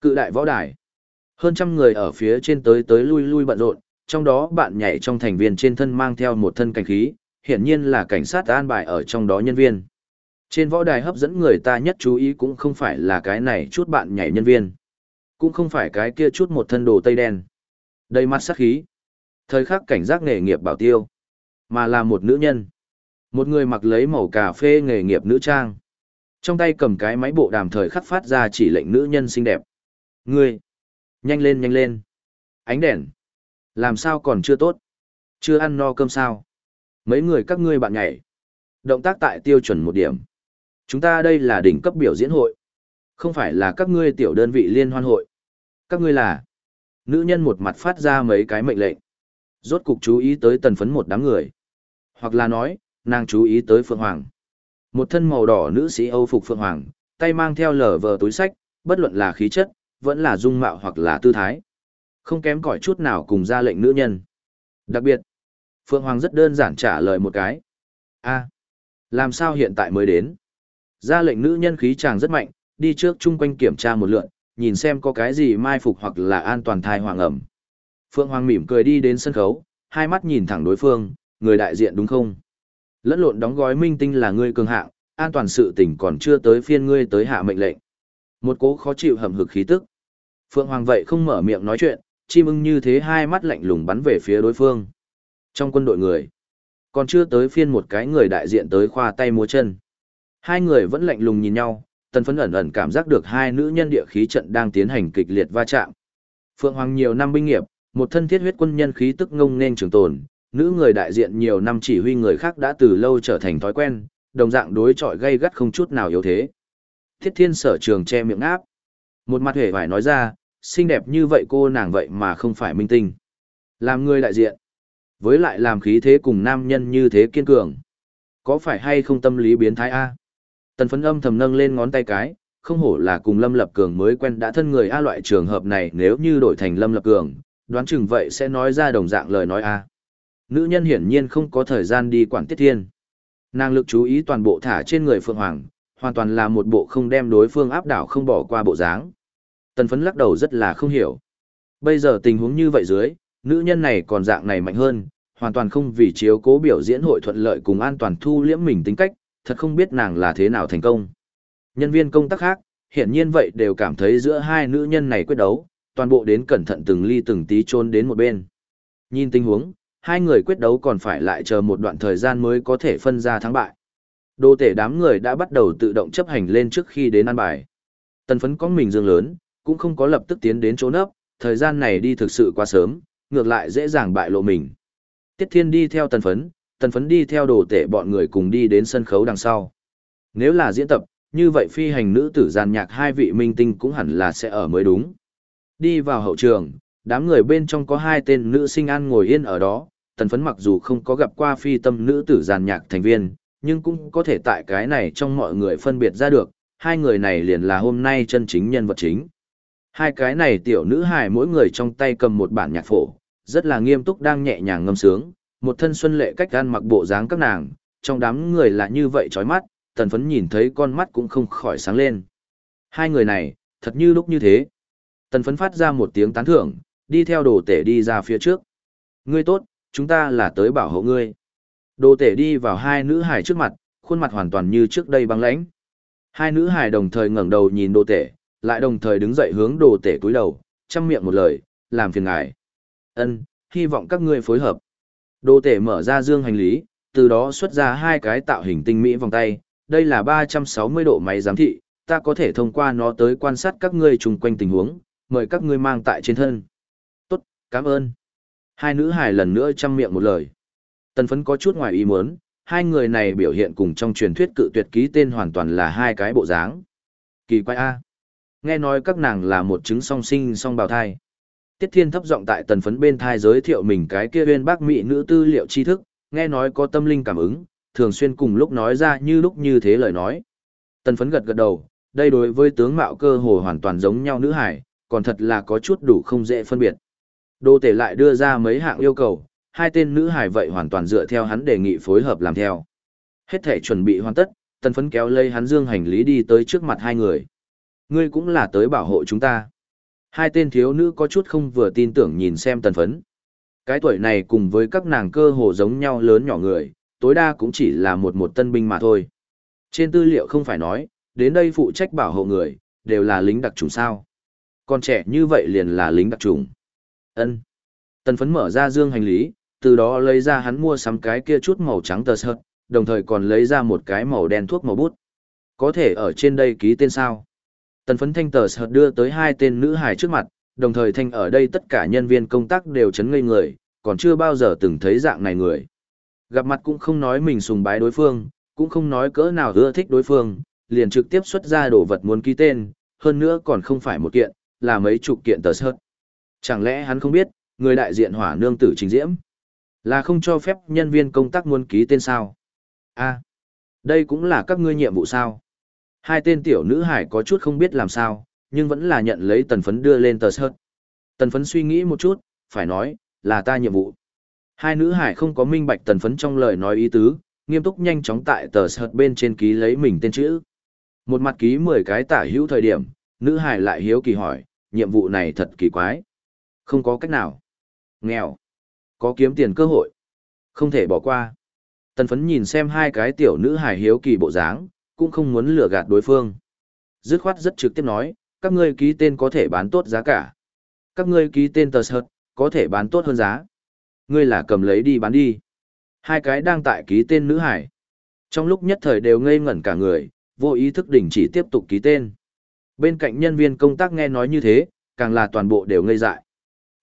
Cự đại võ đài. Hơn trăm người ở phía trên tới tới lui lui bận rộn, trong đó bạn nhảy trong thành viên trên thân mang theo một thân cảnh khí, hiển nhiên là cảnh sát an bài ở trong đó nhân viên. Trên võ đài hấp dẫn người ta nhất chú ý cũng không phải là cái này chút bạn nhảy nhân viên. Cũng không phải cái kia chút một thân đồ tây đen. Đầy mắt sắc khí. Thời khắc cảnh giác nghề nghiệp bảo tiêu. Mà là một nữ nhân. Một người mặc lấy màu cà phê nghề nghiệp nữ trang. Trong tay cầm cái máy bộ đàm thời khắc phát ra chỉ lệnh nữ nhân xinh đẹp. Ngươi! Nhanh lên nhanh lên! Ánh đèn! Làm sao còn chưa tốt? Chưa ăn no cơm sao? Mấy người các ngươi bạn nhảy. Động tác tại tiêu chuẩn một điểm. Chúng ta đây là đỉnh cấp biểu diễn hội. Không phải là các ngươi tiểu đơn vị liên hoan hội. Các ngươi là... Nữ nhân một mặt phát ra mấy cái mệnh lệnh. Rốt cục chú ý tới tần phấn một đám người. Hoặc là nói, nàng chú ý tới Phượng Hoàng. Một thân màu đỏ nữ sĩ Âu phục Phượng Hoàng, tay mang theo lở vờ túi sách, bất luận là khí chất, vẫn là dung mạo hoặc là tư thái. Không kém cỏi chút nào cùng ra lệnh nữ nhân. Đặc biệt, Phượng Hoàng rất đơn giản trả lời một cái. a làm sao hiện tại mới đến? Ra lệnh nữ nhân khí chàng rất mạnh, đi trước chung quanh kiểm tra một lượn, nhìn xem có cái gì mai phục hoặc là an toàn thai hoàng ẩm. Phượng Hoàng mỉm cười đi đến sân khấu, hai mắt nhìn thẳng đối phương, người đại diện đúng không? Lẫn lộn đóng gói minh tinh là ngươi cường hạng, an toàn sự tình còn chưa tới phiên ngươi tới hạ mệnh lệnh. Một cố khó chịu hầm hực khí tức. Phượng Hoàng vậy không mở miệng nói chuyện, chim ưng như thế hai mắt lạnh lùng bắn về phía đối phương. Trong quân đội người, còn chưa tới phiên một cái người đại diện tới khoa tay múa chân. Hai người vẫn lạnh lùng nhìn nhau, tần phấn ẩn ẩn cảm giác được hai nữ nhân địa khí trận đang tiến hành kịch liệt va chạm. Phượng Hoàng nhiều năm binh nghiệp, một thân thiết huyết quân nhân khí tức ngông nên trường tồn, nữ người đại diện nhiều năm chỉ huy người khác đã từ lâu trở thành thói quen, đồng dạng đối chọi gây gắt không chút nào yếu thế. Thiết thiên sở trường che miệng áp. Một mặt hề phải nói ra, xinh đẹp như vậy cô nàng vậy mà không phải minh tinh. Làm người đại diện. Với lại làm khí thế cùng nam nhân như thế kiên cường. Có phải hay không tâm lý biến thái A? Tần phấn âm thầm nâng lên ngón tay cái, không hổ là cùng Lâm Lập Cường mới quen đã thân người A loại trường hợp này nếu như đổi thành Lâm Lập Cường, đoán chừng vậy sẽ nói ra đồng dạng lời nói A. Nữ nhân hiển nhiên không có thời gian đi quản tiết thiên. Nàng lực chú ý toàn bộ thả trên người Phượng Hoàng, hoàn toàn là một bộ không đem đối phương áp đảo không bỏ qua bộ dáng. Tần phấn lắc đầu rất là không hiểu. Bây giờ tình huống như vậy dưới, nữ nhân này còn dạng này mạnh hơn, hoàn toàn không vì chiếu cố biểu diễn hội thuận lợi cùng an toàn thu liễm mình tính cách, thật không biết nàng là thế nào thành công. Nhân viên công tác khác, hiện nhiên vậy đều cảm thấy giữa hai nữ nhân này quyết đấu, toàn bộ đến cẩn thận từng ly từng tí trốn đến một bên. Nhìn tình huống, hai người quyết đấu còn phải lại chờ một đoạn thời gian mới có thể phân ra thắng bại. Đô tể đám người đã bắt đầu tự động chấp hành lên trước khi đến ăn bài. Tần phấn có mình dương lớn, cũng không có lập tức tiến đến chỗ nấp, thời gian này đi thực sự quá sớm, ngược lại dễ dàng bại lộ mình. Tiết Thiên đi theo tần phấn, tần phấn đi theo đồ tể bọn người cùng đi đến sân khấu đằng sau. Nếu là diễn tập, như vậy phi hành nữ tử giàn nhạc hai vị minh tinh cũng hẳn là sẽ ở mới đúng. Đi vào hậu trường, đám người bên trong có hai tên nữ sinh ăn ngồi yên ở đó, tần phấn mặc dù không có gặp qua phi tâm nữ tử giàn nhạc thành viên, nhưng cũng có thể tại cái này trong mọi người phân biệt ra được, hai người này liền là hôm nay chân chính nhân vật chính. Hai cái này tiểu nữ hài mỗi người trong tay cầm một bản nhạc phổ, rất là nghiêm túc đang nhẹ nhàng ngâm sướng, một thân xuân lệ cách ăn mặc bộ dáng các nàng, trong đám người là như vậy chói mắt, tần phấn nhìn thấy con mắt cũng không khỏi sáng lên. Hai người này, thật như lúc như thế. Tần phấn phát ra một tiếng tán thưởng, đi theo đồ tể đi ra phía trước. Ngươi tốt, chúng ta là tới bảo hộ ngươi. Đồ tể đi vào hai nữ hài trước mặt, khuôn mặt hoàn toàn như trước đây băng lãnh. Hai nữ hài đồng thời ngẩng đầu nhìn đồ tể, lại đồng thời đứng dậy hướng đồ tể cúi đầu, chăm miệng một lời, làm phiền ngài. Ân, hy vọng các ngươi phối hợp. Đồ tể mở ra dương hành lý, từ đó xuất ra hai cái tạo hình tinh mỹ vòng tay, đây là 360 độ máy giám thị, ta có thể thông qua nó tới quan sát các ngươi chung quanh tình huống, mời các ngươi mang tại trên thân. Tốt, cảm ơn. Hai nữ hài lần nữa chăm miệng một lời. Tần phấn có chút ngoài ý muốn, hai người này biểu hiện cùng trong truyền thuyết cự tuyệt ký tên hoàn toàn là hai cái bộ dáng. Kỳ quái A. Nghe nói các nàng là một chứng song sinh song bào thai. Tiết Thiên thấp giọng tại tần phấn bên thai giới thiệu mình cái kia bên bác mỹ nữ tư liệu tri thức, nghe nói có tâm linh cảm ứng, thường xuyên cùng lúc nói ra như lúc như thế lời nói. Tần phấn gật gật đầu, đây đối với tướng mạo cơ hồ hoàn toàn giống nhau nữ hải, còn thật là có chút đủ không dễ phân biệt. Đô tể lại đưa ra mấy hạng yêu cầu, hai tên nữ hải vậy hoàn toàn dựa theo hắn đề nghị phối hợp làm theo. Hết thể chuẩn bị hoàn tất, tần phấn kéo lây hắn dương hành lý đi tới trước mặt hai người. Ngươi cũng là tới bảo hộ chúng ta. Hai tên thiếu nữ có chút không vừa tin tưởng nhìn xem tần phấn. Cái tuổi này cùng với các nàng cơ hồ giống nhau lớn nhỏ người, tối đa cũng chỉ là một một tân binh mà thôi. Trên tư liệu không phải nói, đến đây phụ trách bảo hộ người, đều là lính đặc trùng sao. Con trẻ như vậy liền là lính đặc trùng. ân Tần phấn mở ra dương hành lý, từ đó lấy ra hắn mua sắm cái kia chút màu trắng tờ sợt, đồng thời còn lấy ra một cái màu đen thuốc màu bút. Có thể ở trên đây ký tên sao? Tần phấn thanh tờ sợt đưa tới hai tên nữ hài trước mặt, đồng thời thanh ở đây tất cả nhân viên công tác đều chấn ngây người, còn chưa bao giờ từng thấy dạng này người. Gặp mặt cũng không nói mình sùng bái đối phương, cũng không nói cỡ nào ưa thích đối phương, liền trực tiếp xuất ra đồ vật muốn ký tên, hơn nữa còn không phải một kiện, là mấy chục kiện tờ sợt. Chẳng lẽ hắn không biết, người đại diện hỏa nương tử trình diễm, là không cho phép nhân viên công tác muốn ký tên sao? a đây cũng là các ngươi nhiệm vụ sao? Hai tên tiểu nữ hải có chút không biết làm sao, nhưng vẫn là nhận lấy tần phấn đưa lên tờ sớt. Tần phấn suy nghĩ một chút, phải nói, là ta nhiệm vụ. Hai nữ hải không có minh bạch tần phấn trong lời nói ý tứ, nghiêm túc nhanh chóng tại tờ sợt bên trên ký lấy mình tên chữ. Một mặt ký 10 cái tả hữu thời điểm, nữ hải lại hiếu kỳ hỏi, nhiệm vụ này thật kỳ quái. Không có cách nào. Nghèo. Có kiếm tiền cơ hội. Không thể bỏ qua. Tần phấn nhìn xem hai cái tiểu nữ hải hiếu kỳ bộ dáng, cũng không muốn lừa gạt đối phương. Dứt khoát rất trực tiếp nói, các ngươi ký tên có thể bán tốt giá cả. Các ngươi ký tên tờ sợt, có thể bán tốt hơn giá. Ngươi là cầm lấy đi bán đi. Hai cái đang tại ký tên nữ hải. Trong lúc nhất thời đều ngây ngẩn cả người, vô ý thức đình chỉ tiếp tục ký tên. Bên cạnh nhân viên công tác nghe nói như thế, càng là toàn bộ đều ngây dại.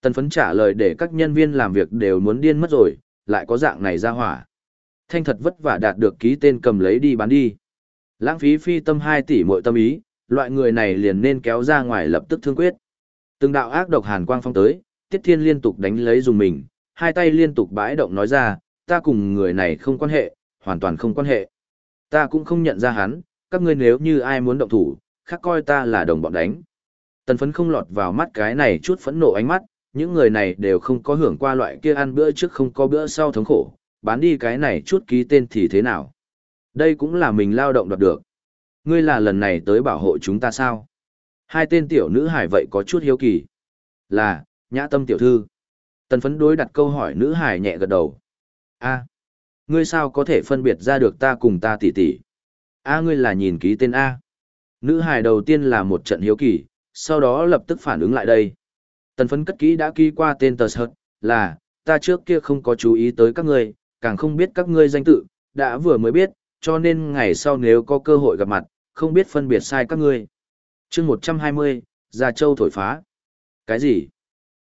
Tần phấn trả lời để các nhân viên làm việc đều muốn điên mất rồi, lại có dạng này ra hỏa. Thanh thật vất vả đạt được ký tên cầm lấy đi bán đi. Lãng phí phi tâm 2 tỷ mỗi tâm ý, loại người này liền nên kéo ra ngoài lập tức thương quyết. Từng đạo ác độc hàn quang phong tới, Tiết Thiên liên tục đánh lấy dùng mình, hai tay liên tục bãi động nói ra, ta cùng người này không quan hệ, hoàn toàn không quan hệ. Ta cũng không nhận ra hắn, các ngươi nếu như ai muốn động thủ, khác coi ta là đồng bọn đánh. Tần phấn không lọt vào mắt cái này chút phẫn nộ ánh mắt, những người này đều không có hưởng qua loại kia ăn bữa trước không có bữa sau thống khổ, bán đi cái này chút ký tên thì thế nào. Đây cũng là mình lao động đoạt được. Ngươi là lần này tới bảo hộ chúng ta sao? Hai tên tiểu nữ hải vậy có chút hiếu kỳ. Là, nhã tâm tiểu thư. Tần phấn đối đặt câu hỏi nữ hải nhẹ gật đầu. a ngươi sao có thể phân biệt ra được ta cùng ta tỷ tỷ? a ngươi là nhìn ký tên A. Nữ hải đầu tiên là một trận hiếu kỳ, sau đó lập tức phản ứng lại đây. Tần phấn cất kỹ đã ký qua tên tờ sợt, là, ta trước kia không có chú ý tới các ngươi, càng không biết các ngươi danh tự, đã vừa mới biết, cho nên ngày sau nếu có cơ hội gặp mặt, không biết phân biệt sai các ngươi. chương 120, Gia Châu thổi phá. Cái gì?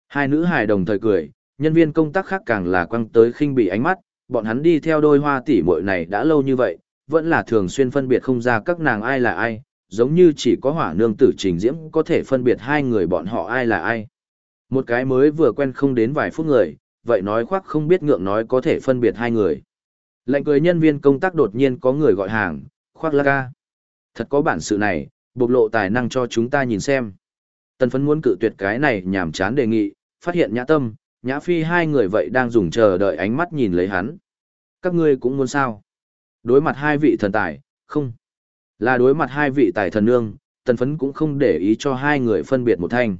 Hai nữ hài đồng thời cười, nhân viên công tác khác càng là quăng tới khinh bị ánh mắt, bọn hắn đi theo đôi hoa tỷ muội này đã lâu như vậy, vẫn là thường xuyên phân biệt không ra các nàng ai là ai, giống như chỉ có hỏa nương tử trình diễm có thể phân biệt hai người bọn họ ai là ai. Một cái mới vừa quen không đến vài phút người, vậy nói khoác không biết ngượng nói có thể phân biệt hai người. Lệnh cười nhân viên công tác đột nhiên có người gọi hàng, khoác la ca. Thật có bản sự này, bộc lộ tài năng cho chúng ta nhìn xem. Tần phấn muốn cự tuyệt cái này nhảm chán đề nghị, phát hiện nhã tâm, nhã phi hai người vậy đang dùng chờ đợi ánh mắt nhìn lấy hắn. Các ngươi cũng muốn sao? Đối mặt hai vị thần tài, không. Là đối mặt hai vị tài thần nương, tần phấn cũng không để ý cho hai người phân biệt một thanh.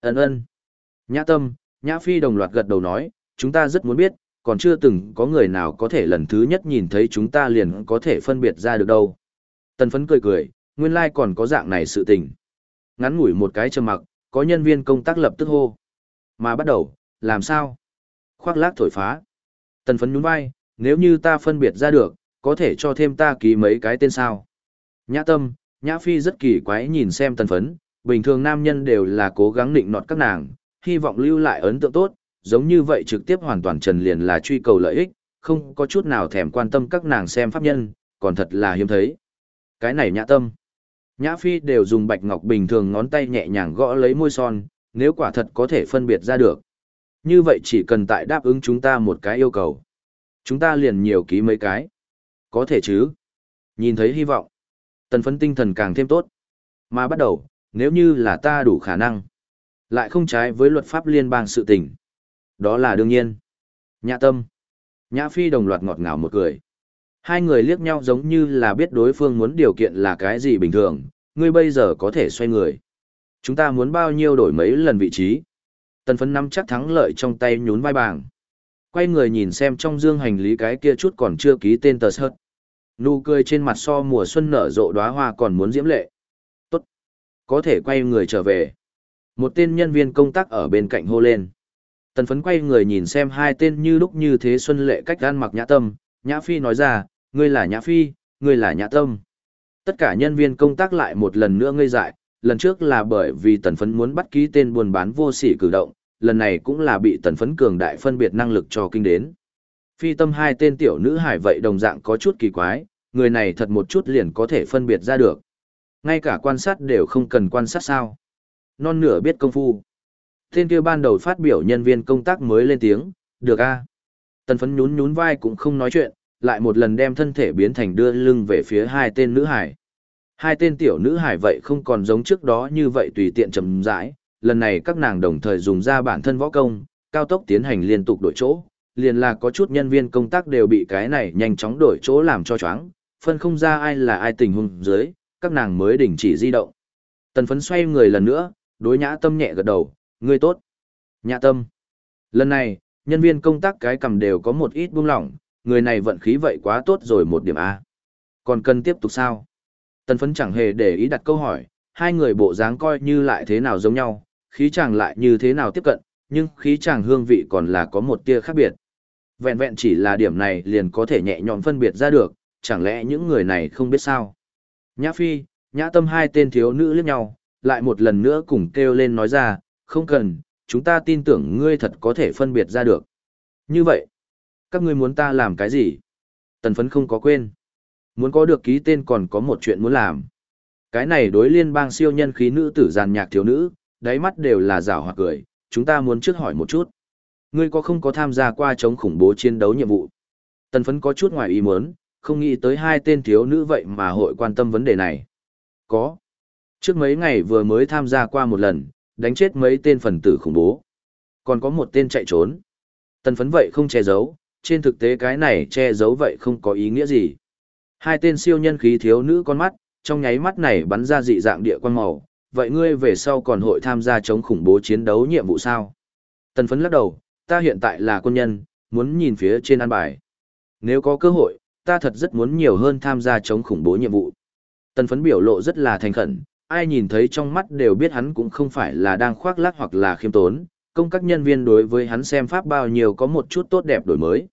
Ấn ơn. Nhã tâm, nhã phi đồng loạt gật đầu nói, chúng ta rất muốn biết, còn chưa từng có người nào có thể lần thứ nhất nhìn thấy chúng ta liền có thể phân biệt ra được đâu. Tần phấn cười cười, nguyên lai like còn có dạng này sự tình. Ngắn ngủi một cái trầm mặc, có nhân viên công tác lập tức hô. Mà bắt đầu, làm sao? Khoác lác thổi phá. Tần phấn nhún vai, nếu như ta phân biệt ra được, có thể cho thêm ta ký mấy cái tên sao. Nhã tâm, nhã phi rất kỳ quái nhìn xem tần phấn, bình thường nam nhân đều là cố gắng định nọt các nàng, hy vọng lưu lại ấn tượng tốt, giống như vậy trực tiếp hoàn toàn trần liền là truy cầu lợi ích, không có chút nào thèm quan tâm các nàng xem pháp nhân, còn thật là hiếm thấy. Cái này nhã tâm. Nhã phi đều dùng bạch ngọc bình thường ngón tay nhẹ nhàng gõ lấy môi son, nếu quả thật có thể phân biệt ra được. Như vậy chỉ cần tại đáp ứng chúng ta một cái yêu cầu. Chúng ta liền nhiều ký mấy cái. Có thể chứ. Nhìn thấy hy vọng. Tần phấn tinh thần càng thêm tốt. Mà bắt đầu, nếu như là ta đủ khả năng. Lại không trái với luật pháp liên bang sự tình. Đó là đương nhiên. Nhã tâm. Nhã phi đồng loạt ngọt ngào một cười. Hai người liếc nhau giống như là biết đối phương muốn điều kiện là cái gì bình thường, ngươi bây giờ có thể xoay người. Chúng ta muốn bao nhiêu đổi mấy lần vị trí. Tần phấn nắm chắc thắng lợi trong tay nhún vai bảng. Quay người nhìn xem trong dương hành lý cái kia chút còn chưa ký tên tờ sớt. Nụ cười trên mặt so mùa xuân nở rộ đóa hoa còn muốn diễm lệ. Tốt. Có thể quay người trở về. Một tên nhân viên công tác ở bên cạnh hô lên. Tần phấn quay người nhìn xem hai tên như lúc như thế xuân lệ cách gan mặc nhã tâm. Nhã Phi nói ra, ngươi là Nhã Phi, ngươi là Nhã Tâm. Tất cả nhân viên công tác lại một lần nữa ngây dại, lần trước là bởi vì tần phấn muốn bắt ký tên buôn bán vô sỉ cử động, lần này cũng là bị tần phấn cường đại phân biệt năng lực cho kinh đến. Phi tâm hai tên tiểu nữ hải vậy đồng dạng có chút kỳ quái, người này thật một chút liền có thể phân biệt ra được. Ngay cả quan sát đều không cần quan sát sao. Non nửa biết công phu. Tên kia ban đầu phát biểu nhân viên công tác mới lên tiếng, được a Tần phấn nhún nhún vai cũng không nói chuyện, lại một lần đem thân thể biến thành đưa lưng về phía hai tên nữ hải. Hai tên tiểu nữ hải vậy không còn giống trước đó như vậy tùy tiện chậm rãi, lần này các nàng đồng thời dùng ra bản thân võ công, cao tốc tiến hành liên tục đổi chỗ, liền là có chút nhân viên công tác đều bị cái này nhanh chóng đổi chỗ làm cho choáng, phân không ra ai là ai tình huống dưới, các nàng mới đình chỉ di động. Tần phấn xoay người lần nữa, đối nhã tâm nhẹ gật đầu, ngươi tốt. Nhã tâm. Lần này, nhân viên công tác cái cầm đều có một ít buông lỏng, người này vận khí vậy quá tốt rồi một điểm A. Còn cần tiếp tục sao? Tần phấn chẳng hề để ý đặt câu hỏi, hai người bộ dáng coi như lại thế nào giống nhau, khí chàng lại như thế nào tiếp cận, nhưng khí chàng hương vị còn là có một tia khác biệt. Vẹn vẹn chỉ là điểm này liền có thể nhẹ nhõm phân biệt ra được, chẳng lẽ những người này không biết sao? Nhã Phi, Nhã Tâm hai tên thiếu nữ liếc nhau, lại một lần nữa cùng kêu lên nói ra, không cần, chúng ta tin tưởng ngươi thật có thể phân biệt ra được. Như vậy, các ngươi muốn ta làm cái gì? Tần phấn không có quên. Muốn có được ký tên còn có một chuyện muốn làm. Cái này đối liên bang siêu nhân khí nữ tử giàn nhạc thiếu nữ, đáy mắt đều là rào hoặc cười, chúng ta muốn trước hỏi một chút. Ngươi có không có tham gia qua chống khủng bố chiến đấu nhiệm vụ? Tần phấn có chút ngoài ý muốn, không nghĩ tới hai tên thiếu nữ vậy mà hội quan tâm vấn đề này. Có. Trước mấy ngày vừa mới tham gia qua một lần, đánh chết mấy tên phần tử khủng bố. Còn có một tên chạy trốn. Tần phấn vậy không che giấu, trên thực tế cái này che giấu vậy không có ý nghĩa gì. Hai tên siêu nhân khí thiếu nữ con mắt, trong nháy mắt này bắn ra dị dạng địa quan màu, vậy ngươi về sau còn hội tham gia chống khủng bố chiến đấu nhiệm vụ sao? Tần phấn lắc đầu, ta hiện tại là quân nhân, muốn nhìn phía trên an bài. Nếu có cơ hội, ta thật rất muốn nhiều hơn tham gia chống khủng bố nhiệm vụ. Tần phấn biểu lộ rất là thành khẩn, ai nhìn thấy trong mắt đều biết hắn cũng không phải là đang khoác lác hoặc là khiêm tốn, công các nhân viên đối với hắn xem pháp bao nhiêu có một chút tốt đẹp đổi mới.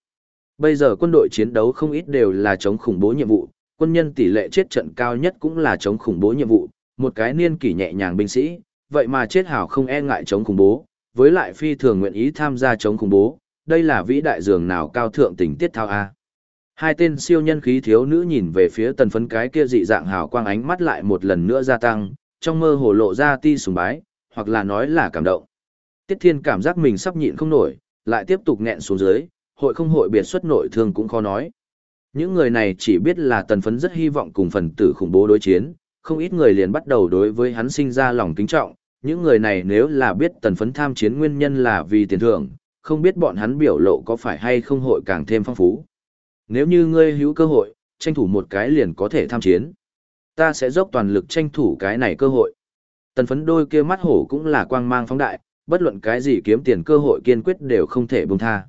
Bây giờ quân đội chiến đấu không ít đều là chống khủng bố nhiệm vụ, quân nhân tỷ lệ chết trận cao nhất cũng là chống khủng bố nhiệm vụ, một cái niên kỷ nhẹ nhàng binh sĩ, vậy mà chết hảo không e ngại chống khủng bố, với lại phi thường nguyện ý tham gia chống khủng bố, đây là vĩ đại dường nào cao thượng tình tiết thao a. Hai tên siêu nhân khí thiếu nữ nhìn về phía tần phấn cái kia dị dạng hào quang ánh mắt lại một lần nữa gia tăng, trong mơ hồ lộ ra ti sùng bái, hoặc là nói là cảm động. Tiết Thiên cảm giác mình sắp nhịn không nổi, lại tiếp tục nghẹn xuống dưới, hội không hội biệt xuất nội thương cũng khó nói. Những người này chỉ biết là tần phấn rất hy vọng cùng phần tử khủng bố đối chiến, không ít người liền bắt đầu đối với hắn sinh ra lòng kính trọng. Những người này nếu là biết tần phấn tham chiến nguyên nhân là vì tiền thưởng, không biết bọn hắn biểu lộ có phải hay không hội càng thêm phong phú. Nếu như ngươi hữu cơ hội, tranh thủ một cái liền có thể tham chiến. Ta sẽ dốc toàn lực tranh thủ cái này cơ hội. Tần phấn đôi kia mắt hổ cũng là quang mang phóng đại, bất luận cái gì kiếm tiền cơ hội kiên quyết đều không thể buông tha.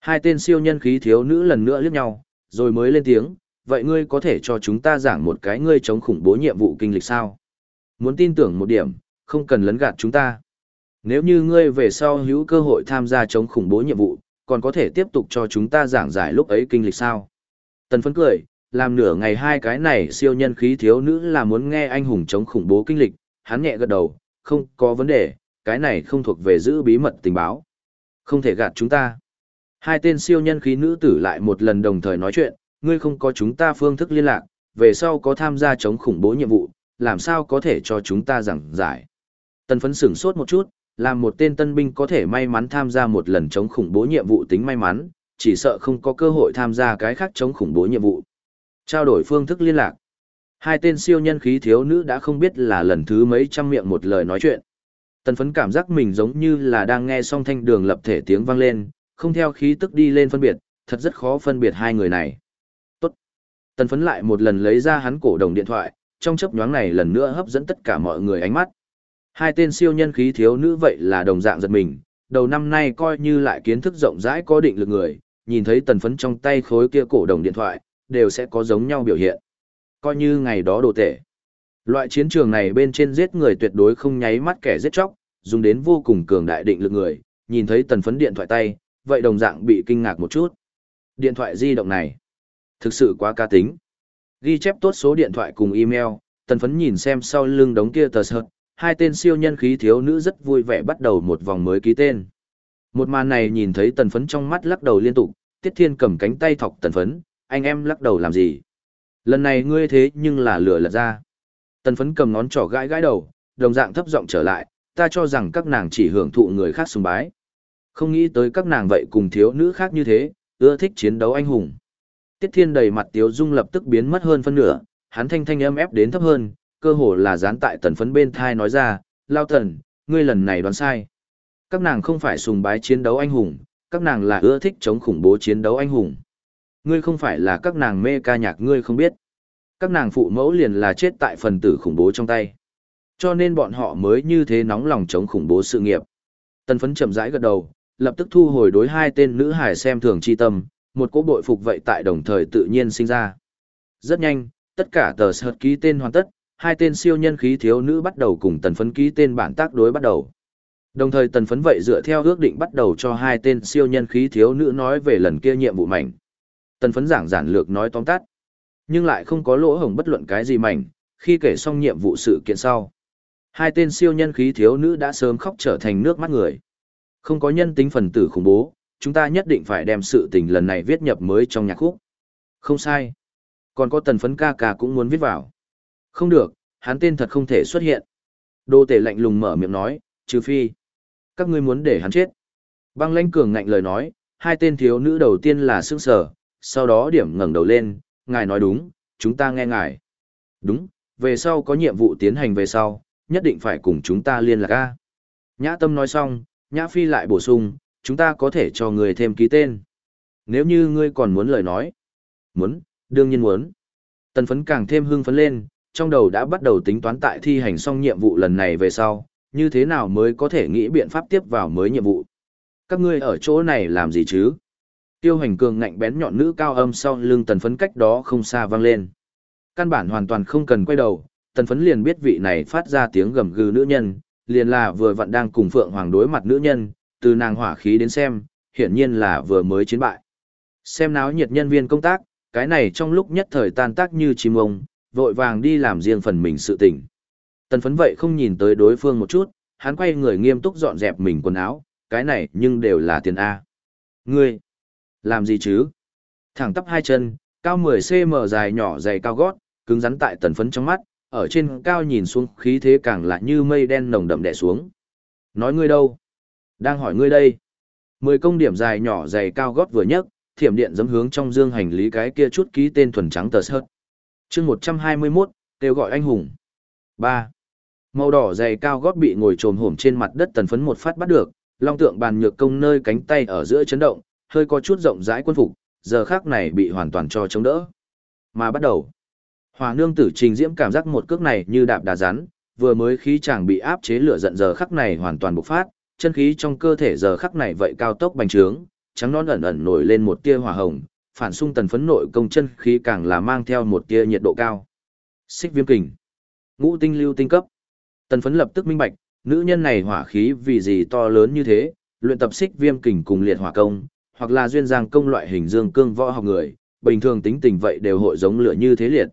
Hai tên siêu nhân khí thiếu nữ lần nữa liếc nhau, rồi mới lên tiếng, vậy ngươi có thể cho chúng ta giảng một cái ngươi chống khủng bố nhiệm vụ kinh lịch sao? Muốn tin tưởng một điểm, không cần lấn gạt chúng ta. Nếu như ngươi về sau hữu cơ hội tham gia chống khủng bố nhiệm vụ, còn có thể tiếp tục cho chúng ta giảng giải lúc ấy kinh lịch sao? Tần phấn cười, làm nửa ngày hai cái này siêu nhân khí thiếu nữ là muốn nghe anh hùng chống khủng bố kinh lịch, hắn nhẹ gật đầu, không có vấn đề, cái này không thuộc về giữ bí mật tình báo. Không thể gạt chúng ta. Hai tên siêu nhân khí nữ tử lại một lần đồng thời nói chuyện, ngươi không có chúng ta phương thức liên lạc, về sau có tham gia chống khủng bố nhiệm vụ, làm sao có thể cho chúng ta giảng giải. Tần phấn sửng sốt một chút, làm một tên tân binh có thể may mắn tham gia một lần chống khủng bố nhiệm vụ tính may mắn, chỉ sợ không có cơ hội tham gia cái khác chống khủng bố nhiệm vụ. Trao đổi phương thức liên lạc. Hai tên siêu nhân khí thiếu nữ đã không biết là lần thứ mấy trăm miệng một lời nói chuyện. Tần phấn cảm giác mình giống như là đang nghe song thanh đường lập thể tiếng vang lên, không theo khí tức đi lên phân biệt, thật rất khó phân biệt hai người này. Tốt. Tần phấn lại một lần lấy ra hắn cổ đồng điện thoại, trong chấp nhoáng này lần nữa hấp dẫn tất cả mọi người ánh mắt. Hai tên siêu nhân khí thiếu nữ vậy là đồng dạng giật mình, đầu năm nay coi như lại kiến thức rộng rãi có định lực người, nhìn thấy tần phấn trong tay khối kia cổ đồng điện thoại, đều sẽ có giống nhau biểu hiện. Coi như ngày đó đồ tệ. Loại chiến trường này bên trên giết người tuyệt đối không nháy mắt kẻ giết chóc, dùng đến vô cùng cường đại định lực người, nhìn thấy tần phấn điện thoại tay, vậy đồng dạng bị kinh ngạc một chút. Điện thoại di động này, thực sự quá ca tính. Ghi chép tốt số điện thoại cùng email, tần phấn nhìn xem sau lưng đống kia tờ sợt, hai tên siêu nhân khí thiếu nữ rất vui vẻ bắt đầu một vòng mới ký tên. Một màn này nhìn thấy tần phấn trong mắt lắc đầu liên tục, Tiết Thiên cầm cánh tay thọc tần phấn, anh em lắc đầu làm gì? Lần này ngươi thế nhưng là lửa lật ra. Tần phấn cầm ngón trỏ gãi gãi đầu, đồng dạng thấp giọng trở lại, ta cho rằng các nàng chỉ hưởng thụ người khác sùng bái. Không nghĩ tới các nàng vậy cùng thiếu nữ khác như thế, ưa thích chiến đấu anh hùng. Tiết Thiên đầy mặt tiếu dung lập tức biến mất hơn phân nửa, hắn thanh thanh âm ép đến thấp hơn, cơ hồ là dán tại tần phấn bên thai nói ra, lao tần, ngươi lần này đoán sai. Các nàng không phải sùng bái chiến đấu anh hùng, các nàng là ưa thích chống khủng bố chiến đấu anh hùng. Ngươi không phải là các nàng mê ca nhạc ngươi không biết. Các nàng phụ mẫu liền là chết tại phần tử khủng bố trong tay. Cho nên bọn họ mới như thế nóng lòng chống khủng bố sự nghiệp. Tần phấn chậm rãi gật đầu, lập tức thu hồi đối hai tên nữ hải xem thường chi tâm, một cỗ bội phục vậy tại đồng thời tự nhiên sinh ra. Rất nhanh, tất cả tờ sợt ký tên hoàn tất, hai tên siêu nhân khí thiếu nữ bắt đầu cùng tần phấn ký tên bản tác đối bắt đầu. Đồng thời tần phấn vậy dựa theo ước định bắt đầu cho hai tên siêu nhân khí thiếu nữ nói về lần kia nhiệm vụ mảnh. Tần phấn giảng giản lược nói tóm tắt, nhưng lại không có lỗ hổng bất luận cái gì mảnh, khi kể xong nhiệm vụ sự kiện sau. Hai tên siêu nhân khí thiếu nữ đã sớm khóc trở thành nước mắt người. Không có nhân tính phần tử khủng bố, chúng ta nhất định phải đem sự tình lần này viết nhập mới trong nhạc khúc. Không sai. Còn có tần phấn ca ca cũng muốn viết vào. Không được, hắn tên thật không thể xuất hiện. Đô tể lạnh lùng mở miệng nói, trừ phi. Các ngươi muốn để hắn chết. Băng lãnh cường ngạnh lời nói, hai tên thiếu nữ đầu tiên là sương sở, sau đó điểm ngẩng đầu lên, ngài nói đúng, chúng ta nghe ngài. Đúng, về sau có nhiệm vụ tiến hành về sau, nhất định phải cùng chúng ta liên lạc a. Nhã tâm nói xong, Nhã Phi lại bổ sung, chúng ta có thể cho người thêm ký tên. Nếu như ngươi còn muốn lời nói. Muốn, đương nhiên muốn. Tần phấn càng thêm hưng phấn lên, trong đầu đã bắt đầu tính toán tại thi hành xong nhiệm vụ lần này về sau, như thế nào mới có thể nghĩ biện pháp tiếp vào mới nhiệm vụ. Các ngươi ở chỗ này làm gì chứ? Tiêu hành cường ngạnh bén nhọn nữ cao âm sau lưng tần phấn cách đó không xa vang lên. Căn bản hoàn toàn không cần quay đầu, tần phấn liền biết vị này phát ra tiếng gầm gừ nữ nhân, liền là vừa vặn đang cùng Phượng Hoàng đối mặt nữ nhân, từ nàng hỏa khí đến xem, hiển nhiên là vừa mới chiến bại. Xem náo nhiệt nhân viên công tác, cái này trong lúc nhất thời tan tác như chim ông, vội vàng đi làm riêng phần mình sự tình. Tần phấn vậy không nhìn tới đối phương một chút, hắn quay người nghiêm túc dọn dẹp mình quần áo, cái này nhưng đều là tiền A. Ngươi, làm gì chứ? Thẳng tắp hai chân, cao 10cm dài nhỏ dày cao gót, cứng rắn tại tần phấn trong mắt, ở trên cao nhìn xuống khí thế càng lạ như mây đen nồng đậm đè xuống. Nói ngươi đâu? Đang hỏi ngươi đây. Mười công điểm dài nhỏ dày cao gót vừa nhấc, thiểm điện dấm hướng trong dương hành lý cái kia chút ký tên thuần trắng tờ sớt chương 121, kêu gọi anh hùng. 3. Màu đỏ dày cao gót bị ngồi trồm hổm trên mặt đất tần phấn một phát bắt được, long tượng bàn nhược công nơi cánh tay ở giữa chấn động, hơi có chút rộng rãi quân phục, giờ khác này bị hoàn toàn cho chống đỡ. Mà bắt đầu. Hòa nương tử trình diễm cảm giác một cước này như đạp đá rắn, vừa mới khí chàng bị áp chế lửa giận giờ khắc này hoàn toàn bộc phát, chân khí trong cơ thể giờ khắc này vậy cao tốc bành trướng, trắng non ẩn ẩn nổi lên một tia hỏa hồng, phản xung tần phấn nội công chân khí càng là mang theo một tia nhiệt độ cao. Xích viêm kình, ngũ tinh lưu tinh cấp. Tần phấn lập tức minh bạch, nữ nhân này hỏa khí vì gì to lớn như thế, luyện tập xích viêm kình cùng liệt hỏa công, hoặc là duyên giang công loại hình dương cương võ học người, bình thường tính tình vậy đều hội giống lửa như thế liệt.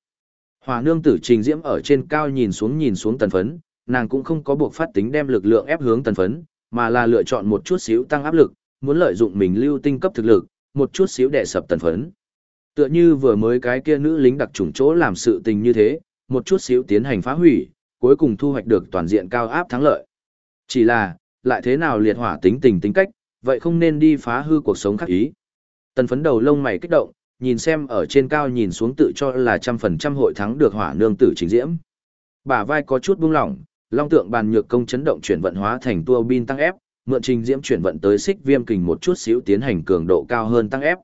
Hỏa nương tử trình diễm ở trên cao nhìn xuống nhìn xuống tần phấn, nàng cũng không có buộc phát tính đem lực lượng ép hướng tần phấn, mà là lựa chọn một chút xíu tăng áp lực, muốn lợi dụng mình lưu tinh cấp thực lực, một chút xíu đè sập tần phấn. Tựa như vừa mới cái kia nữ lính đặc trùng chỗ làm sự tình như thế, một chút xíu tiến hành phá hủy, cuối cùng thu hoạch được toàn diện cao áp thắng lợi. Chỉ là, lại thế nào liệt hỏa tính tình tính cách, vậy không nên đi phá hư cuộc sống khác ý. Tần phấn đầu lông mày kích động, nhìn xem ở trên cao nhìn xuống tự cho là trăm phần trăm hội thắng được hỏa nương tử chính diễm. Bả vai có chút buông lỏng, long tượng bàn nhược công chấn động chuyển vận hóa thành tua bin tăng ép, mượn trình diễm chuyển vận tới xích viêm kình một chút xíu tiến hành cường độ cao hơn tăng ép.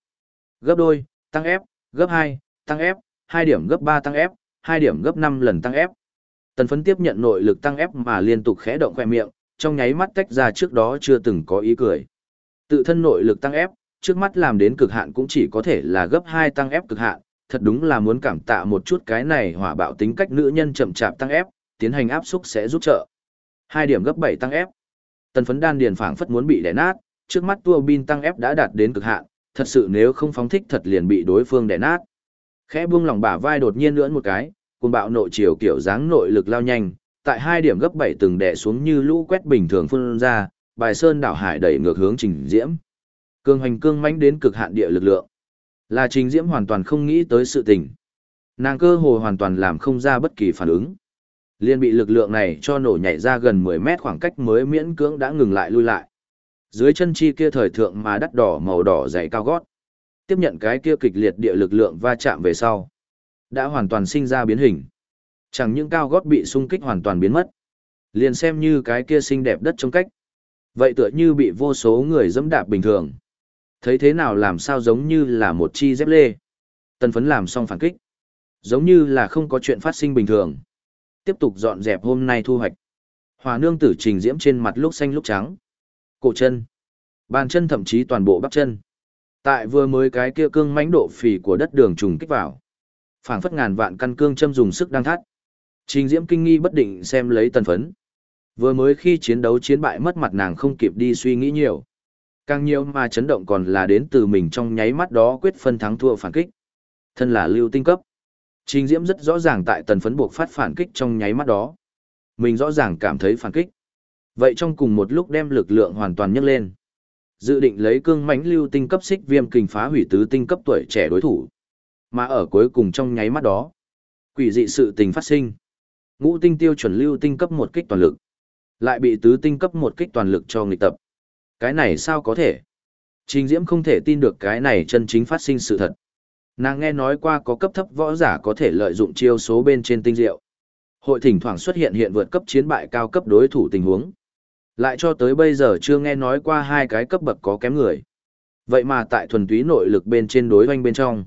Gấp đôi, tăng ép, gấp 2, tăng ép, 2 điểm gấp 3 tăng ép, 2 điểm gấp 5 lần tăng ép. Tần phấn tiếp nhận nội lực tăng ép mà liên tục khẽ động khoe miệng, trong nháy mắt tách ra trước đó chưa từng có ý cười. Tự thân nội lực tăng ép, trước mắt làm đến cực hạn cũng chỉ có thể là gấp 2 tăng ép cực hạn, thật đúng là muốn cảm tạ một chút cái này hỏa bạo tính cách nữ nhân chậm chạp tăng ép, tiến hành áp xúc sẽ giúp trợ. Hai điểm gấp 7 tăng ép. Tần phấn đan điền phảng phất muốn bị đè nát, trước mắt tua bin tăng ép đã đạt đến cực hạn, thật sự nếu không phóng thích thật liền bị đối phương đè nát. Khẽ buông lòng bả vai đột nhiên lưỡn một cái, cùng bạo nội chiều kiểu dáng nội lực lao nhanh, tại hai điểm gấp 7 từng đè xuống như lũ quét bình thường phun ra, bài sơn đảo hải đẩy ngược hướng trình diễm. Cương hành cương mãnh đến cực hạn địa lực lượng. Là trình diễm hoàn toàn không nghĩ tới sự tình. Nàng cơ hồ hoàn toàn làm không ra bất kỳ phản ứng. Liên bị lực lượng này cho nổ nhảy ra gần 10 mét khoảng cách mới miễn cưỡng đã ngừng lại lui lại. Dưới chân chi kia thời thượng mà đắt đỏ màu đỏ dày cao gót. Tiếp nhận cái kia kịch liệt địa lực lượng va chạm về sau. Đã hoàn toàn sinh ra biến hình. Chẳng những cao gót bị xung kích hoàn toàn biến mất. Liền xem như cái kia xinh đẹp đất trong cách. Vậy tựa như bị vô số người dẫm đạp bình thường. Thấy thế nào làm sao giống như là một chi dép lê. tân phấn làm xong phản kích. Giống như là không có chuyện phát sinh bình thường. Tiếp tục dọn dẹp hôm nay thu hoạch. Hòa nương tử trình diễm trên mặt lúc xanh lúc trắng. Cổ chân. Bàn chân thậm chí toàn bộ bắp chân. Tại vừa mới cái kia cương mãnh độ phì của đất đường trùng kích vào. phảng phất ngàn vạn căn cương châm dùng sức đang thắt. Trình diễm kinh nghi bất định xem lấy tần phấn. Vừa mới khi chiến đấu chiến bại mất mặt nàng không kịp đi suy nghĩ nhiều. Càng nhiều mà chấn động còn là đến từ mình trong nháy mắt đó quyết phân thắng thua phản kích. Thân là lưu tinh cấp. Trình Diễm rất rõ ràng tại tần phấn buộc phát phản kích trong nháy mắt đó. Mình rõ ràng cảm thấy phản kích. Vậy trong cùng một lúc đem lực lượng hoàn toàn nhấc lên. Dự định lấy cương mãnh lưu tinh cấp xích viêm kình phá hủy tứ tinh cấp tuổi trẻ đối thủ. Mà ở cuối cùng trong nháy mắt đó, quỷ dị sự tình phát sinh. Ngũ tinh tiêu chuẩn lưu tinh cấp một kích toàn lực, lại bị tứ tinh cấp một kích toàn lực cho nghịch tập. Cái này sao có thể? Trình Diễm không thể tin được cái này chân chính phát sinh sự thật. Nàng nghe nói qua có cấp thấp võ giả có thể lợi dụng chiêu số bên trên tinh diệu. Hội thỉnh thoảng xuất hiện hiện vượt cấp chiến bại cao cấp đối thủ tình huống. Lại cho tới bây giờ chưa nghe nói qua hai cái cấp bậc có kém người. Vậy mà tại thuần túy nội lực bên trên đối oanh bên trong.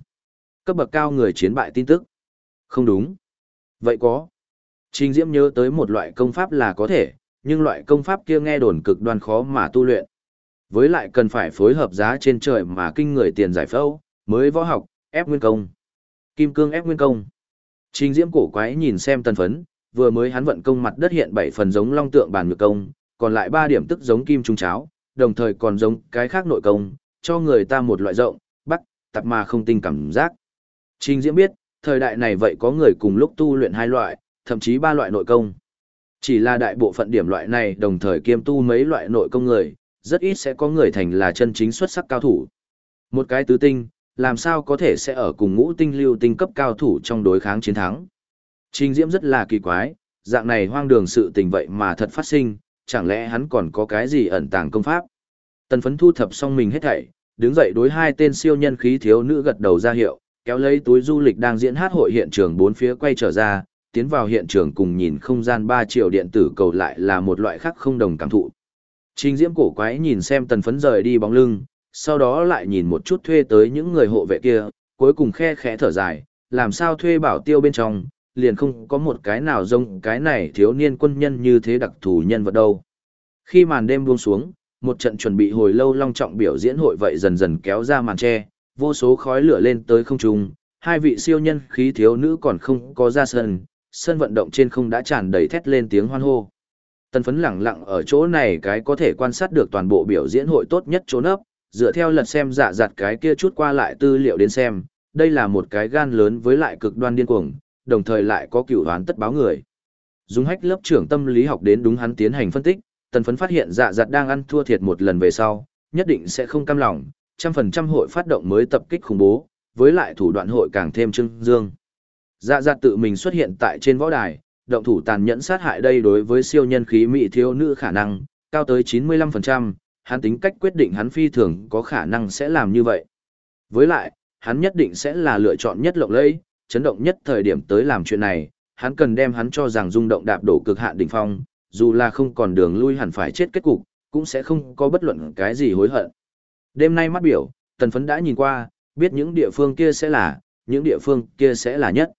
Cấp bậc cao người chiến bại tin tức. Không đúng. Vậy có. Trình Diễm nhớ tới một loại công pháp là có thể, nhưng loại công pháp kia nghe đồn cực đoan khó mà tu luyện. Với lại cần phải phối hợp giá trên trời mà kinh người tiền giải phẫu, mới võ học, ép nguyên công. Kim cương ép nguyên công. Trình diễm cổ quái nhìn xem tân phấn, vừa mới hắn vận công mặt đất hiện bảy phần giống long tượng bàn nhược công, còn lại ba điểm tức giống kim trung cháo, đồng thời còn giống cái khác nội công, cho người ta một loại rộng, bắt, tập mà không tinh cảm giác. Trình diễm biết, thời đại này vậy có người cùng lúc tu luyện hai loại, thậm chí ba loại nội công. Chỉ là đại bộ phận điểm loại này đồng thời kiêm tu mấy loại nội công người, rất ít sẽ có người thành là chân chính xuất sắc cao thủ. Một cái tứ tinh, làm sao có thể sẽ ở cùng ngũ tinh lưu tinh cấp cao thủ trong đối kháng chiến thắng. Trình Diễm rất là kỳ quái, dạng này hoang đường sự tình vậy mà thật phát sinh, chẳng lẽ hắn còn có cái gì ẩn tàng công pháp. Tần phấn thu thập xong mình hết thảy, đứng dậy đối hai tên siêu nhân khí thiếu nữ gật đầu ra hiệu, kéo lấy túi du lịch đang diễn hát hội hiện trường bốn phía quay trở ra, tiến vào hiện trường cùng nhìn không gian 3 triệu điện tử cầu lại là một loại khác không đồng cảm thụ. Trình Diễm cổ quái nhìn xem tần phấn rời đi bóng lưng, sau đó lại nhìn một chút thuê tới những người hộ vệ kia, cuối cùng khe khẽ thở dài, làm sao thuê bảo tiêu bên trong, liền không có một cái nào giống cái này thiếu niên quân nhân như thế đặc thù nhân vật đâu. Khi màn đêm buông xuống, một trận chuẩn bị hồi lâu long trọng biểu diễn hội vậy dần dần kéo ra màn tre, vô số khói lửa lên tới không trung, hai vị siêu nhân khí thiếu nữ còn không có ra sân, sân vận động trên không đã tràn đầy thét lên tiếng hoan hô. tân phấn lẳng lặng ở chỗ này cái có thể quan sát được toàn bộ biểu diễn hội tốt nhất chỗ nấp, dựa theo lật xem dạ dạt cái kia chút qua lại tư liệu đến xem, đây là một cái gan lớn với lại cực đoan điên cuồng, đồng thời lại có cựu đoán tất báo người. Dùng hách lớp trưởng tâm lý học đến đúng hắn tiến hành phân tích, tần phấn phát hiện dạ dạt đang ăn thua thiệt một lần về sau, nhất định sẽ không cam lòng, trăm phần trăm hội phát động mới tập kích khủng bố, với lại thủ đoạn hội càng thêm trưng dương. Dạ dạt tự mình xuất hiện tại trên võ đài, động thủ tàn nhẫn sát hại đây đối với siêu nhân khí mỹ thiếu nữ khả năng, cao tới 95%, hắn tính cách quyết định hắn phi thường có khả năng sẽ làm như vậy. Với lại, hắn nhất định sẽ là lựa chọn nhất lộng lẫy, chấn động nhất thời điểm tới làm chuyện này, hắn cần đem hắn cho rằng rung động đạp đổ cực hạn đỉnh phong, dù là không còn đường lui hẳn phải chết kết cục, cũng sẽ không có bất luận cái gì hối hận. Đêm nay mắt biểu, tần phấn đã nhìn qua, biết những địa phương kia sẽ là, những địa phương kia sẽ là nhất.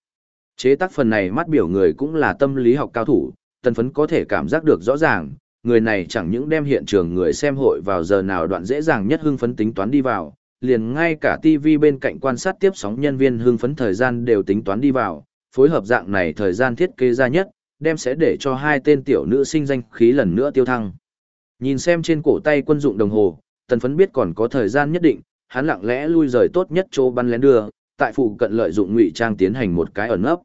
Chế tác phần này mắt biểu người cũng là tâm lý học cao thủ, tần phấn có thể cảm giác được rõ ràng, người này chẳng những đem hiện trường người xem hội vào giờ nào đoạn dễ dàng nhất hưng phấn tính toán đi vào, liền ngay cả TV bên cạnh quan sát tiếp sóng nhân viên hưng phấn thời gian đều tính toán đi vào, phối hợp dạng này thời gian thiết kế ra nhất, đem sẽ để cho hai tên tiểu nữ sinh danh khí lần nữa tiêu thăng. Nhìn xem trên cổ tay quân dụng đồng hồ, tần phấn biết còn có thời gian nhất định, hắn lặng lẽ lui rời tốt nhất chỗ bắn lén đưa, tại phụ cận lợi dụng ngụy trang tiến hành một cái ẩn nấp.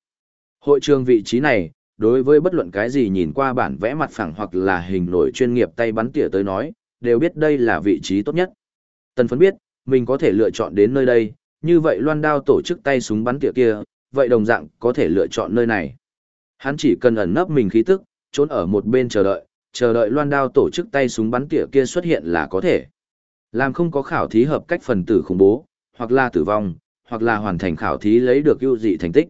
Hội trường vị trí này, đối với bất luận cái gì nhìn qua bản vẽ mặt phẳng hoặc là hình nổi chuyên nghiệp tay bắn tỉa tới nói, đều biết đây là vị trí tốt nhất. Tần phấn biết, mình có thể lựa chọn đến nơi đây, như vậy loan đao tổ chức tay súng bắn tỉa kia, vậy đồng dạng có thể lựa chọn nơi này. Hắn chỉ cần ẩn nấp mình khí tức, trốn ở một bên chờ đợi, chờ đợi loan đao tổ chức tay súng bắn tỉa kia xuất hiện là có thể. Làm không có khảo thí hợp cách phần tử khủng bố, hoặc là tử vong, hoặc là hoàn thành khảo thí lấy được ưu dị thành tích.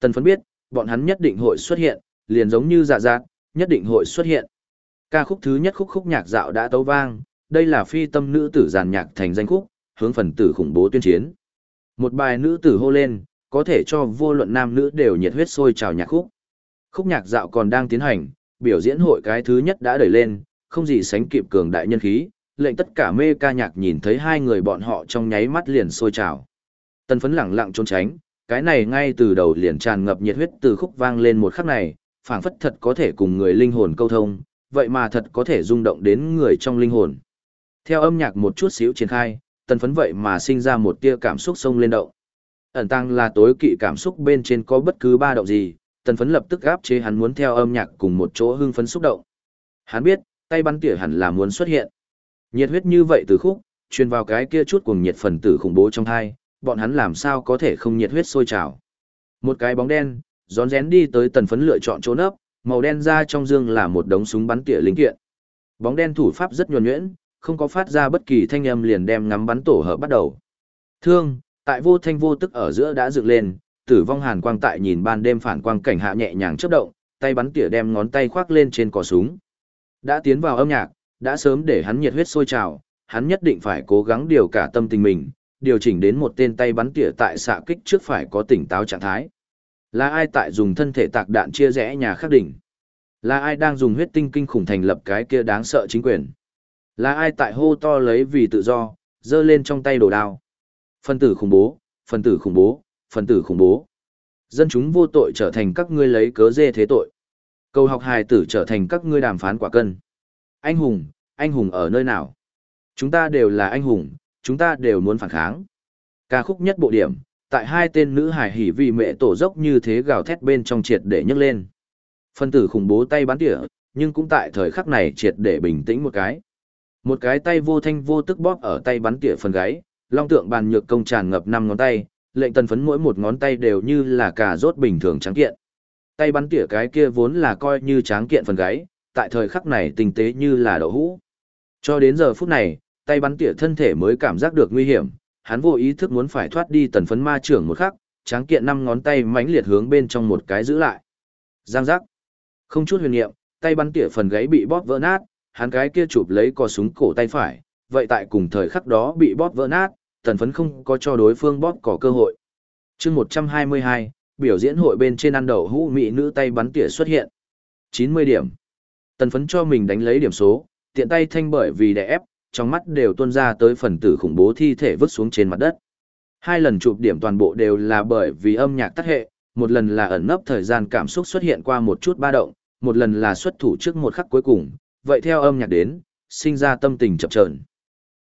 Tần phấn biết, bọn hắn nhất định hội xuất hiện, liền giống như dạ dạ, nhất định hội xuất hiện. Ca khúc thứ nhất khúc khúc nhạc dạo đã tấu vang, đây là phi tâm nữ tử giàn nhạc thành danh khúc, hướng phần tử khủng bố tuyên chiến. Một bài nữ tử hô lên, có thể cho vô luận nam nữ đều nhiệt huyết sôi trào nhạc khúc. Khúc nhạc dạo còn đang tiến hành, biểu diễn hội cái thứ nhất đã đẩy lên, không gì sánh kịp cường đại nhân khí, lệnh tất cả mê ca nhạc nhìn thấy hai người bọn họ trong nháy mắt liền sôi trào. Tân phấn lẳng lặng trốn tránh, cái này ngay từ đầu liền tràn ngập nhiệt huyết từ khúc vang lên một khắc này, phảng phất thật có thể cùng người linh hồn câu thông, vậy mà thật có thể rung động đến người trong linh hồn. Theo âm nhạc một chút xíu triển khai, tần phấn vậy mà sinh ra một tia cảm xúc sông lên động. Ẩn tăng là tối kỵ cảm xúc bên trên có bất cứ ba động gì, tần phấn lập tức gáp chế hắn muốn theo âm nhạc cùng một chỗ hưng phấn xúc động. Hắn biết, tay bắn tỉa hẳn là muốn xuất hiện. Nhiệt huyết như vậy từ khúc, truyền vào cái kia chút cùng nhiệt phần tử khủng bố trong hai, bọn hắn làm sao có thể không nhiệt huyết sôi trào. Một cái bóng đen, rón rén đi tới tần phấn lựa chọn chỗ nấp, màu đen ra trong dương là một đống súng bắn tỉa linh kiện. Bóng đen thủ pháp rất nhuần nhuyễn, không có phát ra bất kỳ thanh âm liền đem ngắm bắn tổ hợp bắt đầu. Thương, tại vô thanh vô tức ở giữa đã dựng lên, tử vong hàn quang tại nhìn ban đêm phản quang cảnh hạ nhẹ nhàng chớp động, tay bắn tỉa đem ngón tay khoác lên trên cò súng. Đã tiến vào âm nhạc, đã sớm để hắn nhiệt huyết sôi trào, hắn nhất định phải cố gắng điều cả tâm tình mình, điều chỉnh đến một tên tay bắn tỉa tại xạ kích trước phải có tỉnh táo trạng thái. Là ai tại dùng thân thể tạc đạn chia rẽ nhà khắc đỉnh? Là ai đang dùng huyết tinh kinh khủng thành lập cái kia đáng sợ chính quyền? Là ai tại hô to lấy vì tự do, giơ lên trong tay đồ đao? Phân tử khủng bố, phân tử khủng bố, phân tử khủng bố. Dân chúng vô tội trở thành các ngươi lấy cớ dê thế tội. Cầu học hài tử trở thành các ngươi đàm phán quả cân. Anh hùng, anh hùng ở nơi nào? Chúng ta đều là anh hùng, chúng ta đều muốn phản kháng. Ca khúc nhất bộ điểm, tại hai tên nữ hài hỉ vì mẹ tổ dốc như thế gào thét bên trong triệt để nhấc lên. Phân tử khủng bố tay bắn tỉa, nhưng cũng tại thời khắc này triệt để bình tĩnh một cái. Một cái tay vô thanh vô tức bóp ở tay bắn tỉa phần gáy, long tượng bàn nhược công tràn ngập năm ngón tay, lệnh tần phấn mỗi một ngón tay đều như là cà rốt bình thường trắng kiện. Tay bắn tỉa cái kia vốn là coi như tráng kiện phần gáy, tại thời khắc này tinh tế như là đậu hũ. Cho đến giờ phút này, tay bắn tỉa thân thể mới cảm giác được nguy hiểm, hắn vô ý thức muốn phải thoát đi tần phấn ma trưởng một khắc, tráng kiện năm ngón tay mãnh liệt hướng bên trong một cái giữ lại. Giang giác. Không chút huyền niệm, tay bắn tỉa phần gáy bị bóp vỡ nát, hắn cái kia chụp lấy cò súng cổ tay phải, vậy tại cùng thời khắc đó bị bóp vỡ nát, tần phấn không có cho đối phương bóp có cơ hội. chương 122, biểu diễn hội bên trên ăn đậu hũ mỹ nữ tay bắn tỉa xuất hiện. 90 điểm. Tần phấn cho mình đánh lấy điểm số, tiện tay thanh bởi vì đè ép, trong mắt đều tuôn ra tới phần tử khủng bố thi thể vứt xuống trên mặt đất. Hai lần chụp điểm toàn bộ đều là bởi vì âm nhạc tắt hệ, một lần là ẩn nấp thời gian cảm xúc xuất hiện qua một chút ba động, một lần là xuất thủ trước một khắc cuối cùng, vậy theo âm nhạc đến, sinh ra tâm tình chập chờn.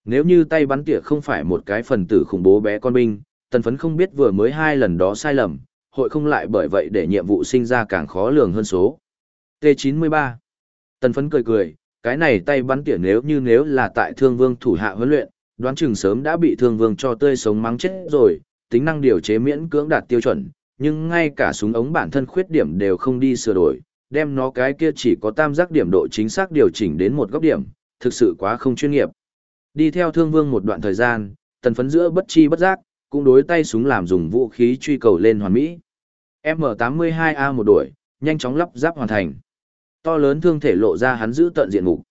Nếu như tay bắn tỉa không phải một cái phần tử khủng bố bé con binh, tần phấn không biết vừa mới hai lần đó sai lầm, hội không lại bởi vậy để nhiệm vụ sinh ra càng khó lường hơn số. T93 Tần phấn cười cười, cái này tay bắn tỉa nếu như nếu là tại thương vương thủ hạ huấn luyện, đoán chừng sớm đã bị thương vương cho tươi sống mắng chết rồi, tính năng điều chế miễn cưỡng đạt tiêu chuẩn, nhưng ngay cả súng ống bản thân khuyết điểm đều không đi sửa đổi, đem nó cái kia chỉ có tam giác điểm độ chính xác điều chỉnh đến một góc điểm, thực sự quá không chuyên nghiệp. Đi theo thương vương một đoạn thời gian, tần phấn giữa bất chi bất giác, cũng đối tay súng làm dùng vũ khí truy cầu lên hoàn mỹ. M82A một đuổi, nhanh chóng lắp ráp hoàn thành. To lớn thương thể lộ ra hắn giữ tận diện mục.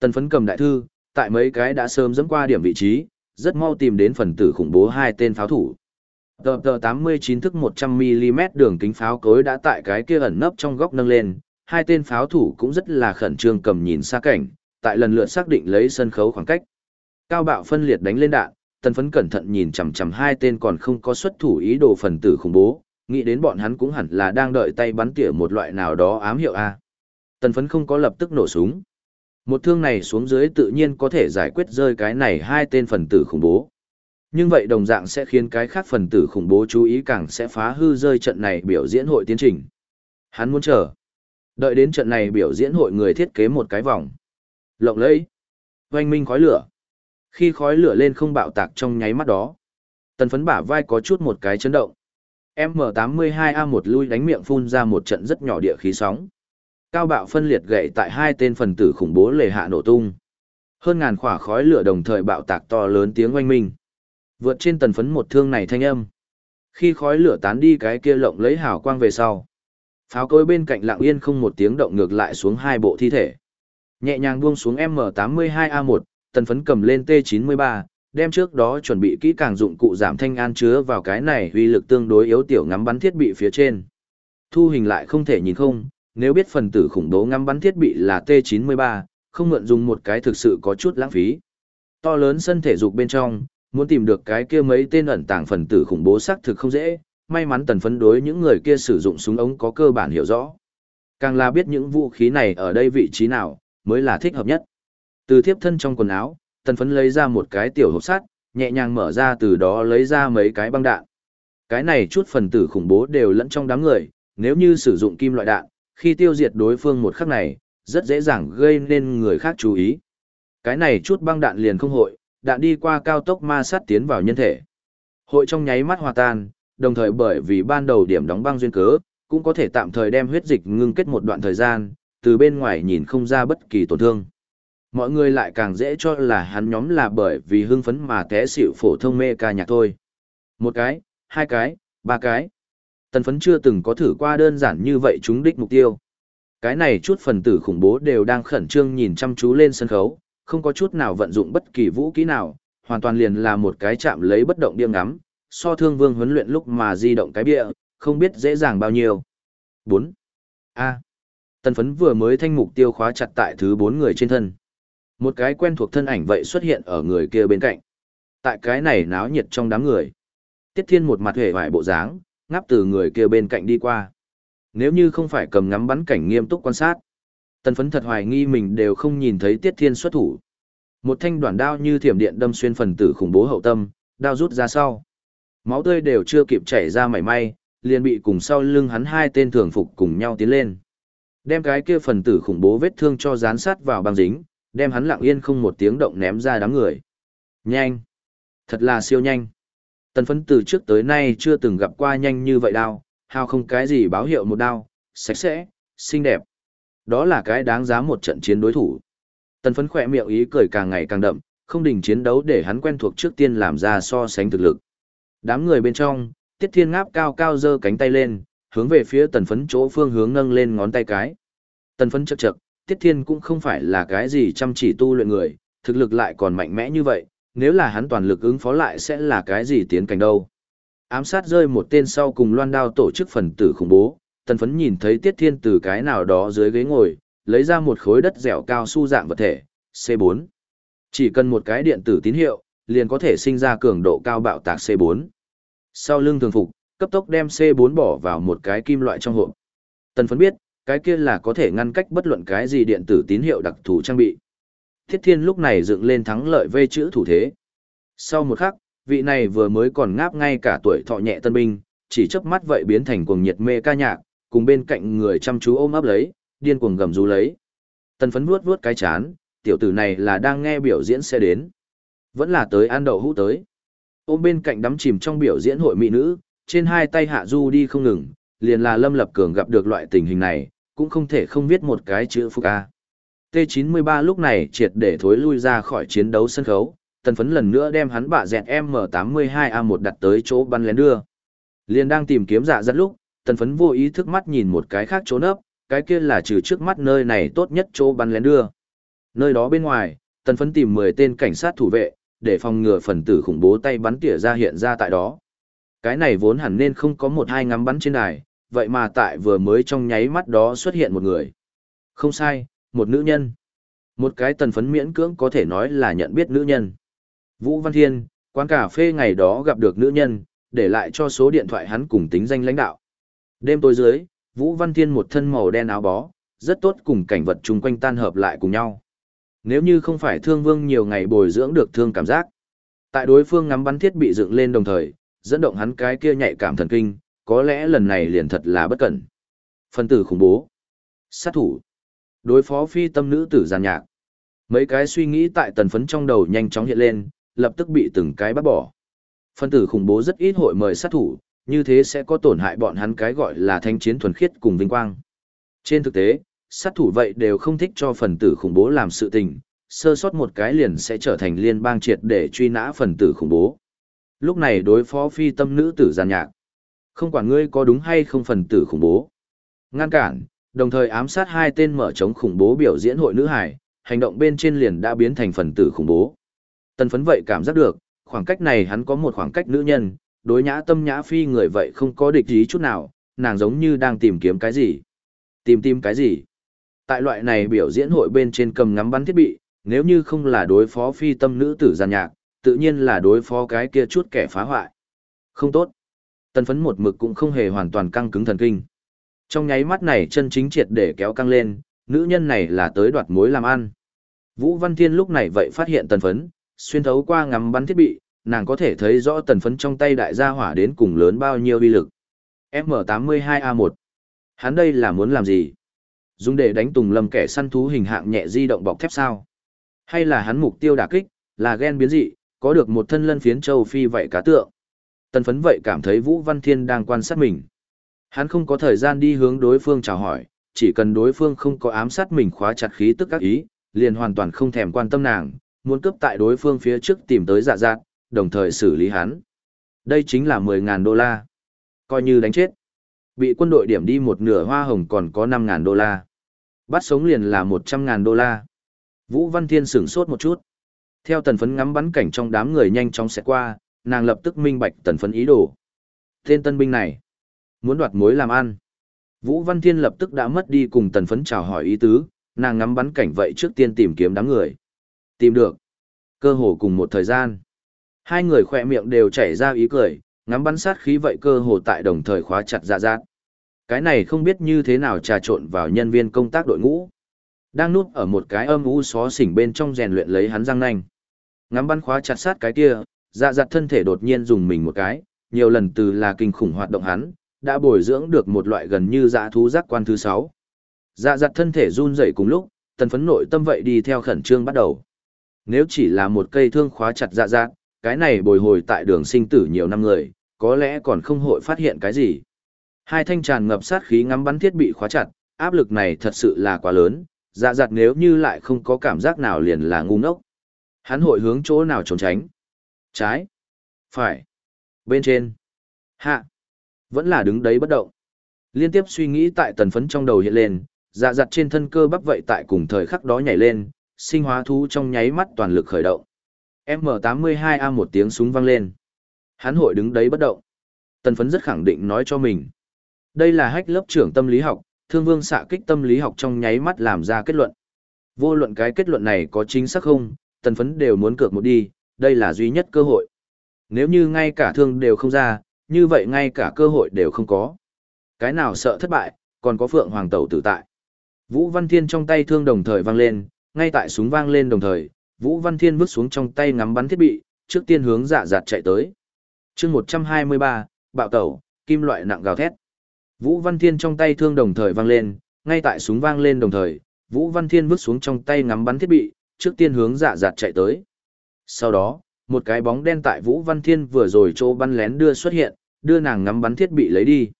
Tần phấn cầm đại thư, tại mấy cái đã sớm dẫm qua điểm vị trí, rất mau tìm đến phần tử khủng bố hai tên pháo thủ. Tờ tờ 89 thức 100mm đường kính pháo cối đã tại cái kia ẩn nấp trong góc nâng lên, hai tên pháo thủ cũng rất là khẩn trương cầm nhìn xa cảnh, tại lần lượt xác định lấy sân khấu khoảng cách. Cao bạo phân liệt đánh lên đạn, tần phấn cẩn thận nhìn chằm chằm hai tên còn không có xuất thủ ý đồ phần tử khủng bố, nghĩ đến bọn hắn cũng hẳn là đang đợi tay bắn tỉa một loại nào đó ám hiệu A. Tần phấn không có lập tức nổ súng. Một thương này xuống dưới tự nhiên có thể giải quyết rơi cái này hai tên phần tử khủng bố. Nhưng vậy đồng dạng sẽ khiến cái khác phần tử khủng bố chú ý càng sẽ phá hư rơi trận này biểu diễn hội tiến trình. Hắn muốn chờ. Đợi đến trận này biểu diễn hội người thiết kế một cái vòng. Lộng lẫy. Oanh minh khói lửa. Khi khói lửa lên không bạo tạc trong nháy mắt đó. Tần phấn bả vai có chút một cái chấn động. M82A1 lui đánh miệng phun ra một trận rất nhỏ địa khí sóng. Cao bạo phân liệt gậy tại hai tên phần tử khủng bố lề hạ nổ tung. Hơn ngàn khỏa khói lửa đồng thời bạo tạc to lớn tiếng oanh minh. Vượt trên tần phấn một thương này thanh âm. Khi khói lửa tán đi cái kia lộng lấy hào quang về sau. Pháo cối bên cạnh lặng yên không một tiếng động ngược lại xuống hai bộ thi thể. Nhẹ nhàng buông xuống M82A1, tần phấn cầm lên T93, đem trước đó chuẩn bị kỹ càng dụng cụ giảm thanh an chứa vào cái này uy lực tương đối yếu tiểu ngắm bắn thiết bị phía trên. Thu hình lại không thể nhìn không, nếu biết phần tử khủng bố ngắm bắn thiết bị là T93, không mượn dùng một cái thực sự có chút lãng phí. To lớn sân thể dục bên trong, muốn tìm được cái kia mấy tên ẩn tàng phần tử khủng bố xác thực không dễ, may mắn tần phấn đối những người kia sử dụng súng ống có cơ bản hiểu rõ. Càng là biết những vũ khí này ở đây vị trí nào, mới là thích hợp nhất. Từ thiếp thân trong quần áo, tần phấn lấy ra một cái tiểu hộp sắt, nhẹ nhàng mở ra từ đó lấy ra mấy cái băng đạn. Cái này chút phần tử khủng bố đều lẫn trong đám người, nếu như sử dụng kim loại đạn, khi tiêu diệt đối phương một khắc này, rất dễ dàng gây nên người khác chú ý. Cái này chút băng đạn liền không hội, đạn đi qua cao tốc ma sát tiến vào nhân thể. Hội trong nháy mắt hòa tan, đồng thời bởi vì ban đầu điểm đóng băng duyên cớ, cũng có thể tạm thời đem huyết dịch ngưng kết một đoạn thời gian, từ bên ngoài nhìn không ra bất kỳ tổn thương. Mọi người lại càng dễ cho là hắn nhóm là bởi vì hưng phấn mà té xỉu phổ thông mê ca nhạc thôi. Một cái, hai cái, ba cái. Tần phấn chưa từng có thử qua đơn giản như vậy chúng đích mục tiêu. Cái này chút phần tử khủng bố đều đang khẩn trương nhìn chăm chú lên sân khấu, không có chút nào vận dụng bất kỳ vũ kỹ nào, hoàn toàn liền là một cái chạm lấy bất động điêm ngắm, so thương vương huấn luyện lúc mà di động cái bịa, không biết dễ dàng bao nhiêu. 4. A. Tần phấn vừa mới thanh mục tiêu khóa chặt tại thứ 4 người trên thân. Một cái quen thuộc thân ảnh vậy xuất hiện ở người kia bên cạnh. Tại cái này náo nhiệt trong đám người. Tiết Thiên một mặt hề vải bộ dáng, ngáp từ người kia bên cạnh đi qua. Nếu như không phải cầm ngắm bắn cảnh nghiêm túc quan sát, tần phấn thật hoài nghi mình đều không nhìn thấy Tiết Thiên xuất thủ. Một thanh đoạn đao như thiểm điện đâm xuyên phần tử khủng bố hậu tâm, đao rút ra sau. Máu tươi đều chưa kịp chảy ra mảy may, liền bị cùng sau lưng hắn hai tên thường phục cùng nhau tiến lên. Đem cái kia phần tử khủng bố vết thương cho dán sát vào băng dính, đem hắn lặng yên không một tiếng động ném ra đám người. Nhanh! Thật là siêu nhanh! Tần phấn từ trước tới nay chưa từng gặp qua nhanh như vậy đao, hao không cái gì báo hiệu một đao, sạch sẽ, xinh đẹp. Đó là cái đáng giá một trận chiến đối thủ. Tần phấn khỏe miệng ý cười càng ngày càng đậm, không đình chiến đấu để hắn quen thuộc trước tiên làm ra so sánh thực lực. Đám người bên trong, Tiết Thiên ngáp cao cao giơ cánh tay lên, hướng về phía tần phấn chỗ phương hướng nâng lên ngón tay cái. Tần phấn chậc chậc, Tiết Thiên cũng không phải là cái gì chăm chỉ tu luyện người, thực lực lại còn mạnh mẽ như vậy, nếu là hắn toàn lực ứng phó lại sẽ là cái gì tiến cảnh đâu. Ám sát rơi một tên sau cùng loan đao tổ chức phần tử khủng bố, tần phấn nhìn thấy Tiết Thiên từ cái nào đó dưới ghế ngồi, lấy ra một khối đất dẻo cao su dạng vật thể, C4. Chỉ cần một cái điện tử tín hiệu, liền có thể sinh ra cường độ cao bạo tạc C4. Sau lưng thường phục, cấp tốc đem C4 bỏ vào một cái kim loại trong hộp. Tần phấn biết, cái kia là có thể ngăn cách bất luận cái gì điện tử tín hiệu đặc thù trang bị. Thiết Thiên lúc này dựng lên thắng lợi vê chữ thủ thế. Sau một khắc, vị này vừa mới còn ngáp ngay cả tuổi thọ nhẹ tân binh, chỉ chớp mắt vậy biến thành cuồng nhiệt mê ca nhạc, cùng bên cạnh người chăm chú ôm ấp lấy, điên cuồng gầm rú lấy. Tần phấn vuốt vuốt cái chán, tiểu tử này là đang nghe biểu diễn sẽ đến. Vẫn là tới ăn đậu hũ tới. Ôm bên cạnh đắm chìm trong biểu diễn hội mỹ nữ, trên hai tay hạ du đi không ngừng, liền là Lâm Lập Cường gặp được loại tình hình này, cũng không thể không viết một cái chữ phúc A. T93 lúc này triệt để thối lui ra khỏi chiến đấu sân khấu, tần phấn lần nữa đem hắn bạ dẹt M82A1 đặt tới chỗ bắn lén đưa. Liền đang tìm kiếm dạ rất lúc, tần phấn vô ý thức mắt nhìn một cái khác chỗ nấp, cái kia là trừ trước mắt nơi này tốt nhất chỗ bắn lén đưa. Nơi đó bên ngoài, tần phấn tìm 10 tên cảnh sát thủ vệ, để phòng ngừa phần tử khủng bố tay bắn tỉa ra hiện ra tại đó. Cái này vốn hẳn nên không có một hai ngắm bắn trên đài, vậy mà tại vừa mới trong nháy mắt đó xuất hiện một người. Không sai, một nữ nhân. Một cái tần phấn miễn cưỡng có thể nói là nhận biết nữ nhân. Vũ Văn Thiên, quán cà phê ngày đó gặp được nữ nhân, để lại cho số điện thoại hắn cùng tính danh lãnh đạo. Đêm tối dưới, Vũ Văn Thiên một thân màu đen áo bó, rất tốt cùng cảnh vật chung quanh tan hợp lại cùng nhau. Nếu như không phải thương vương nhiều ngày bồi dưỡng được thương cảm giác, tại đối phương ngắm bắn thiết bị dựng lên đồng thời, dẫn động hắn cái kia nhạy cảm thần kinh, có lẽ lần này liền thật là bất cẩn. Phân tử khủng bố, sát thủ, đối phó phi tâm nữ tử giàn nhạc. Mấy cái suy nghĩ tại tần phấn trong đầu nhanh chóng hiện lên, lập tức bị từng cái bắt bỏ. Phân tử khủng bố rất ít hội mời sát thủ, như thế sẽ có tổn hại bọn hắn cái gọi là thanh chiến thuần khiết cùng vinh quang. Trên thực tế, sát thủ vậy đều không thích cho phần tử khủng bố làm sự tình, sơ sót một cái liền sẽ trở thành liên bang triệt để truy nã phần tử khủng bố. Lúc này đối phó phi tâm nữ tử giàn nhạc. Không quản ngươi có đúng hay không phần tử khủng bố. Ngăn cản, đồng thời ám sát hai tên mở chống khủng bố biểu diễn hội nữ hải, hành động bên trên liền đã biến thành phần tử khủng bố. Tần phấn vậy cảm giác được, khoảng cách này hắn có một khoảng cách nữ nhân, đối nhã tâm nhã phi người vậy không có địch ý chút nào, nàng giống như đang tìm kiếm cái gì. Tìm tìm cái gì? Tại loại này biểu diễn hội bên trên cầm ngắm bắn thiết bị, nếu như không là đối phó phi tâm nữ tử giàn nhạc, tự nhiên là đối phó cái kia chút kẻ phá hoại. Không tốt. Tần phấn một mực cũng không hề hoàn toàn căng cứng thần kinh. Trong nháy mắt này chân chính triệt để kéo căng lên, nữ nhân này là tới đoạt mối làm ăn. Vũ Văn Thiên lúc này vậy phát hiện tần phấn, xuyên thấu qua ngắm bắn thiết bị, nàng có thể thấy rõ tần phấn trong tay đại gia hỏa đến cùng lớn bao nhiêu uy lực. M82A1. Hắn đây là muốn làm gì? Dùng để đánh tùng lâm kẻ săn thú hình hạng nhẹ di động bọc thép sao? Hay là hắn mục tiêu đả kích, là ghen biến dị, có được một thân lân phiến châu phi vậy cá tượng? Tần phấn vậy cảm thấy Vũ Văn Thiên đang quan sát mình. Hắn không có thời gian đi hướng đối phương chào hỏi, chỉ cần đối phương không có ám sát mình khóa chặt khí tức các ý, liền hoàn toàn không thèm quan tâm nàng, muốn cướp tại đối phương phía trước tìm tới dạ dạ, đồng thời xử lý hắn. Đây chính là 10.000 đô la. Coi như đánh chết. Bị quân đội điểm đi một nửa hoa hồng còn có 5.000 đô la. Bắt sống liền là 100.000 đô la. Vũ Văn Thiên sửng sốt một chút. Theo tần phấn ngắm bắn cảnh trong đám người nhanh chóng sẽ qua, nàng lập tức minh bạch tần phấn ý đồ. Tên tân binh này, muốn đoạt mối làm ăn. Vũ Văn Thiên lập tức đã mất đi cùng tần phấn chào hỏi ý tứ, nàng ngắm bắn cảnh vậy trước tiên tìm kiếm đám người. Tìm được. Cơ hồ cùng một thời gian. Hai người khỏe miệng đều chảy ra ý cười, ngắm bắn sát khí vậy cơ hồ tại đồng thời khóa chặt dạ dạ. Cái này không biết như thế nào trà trộn vào nhân viên công tác đội ngũ. Đang núp ở một cái âm u xó xỉnh bên trong rèn luyện lấy hắn răng nanh. Ngắm bắn khóa chặt sát cái kia, dạ dạ thân thể đột nhiên dùng mình một cái, nhiều lần từ là kinh khủng hoạt động hắn, đã bồi dưỡng được một loại gần như dã thú giác quan thứ sáu. Dạ dặt thân thể run rẩy cùng lúc, tần phấn nội tâm vậy đi theo khẩn trương bắt đầu. Nếu chỉ là một cây thương khóa chặt dạ dặt, cái này bồi hồi tại đường sinh tử nhiều năm người, có lẽ còn không hội phát hiện cái gì. Hai thanh tràn ngập sát khí ngắm bắn thiết bị khóa chặt, áp lực này thật sự là quá lớn, dạ dặt nếu như lại không có cảm giác nào liền là ngu ngốc. Hắn hội hướng chỗ nào trốn tránh? Trái, phải, bên trên, hạ, vẫn là đứng đấy bất động. Liên tiếp suy nghĩ tại tần phấn trong đầu hiện lên, dạ dặt trên thân cơ bắp vậy tại cùng thời khắc đó nhảy lên, sinh hóa thú trong nháy mắt toàn lực khởi động. M82A một tiếng súng vang lên. Hắn hội đứng đấy bất động. Tần phấn rất khẳng định nói cho mình. Đây là hách lớp trưởng tâm lý học, thương vương xạ kích tâm lý học trong nháy mắt làm ra kết luận. Vô luận cái kết luận này có chính xác không, tần phấn đều muốn cược một đi, đây là duy nhất cơ hội. Nếu như ngay cả thương đều không ra, như vậy ngay cả cơ hội đều không có. Cái nào sợ thất bại, còn có phượng hoàng tẩu tử tại. Vũ Văn Thiên trong tay thương đồng thời vang lên, ngay tại súng vang lên đồng thời, Vũ Văn Thiên vứt xuống trong tay ngắm bắn thiết bị, trước tiên hướng dạ dạt chạy tới. chương 123, bạo tẩu, kim loại nặng gào thét. Vũ Văn Thiên trong tay thương đồng thời vang lên, ngay tại súng vang lên đồng thời, Vũ Văn Thiên vứt xuống trong tay ngắm bắn thiết bị, trước tiên hướng dạ dạt chạy tới. Sau đó, một cái bóng đen tại Vũ Văn Thiên vừa rồi chỗ bắn lén đưa xuất hiện, đưa nàng ngắm bắn thiết bị lấy đi.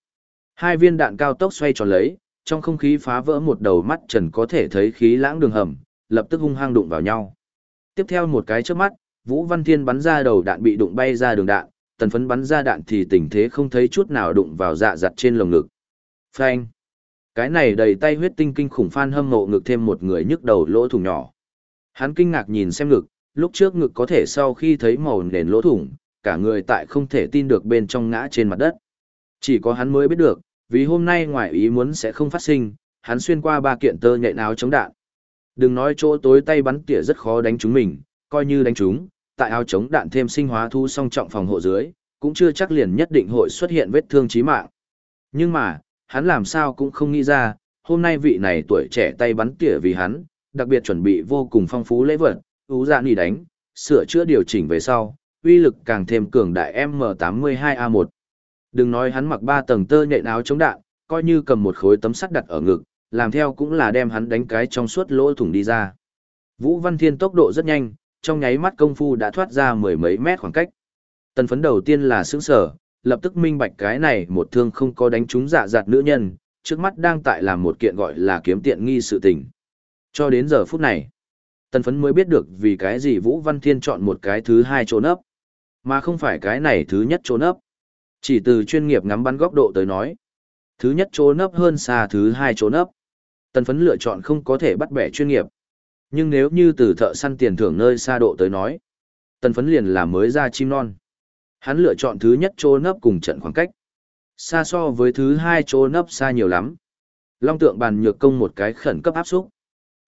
Hai viên đạn cao tốc xoay tròn lấy, trong không khí phá vỡ một đầu mắt trần có thể thấy khí lãng đường hầm, lập tức hung hăng đụng vào nhau. Tiếp theo một cái trước mắt, Vũ Văn Thiên bắn ra đầu đạn bị đụng bay ra đường đạn, tần phấn bắn ra đạn thì tình thế không thấy chút nào đụng vào dạ giặt trên lồng ngực. Phanh! Cái này đầy tay huyết tinh kinh khủng phan hâm mộ ngực thêm một người nhức đầu lỗ thủng nhỏ. Hắn kinh ngạc nhìn xem ngực, lúc trước ngực có thể sau khi thấy màu nền lỗ thủng, cả người tại không thể tin được bên trong ngã trên mặt đất. Chỉ có hắn mới biết được, vì hôm nay ngoài ý muốn sẽ không phát sinh, hắn xuyên qua ba kiện tơ nhện áo chống đạn. Đừng nói chỗ tối tay bắn tỉa rất khó đánh chúng mình, coi như đánh chúng, tại áo chống đạn thêm sinh hóa thu song trọng phòng hộ dưới, cũng chưa chắc liền nhất định hội xuất hiện vết thương chí mạng. Nhưng mà, hắn làm sao cũng không nghĩ ra, hôm nay vị này tuổi trẻ tay bắn tỉa vì hắn, đặc biệt chuẩn bị vô cùng phong phú lễ vật, ú dạ nỉ đánh, sửa chữa điều chỉnh về sau, uy lực càng thêm cường đại M82A1. Đừng nói hắn mặc ba tầng tơ nhện áo chống đạn, coi như cầm một khối tấm sắt đặt ở ngực, làm theo cũng là đem hắn đánh cái trong suốt lỗ thủng đi ra. Vũ Văn Thiên tốc độ rất nhanh, trong nháy mắt công phu đã thoát ra mười mấy mét khoảng cách. Tần phấn đầu tiên là sững sở, lập tức minh bạch cái này một thương không có đánh trúng dạ dạt nữ nhân, trước mắt đang tại làm một kiện gọi là kiếm tiện nghi sự tình. Cho đến giờ phút này, tần phấn mới biết được vì cái gì Vũ Văn Thiên chọn một cái thứ hai chỗ nấp, mà không phải cái này thứ nhất chỗ nấp. Chỉ từ chuyên nghiệp ngắm bắn góc độ tới nói, thứ nhất chỗ nấp hơn xa thứ hai chỗ nấp. Tần phấn lựa chọn không có thể bắt bẻ chuyên nghiệp. Nhưng nếu như từ thợ săn tiền thưởng nơi xa độ tới nói, tần phấn liền là mới ra chim non. Hắn lựa chọn thứ nhất chỗ nấp cùng trận khoảng cách. Xa so với thứ hai chỗ nấp xa nhiều lắm. Long tượng bàn nhược công một cái khẩn cấp áp xúc.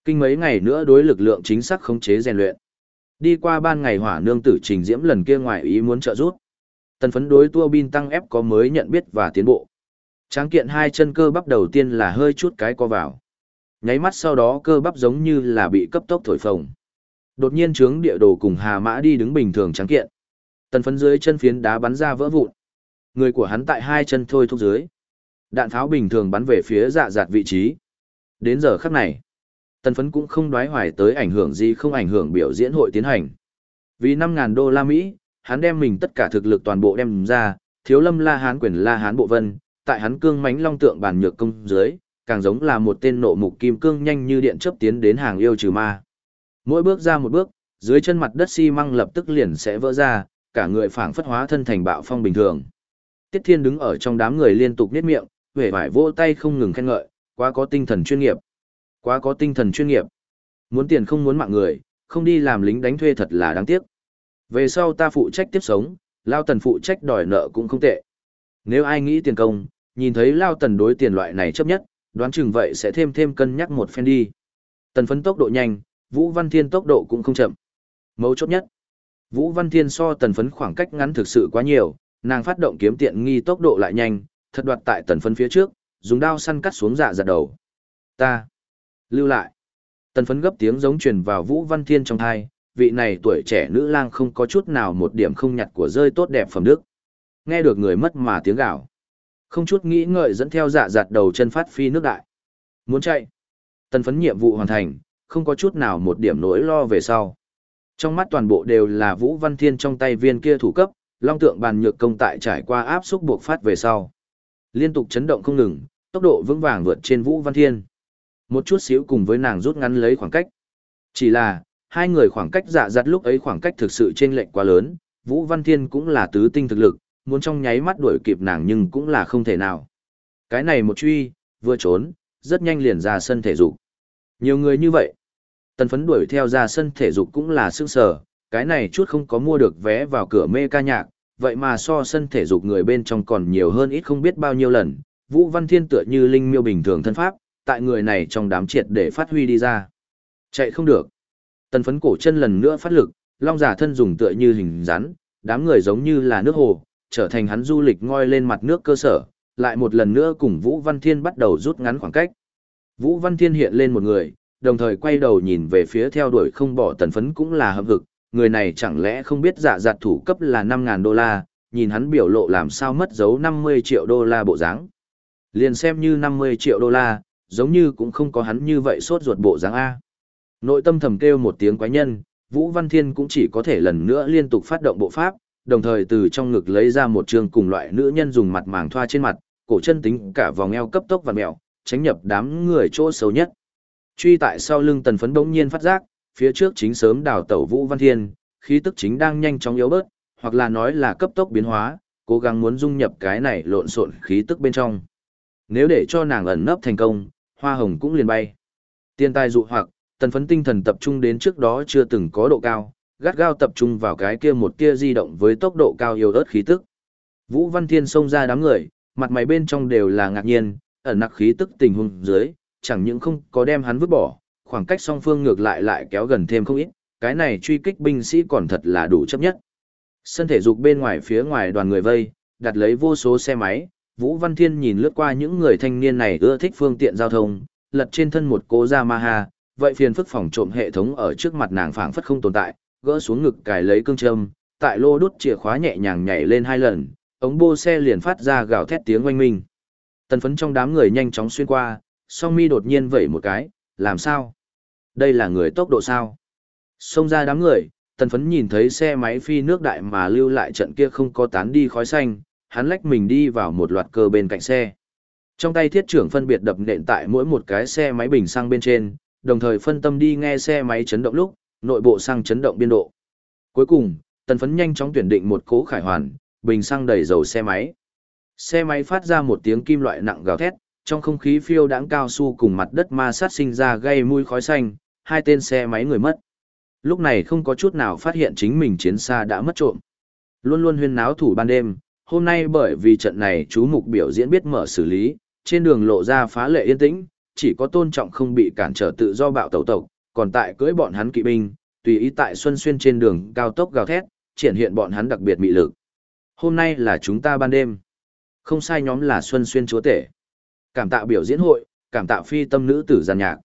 Kinh mấy ngày nữa đối lực lượng chính xác khống chế rèn luyện. Đi qua ban ngày hỏa nương tử trình diễm lần kia ngoài ý muốn trợ giúp. Tần phấn đối tua bin tăng ép có mới nhận biết và tiến bộ. Tráng kiện hai chân cơ bắp đầu tiên là hơi chút cái co vào. Nháy mắt sau đó cơ bắp giống như là bị cấp tốc thổi phồng. Đột nhiên trướng địa đồ cùng Hà Mã đi đứng bình thường tráng kiện. Tần phấn dưới chân phiến đá bắn ra vỡ vụn. Người của hắn tại hai chân thôi thúc dưới. Đạn pháo bình thường bắn về phía dạ dạt vị trí. Đến giờ khắc này, tần phấn cũng không đoái hoài tới ảnh hưởng gì không ảnh hưởng biểu diễn hội tiến hành. Vì 5.000 đô la Mỹ, hắn đem mình tất cả thực lực toàn bộ đem ra, thiếu lâm la hán quyền la hán bộ vân, tại hắn cương mánh long tượng bản nhược công dưới, càng giống là một tên nộ mục kim cương nhanh như điện chớp tiến đến hàng yêu trừ ma. Mỗi bước ra một bước, dưới chân mặt đất xi măng lập tức liền sẽ vỡ ra, cả người phảng phất hóa thân thành bạo phong bình thường. Tiết Thiên đứng ở trong đám người liên tục niết miệng, vẻ vải vỗ tay không ngừng khen ngợi, quá có tinh thần chuyên nghiệp. Quá có tinh thần chuyên nghiệp. Muốn tiền không muốn mạng người, không đi làm lính đánh thuê thật là đáng tiếc. Về sau ta phụ trách tiếp sống, Lao Tần phụ trách đòi nợ cũng không tệ. Nếu ai nghĩ tiền công, nhìn thấy Lao Tần đối tiền loại này chấp nhất, đoán chừng vậy sẽ thêm thêm cân nhắc một phen đi. Tần phấn tốc độ nhanh, Vũ Văn Thiên tốc độ cũng không chậm. Mấu chốt nhất. Vũ Văn Thiên so tần phấn khoảng cách ngắn thực sự quá nhiều, nàng phát động kiếm tiện nghi tốc độ lại nhanh, thật đoạt tại tần phấn phía trước, dùng đao săn cắt xuống dạ giật đầu. Ta. Lưu lại. Tần phấn gấp tiếng giống truyền vào Vũ Văn Thiên trong thai, vị này tuổi trẻ nữ lang không có chút nào một điểm không nhặt của rơi tốt đẹp phẩm đức. Nghe được người mất mà tiếng gạo. Không chút nghĩ ngợi dẫn theo dạ giặt đầu chân phát phi nước đại. Muốn chạy. Tần phấn nhiệm vụ hoàn thành, không có chút nào một điểm nỗi lo về sau. Trong mắt toàn bộ đều là Vũ Văn Thiên trong tay viên kia thủ cấp, long tượng bàn nhược công tại trải qua áp xúc buộc phát về sau. Liên tục chấn động không ngừng, tốc độ vững vàng vượt trên Vũ Văn Thiên. Một chút xíu cùng với nàng rút ngắn lấy khoảng cách. Chỉ là, hai người khoảng cách dạ dặt lúc ấy khoảng cách thực sự trên lệnh quá lớn, Vũ Văn Thiên cũng là tứ tinh thực lực, muốn trong nháy mắt đuổi kịp nàng nhưng cũng là không thể nào. Cái này một truy, vừa trốn, rất nhanh liền ra sân thể dục. Nhiều người như vậy, tần phấn đuổi theo ra sân thể dục cũng là sức sở, cái này chút không có mua được vé vào cửa mê ca nhạc, vậy mà so sân thể dục người bên trong còn nhiều hơn ít không biết bao nhiêu lần. Vũ Văn Thiên tựa như linh miêu bình thường thân pháp, tại người này trong đám triệt để phát huy đi ra. Chạy không được. Tần phấn cổ chân lần nữa phát lực, long giả thân dùng tựa như hình rắn, đám người giống như là nước hồ, trở thành hắn du lịch ngoi lên mặt nước cơ sở, lại một lần nữa cùng Vũ Văn Thiên bắt đầu rút ngắn khoảng cách. Vũ Văn Thiên hiện lên một người, đồng thời quay đầu nhìn về phía theo đuổi không bỏ tần phấn cũng là hâm hực, người này chẳng lẽ không biết giả giặt thủ cấp là 5.000 đô la, nhìn hắn biểu lộ làm sao mất dấu 50 triệu đô la bộ dáng Liền xem như 50 triệu đô la, giống như cũng không có hắn như vậy sốt ruột bộ dáng A. Nội tâm thầm kêu một tiếng quái nhân, Vũ Văn Thiên cũng chỉ có thể lần nữa liên tục phát động bộ pháp, đồng thời từ trong ngực lấy ra một trường cùng loại nữ nhân dùng mặt màng thoa trên mặt, cổ chân tính cả vòng eo cấp tốc và mèo, tránh nhập đám người chỗ xấu nhất. Truy tại sau lưng tần phấn bỗng nhiên phát giác, phía trước chính sớm đào tẩu Vũ Văn Thiên, khí tức chính đang nhanh chóng yếu bớt, hoặc là nói là cấp tốc biến hóa, cố gắng muốn dung nhập cái này lộn xộn khí tức bên trong. Nếu để cho nàng ẩn nấp thành công, hoa hồng cũng liền bay. Tiên tai dụ hoặc, tần phấn tinh thần tập trung đến trước đó chưa từng có độ cao, gắt gao tập trung vào cái kia một kia di động với tốc độ cao yêu ớt khí tức. Vũ Văn Thiên xông ra đám người, mặt mày bên trong đều là ngạc nhiên, ẩn nặc khí tức tình huống dưới, chẳng những không có đem hắn vứt bỏ, khoảng cách song phương ngược lại lại kéo gần thêm không ít, cái này truy kích binh sĩ còn thật là đủ chấp nhất. Sân thể dục bên ngoài phía ngoài đoàn người vây, đặt lấy vô số xe máy, Vũ Văn Thiên nhìn lướt qua những người thanh niên này ưa thích phương tiện giao thông, lật trên thân một cố Yamaha, vậy phiền phức phòng trộm hệ thống ở trước mặt nàng phảng phất không tồn tại, gỡ xuống ngực cài lấy cương châm, tại lô đút chìa khóa nhẹ nhàng nhảy lên hai lần, ống bô xe liền phát ra gào thét tiếng oanh minh. Tần phấn trong đám người nhanh chóng xuyên qua, song mi đột nhiên vẩy một cái, làm sao? Đây là người tốc độ sao? Xông ra đám người, tần phấn nhìn thấy xe máy phi nước đại mà lưu lại trận kia không có tán đi khói xanh, hắn lách mình đi vào một loạt cơ bên cạnh xe. Trong tay thiết trưởng phân biệt đập nện tại mỗi một cái xe máy bình xăng bên trên, đồng thời phân tâm đi nghe xe máy chấn động lúc, nội bộ xăng chấn động biên độ. Cuối cùng, tần phấn nhanh chóng tuyển định một cố khải hoàn, bình xăng đầy dầu xe máy. Xe máy phát ra một tiếng kim loại nặng gào thét, trong không khí phiêu đãng cao su cùng mặt đất ma sát sinh ra gây mùi khói xanh, hai tên xe máy người mất. Lúc này không có chút nào phát hiện chính mình chiến xa đã mất trộm. Luôn luôn huyên náo thủ ban đêm, hôm nay bởi vì trận này chú mục biểu diễn biết mở xử lý, trên đường lộ ra phá lệ yên tĩnh, chỉ có tôn trọng không bị cản trở tự do bạo tẩu tộc, còn tại cưỡi bọn hắn kỵ binh, tùy ý tại xuân xuyên trên đường cao tốc gào thét, triển hiện bọn hắn đặc biệt mị lực. Hôm nay là chúng ta ban đêm. Không sai nhóm là xuân xuyên chúa tể. Cảm tạ biểu diễn hội, cảm tạ phi tâm nữ tử giàn nhạc.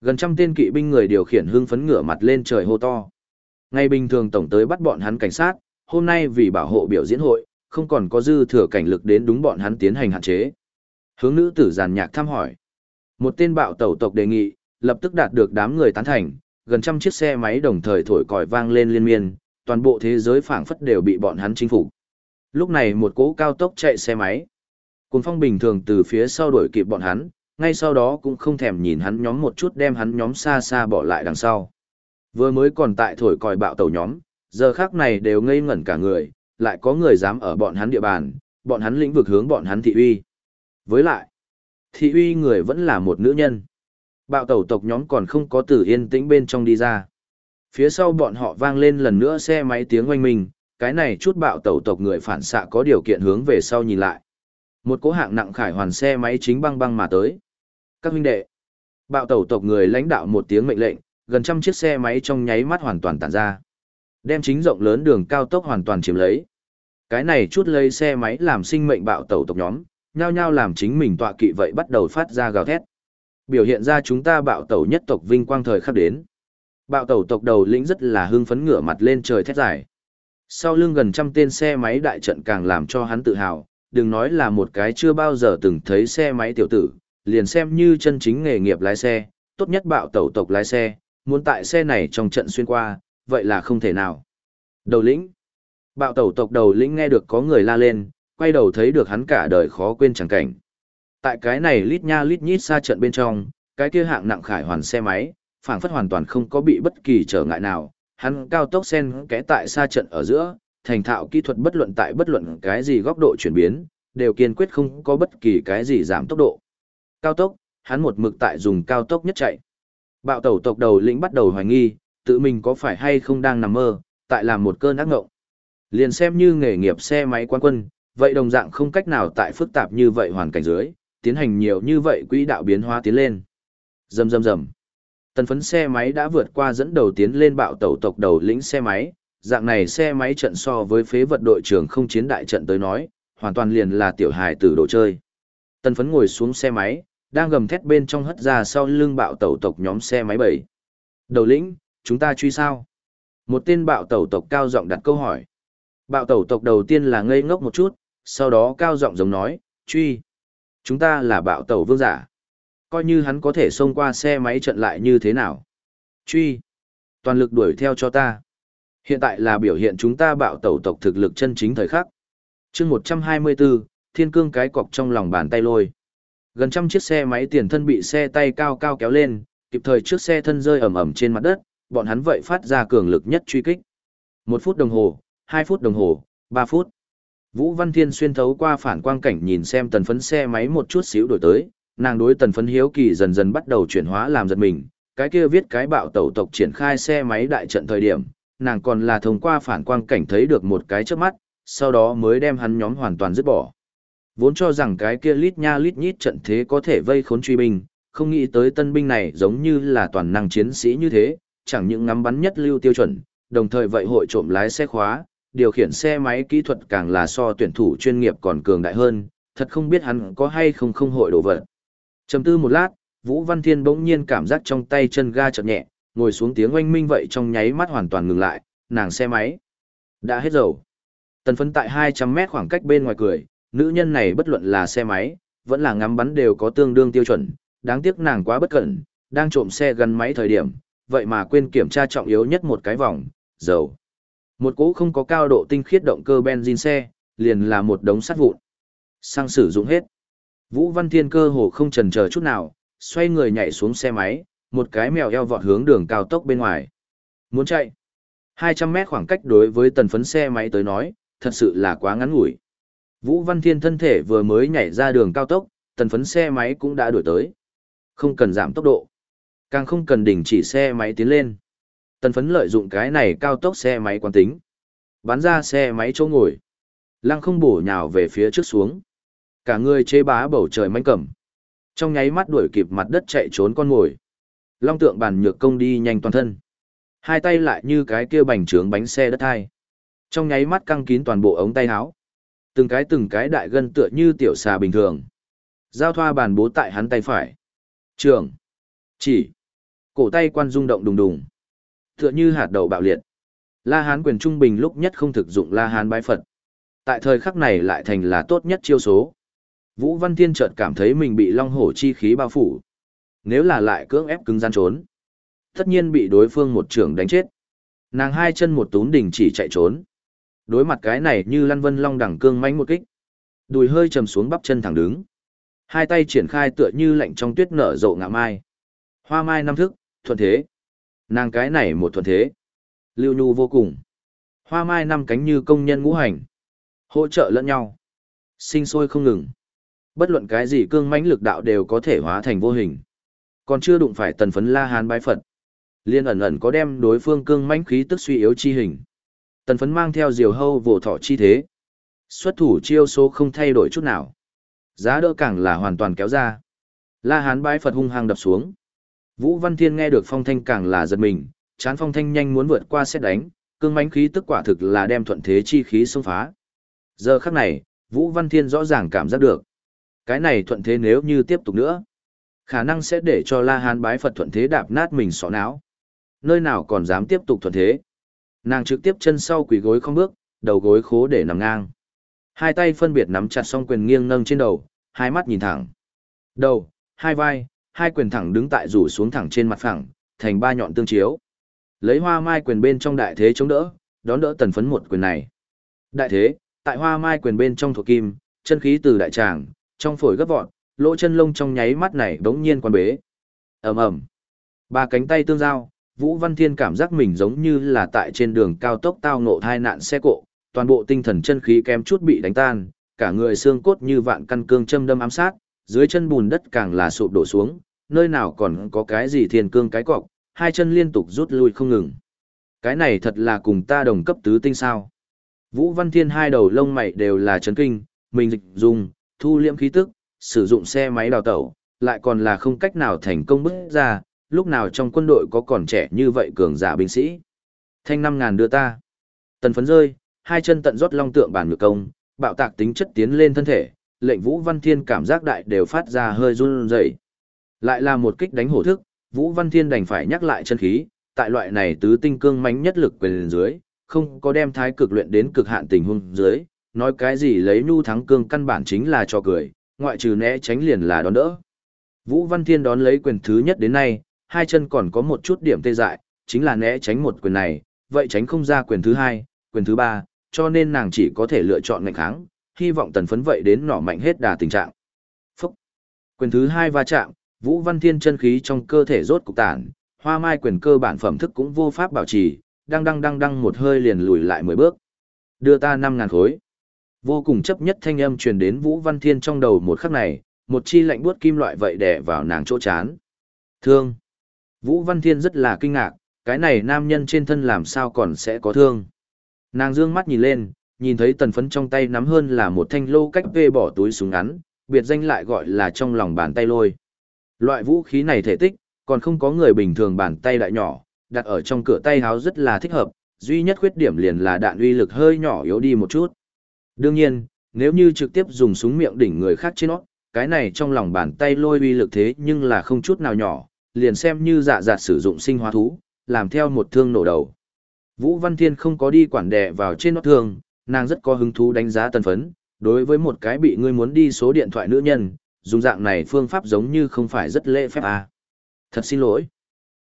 Gần trăm tên kỵ binh người điều khiển hưng phấn ngửa mặt lên trời hô to. Ngày bình thường tổng tới bắt bọn hắn cảnh sát, hôm nay vì bảo hộ biểu diễn hội, không còn có dư thừa cảnh lực đến đúng bọn hắn tiến hành hạn chế. Hướng nữ tử giàn nhạc thăm hỏi. Một tên bạo tẩu tộc đề nghị, lập tức đạt được đám người tán thành, gần trăm chiếc xe máy đồng thời thổi còi vang lên liên miên, toàn bộ thế giới phảng phất đều bị bọn hắn chinh phục. Lúc này một cỗ cao tốc chạy xe máy. Cùng phong bình thường từ phía sau đuổi kịp bọn hắn, ngay sau đó cũng không thèm nhìn hắn nhóm một chút đem hắn nhóm xa xa bỏ lại đằng sau. Vừa mới còn tại thổi còi bạo tàu nhóm, giờ khác này đều ngây ngẩn cả người, lại có người dám ở bọn hắn địa bàn, bọn hắn lĩnh vực hướng bọn hắn thị uy. Với lại, thị uy người vẫn là một nữ nhân. Bạo tẩu tộc nhóm còn không có tử yên tĩnh bên trong đi ra. Phía sau bọn họ vang lên lần nữa xe máy tiếng oanh minh, cái này chút bạo tẩu tộc người phản xạ có điều kiện hướng về sau nhìn lại. Một cố hạng nặng khải hoàn xe máy chính băng băng mà tới. Các huynh đệ, bạo tẩu tộc người lãnh đạo một tiếng mệnh lệnh, gần trăm chiếc xe máy trong nháy mắt hoàn toàn tản ra. Đem chính rộng lớn đường cao tốc hoàn toàn chiếm lấy. Cái này chút lấy xe máy làm sinh mệnh bạo tẩu tộc nhóm, nhao nhao làm chính mình tọa kỵ vậy bắt đầu phát ra gào thét. Biểu hiện ra chúng ta bạo tẩu nhất tộc vinh quang thời khắc đến. Bạo tẩu tộc đầu lĩnh rất là hưng phấn ngửa mặt lên trời thét dài. Sau lưng gần trăm tên xe máy đại trận càng làm cho hắn tự hào, đừng nói là một cái chưa bao giờ từng thấy xe máy tiểu tử, liền xem như chân chính nghề nghiệp lái xe, tốt nhất bạo tẩu tộc lái xe, muốn tại xe này trong trận xuyên qua, vậy là không thể nào. Đầu lĩnh. Bạo tẩu tộc đầu lĩnh nghe được có người la lên, quay đầu thấy được hắn cả đời khó quên chẳng cảnh. Tại cái này lít nha lít nhít xa trận bên trong, cái kia hạng nặng khải hoàn xe máy, phảng phất hoàn toàn không có bị bất kỳ trở ngại nào, hắn cao tốc sen kẽ tại xa trận ở giữa, thành thạo kỹ thuật bất luận tại bất luận cái gì góc độ chuyển biến, đều kiên quyết không có bất kỳ cái gì giảm tốc độ. Cao tốc, hắn một mực tại dùng cao tốc nhất chạy. Bạo tẩu tộc đầu lĩnh bắt đầu hoài nghi, tự mình có phải hay không đang nằm mơ, tại làm một cơn ác ngộng. Liền xem như nghề nghiệp xe máy quan quân, vậy đồng dạng không cách nào tại phức tạp như vậy hoàn cảnh dưới, tiến hành nhiều như vậy quỹ đạo biến hóa tiến lên. Rầm rầm rầm. Tần phấn xe máy đã vượt qua dẫn đầu tiến lên bạo tẩu tộc đầu lĩnh xe máy, dạng này xe máy trận so với phế vật đội trưởng không chiến đại trận tới nói, hoàn toàn liền là tiểu hài tử đồ chơi. Tần phấn ngồi xuống xe máy, đang gầm thét bên trong hất ra sau lưng bạo tẩu tộc nhóm xe máy bảy. Đầu lĩnh, chúng ta truy sao? Một tên bạo tẩu tộc cao giọng đặt câu hỏi. Bạo tẩu tộc đầu tiên là ngây ngốc một chút, sau đó cao giọng giống nói, truy. Chúng ta là bạo tẩu vương giả. Coi như hắn có thể xông qua xe máy trận lại như thế nào. Truy. Toàn lực đuổi theo cho ta. Hiện tại là biểu hiện chúng ta bạo tẩu tộc thực lực chân chính thời khắc. chương 124, thiên cương cái cọc trong lòng bàn tay lôi. Gần trăm chiếc xe máy tiền thân bị xe tay cao cao kéo lên, kịp thời trước xe thân rơi ẩm ẩm trên mặt đất, bọn hắn vậy phát ra cường lực nhất truy kích. Một phút đồng hồ, hai phút đồng hồ, ba phút. Vũ Văn Thiên xuyên thấu qua phản quang cảnh nhìn xem tần phấn xe máy một chút xíu đổi tới, nàng đối tần phấn hiếu kỳ dần dần bắt đầu chuyển hóa làm giật mình, cái kia viết cái bạo tẩu tộc triển khai xe máy đại trận thời điểm, nàng còn là thông qua phản quang cảnh thấy được một cái trước mắt, sau đó mới đem hắn nhóm hoàn toàn dứt bỏ. Vốn cho rằng cái kia lít nha lít nhít trận thế có thể vây khốn truy binh, không nghĩ tới tân binh này giống như là toàn năng chiến sĩ như thế, chẳng những ngắm bắn nhất lưu tiêu chuẩn, đồng thời vậy hội trộm lái xe khóa, điều khiển xe máy kỹ thuật càng là so tuyển thủ chuyên nghiệp còn cường đại hơn, thật không biết hắn có hay không không hội đổ vật. Trầm tư một lát, Vũ Văn Thiên bỗng nhiên cảm giác trong tay chân ga chậm nhẹ, ngồi xuống tiếng oanh minh vậy trong nháy mắt hoàn toàn ngừng lại, nàng xe máy đã hết dầu. Tần phấn tại 200 mét khoảng cách bên ngoài cười, nữ nhân này bất luận là xe máy, vẫn là ngắm bắn đều có tương đương tiêu chuẩn, đáng tiếc nàng quá bất cẩn, đang trộm xe gắn máy thời điểm, vậy mà quên kiểm tra trọng yếu nhất một cái vòng, dầu. Một cỗ không có cao độ tinh khiết động cơ benzin xe, liền là một đống sắt vụn. Sang sử dụng hết. Vũ Văn Thiên cơ hồ không chần chờ chút nào, xoay người nhảy xuống xe máy, một cái mèo eo vọt hướng đường cao tốc bên ngoài. Muốn chạy. 200 mét khoảng cách đối với tần phấn xe máy tới nói, thật sự là quá ngắn ngủi. Vũ Văn Thiên thân thể vừa mới nhảy ra đường cao tốc, tần phấn xe máy cũng đã đuổi tới. Không cần giảm tốc độ. Càng không cần đình chỉ xe máy tiến lên. Tần phấn lợi dụng cái này cao tốc xe máy quán tính. Bắn ra xe máy chỗ ngồi. Lăng không bổ nhào về phía trước xuống. Cả người chế bá bầu trời manh cầm. Trong nháy mắt đuổi kịp mặt đất chạy trốn con ngồi. Long tượng bàn nhược công đi nhanh toàn thân. Hai tay lại như cái kia bành trướng bánh xe đất thai. Trong nháy mắt căng kín toàn bộ ống tay áo. Từng cái từng cái đại gân tựa như tiểu xà bình thường. Giao thoa bàn bố tại hắn tay phải. Trường. Chỉ. Cổ tay quan rung động đùng đùng. Tựa như hạt đầu bạo liệt. La Hán quyền trung bình lúc nhất không thực dụng La Hán bái Phật. Tại thời khắc này lại thành là tốt nhất chiêu số. Vũ Văn Thiên chợt cảm thấy mình bị long hổ chi khí bao phủ. Nếu là lại cưỡng ép cứng gian trốn, tất nhiên bị đối phương một trưởng đánh chết. Nàng hai chân một tún đình chỉ chạy trốn. Đối mặt cái này như lăn vân long đẳng cương mãnh một kích. Đùi hơi trầm xuống bắp chân thẳng đứng. Hai tay triển khai tựa như lạnh trong tuyết nở rộ ngạ mai. Hoa mai năm thức, thuận thế. Nàng cái này một thuận thế. Lưu nhu vô cùng. Hoa mai năm cánh như công nhân ngũ hành. Hỗ trợ lẫn nhau. Sinh sôi không ngừng. Bất luận cái gì cương mãnh lực đạo đều có thể hóa thành vô hình. Còn chưa đụng phải tần phấn la hán bái Phật. Liên ẩn ẩn có đem đối phương cương mãnh khí tức suy yếu chi hình. Tần phấn mang theo diều hâu vồ thọ chi thế. Xuất thủ chiêu số không thay đổi chút nào. Giá đỡ càng là hoàn toàn kéo ra. La hán bái Phật hung hăng đập xuống. Vũ Văn Thiên nghe được phong thanh càng là giật mình, chán phong thanh nhanh muốn vượt qua xét đánh, cương mãnh khí tức quả thực là đem thuận thế chi khí xông phá. Giờ khắc này, Vũ Văn Thiên rõ ràng cảm giác được. Cái này thuận thế nếu như tiếp tục nữa, khả năng sẽ để cho La Hán bái Phật thuận thế đạp nát mình sọ não. Nơi nào còn dám tiếp tục thuận thế. Nàng trực tiếp chân sau quỳ gối không bước, đầu gối khố để nằm ngang. Hai tay phân biệt nắm chặt song quyền nghiêng nâng trên đầu, hai mắt nhìn thẳng. Đầu, hai vai, hai quyền thẳng đứng tại rủ xuống thẳng trên mặt phẳng, thành ba nhọn tương chiếu. Lấy hoa mai quyền bên trong đại thế chống đỡ, đón đỡ tần phấn một quyền này. Đại thế, tại hoa mai quyền bên trong thuộc kim, chân khí từ đại tràng, trong phổi gấp vọt, lỗ chân lông trong nháy mắt này đống nhiên quan bế. ầm ầm Ba cánh tay tương giao, Vũ Văn Thiên cảm giác mình giống như là tại trên đường cao tốc tao ngộ thai nạn xe cộ, toàn bộ tinh thần chân khí kém chút bị đánh tan, cả người xương cốt như vạn căn cương châm đâm ám sát, dưới chân bùn đất càng là sụp đổ xuống, nơi nào còn có cái gì thiên cương cái cọc, hai chân liên tục rút lui không ngừng. Cái này thật là cùng ta đồng cấp tứ tinh sao. Vũ Văn Thiên hai đầu lông mày đều là chấn kinh, mình dịch dùng, thu liễm khí tức, sử dụng xe máy đào tẩu, lại còn là không cách nào thành công bước ra, lúc nào trong quân đội có còn trẻ như vậy cường giả binh sĩ. Thanh năm ngàn đưa ta. Tần phấn rơi, hai chân tận rót long tượng bản ngược công, bạo tạc tính chất tiến lên thân thể, lệnh Vũ Văn Thiên cảm giác đại đều phát ra hơi run rẩy. Lại là một kích đánh hổ thức, Vũ Văn Thiên đành phải nhắc lại chân khí, tại loại này tứ tinh cương mãnh nhất lực quyền dưới, không có đem thái cực luyện đến cực hạn tình huống dưới, nói cái gì lấy nhu thắng cương căn bản chính là cho cười, ngoại trừ né tránh liền là đón đỡ. Vũ Văn Thiên đón lấy quyền thứ nhất đến nay, hai chân còn có một chút điểm tê dại, chính là né tránh một quyền này, vậy tránh không ra quyền thứ hai, quyền thứ ba, cho nên nàng chỉ có thể lựa chọn ngạnh kháng, hy vọng tần phấn vậy đến nỏ mạnh hết đà tình trạng. Phúc! Quyền thứ hai va chạm, Vũ Văn Thiên chân khí trong cơ thể rốt cục tản, hoa mai quyền cơ bản phẩm thức cũng vô pháp bảo trì, đang đang đang đang một hơi liền lùi lại 10 bước. Đưa ta năm ngàn khối. Vô cùng chấp nhất thanh âm truyền đến Vũ Văn Thiên trong đầu một khắc này, một chi lạnh buốt kim loại vậy đè vào nàng chỗ chán. Thương. Vũ Văn Thiên rất là kinh ngạc, Cái này nam nhân trên thân làm sao còn sẽ có thương. Nàng dương mắt nhìn lên, nhìn thấy tần phấn trong tay nắm hơn là một thanh lô cách vê bỏ túi súng ngắn, biệt danh lại gọi là trong lòng bàn tay lôi. Loại vũ khí này thể tích, còn không có người bình thường bàn tay đại nhỏ, đặt ở trong cửa tay háo rất là thích hợp, duy nhất khuyết điểm liền là đạn uy lực hơi nhỏ yếu đi một chút. Đương nhiên, nếu như trực tiếp dùng súng miệng đỉnh người khác trên nó, cái này trong lòng bàn tay lôi uy lực thế nhưng là không chút nào nhỏ, liền xem như dạ dạ sử dụng sinh hóa thú, làm theo một thương nổ đầu. Vũ Văn Thiên không có đi quản đè vào trên nó thương, nàng rất có hứng thú đánh giá tần phấn, đối với một cái bị ngươi muốn đi số điện thoại nữ nhân, dùng dạng này phương pháp giống như không phải rất lễ phép à. Thật xin lỗi.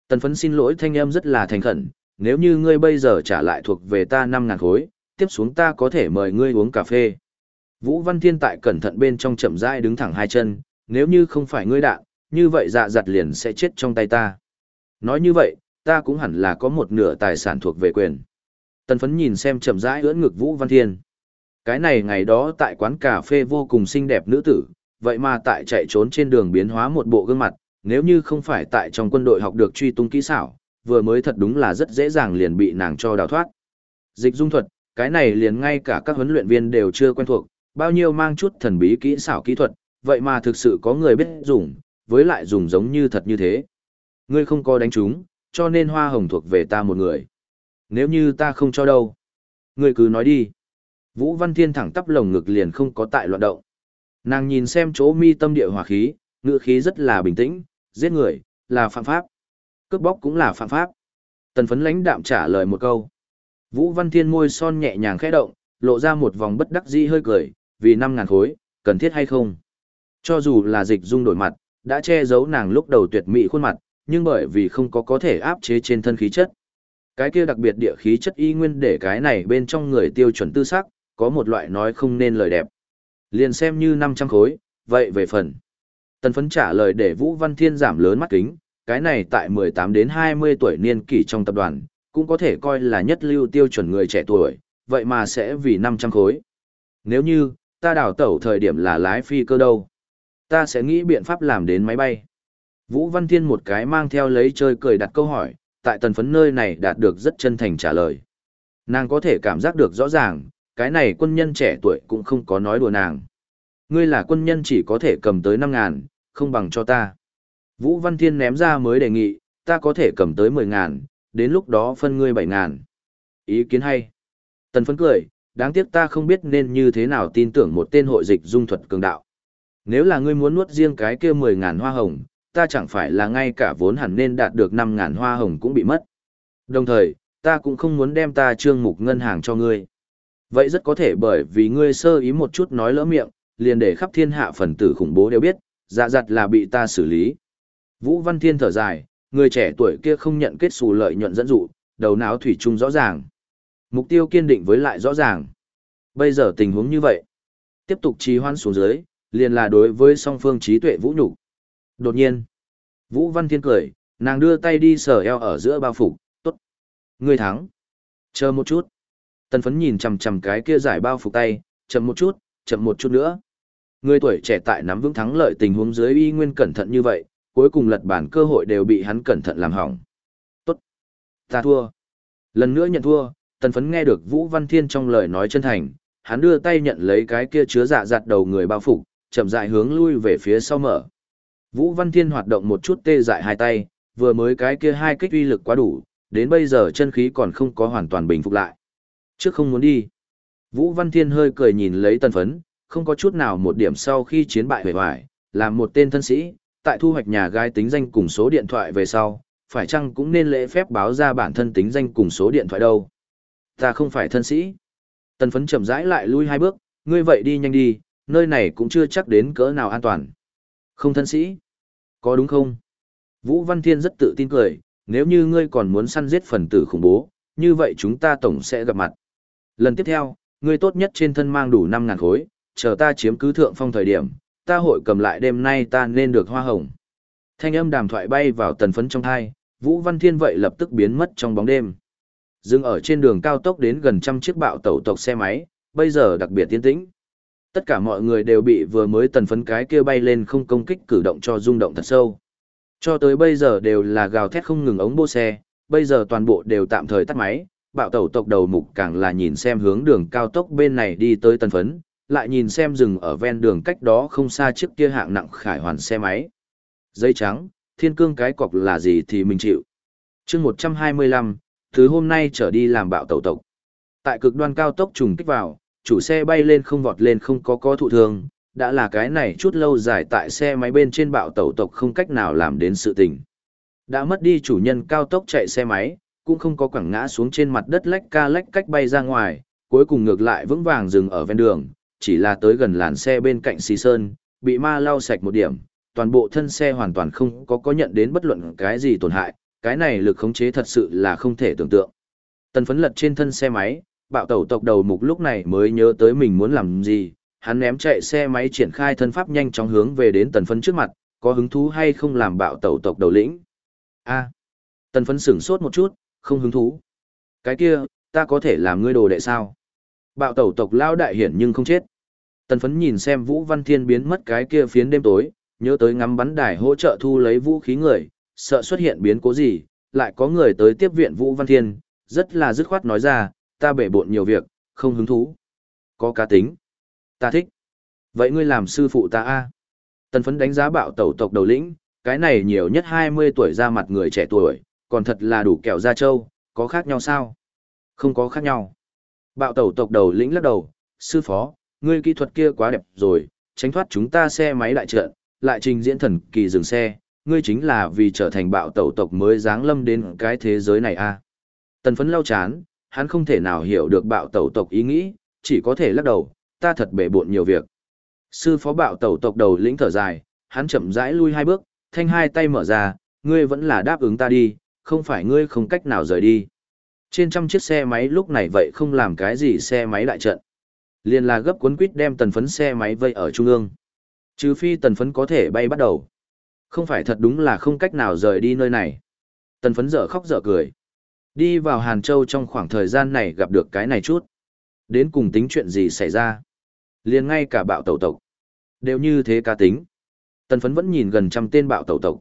Tần phấn xin lỗi thanh em rất là thành khẩn, nếu như ngươi bây giờ trả lại thuộc về ta 5.000 khối, tiếp xuống ta có thể mời ngươi uống cà phê. Vũ Văn Thiên tại cẩn thận bên trong chậm rãi đứng thẳng hai chân, nếu như không phải ngươi đạn, như vậy dạ giặt liền sẽ chết trong tay ta. Nói như vậy, ta cũng hẳn là có một nửa tài sản thuộc về quyền. Tần phấn nhìn xem chậm rãi ưỡn ngực Vũ Văn Thiên. Cái này ngày đó tại quán cà phê vô cùng xinh đẹp nữ tử, vậy mà tại chạy trốn trên đường biến hóa một bộ gương mặt, nếu như không phải tại trong quân đội học được truy tung kỹ xảo, vừa mới thật đúng là rất dễ dàng liền bị nàng cho đào thoát. Dịch dung thuật, cái này liền ngay cả các huấn luyện viên đều chưa quen thuộc, bao nhiêu mang chút thần bí kỹ xảo kỹ thuật, vậy mà thực sự có người biết dùng, với lại dùng giống như thật như thế. Ngươi không có đánh chúng, cho nên hoa hồng thuộc về ta một người. Nếu như ta không cho đâu, ngươi cứ nói đi. Vũ Văn Thiên thẳng tắp lồng ngực liền không có tại loạn động. Nàng nhìn xem chỗ mi tâm địa hỏa khí, ngựa khí rất là bình tĩnh, giết người, là phạm pháp. Cướp bóc cũng là phạm pháp. Tần phấn lãnh đạm trả lời một câu. Vũ Văn Thiên môi son nhẹ nhàng khẽ động, lộ ra một vòng bất đắc dĩ hơi cười, vì năm ngàn khối, cần thiết hay không? Cho dù là dịch dung đổi mặt, đã che giấu nàng lúc đầu tuyệt mỹ khuôn mặt, nhưng bởi vì không có có thể áp chế trên thân khí chất. Cái kia đặc biệt địa khí chất y nguyên để cái này bên trong người tiêu chuẩn tư sắc, có một loại nói không nên lời đẹp. Liền xem như 500 khối, vậy về phần. Tần phấn trả lời để Vũ Văn Thiên giảm lớn mắt kính, cái này tại 18 đến 20 tuổi niên kỷ trong tập đoàn, cũng có thể coi là nhất lưu tiêu chuẩn người trẻ tuổi, vậy mà sẽ vì 500 khối. Nếu như, ta đào tẩu thời điểm là lái phi cơ đâu, ta sẽ nghĩ biện pháp làm đến máy bay. Vũ Văn Thiên một cái mang theo lấy chơi cười đặt câu hỏi, tại tần phấn nơi này đạt được rất chân thành trả lời. Nàng có thể cảm giác được rõ ràng, cái này quân nhân trẻ tuổi cũng không có nói đùa nàng. Ngươi là quân nhân chỉ có thể cầm tới 5 ngàn, không bằng cho ta. Vũ Văn Thiên ném ra mới đề nghị, ta có thể cầm tới 10 ngàn, đến lúc đó phân ngươi 7 ngàn. Ý kiến hay. Tần phấn cười, đáng tiếc ta không biết nên như thế nào tin tưởng một tên hội dịch dung thuật cường đạo. Nếu là ngươi muốn nuốt riêng cái kia 10 ngàn hoa hồng, ta chẳng phải là ngay cả vốn hẳn nên đạt được 5 ngàn hoa hồng cũng bị mất. Đồng thời, ta cũng không muốn đem ta trương mục ngân hàng cho ngươi. Vậy rất có thể bởi vì ngươi sơ ý một chút nói lỡ miệng, liền để khắp thiên hạ phần tử khủng bố đều biết, dạ dặt là bị ta xử lý. Vũ Văn Thiên thở dài, người trẻ tuổi kia không nhận kết xù lợi nhuận dẫn dụ, đầu não thủy chung rõ ràng. Mục tiêu kiên định với lại rõ ràng. Bây giờ tình huống như vậy, tiếp tục trì hoãn xuống dưới, liền là đối với song phương trí tuệ vũ nhục. Đột nhiên, Vũ Văn Thiên cười, nàng đưa tay đi sờ eo ở giữa bao phục, tốt. Người thắng. Chờ một chút. Tần phấn nhìn chằm chằm cái kia giải bao phục tay, chậm một chút, chậm một chút nữa. Người tuổi trẻ tại nắm vững thắng lợi tình huống dưới y nguyên cẩn thận như vậy, cuối cùng lật bản cơ hội đều bị hắn cẩn thận làm hỏng. Tốt. Ta thua. Lần nữa nhận thua, tần phấn nghe được Vũ Văn Thiên trong lời nói chân thành, hắn đưa tay nhận lấy cái kia chứa dạ dạt đầu người bao phục, chậm dại hướng lui về phía sau mở. Vũ Văn Thiên hoạt động một chút tê dại hai tay, vừa mới cái kia hai kích uy lực quá đủ, đến bây giờ chân khí còn không có hoàn toàn bình phục lại. Trước không muốn đi. Vũ Văn Thiên hơi cười nhìn lấy tần phấn, không có chút nào một điểm sau khi chiến bại hề hoài, làm một tên thân sĩ, tại thu hoạch nhà gái tính danh cùng số điện thoại về sau, phải chăng cũng nên lễ phép báo ra bản thân tính danh cùng số điện thoại đâu. Ta không phải thân sĩ. Tần phấn chậm rãi lại lui hai bước, ngươi vậy đi nhanh đi, nơi này cũng chưa chắc đến cỡ nào an toàn. Không thân sĩ. Có đúng không? Vũ Văn Thiên rất tự tin cười, nếu như ngươi còn muốn săn giết phần tử khủng bố, như vậy chúng ta tổng sẽ gặp mặt. Lần tiếp theo, ngươi tốt nhất trên thân mang đủ 5.000 khối, chờ ta chiếm cứ thượng phong thời điểm, ta hội cầm lại đêm nay ta nên được hoa hồng. Thanh âm đàm thoại bay vào tần phấn trong thai, Vũ Văn Thiên vậy lập tức biến mất trong bóng đêm. Dừng ở trên đường cao tốc đến gần trăm chiếc bạo tẩu tộc xe máy, bây giờ đặc biệt tiến tĩnh. Tất cả mọi người đều bị vừa mới tần phấn cái kia bay lên không công kích cử động cho rung động thật sâu. Cho tới bây giờ đều là gào thét không ngừng ống bô xe, bây giờ toàn bộ đều tạm thời tắt máy, bạo tẩu tộc đầu mục càng là nhìn xem hướng đường cao tốc bên này đi tới tân phấn, lại nhìn xem rừng ở ven đường cách đó không xa chiếc kia hạng nặng khải hoàn xe máy. Dây trắng, thiên cương cái cọc là gì thì mình chịu. chương 125, thứ hôm nay trở đi làm bạo tẩu tộc. Tại cực đoan cao tốc trùng kích vào, chủ xe bay lên không vọt lên không có có thụ thương, đã là cái này chút lâu dài tại xe máy bên trên bạo tẩu tộc không cách nào làm đến sự tình. Đã mất đi chủ nhân cao tốc chạy xe máy, cũng không có quẳng ngã xuống trên mặt đất lách ca lách cách bay ra ngoài, cuối cùng ngược lại vững vàng dừng ở ven đường, chỉ là tới gần làn xe bên cạnh xì sơn, bị ma lau sạch một điểm, toàn bộ thân xe hoàn toàn không có có nhận đến bất luận cái gì tổn hại, cái này lực khống chế thật sự là không thể tưởng tượng. Tần phấn lật trên thân xe máy, bạo tẩu tộc đầu mục lúc này mới nhớ tới mình muốn làm gì, hắn ném chạy xe máy triển khai thân pháp nhanh chóng hướng về đến tần phấn trước mặt, có hứng thú hay không làm bạo tẩu tộc đầu lĩnh. a tần phấn sửng sốt một chút, không hứng thú. Cái kia, ta có thể làm ngươi đồ đệ sao? Bạo tẩu tộc lao đại hiển nhưng không chết. Tần phấn nhìn xem Vũ Văn Thiên biến mất cái kia phiến đêm tối, nhớ tới ngắm bắn đài hỗ trợ thu lấy vũ khí người, sợ xuất hiện biến cố gì, lại có người tới tiếp viện Vũ Văn Thiên, rất là dứt khoát nói ra, ta bể bộn nhiều việc, không hứng thú. Có cá tính. Ta thích. Vậy ngươi làm sư phụ ta a Tần phấn đánh giá bạo tẩu tộc đầu lĩnh, cái này nhiều nhất 20 tuổi ra mặt người trẻ tuổi, còn thật là đủ kẹo da trâu, có khác nhau sao? Không có khác nhau. Bạo tẩu tộc đầu lĩnh lắc đầu, sư phó, ngươi kỹ thuật kia quá đẹp rồi, tránh thoát chúng ta xe máy đại trận, lại trình diễn thần kỳ dừng xe, ngươi chính là vì trở thành bạo tẩu tộc mới dáng lâm đến cái thế giới này a. À? Tần phấn lau chán, hắn không thể nào hiểu được bạo tẩu tộc ý nghĩ, chỉ có thể lắc đầu, ta thật bể bộn nhiều việc. Sư phó bạo tẩu tộc đầu lĩnh thở dài, hắn chậm rãi lui hai bước, thanh hai tay mở ra, ngươi vẫn là đáp ứng ta đi, không phải ngươi không cách nào rời đi. Trên trăm chiếc xe máy lúc này vậy không làm cái gì xe máy đại trận. Liên là gấp cuốn quýt đem tần phấn xe máy vây ở trung ương. Trừ phi tần phấn có thể bay bắt đầu. Không phải thật đúng là không cách nào rời đi nơi này. Tần phấn dở khóc dở cười. Đi vào Hàn Châu trong khoảng thời gian này gặp được cái này chút. Đến cùng tính chuyện gì xảy ra. liền ngay cả bạo tẩu tộc. Đều như thế ca tính. Tần phấn vẫn nhìn gần trăm tên bạo tẩu tộc.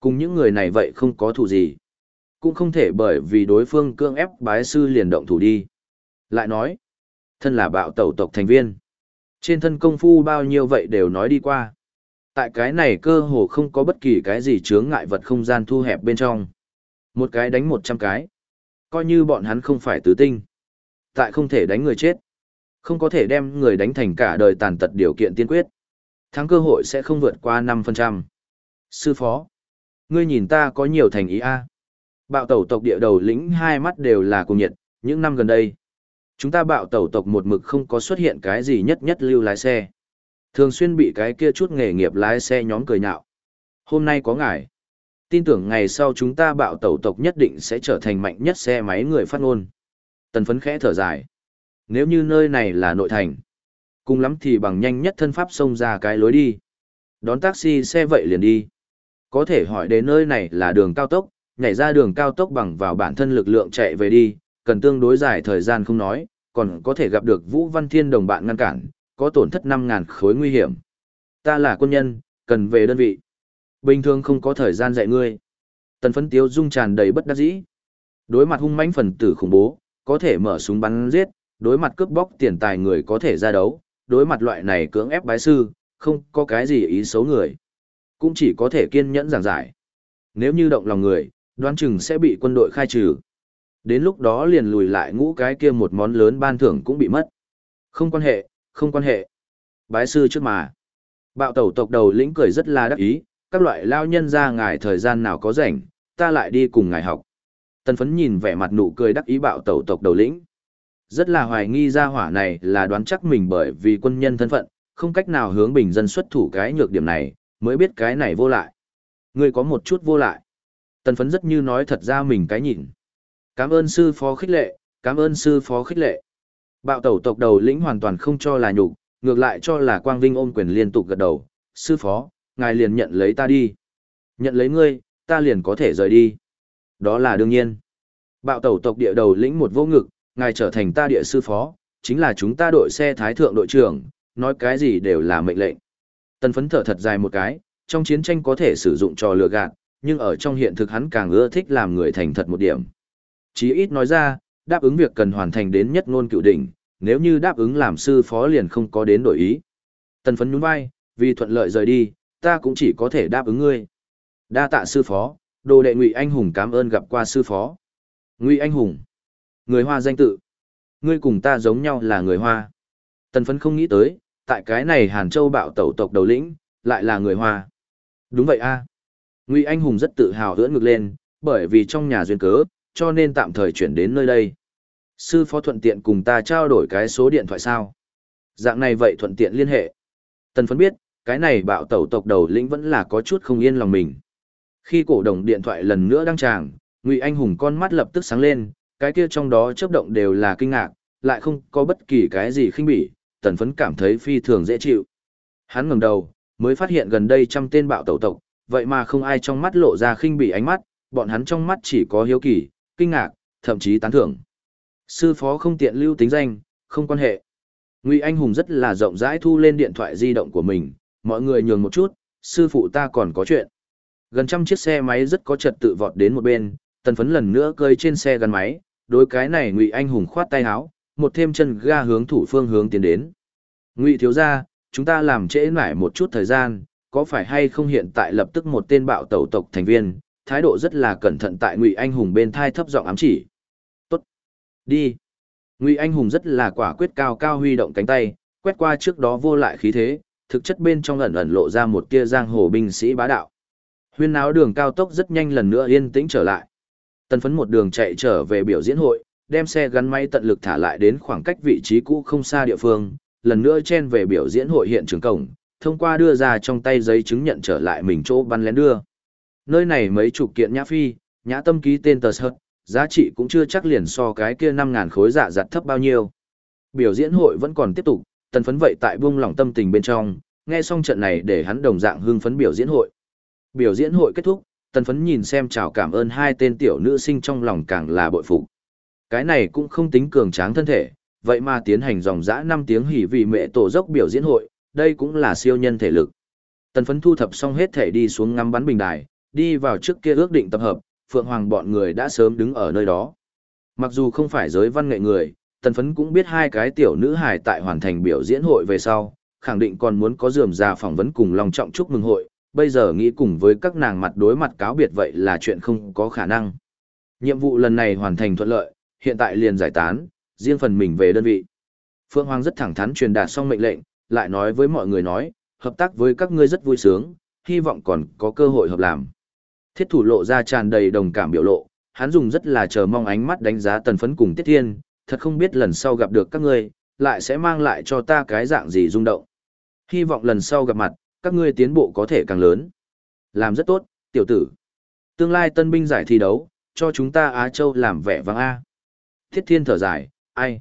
Cùng những người này vậy không có thủ gì. Cũng không thể bởi vì đối phương cương ép bái sư liền động thủ đi. Lại nói, thân là bạo tẩu tộc thành viên. Trên thân công phu bao nhiêu vậy đều nói đi qua. Tại cái này cơ hồ không có bất kỳ cái gì chướng ngại vật không gian thu hẹp bên trong. Một cái đánh một trăm cái. Coi như bọn hắn không phải tứ tinh. Tại không thể đánh người chết. Không có thể đem người đánh thành cả đời tàn tật điều kiện tiên quyết. Thắng cơ hội sẽ không vượt qua 5%. Sư phó. Ngươi nhìn ta có nhiều thành ý a Bạo tẩu tộc địa đầu lĩnh hai mắt đều là cùng nhiệt, những năm gần đây. Chúng ta bạo tẩu tộc một mực không có xuất hiện cái gì nhất nhất lưu lái xe. Thường xuyên bị cái kia chút nghề nghiệp lái xe nhóm cười nhạo. Hôm nay có ngài. Tin tưởng ngày sau chúng ta bạo tẩu tộc nhất định sẽ trở thành mạnh nhất xe máy người phát ngôn. Tần phấn khẽ thở dài. Nếu như nơi này là nội thành. Cùng lắm thì bằng nhanh nhất thân pháp xông ra cái lối đi. Đón taxi xe vậy liền đi. Có thể hỏi đến nơi này là đường cao tốc, nhảy ra đường cao tốc bằng vào bản thân lực lượng chạy về đi, cần tương đối dài thời gian không nói, còn có thể gặp được Vũ Văn Thiên đồng bạn ngăn cản, có tổn thất 5.000 khối nguy hiểm. Ta là quân nhân, cần về đơn vị. Bình thường không có thời gian dạy ngươi. Tần phấn tiếu dung tràn đầy bất đắc dĩ. Đối mặt hung mãnh phần tử khủng bố, có thể mở súng bắn giết, đối mặt cướp bóc tiền tài người có thể ra đấu, đối mặt loại này cưỡng ép bái sư, không có cái gì ý xấu người. Cũng chỉ có thể kiên nhẫn giảng giải. Nếu như động lòng người, đoán chừng sẽ bị quân đội khai trừ. Đến lúc đó liền lùi lại ngũ cái kia một món lớn ban thưởng cũng bị mất. Không quan hệ, không quan hệ. Bái sư trước mà. Bạo tẩu tộc đầu lĩnh cười rất là đắc ý, các loại lao nhân ra ngài thời gian nào có rảnh, ta lại đi cùng ngài học. Tần phấn nhìn vẻ mặt nụ cười đắc ý bạo tẩu tộc đầu lĩnh. Rất là hoài nghi ra hỏa này là đoán chắc mình bởi vì quân nhân thân phận, không cách nào hướng bình dân xuất thủ cái nhược điểm này, mới biết cái này vô lại. Người có một chút vô lại. Tần phấn rất như nói thật ra mình cái nhìn. Cảm ơn sư phó khích lệ, cảm ơn sư phó khích lệ. Bạo tẩu tộc đầu lĩnh hoàn toàn không cho là nhục, ngược lại cho là quang vinh ôm quyền liên tục gật đầu. Sư phó, ngài liền nhận lấy ta đi. Nhận lấy ngươi, ta liền có thể rời đi. Đó là đương nhiên. Bạo tẩu tộc địa đầu lĩnh một vô ngực, ngài trở thành ta địa sư phó, chính là chúng ta đội xe thái thượng đội trưởng, nói cái gì đều là mệnh lệnh. Tần phấn thở thật dài một cái, trong chiến tranh có thể sử dụng trò lừa gạt, nhưng ở trong hiện thực hắn càng ưa thích làm người thành thật một điểm. Chí ít nói ra, đáp ứng việc cần hoàn thành đến nhất ngôn cựu đỉnh, nếu như đáp ứng làm sư phó liền không có đến đổi ý. Tần phấn nhún vai, vì thuận lợi rời đi, ta cũng chỉ có thể đáp ứng ngươi. Đa tạ sư phó, đồ đệ Ngụy Anh Hùng cảm ơn gặp qua sư phó. Ngụy Anh Hùng, người Hoa danh tự. Ngươi cùng ta giống nhau là người Hoa. Tần phấn không nghĩ tới, tại cái này Hàn Châu bạo tẩu tộc đầu lĩnh, lại là người Hoa. Đúng vậy a Ngụy Anh Hùng rất tự hào hưỡn ngực lên, bởi vì trong nhà duyên cớ, cho nên tạm thời chuyển đến nơi đây. Sư phó thuận tiện cùng ta trao đổi cái số điện thoại sao? Dạng này vậy thuận tiện liên hệ. Tần phấn biết, cái này bạo tẩu tộc đầu lĩnh vẫn là có chút không yên lòng mình. Khi cổ đồng điện thoại lần nữa đăng tràng, Ngụy Anh Hùng con mắt lập tức sáng lên, cái kia trong đó chớp động đều là kinh ngạc, lại không có bất kỳ cái gì khinh bỉ, tần phấn cảm thấy phi thường dễ chịu. Hắn ngẩng đầu, mới phát hiện gần đây trăm tên bạo tẩu tộc, vậy mà không ai trong mắt lộ ra khinh bỉ ánh mắt, bọn hắn trong mắt chỉ có hiếu kỳ, kinh ngạc, thậm chí tán thưởng. Sư phó không tiện lưu tính danh, không quan hệ. Ngụy Anh Hùng rất là rộng rãi thu lên điện thoại di động của mình, mọi người nhường một chút, sư phụ ta còn có chuyện. Gần trăm chiếc xe máy rất có trật tự vọt đến một bên, tần phấn lần nữa cơi trên xe gắn máy, đối cái này Ngụy Anh Hùng khoát tay áo, một thêm chân ga hướng thủ phương hướng tiến đến. Ngụy thiếu gia, chúng ta làm trễ nải một chút thời gian, có phải hay không hiện tại lập tức một tên bạo tẩu tộc thành viên, thái độ rất là cẩn thận tại Ngụy Anh Hùng bên thai thấp giọng ám chỉ. Tốt. Đi. Ngụy Anh Hùng rất là quả quyết cao cao huy động cánh tay, quét qua trước đó vô lại khí thế, thực chất bên trong ẩn ẩn lộ ra một tia giang hồ binh sĩ bá đạo. Huyên náo đường cao tốc rất nhanh lần nữa yên tĩnh trở lại. Tần phấn một đường chạy trở về biểu diễn hội, đem xe gắn máy tận lực thả lại đến khoảng cách vị trí cũ không xa địa phương, lần nữa chen về biểu diễn hội hiện trường cổng, thông qua đưa ra trong tay giấy chứng nhận trở lại mình chỗ bắn lén đưa. Nơi này mấy chục kiện nhã phi, nhã tâm ký tên tờ sợt, giá trị cũng chưa chắc liền so cái kia 5.000 khối dạ giặt thấp bao nhiêu. Biểu diễn hội vẫn còn tiếp tục, tần phấn vậy tại buông lòng tâm tình bên trong, nghe xong trận này để hắn đồng dạng hưng phấn biểu diễn hội. Biểu diễn hội kết thúc, tần phấn nhìn xem chào cảm ơn hai tên tiểu nữ sinh trong lòng càng là bội phục. Cái này cũng không tính cường tráng thân thể, vậy mà tiến hành dòng dã 5 tiếng hỉ vì mẹ tổ dốc biểu diễn hội, đây cũng là siêu nhân thể lực. Tần phấn thu thập xong hết thể đi xuống ngắm bắn bình đài, đi vào trước kia ước định tập hợp, Phượng Hoàng bọn người đã sớm đứng ở nơi đó. Mặc dù không phải giới văn nghệ người, tần phấn cũng biết hai cái tiểu nữ hài tại hoàn thành biểu diễn hội về sau, khẳng định còn muốn có dườm ra phỏng vấn cùng lòng trọng chúc mừng hội, bây giờ nghĩ cùng với các nàng mặt đối mặt cáo biệt vậy là chuyện không có khả năng. Nhiệm vụ lần này hoàn thành thuận lợi, hiện tại liền giải tán, riêng phần mình về đơn vị. Phượng Hoàng rất thẳng thắn truyền đạt xong mệnh lệnh, lại nói với mọi người nói, hợp tác với các ngươi rất vui sướng, hy vọng còn có cơ hội hợp làm. Thiết thủ lộ ra tràn đầy đồng cảm biểu lộ, hắn dùng rất là chờ mong ánh mắt đánh giá tần phấn cùng Tiết Thiên, thật không biết lần sau gặp được các ngươi, lại sẽ mang lại cho ta cái dạng gì rung động. Hy vọng lần sau gặp mặt, các ngươi tiến bộ có thể càng lớn. Làm rất tốt, tiểu tử. Tương lai tân binh giải thi đấu, cho chúng ta Á Châu làm vẻ vang A. Thiết Thiên thở dài, ai?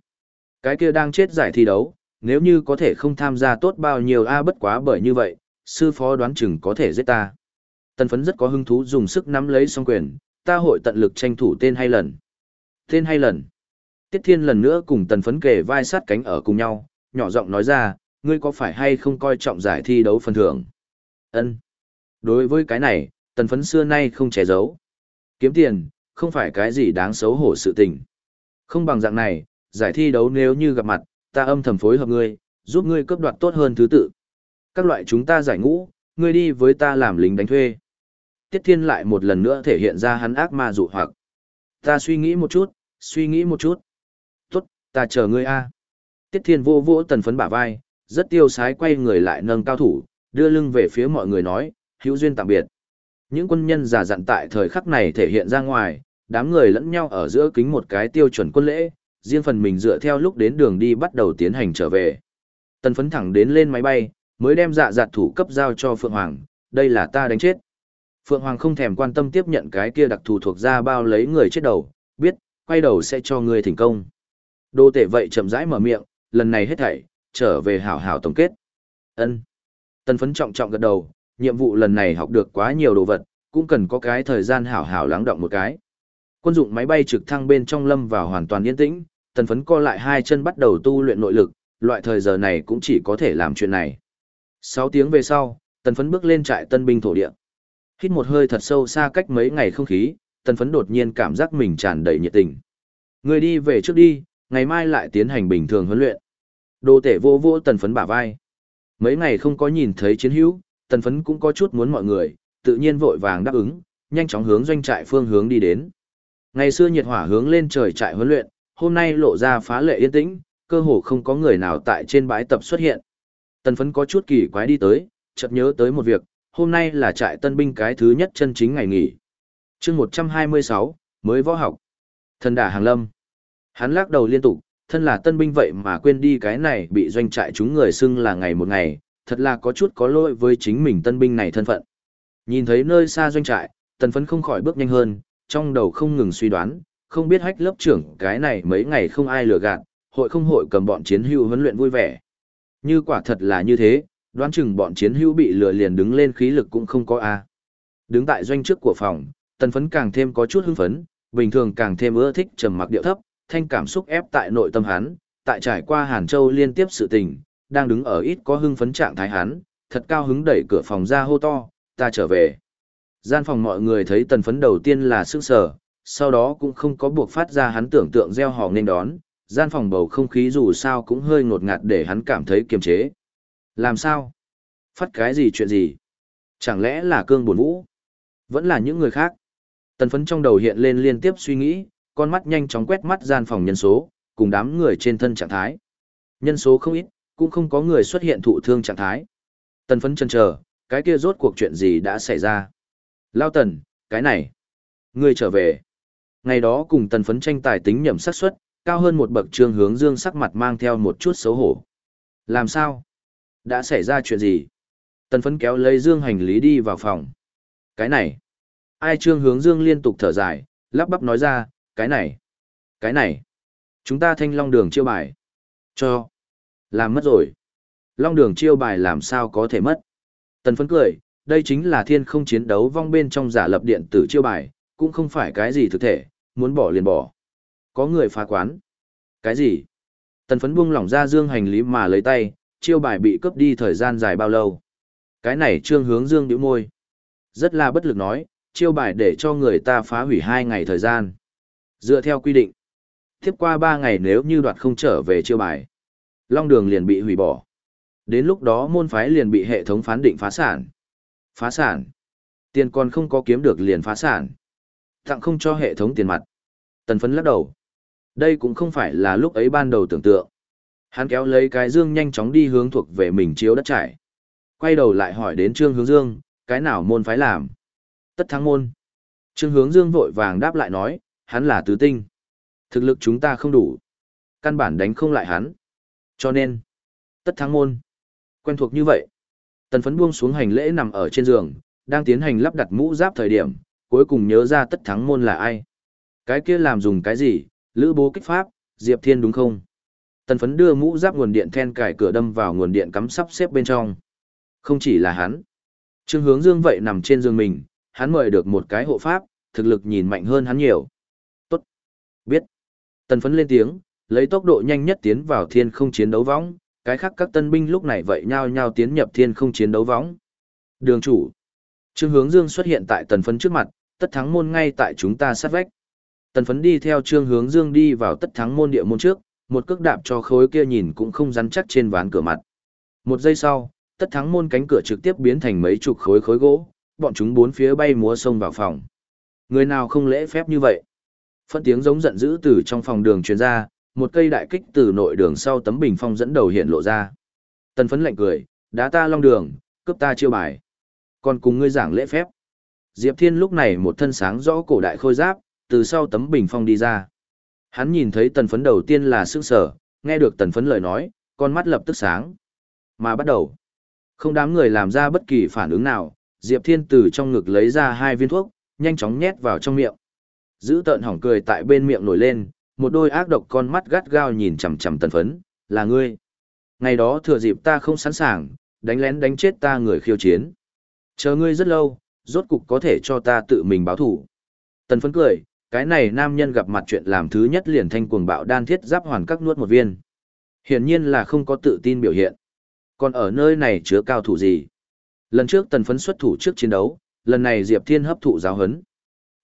Cái kia đang chết giải thi đấu, nếu như có thể không tham gia tốt bao nhiêu A bất quá bởi như vậy, sư phó đoán chừng có thể giết ta. Tần phấn rất có hứng thú dùng sức nắm lấy song quyền, ta hội tận lực tranh thủ tên hay lần. Tên hay lần. Tiết Thiên lần nữa cùng tần phấn kề vai sát cánh ở cùng nhau, nhỏ giọng nói ra, ngươi có phải hay không coi trọng giải thi đấu phần thưởng? Ân. Đối với cái này, tần phấn xưa nay không che giấu. Kiếm tiền, không phải cái gì đáng xấu hổ sự tình. Không bằng dạng này, giải thi đấu nếu như gặp mặt, ta âm thầm phối hợp ngươi, giúp ngươi cấp đoạt tốt hơn thứ tự. Các loại chúng ta giải ngũ, ngươi đi với ta làm lính đánh thuê. Tiết Thiên lại một lần nữa thể hiện ra hắn ác ma dụ hoặc. Ta suy nghĩ một chút, suy nghĩ một chút. Tốt, ta chờ ngươi a. Tiết Thiên vô vỗ tần phấn bả vai, rất tiêu sái quay người lại nâng cao thủ, đưa lưng về phía mọi người nói, hữu duyên tạm biệt. Những quân nhân giả dặn tại thời khắc này thể hiện ra ngoài, đám người lẫn nhau ở giữa kính một cái tiêu chuẩn quân lễ, riêng phần mình dựa theo lúc đến đường đi bắt đầu tiến hành trở về. Tần phấn thẳng đến lên máy bay, mới đem dạ dạt thủ cấp giao cho Phượng Hoàng, đây là ta đánh chết. Phượng Hoàng không thèm quan tâm tiếp nhận cái kia đặc thù thuộc ra bao lấy người chết đầu, biết, quay đầu sẽ cho người thành công. Đô tể vậy chậm rãi mở miệng, lần này hết thảy, trở về hảo hảo tổng kết. ân Tần phấn trọng trọng gật đầu, nhiệm vụ lần này học được quá nhiều đồ vật, cũng cần có cái thời gian hảo hảo lắng động một cái. Quân dụng máy bay trực thăng bên trong lâm vào hoàn toàn yên tĩnh, tần phấn co lại hai chân bắt đầu tu luyện nội lực, loại thời giờ này cũng chỉ có thể làm chuyện này. 6 tiếng về sau, tần phấn bước lên trại tân binh thổ địa. Hít một hơi thật sâu xa cách mấy ngày không khí, tần phấn đột nhiên cảm giác mình tràn đầy nhiệt tình. Người đi về trước đi, ngày mai lại tiến hành bình thường huấn luyện. Đồ tể vô vô tần phấn bả vai. Mấy ngày không có nhìn thấy chiến hữu, tần phấn cũng có chút muốn mọi người, tự nhiên vội vàng đáp ứng, nhanh chóng hướng doanh trại phương hướng đi đến. Ngày xưa nhiệt hỏa hướng lên trời trại huấn luyện, hôm nay lộ ra phá lệ yên tĩnh, cơ hồ không có người nào tại trên bãi tập xuất hiện. Tần phấn có chút kỳ quái đi tới, chợt nhớ tới một việc, hôm nay là trại tân binh cái thứ nhất chân chính ngày nghỉ. chương 126, mới võ học. Thần đà hàng lâm. Hắn lắc đầu liên tục, thân là tân binh vậy mà quên đi cái này bị doanh trại chúng người xưng là ngày một ngày, thật là có chút có lỗi với chính mình tân binh này thân phận. Nhìn thấy nơi xa doanh trại, tần phấn không khỏi bước nhanh hơn, trong đầu không ngừng suy đoán, không biết hách lớp trưởng cái này mấy ngày không ai lừa gạt, hội không hội cầm bọn chiến hữu huấn luyện vui vẻ. Như quả thật là như thế, đoán chừng bọn chiến hữu bị lừa liền đứng lên khí lực cũng không có a. Đứng tại doanh trước của phòng, tần phấn càng thêm có chút hưng phấn, bình thường càng thêm ưa thích trầm mặc điệu thấp, thanh cảm xúc ép tại nội tâm hắn, tại trải qua Hàn Châu liên tiếp sự tình, đang đứng ở ít có hưng phấn trạng thái hắn, thật cao hứng đẩy cửa phòng ra hô to, ta trở về. Gian phòng mọi người thấy tần phấn đầu tiên là sức sở, sau đó cũng không có buộc phát ra hắn tưởng tượng gieo hò nên đón, gian phòng bầu không khí dù sao cũng hơi ngột ngạt để hắn cảm thấy kiềm chế. Làm sao? Phát cái gì chuyện gì? Chẳng lẽ là cương buồn vũ? Vẫn là những người khác? Tần phấn trong đầu hiện lên liên tiếp suy nghĩ, con mắt nhanh chóng quét mắt gian phòng nhân số, cùng đám người trên thân trạng thái. Nhân số không ít, cũng không có người xuất hiện thụ thương trạng thái. Tần phấn chân chờ, cái kia rốt cuộc chuyện gì đã xảy ra. Lao tần, cái này. Người trở về. Ngày đó cùng tần phấn tranh tài tính nhầm xác suất cao hơn một bậc trương hướng dương sắc mặt mang theo một chút xấu hổ. Làm sao? Đã xảy ra chuyện gì? Tần phấn kéo lấy dương hành lý đi vào phòng. Cái này. Ai trương hướng dương liên tục thở dài, lắp bắp nói ra, cái này. Cái này. Chúng ta thanh long đường chiêu bài. Cho. Làm mất rồi. Long đường chiêu bài làm sao có thể mất. Tần phấn cười, đây chính là thiên không chiến đấu vong bên trong giả lập điện tử chiêu bài, cũng không phải cái gì thực thể, muốn bỏ liền bỏ. Có người phá quán. Cái gì? Tần phấn buông lỏng ra dương hành lý mà lấy tay, chiêu bài bị cướp đi thời gian dài bao lâu. Cái này trương hướng dương điểu môi. Rất là bất lực nói, chiêu bài để cho người ta phá hủy hai ngày thời gian. Dựa theo quy định, tiếp qua ba ngày nếu như đoạt không trở về chiêu bài, long đường liền bị hủy bỏ. Đến lúc đó môn phái liền bị hệ thống phán định phá sản. Phá sản. Tiền còn không có kiếm được liền phá sản. Tặng không cho hệ thống tiền mặt. Tần phấn lắc đầu. Đây cũng không phải là lúc ấy ban đầu tưởng tượng. Hắn kéo lấy cái dương nhanh chóng đi hướng thuộc về mình chiếu đất trải. Quay đầu lại hỏi đến Trương Hướng Dương, cái nào môn phái làm? Tất thắng môn. Trương Hướng Dương vội vàng đáp lại nói, hắn là tứ tinh. Thực lực chúng ta không đủ. Căn bản đánh không lại hắn. Cho nên, tất thắng môn. Quen thuộc như vậy. Tần phấn buông xuống hành lễ nằm ở trên giường, đang tiến hành lắp đặt mũ giáp thời điểm, cuối cùng nhớ ra tất thắng môn là ai. Cái kia làm dùng cái gì, lữ bố kích pháp, Diệp Thiên đúng không? Tần phấn đưa mũ giáp nguồn điện then cài cửa đâm vào nguồn điện cắm sắp xếp bên trong. Không chỉ là hắn. Trương hướng dương vậy nằm trên giường mình, hắn mời được một cái hộ pháp, thực lực nhìn mạnh hơn hắn nhiều. Tốt. Biết. Tần phấn lên tiếng, lấy tốc độ nhanh nhất tiến vào thiên không chiến đấu võng, cái khác các tân binh lúc này vậy nhau nhau tiến nhập thiên không chiến đấu võng. Đường chủ. Trương hướng dương xuất hiện tại tần phấn trước mặt, tất thắng môn ngay tại chúng ta sát vách. Tần phấn đi theo trương hướng dương đi vào tất thắng môn địa môn trước, một cước đạp cho khối kia nhìn cũng không rắn chắc trên ván cửa mặt. Một giây sau, tất thắng môn cánh cửa trực tiếp biến thành mấy chục khối khối gỗ, bọn chúng bốn phía bay múa sông vào phòng. Người nào không lễ phép như vậy? Phân tiếng giống giận dữ từ trong phòng đường truyền ra, một cây đại kích từ nội đường sau tấm bình phong dẫn đầu hiện lộ ra. Tần phấn lạnh cười, đá ta long đường, cướp ta chiêu bài. Còn cùng ngươi giảng lễ phép. Diệp Thiên lúc này một thân sáng rõ cổ đại khôi giáp, từ sau tấm bình phong đi ra. Hắn nhìn thấy tần phấn đầu tiên là sương sở, nghe được tần phấn lời nói, con mắt lập tức sáng. Mà bắt đầu, không đám người làm ra bất kỳ phản ứng nào, Diệp Thiên từ trong ngực lấy ra hai viên thuốc, nhanh chóng nhét vào trong miệng. Giữ tợn hỏng cười tại bên miệng nổi lên, một đôi ác độc con mắt gắt gao nhìn chằm chằm tần phấn, là ngươi. Ngày đó thừa dịp ta không sẵn sàng, đánh lén đánh chết ta người khiêu chiến. Chờ ngươi rất lâu, rốt cục có thể cho ta tự mình báo thủ. Tần phấn cười, cái này nam nhân gặp mặt chuyện làm thứ nhất liền thanh cuồng bạo đan thiết giáp hoàn các nuốt một viên. Hiển nhiên là không có tự tin biểu hiện. Còn ở nơi này chứa cao thủ gì? Lần trước tần phấn xuất thủ trước chiến đấu, lần này Diệp Thiên hấp thụ giáo hấn.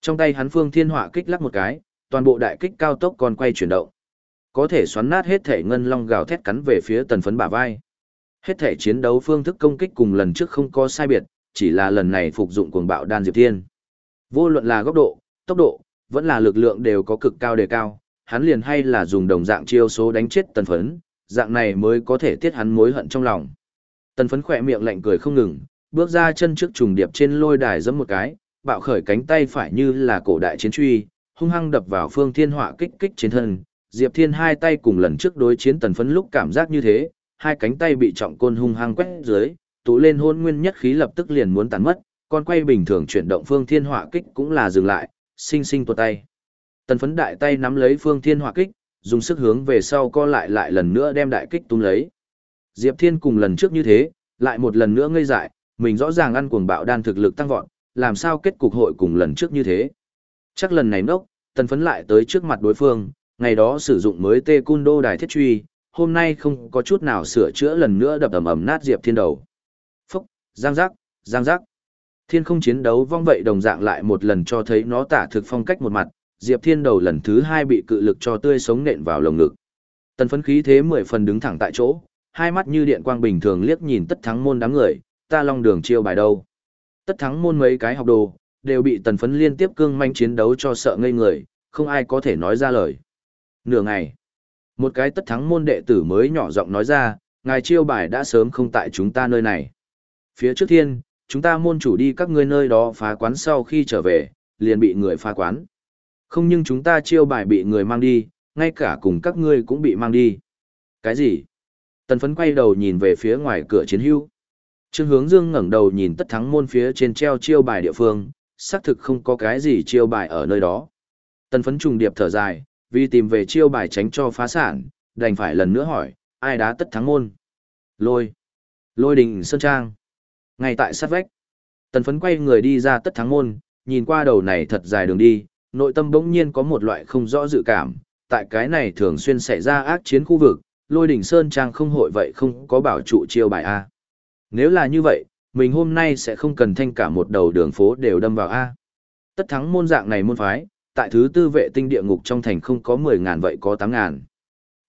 Trong tay hắn phương thiên hỏa kích lắc một cái, toàn bộ đại kích cao tốc còn quay chuyển động. Có thể xoắn nát hết thể ngân long gào thét cắn về phía tần phấn bả vai. Hết thể chiến đấu phương thức công kích cùng lần trước không có sai biệt, chỉ là lần này phục dụng cuồng bạo đan Diệp Thiên. Vô luận là góc độ, tốc độ, vẫn là lực lượng đều có cực cao đề cao, hắn liền hay là dùng đồng dạng chiêu số đánh chết tần phấn, dạng này mới có thể tiết hắn mối hận trong lòng. Tần phấn khỏe miệng lạnh cười không ngừng, bước ra chân trước trùng điệp trên lôi đài giẫm một cái, bạo khởi cánh tay phải như là cổ đại chiến truy, hung hăng đập vào phương thiên họa kích kích trên thân. Diệp Thiên hai tay cùng lần trước đối chiến tần phấn lúc cảm giác như thế, hai cánh tay bị trọng côn hung hăng quét dưới, tụ lên hôn nguyên nhất khí lập tức liền muốn tàn mất, con quay bình thường chuyển động phương thiên hỏa kích cũng là dừng lại, sinh sinh tuột tay. Tần phấn đại tay nắm lấy phương thiên hỏa kích, dùng sức hướng về sau co lại lại lần nữa đem đại kích tung lấy. Diệp Thiên cùng lần trước như thế, lại một lần nữa ngây dại, mình rõ ràng ăn cuồng bạo đan thực lực tăng vọt, làm sao kết cục hội cùng lần trước như thế. Chắc lần này nốc, tần phấn lại tới trước mặt đối phương, ngày đó sử dụng mới tê cun đô đài thiết truy, hôm nay không có chút nào sửa chữa lần nữa đập ầm ầm nát Diệp Thiên đầu. Giang giác, giang giác. Thiên không chiến đấu vong vậy đồng dạng lại một lần cho thấy nó tả thực phong cách một mặt, Diệp Thiên đầu lần thứ hai bị cự lực cho tươi sống nện vào lồng ngực. Tần phấn khí thế mười phần đứng thẳng tại chỗ, hai mắt như điện quang bình thường liếc nhìn tất thắng môn đám người, ta long đường chiêu bài đâu. Tất thắng môn mấy cái học đồ, đều bị tần phấn liên tiếp cương manh chiến đấu cho sợ ngây người, không ai có thể nói ra lời. Nửa ngày, một cái tất thắng môn đệ tử mới nhỏ giọng nói ra, ngài chiêu bài đã sớm không tại chúng ta nơi này. Phía trước thiên, chúng ta môn chủ đi các ngươi nơi đó phá quán sau khi trở về, liền bị người phá quán. Không nhưng chúng ta chiêu bài bị người mang đi, ngay cả cùng các ngươi cũng bị mang đi. Cái gì? Tần phấn quay đầu nhìn về phía ngoài cửa chiến hưu. Trương hướng dương ngẩng đầu nhìn tất thắng môn phía trên treo chiêu bài địa phương, xác thực không có cái gì chiêu bài ở nơi đó. Tần phấn trùng điệp thở dài, vì tìm về chiêu bài tránh cho phá sản, đành phải lần nữa hỏi, ai đá tất thắng môn? Lôi. Lôi đình Sơn Trang. Ngay tại sát vách. Tần phấn quay người đi ra tất thắng môn, nhìn qua đầu này thật dài đường đi, nội tâm bỗng nhiên có một loại không rõ dự cảm, tại cái này thường xuyên xảy ra ác chiến khu vực, lôi đỉnh Sơn Trang không hội vậy không có bảo trụ chiêu bài A. Nếu là như vậy, mình hôm nay sẽ không cần thanh cả một đầu đường phố đều đâm vào A. Tất thắng môn dạng này môn phái, tại thứ tư vệ tinh địa ngục trong thành không có 10 ngàn vậy có 8 ngàn.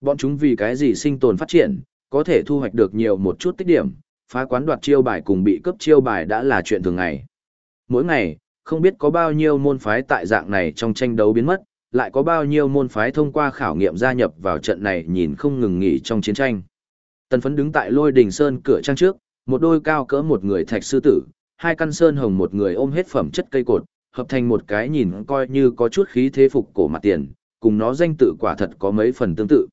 Bọn chúng vì cái gì sinh tồn phát triển, có thể thu hoạch được nhiều một chút tích điểm, phá quán đoạt chiêu bài cùng bị cấp chiêu bài đã là chuyện thường ngày. Mỗi ngày, không biết có bao nhiêu môn phái tại dạng này trong tranh đấu biến mất, lại có bao nhiêu môn phái thông qua khảo nghiệm gia nhập vào trận này nhìn không ngừng nghỉ trong chiến tranh. Tần phấn đứng tại lôi đình sơn cửa trang trước, một đôi cao cỡ một người thạch sư tử, hai căn sơn hồng một người ôm hết phẩm chất cây cột, hợp thành một cái nhìn coi như có chút khí thế phục cổ mặt tiền, cùng nó danh tự quả thật có mấy phần tương tự.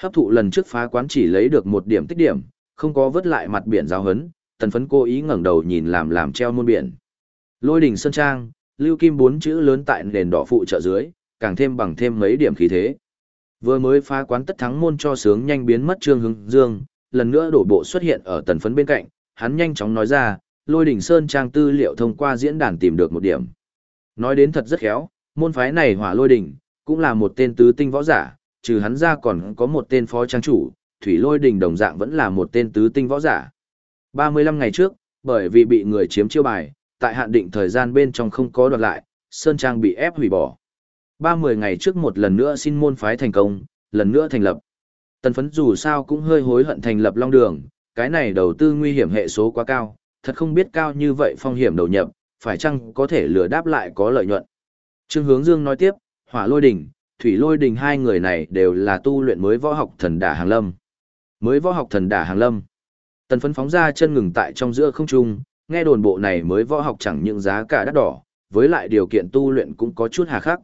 Hấp thụ lần trước phá quán chỉ lấy được một điểm tích điểm, không có vớt lại mặt biển giáo hấn, tần phấn cố ý ngẩng đầu nhìn làm làm treo môn biển. Lôi đỉnh sơn trang, lưu kim bốn chữ lớn tại nền đỏ phụ trợ dưới, càng thêm bằng thêm mấy điểm khí thế. Vừa mới phá quán tất thắng môn cho sướng nhanh biến mất trương hứng dương, lần nữa đổ bộ xuất hiện ở tần phấn bên cạnh, hắn nhanh chóng nói ra, lôi đỉnh sơn trang tư liệu thông qua diễn đàn tìm được một điểm. Nói đến thật rất khéo, môn phái này hỏa lôi đỉnh, cũng là một tên tứ tinh võ giả, trừ hắn ra còn có một tên phó trang chủ, thủy lôi đỉnh đồng dạng vẫn là một tên tứ tinh võ giả. 35 ngày trước, bởi vì bị người chiếm chiêu bài, tại hạn định thời gian bên trong không có đoạt lại, Sơn Trang bị ép hủy bỏ. 30 ngày trước một lần nữa xin môn phái thành công, lần nữa thành lập. Tần phấn dù sao cũng hơi hối hận thành lập long đường, cái này đầu tư nguy hiểm hệ số quá cao, thật không biết cao như vậy phong hiểm đầu nhập, phải chăng có thể lừa đáp lại có lợi nhuận. Trương Hướng Dương nói tiếp, hỏa lôi đỉnh, thủy lôi đỉnh hai người này đều là tu luyện mới võ học thần đả hàng lâm. Mới võ học thần đả hàng lâm. Tần phấn phóng ra chân ngừng tại trong giữa không trung, nghe đồn bộ này mới võ học chẳng những giá cả đắt đỏ, với lại điều kiện tu luyện cũng có chút hà khắc.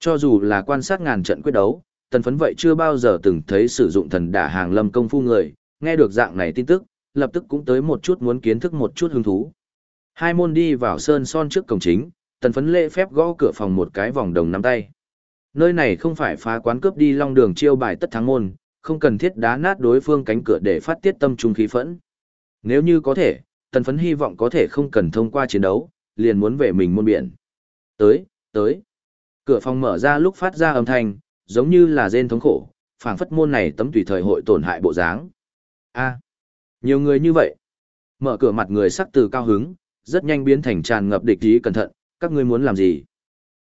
Cho dù là quan sát ngàn trận quyết đấu, tần phấn vậy chưa bao giờ từng thấy sử dụng thần đả hàng lâm công phu người, nghe được dạng này tin tức, lập tức cũng tới một chút muốn kiến thức một chút hứng thú. Hai môn đi vào sơn son trước cổng chính, tần phấn lễ phép gõ cửa phòng một cái vòng đồng nắm tay. Nơi này không phải phá quán cướp đi long đường chiêu bài tất thắng môn, không cần thiết đá nát đối phương cánh cửa để phát tiết tâm trung khí phẫn. Nếu như có thể, tần phấn hy vọng có thể không cần thông qua chiến đấu, liền muốn về mình môn biển. Tới, tới. Cửa phòng mở ra lúc phát ra âm thanh, giống như là rên thống khổ, phảng phất môn này tấm tùy thời hội tổn hại bộ dáng. A, nhiều người như vậy. Mở cửa mặt người sắc từ cao hứng, rất nhanh biến thành tràn ngập địch ý cẩn thận, các ngươi muốn làm gì?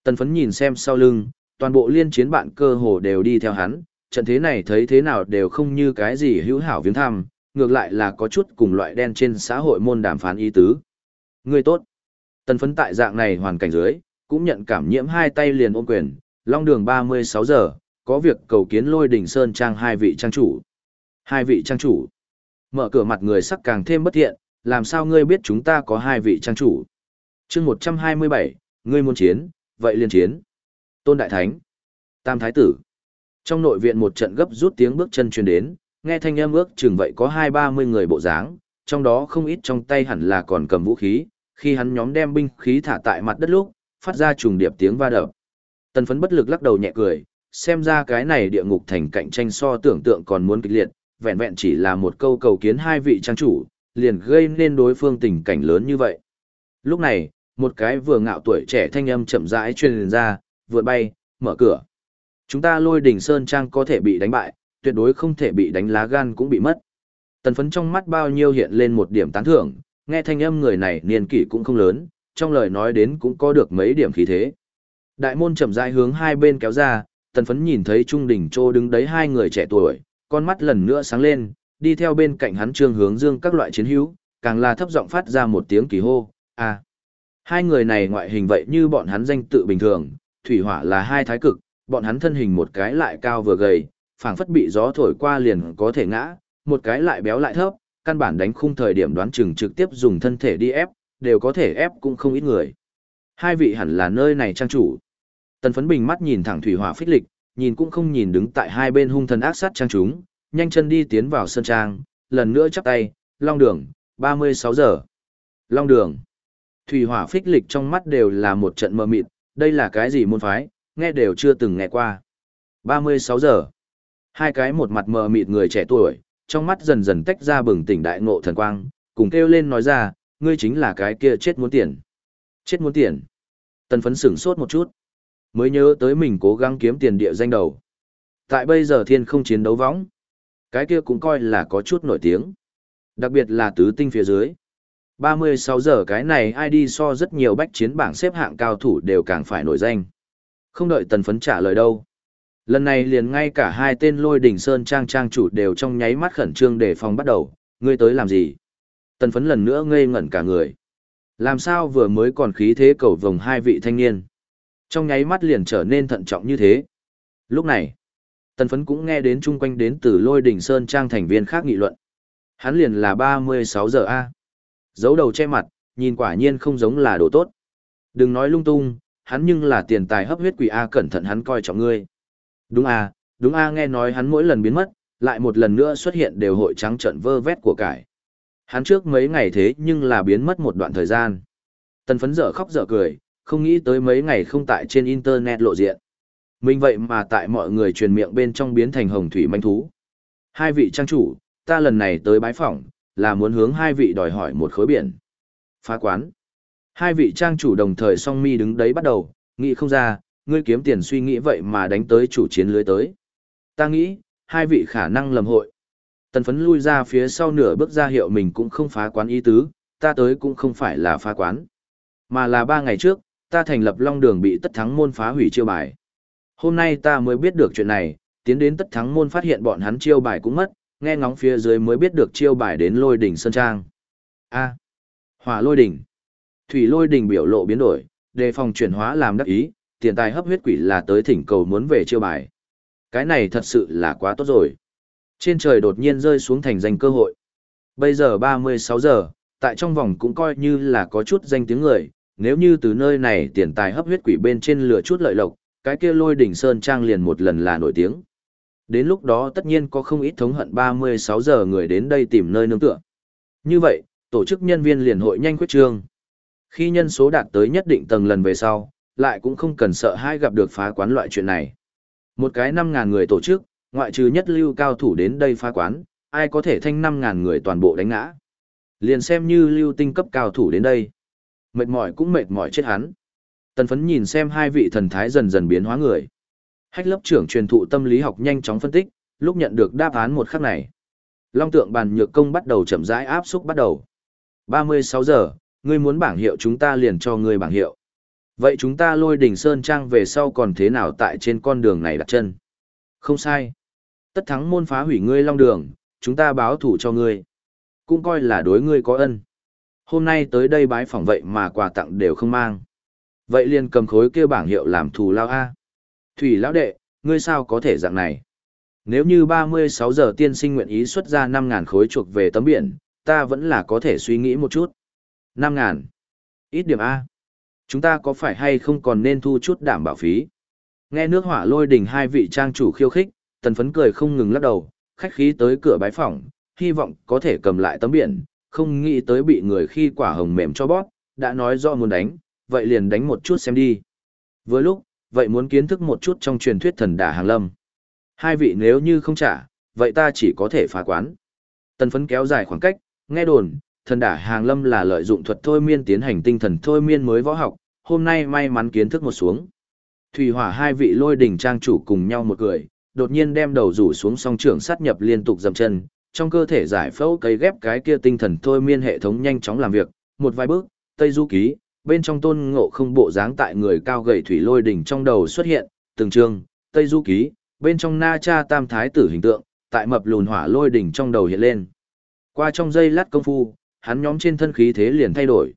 Tần phấn nhìn xem sau lưng, toàn bộ liên chiến bạn cơ hồ đều đi theo hắn, trận thế này thấy thế nào đều không như cái gì hữu hảo viếng thăm, ngược lại là có chút cùng loại đen trên xã hội môn đàm phán ý tứ. Người tốt. Tần phấn tại dạng này hoàn cảnh dưới, cũng nhận cảm nhiễm hai tay liền ôm quyền, long đường 36 giờ, có việc cầu kiến lôi đỉnh sơn trang hai vị trang chủ. Hai vị trang chủ. Mở cửa mặt người sắc càng thêm bất thiện, làm sao ngươi biết chúng ta có hai vị trang chủ. chương 127, ngươi muốn chiến, vậy liền chiến. Tôn Đại Thánh. Tam Thái Tử. Trong nội viện một trận gấp rút tiếng bước chân truyền đến, nghe thanh âm ước chừng vậy có hai ba mươi người bộ dáng, trong đó không ít trong tay hẳn là còn cầm vũ khí, khi hắn nhóm đem binh khí thả tại mặt đất lúc, phát ra trùng điệp tiếng va đập. Tần phấn bất lực lắc đầu nhẹ cười, xem ra cái này địa ngục thành cạnh tranh so tưởng tượng còn muốn kịch liệt, vẹn vẹn chỉ là một câu cầu kiến hai vị trang chủ, liền gây nên đối phương tình cảnh lớn như vậy. Lúc này, một cái vừa ngạo tuổi trẻ thanh âm chậm rãi truyền ra, vượt bay, mở cửa. Chúng ta lôi đỉnh sơn trang có thể bị đánh bại, tuyệt đối không thể bị đánh lá gan cũng bị mất. Tần phấn trong mắt bao nhiêu hiện lên một điểm tán thưởng, nghe thanh âm người này niên kỷ cũng không lớn, trong lời nói đến cũng có được mấy điểm khí thế. Đại môn chậm rãi hướng hai bên kéo ra, tần phấn nhìn thấy trung đỉnh trô đứng đấy hai người trẻ tuổi, con mắt lần nữa sáng lên, đi theo bên cạnh hắn trương hướng dương các loại chiến hữu, càng là thấp giọng phát ra một tiếng kỳ hô, à. Hai người này ngoại hình vậy như bọn hắn danh tự bình thường, thủy hỏa là hai thái cực, bọn hắn thân hình một cái lại cao vừa gầy, phảng phất bị gió thổi qua liền có thể ngã, một cái lại béo lại thấp, căn bản đánh khung thời điểm đoán chừng trực tiếp dùng thân thể đi ép, đều có thể ép cũng không ít người. Hai vị hẳn là nơi này trang chủ. Tần phấn bình mắt nhìn thẳng thủy hỏa phích lịch, nhìn cũng không nhìn đứng tại hai bên hung thần ác sát trang chúng, nhanh chân đi tiến vào sân trang, lần nữa chắp tay, long đường, 36 giờ. Long đường. Thủy hỏa phích lịch trong mắt đều là một trận mơ mịt, đây là cái gì môn phái, nghe đều chưa từng nghe qua. 36 giờ. Hai cái một mặt mờ mịt người trẻ tuổi, trong mắt dần dần tách ra bừng tỉnh đại ngộ thần quang, cùng kêu lên nói ra, ngươi chính là cái kia chết muốn tiền. Chết muốn tiền. Tần phấn sửng sốt một chút. Mới nhớ tới mình cố gắng kiếm tiền địa danh đầu. Tại bây giờ thiên không chiến đấu võng. Cái kia cũng coi là có chút nổi tiếng. Đặc biệt là tứ tinh phía dưới. 36 giờ cái này ai đi so rất nhiều bách chiến bảng xếp hạng cao thủ đều càng phải nổi danh. Không đợi tần phấn trả lời đâu. Lần này liền ngay cả hai tên lôi đỉnh sơn trang trang chủ đều trong nháy mắt khẩn trương để phòng bắt đầu, ngươi tới làm gì? Tần phấn lần nữa ngây ngẩn cả người. Làm sao vừa mới còn khí thế cầu vồng hai vị thanh niên? Trong nháy mắt liền trở nên thận trọng như thế. Lúc này, tần phấn cũng nghe đến chung quanh đến từ lôi đỉnh sơn trang thành viên khác nghị luận. Hắn liền là 36 giờ A. Giấu đầu che mặt, nhìn quả nhiên không giống là đồ tốt. Đừng nói lung tung, hắn nhưng là tiền tài hấp huyết quỷ A cẩn thận hắn coi trọng ngươi. Đúng A, đúng A nghe nói hắn mỗi lần biến mất, lại một lần nữa xuất hiện đều hội trắng trận vơ vét của cải. Hắn trước mấy ngày thế nhưng là biến mất một đoạn thời gian. Tần phấn dở khóc dở cười, không nghĩ tới mấy ngày không tại trên internet lộ diện. Mình vậy mà tại mọi người truyền miệng bên trong biến thành hồng thủy manh thú. Hai vị trang chủ, ta lần này tới bái phỏng, là muốn hướng hai vị đòi hỏi một khối biển. Phá quán. Hai vị trang chủ đồng thời song mi đứng đấy bắt đầu, nghĩ không ra, ngươi kiếm tiền suy nghĩ vậy mà đánh tới chủ chiến lưới tới. Ta nghĩ, hai vị khả năng lầm hội. Tần phấn lui ra phía sau nửa bước ra hiệu mình cũng không phá quán ý tứ, ta tới cũng không phải là phá quán. Mà là ba ngày trước, ta thành lập long đường bị tất thắng môn phá hủy chiêu bài. Hôm nay ta mới biết được chuyện này, tiến đến tất thắng môn phát hiện bọn hắn chiêu bài cũng mất, nghe ngóng phía dưới mới biết được chiêu bài đến lôi đỉnh sơn trang. A. hỏa lôi đỉnh. Thủy lôi đỉnh biểu lộ biến đổi, đề phòng chuyển hóa làm đắc ý, tiền tài hấp huyết quỷ là tới thỉnh cầu muốn về chiêu bài. Cái này thật sự là quá tốt rồi. Trên trời đột nhiên rơi xuống thành danh cơ hội. Bây giờ 36 giờ, tại trong vòng cũng coi như là có chút danh tiếng người, nếu như từ nơi này tiền tài hấp huyết quỷ bên trên lửa chút lợi lộc, cái kia lôi đỉnh sơn trang liền một lần là nổi tiếng. Đến lúc đó tất nhiên có không ít thống hận 36 giờ người đến đây tìm nơi nương tựa. Như vậy, tổ chức nhân viên liền hội nhanh quyết trương. Khi nhân số đạt tới nhất định tầng lần về sau, lại cũng không cần sợ hai gặp được phá quán loại chuyện này. Một cái 5.000 người tổ chức, ngoại trừ nhất lưu cao thủ đến đây phá quán, ai có thể thanh 5.000 người toàn bộ đánh ngã. Liền xem như lưu tinh cấp cao thủ đến đây. Mệt mỏi cũng mệt mỏi chết hắn. Tần phấn nhìn xem hai vị thần thái dần dần biến hóa người. Hách lớp trưởng truyền thụ tâm lý học nhanh chóng phân tích, lúc nhận được đáp án một khắc này. Long tượng bàn nhược công bắt đầu chậm rãi áp xúc bắt đầu. 36 giờ, Ngươi muốn bảng hiệu chúng ta liền cho ngươi bảng hiệu. Vậy chúng ta lôi đỉnh Sơn Trang về sau còn thế nào tại trên con đường này đặt chân? Không sai. Tất thắng môn phá hủy ngươi long đường, chúng ta báo thủ cho ngươi. Cũng coi là đối ngươi có ân. Hôm nay tới đây bái phỏng vậy mà quà tặng đều không mang. Vậy liền cầm khối kia bảng hiệu làm thù lao A. Thủy lão đệ, ngươi sao có thể dạng này? Nếu như 36 giờ tiên sinh nguyện ý xuất ra 5.000 khối chuộc về tấm biển, ta vẫn là có thể suy nghĩ một chút năm ngàn Ít điểm A. Chúng ta có phải hay không còn nên thu chút đảm bảo phí? Nghe nước hỏa lôi đỉnh hai vị trang chủ khiêu khích, tần phấn cười không ngừng lắc đầu, khách khí tới cửa bái phòng, hy vọng có thể cầm lại tấm biển, không nghĩ tới bị người khi quả hồng mềm cho bót đã nói do muốn đánh, vậy liền đánh một chút xem đi. Với lúc, vậy muốn kiến thức một chút trong truyền thuyết thần đà hàng lâm. Hai vị nếu như không trả, vậy ta chỉ có thể phá quán. Tần phấn kéo dài khoảng cách, nghe đồn, thần đả hàng lâm là lợi dụng thuật thôi miên tiến hành tinh thần thôi miên mới võ học, hôm nay may mắn kiến thức một xuống. Thủy hỏa hai vị lôi đỉnh trang chủ cùng nhau một người, đột nhiên đem đầu rủ xuống song trưởng sát nhập liên tục dầm chân, trong cơ thể giải phẫu cấy ghép cái kia tinh thần thôi miên hệ thống nhanh chóng làm việc, một vài bước, Tây Du Ký, bên trong tôn ngộ không bộ dáng tại người cao gầy thủy lôi đỉnh trong đầu xuất hiện, từng trường Tây Du Ký, bên trong na cha tam thái tử hình tượng, tại mập lùn hỏa lôi đỉnh trong đầu hiện lên. Qua trong giây lát công phu, hắn nhóm trên thân khí thế liền thay đổi.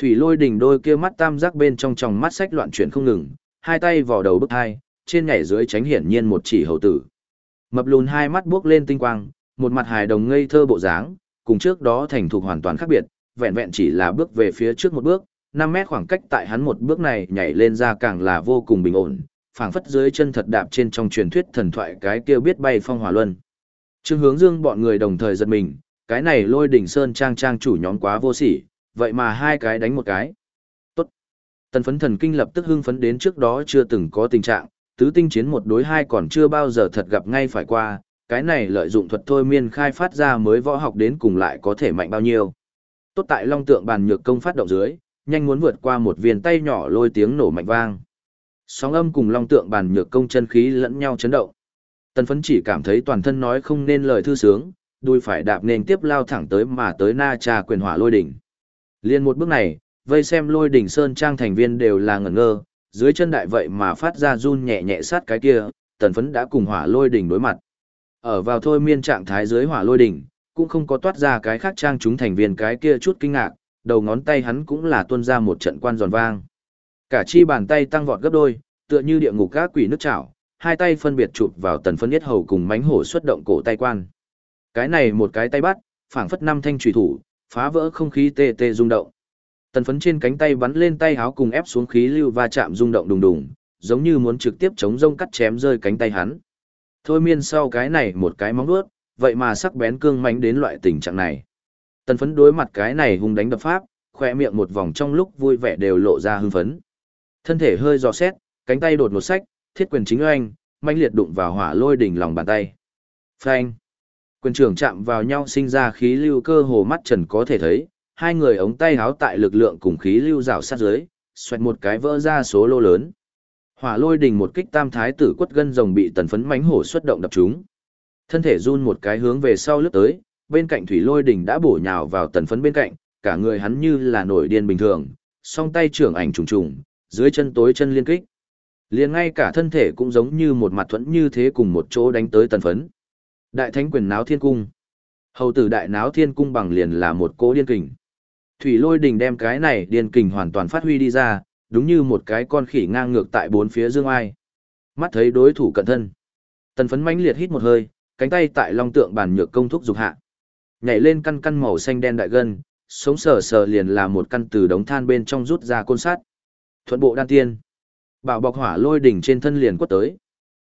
Thủy lôi đỉnh đôi kia mắt tam giác bên trong tròng mắt sách loạn chuyển không ngừng, hai tay vào đầu bức hai, trên nhảy dưới tránh hiển nhiên một chỉ hầu tử. Mập lùn hai mắt buốc lên tinh quang, một mặt hài đồng ngây thơ bộ dáng, cùng trước đó thành thục hoàn toàn khác biệt, vẹn vẹn chỉ là bước về phía trước một bước, 5 mét khoảng cách tại hắn một bước này nhảy lên ra càng là vô cùng bình ổn, phảng phất dưới chân thật đạp trên trong truyền thuyết thần thoại cái kia biết bay phong hỏa luân. Trương Hướng Dương bọn người đồng thời giật mình, cái này lôi đỉnh sơn trang trang chủ nhóm quá vô sỉ, vậy mà hai cái đánh một cái. Tốt. Tần phấn thần kinh lập tức hưng phấn đến trước đó chưa từng có tình trạng, tứ tinh chiến một đối hai còn chưa bao giờ thật gặp ngay phải qua, cái này lợi dụng thuật thôi miên khai phát ra mới võ học đến cùng lại có thể mạnh bao nhiêu. Tốt tại long tượng bàn nhược công phát động dưới, nhanh muốn vượt qua một viên tay nhỏ lôi tiếng nổ mạnh vang. Sóng âm cùng long tượng bàn nhược công chân khí lẫn nhau chấn động. Tần phấn chỉ cảm thấy toàn thân nói không nên lời thư sướng, đuôi phải đạp nền tiếp lao thẳng tới mà tới na trà quyền hỏa lôi đỉnh. Liên một bước này, vây xem lôi đỉnh sơn trang thành viên đều là ngẩn ngơ, dưới chân đại vậy mà phát ra run nhẹ nhẹ sát cái kia, tần phấn đã cùng hỏa lôi đỉnh đối mặt. Ở vào thôi miên trạng thái dưới hỏa lôi đỉnh, cũng không có toát ra cái khác trang chúng thành viên cái kia chút kinh ngạc, đầu ngón tay hắn cũng là tuôn ra một trận quan giòn vang. Cả chi bàn tay tăng vọt gấp đôi, tựa như địa ngục các quỷ nước chảo, hai tay phân biệt chụp vào tần phấn nhất hầu cùng mánh hổ xuất động cổ tay quan. Cái này một cái tay bắt, phảng phất năm thanh trùy thủ, phá vỡ không khí tê tê rung động. Tần phấn trên cánh tay bắn lên tay háo cùng ép xuống khí lưu va chạm rung động đùng đùng, giống như muốn trực tiếp chống rông cắt chém rơi cánh tay hắn. Thôi miên sau cái này một cái móng vuốt, vậy mà sắc bén cương mãnh đến loại tình trạng này. Tần phấn đối mặt cái này hung đánh đập pháp, khỏe miệng một vòng trong lúc vui vẻ đều lộ ra hưng phấn. Thân thể hơi dò xét, cánh tay đột một sách, thiết quyền chính oanh, manh liệt đụng vào hỏa lôi đỉnh lòng bàn tay. Phanh. Quyền trưởng chạm vào nhau sinh ra khí lưu cơ hồ mắt trần có thể thấy, hai người ống tay háo tại lực lượng cùng khí lưu rào sát dưới, xoẹt một cái vỡ ra số lô lớn. Hỏa lôi đỉnh một kích tam thái tử quất gân rồng bị tần phấn mánh hổ xuất động đập chúng. Thân thể run một cái hướng về sau lướt tới, bên cạnh thủy lôi đỉnh đã bổ nhào vào tần phấn bên cạnh, cả người hắn như là nổi điên bình thường, song tay trưởng ảnh trùng trùng, dưới chân tối chân liên kích. Liền ngay cả thân thể cũng giống như một mặt thuẫn như thế cùng một chỗ đánh tới tần phấn. Đại thánh quyền náo thiên cung. Hầu tử đại náo thiên cung bằng liền là một cỗ điên kình. Thủy lôi đình đem cái này điên kình hoàn toàn phát huy đi ra, đúng như một cái con khỉ ngang ngược tại bốn phía dương ai. Mắt thấy đối thủ cận thân. Tần phấn mãnh liệt hít một hơi, cánh tay tại long tượng bàn nhược công thúc dục hạ. Nhảy lên căn căn màu xanh đen đại gân, sống sờ sờ liền là một căn từ đống than bên trong rút ra côn sát, Thuận bộ đan tiên. Bảo bọc hỏa lôi đỉnh trên thân liền quất tới.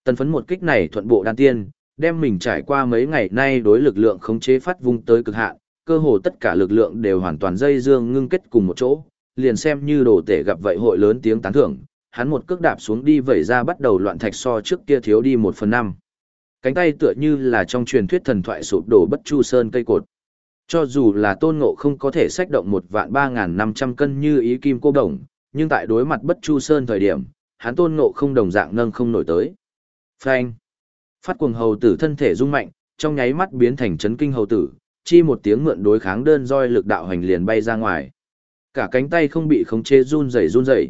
Tần phấn một kích này thuận bộ đan tiên, đem mình trải qua mấy ngày nay đối lực lượng khống chế phát vung tới cực hạn, cơ hồ tất cả lực lượng đều hoàn toàn dây dương ngưng kết cùng một chỗ, liền xem như đồ tể gặp vậy hội lớn tiếng tán thưởng, hắn một cước đạp xuống đi vẩy ra bắt đầu loạn thạch so trước kia thiếu đi một phần năm. Cánh tay tựa như là trong truyền thuyết thần thoại sụp đổ bất chu sơn cây cột. Cho dù là tôn ngộ không có thể sách động một vạn ba ngàn năm trăm cân như ý kim cô đồng, nhưng tại đối mặt bất chu sơn thời điểm, hắn tôn ngộ không đồng dạng nâng không nổi tới. Frank Phát cuồng hầu tử thân thể rung mạnh, trong nháy mắt biến thành chấn kinh hầu tử, chi một tiếng mượn đối kháng đơn roi lực đạo hành liền bay ra ngoài. Cả cánh tay không bị khống chế run rẩy run rẩy.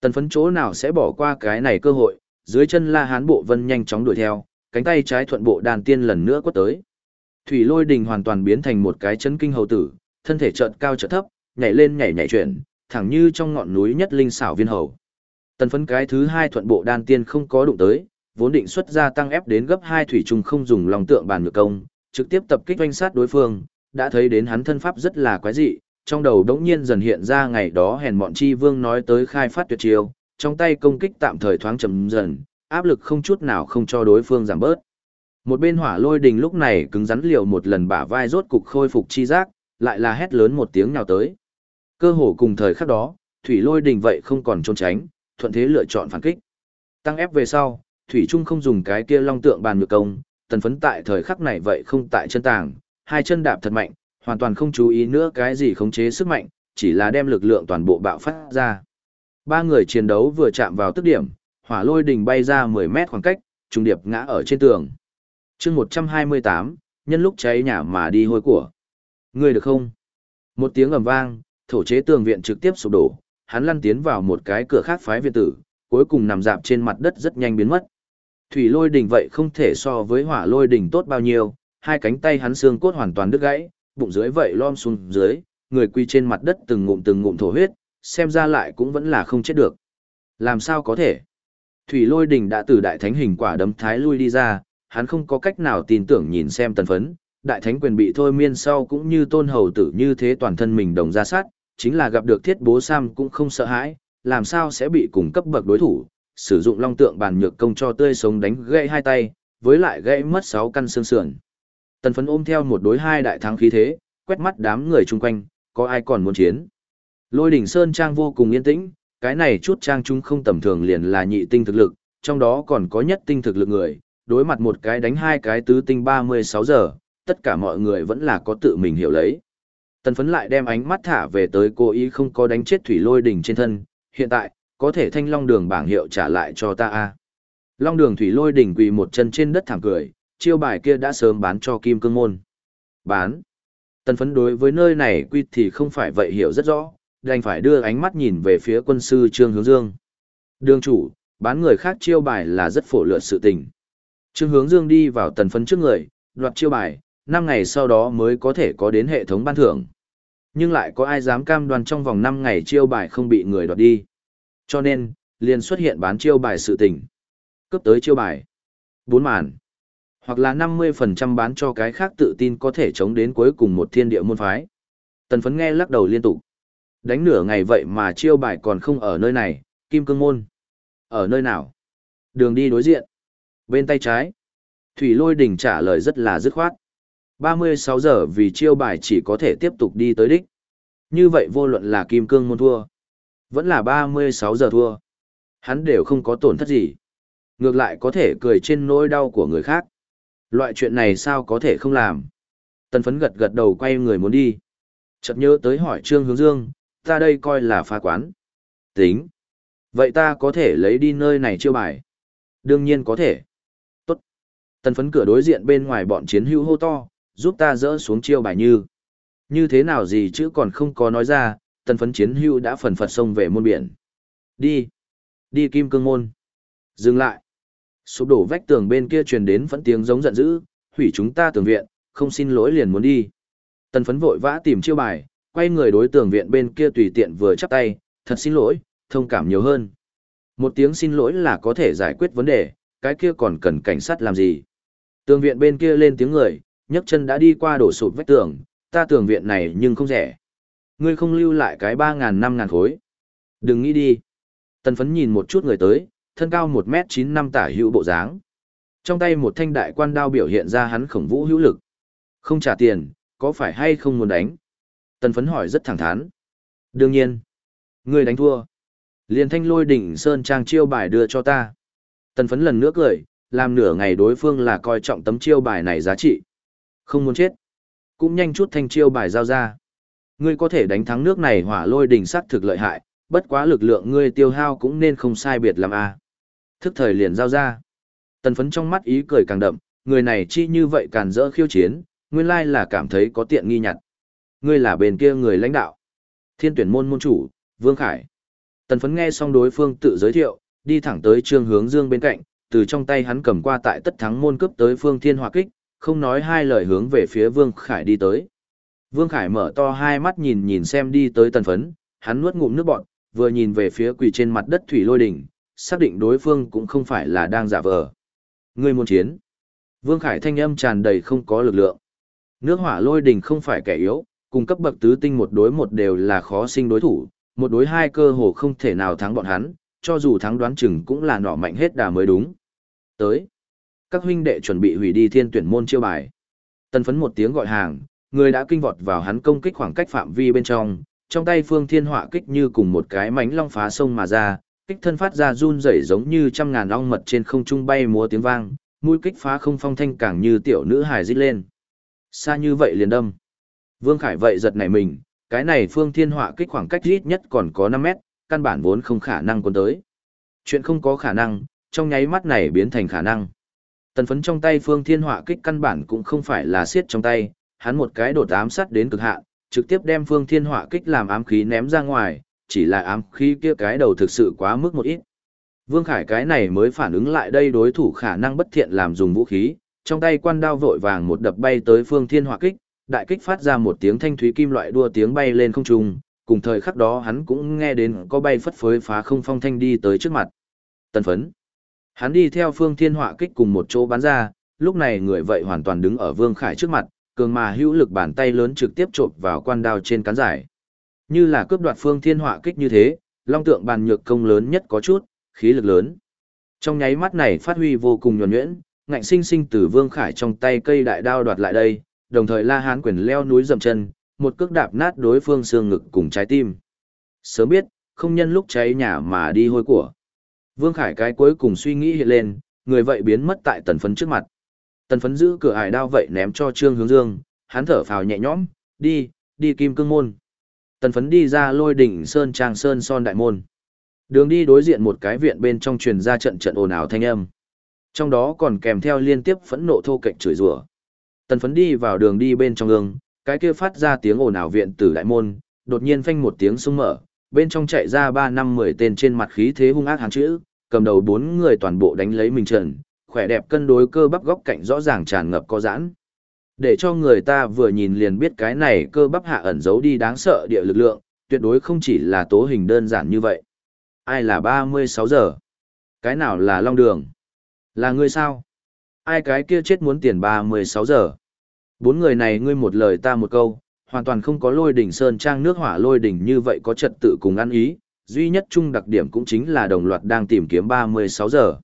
Tần phấn chỗ nào sẽ bỏ qua cái này cơ hội, dưới chân La Hán Bộ Vân nhanh chóng đuổi theo, cánh tay trái thuận bộ đàn tiên lần nữa quất tới. Thủy Lôi Đình hoàn toàn biến thành một cái chấn kinh hầu tử, thân thể chợt cao chợt thấp, nhảy lên nhảy nhảy chuyển, thẳng như trong ngọn núi nhất linh xảo viên hầu. Tần phấn cái thứ hai thuận bộ đan tiên không có đụng tới, vốn định xuất ra tăng ép đến gấp hai thủy trùng không dùng lòng tượng bàn ngược công, trực tiếp tập kích doanh sát đối phương, đã thấy đến hắn thân pháp rất là quái dị, trong đầu đống nhiên dần hiện ra ngày đó hèn mọn chi vương nói tới khai phát tuyệt chiêu, trong tay công kích tạm thời thoáng chậm dần, áp lực không chút nào không cho đối phương giảm bớt. Một bên hỏa lôi đình lúc này cứng rắn liều một lần bả vai rốt cục khôi phục chi giác, lại là hét lớn một tiếng nào tới. Cơ hồ cùng thời khắc đó, thủy lôi đình vậy không còn trốn tránh, thuận thế lựa chọn phản kích. Tăng ép về sau, thủy trung không dùng cái kia long tượng bàn ngược công, tần phấn tại thời khắc này vậy không tại chân tàng, hai chân đạp thật mạnh, hoàn toàn không chú ý nữa cái gì khống chế sức mạnh, chỉ là đem lực lượng toàn bộ bạo phát ra. Ba người chiến đấu vừa chạm vào tức điểm, hỏa lôi đình bay ra 10 mét khoảng cách, trùng điệp ngã ở trên tường. chương 128, nhân lúc cháy nhà mà đi hôi của. Người được không? Một tiếng ầm vang, thổ chế tường viện trực tiếp sụp đổ, hắn lăn tiến vào một cái cửa khác phái viện tử, cuối cùng nằm dạp trên mặt đất rất nhanh biến mất. Thủy lôi đỉnh vậy không thể so với hỏa lôi đỉnh tốt bao nhiêu, hai cánh tay hắn xương cốt hoàn toàn đứt gãy, bụng dưới vậy lom xuống dưới, người quy trên mặt đất từng ngụm từng ngụm thổ huyết, xem ra lại cũng vẫn là không chết được. Làm sao có thể? Thủy lôi đỉnh đã từ đại thánh hình quả đấm thái lui đi ra, hắn không có cách nào tin tưởng nhìn xem tần phấn, đại thánh quyền bị thôi miên sau cũng như tôn hầu tử như thế toàn thân mình đồng ra sát, chính là gặp được thiết bố Sam cũng không sợ hãi, làm sao sẽ bị cùng cấp bậc đối thủ, sử dụng long tượng bàn nhược công cho tươi sống đánh gãy hai tay, với lại gãy mất 6 căn xương sườn. Tần phấn ôm theo một đối hai đại thắng khí thế, quét mắt đám người chung quanh, có ai còn muốn chiến. Lôi đỉnh Sơn Trang vô cùng yên tĩnh, cái này chút trang chúng không tầm thường liền là nhị tinh thực lực, trong đó còn có nhất tinh thực lực người, đối mặt một cái đánh hai cái tứ tinh 36 giờ, tất cả mọi người vẫn là có tự mình hiểu lấy. Tần phấn lại đem ánh mắt thả về tới cô ý không có đánh chết thủy lôi đỉnh trên thân, hiện tại, có thể thanh long đường bảng hiệu trả lại cho ta a Long đường thủy lôi đỉnh quỳ một chân trên đất thảm cười, chiêu bài kia đã sớm bán cho kim cương môn. Bán. Tần phấn đối với nơi này quy thì không phải vậy hiểu rất rõ, đành phải đưa ánh mắt nhìn về phía quân sư Trương Hướng Dương. Đường chủ, bán người khác chiêu bài là rất phổ lượt sự tình. Trương Hướng Dương đi vào tần phấn trước người, đoạt chiêu bài, năm ngày sau đó mới có thể có đến hệ thống ban thưởng. Nhưng lại có ai dám cam đoan trong vòng năm ngày chiêu bài không bị người đoạt đi. Cho nên, liền xuất hiện bán chiêu bài sự tình. Cấp tới chiêu bài. bốn màn. Hoặc là 50% bán cho cái khác tự tin có thể chống đến cuối cùng một thiên địa môn phái. Tần phấn nghe lắc đầu liên tục. Đánh nửa ngày vậy mà chiêu bài còn không ở nơi này, kim cương môn. Ở nơi nào? Đường đi đối diện. Bên tay trái. Thủy lôi đỉnh trả lời rất là dứt khoát. 36 giờ vì chiêu bài chỉ có thể tiếp tục đi tới đích. Như vậy vô luận là kim cương môn thua. Vẫn là 36 giờ thua. Hắn đều không có tổn thất gì. Ngược lại có thể cười trên nỗi đau của người khác. Loại chuyện này sao có thể không làm. Tần phấn gật gật đầu quay người muốn đi. Chợt nhớ tới hỏi Trương Hướng Dương, ta đây coi là phá quán. Tính. Vậy ta có thể lấy đi nơi này chiêu bài? Đương nhiên có thể. Tốt. Tần phấn cửa đối diện bên ngoài bọn chiến hữu hô to, giúp ta dỡ xuống chiêu bài như. Như thế nào gì chứ còn không có nói ra, tần phấn chiến Hưu đã phần phật sông về môn biển. Đi. Đi kim cương môn. Dừng lại. Sụp đổ vách tường bên kia truyền đến vẫn tiếng giống giận dữ, hủy chúng ta tường viện, không xin lỗi liền muốn đi. Tần phấn vội vã tìm chiêu bài, quay người đối tường viện bên kia tùy tiện vừa chắp tay, thật xin lỗi, thông cảm nhiều hơn. Một tiếng xin lỗi là có thể giải quyết vấn đề, cái kia còn cần cảnh sát làm gì. Tường viện bên kia lên tiếng người, nhấc chân đã đi qua đổ sụp vách tường, ta tường viện này nhưng không rẻ. Ngươi không lưu lại cái ba ngàn năm ngàn khối. Đừng nghĩ đi. Tần phấn nhìn một chút người tới, thân cao một m chín năm tả hữu bộ dáng. Trong tay một thanh đại quan đao biểu hiện ra hắn khổng vũ hữu lực. Không trả tiền, có phải hay không muốn đánh? Tần phấn hỏi rất thẳng thắn. Đương nhiên. Ngươi đánh thua. Liền thanh lôi đỉnh sơn trang chiêu bài đưa cho ta. Tần phấn lần nữa cười, làm nửa ngày đối phương là coi trọng tấm chiêu bài này giá trị. Không muốn chết. Cũng nhanh chút thanh chiêu bài giao ra. Ngươi có thể đánh thắng nước này hỏa lôi đỉnh sắc thực lợi hại, bất quá lực lượng ngươi tiêu hao cũng nên không sai biệt làm a à. Thức thời liền giao ra. Tần phấn trong mắt ý cười càng đậm, người này chi như vậy càn dỡ khiêu chiến, nguyên lai là cảm thấy có tiện nghi nhặt. Ngươi là bên kia người lãnh đạo. Thiên tuyển môn môn chủ, Vương Khải. Tần phấn nghe xong đối phương tự giới thiệu, đi thẳng tới trương hướng dương bên cạnh, từ trong tay hắn cầm qua tại tất thắng môn cướp tới phương thiên hỏa kích, không nói hai lời hướng về phía Vương Khải đi tới. Vương Khải mở to hai mắt nhìn nhìn xem đi tới tần phấn, hắn nuốt ngụm nước bọt, vừa nhìn về phía quỳ trên mặt đất thủy lôi đỉnh, xác định đối phương cũng không phải là đang giả vờ. Người muốn chiến. Vương Khải thanh âm tràn đầy không có lực lượng. Nước hỏa lôi đỉnh không phải kẻ yếu, cùng cấp bậc tứ tinh một đối một đều là khó sinh đối thủ, một đối hai cơ hồ không thể nào thắng bọn hắn, cho dù thắng đoán chừng cũng là nọ mạnh hết đà mới đúng. Tới. Các huynh đệ chuẩn bị hủy đi thiên tuyển môn chiêu bài. Tân phấn một tiếng gọi hàng, người đã kinh vọt vào hắn công kích khoảng cách phạm vi bên trong, trong tay phương thiên họa kích như cùng một cái mánh long phá sông mà ra, kích thân phát ra run rẩy giống như trăm ngàn ong mật trên không trung bay múa tiếng vang, mũi kích phá không phong thanh càng như tiểu nữ hài rít lên. Xa như vậy liền đâm. Vương Khải vậy giật nảy mình, cái này phương thiên họa kích khoảng cách ít nhất còn có năm mét, căn bản vốn không khả năng cuốn tới. Chuyện không có khả năng, trong nháy mắt này biến thành khả năng. Tần phấn trong tay phương thiên họa kích căn bản cũng không phải là siết trong tay, hắn một cái đột ám sát đến cực hạn, trực tiếp đem phương thiên họa kích làm ám khí ném ra ngoài, chỉ là ám khí kia cái đầu thực sự quá mức một ít. Vương Khải cái này mới phản ứng lại đây đối thủ khả năng bất thiện làm dùng vũ khí, trong tay quan đao vội vàng một đập bay tới phương thiên họa kích, đại kích phát ra một tiếng thanh thúy kim loại đua tiếng bay lên không trung, cùng thời khắc đó hắn cũng nghe đến có bay phất phới phá không phong thanh đi tới trước mặt. Tân phấn. Hắn đi theo phương thiên họa kích cùng một chỗ bắn ra, lúc này người vậy hoàn toàn đứng ở Vương Khải trước mặt, cường mà hữu lực bàn tay lớn trực tiếp chộp vào quan đao trên cán giải. Như là cướp đoạt phương thiên họa kích như thế, long tượng bàn nhược công lớn nhất có chút, khí lực lớn. Trong nháy mắt này phát huy vô cùng nhuần nhuyễn, ngạnh sinh sinh từ Vương Khải trong tay cây đại đao đoạt lại đây, đồng thời La Hán quyền leo núi dậm chân, một cước đạp nát đối phương xương ngực cùng trái tim. Sớm biết, không nhân lúc cháy nhà mà đi hôi của. Vương Khải cái cuối cùng suy nghĩ hiện lên, người vậy biến mất tại tần phấn trước mặt. Tần phấn giữ cửa ải đao vậy ném cho Trương Hướng Dương, hắn thở phào nhẹ nhõm, đi, đi kim cương môn. Tần phấn đi ra lôi đỉnh sơn trang sơn son đại môn. Đường đi đối diện một cái viện bên trong truyền ra trận trận ồn ào thanh âm. Trong đó còn kèm theo liên tiếp phẫn nộ thô cạnh chửi rủa. Tần phấn đi vào đường đi bên trong gương, cái kia phát ra tiếng ồn ào viện tử đại môn, đột nhiên phanh một tiếng sung mở, bên trong chạy ra ba năm mười tên trên mặt khí thế hung ác hán chữ, cầm đầu bốn người toàn bộ đánh lấy mình trần, khỏe đẹp cân đối cơ bắp góc cạnh rõ ràng tràn ngập có giãn. Để cho người ta vừa nhìn liền biết cái này cơ bắp hạ ẩn giấu đi đáng sợ địa lực lượng, tuyệt đối không chỉ là tố hình đơn giản như vậy. Ai là 36 giờ? Cái nào là long đường? Là ngươi sao? Ai cái kia chết muốn tiền 36 giờ? Bốn người này ngươi một lời ta một câu, hoàn toàn không có lôi đỉnh sơn trang nước hỏa lôi đỉnh như vậy có trật tự cùng ăn ý, duy nhất chung đặc điểm cũng chính là đồng loạt đang tìm kiếm 36 giờ.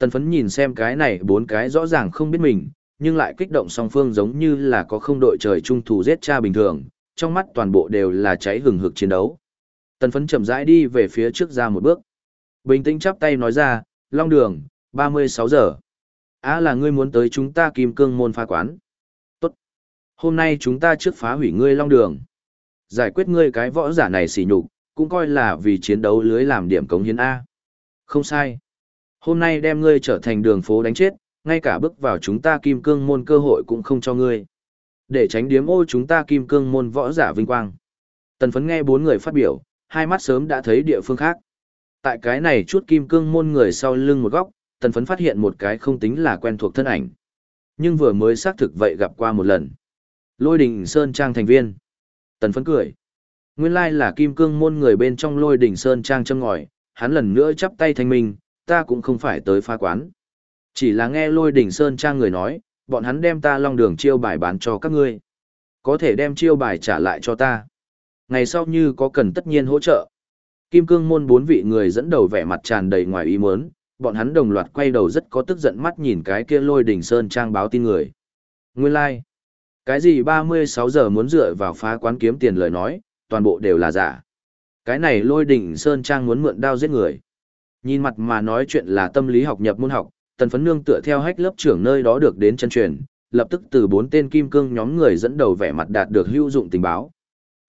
Tần phấn nhìn xem cái này bốn cái rõ ràng không biết mình, nhưng lại kích động song phương giống như là có không đội trời trung thủ giết cha bình thường, trong mắt toàn bộ đều là cháy hừng hực chiến đấu. Tần phấn chậm rãi đi về phía trước ra một bước. Bình tĩnh chắp tay nói ra, Long Đường, 36 giờ. Á là ngươi muốn tới chúng ta kim cương môn phá quán. Tốt. Hôm nay chúng ta trước phá hủy ngươi Long Đường. Giải quyết ngươi cái võ giả này xỉ nhục, cũng coi là vì chiến đấu lưới làm điểm cống hiến A. Không sai. Hôm nay đem ngươi trở thành đường phố đánh chết, ngay cả bước vào chúng ta kim cương môn cơ hội cũng không cho ngươi. Để tránh điếm ô chúng ta kim cương môn võ giả vinh quang. Tần phấn nghe bốn người phát biểu, hai mắt sớm đã thấy địa phương khác. Tại cái này chút kim cương môn người sau lưng một góc, tần phấn phát hiện một cái không tính là quen thuộc thân ảnh. Nhưng vừa mới xác thực vậy gặp qua một lần. Lôi đình Sơn Trang thành viên. Tần phấn cười. Nguyên lai là kim cương môn người bên trong lôi đỉnh Sơn Trang châm ngòi, hắn lần nữa chắp tay thanh minh, ta cũng không phải tới pha quán. Chỉ là nghe lôi đỉnh Sơn Trang người nói, bọn hắn đem ta long đường chiêu bài bán cho các ngươi. Có thể đem chiêu bài trả lại cho ta. Ngày sau như có cần tất nhiên hỗ trợ. Kim cương môn bốn vị người dẫn đầu vẻ mặt tràn đầy ngoài ý muốn, bọn hắn đồng loạt quay đầu rất có tức giận mắt nhìn cái kia lôi đỉnh Sơn Trang báo tin người. Nguyên lai, like. cái gì 36 giờ muốn dựa vào phá quán kiếm tiền lời nói, toàn bộ đều là giả. Cái này lôi đỉnh Sơn Trang muốn mượn đao giết người. Nhìn mặt mà nói chuyện là tâm lý học nhập môn học, tần phấn nương tựa theo hách lớp trưởng nơi đó được đến chân truyền, lập tức từ bốn tên kim cương nhóm người dẫn đầu vẻ mặt đạt được hữu dụng tình báo.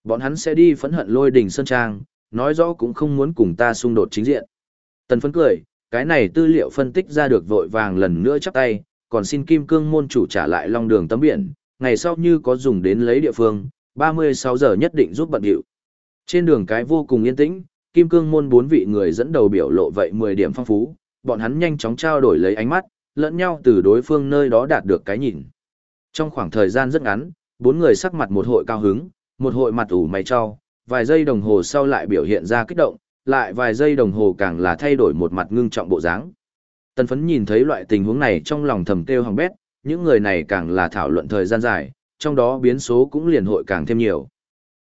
Bọn hắn sẽ đi phẫn hận lôi đỉnh Sơn Trang, nói rõ cũng không muốn cùng ta xung đột chính diện. Tần phấn cười, cái này tư liệu phân tích ra được vội vàng lần nữa chắp tay, còn xin kim cương môn chủ trả lại long đường tấm biển, ngày sau như có dùng đến lấy địa phương, 36 giờ nhất định giúp bận hiệu. Trên đường cái vô cùng yên tĩnh, kim cương môn bốn vị người dẫn đầu biểu lộ vậy 10 điểm phong phú, bọn hắn nhanh chóng trao đổi lấy ánh mắt, lẫn nhau từ đối phương nơi đó đạt được cái nhìn. Trong khoảng thời gian rất ngắn, bốn người sắc mặt một hội cao hứng, một hội mặt ủ mày cho, vài giây đồng hồ sau lại biểu hiện ra kích động, lại vài giây đồng hồ càng là thay đổi một mặt ngưng trọng bộ dáng. Tần phấn nhìn thấy loại tình huống này trong lòng thầm kêu hằng bét, những người này càng là thảo luận thời gian dài, trong đó biến số cũng liền hội càng thêm nhiều.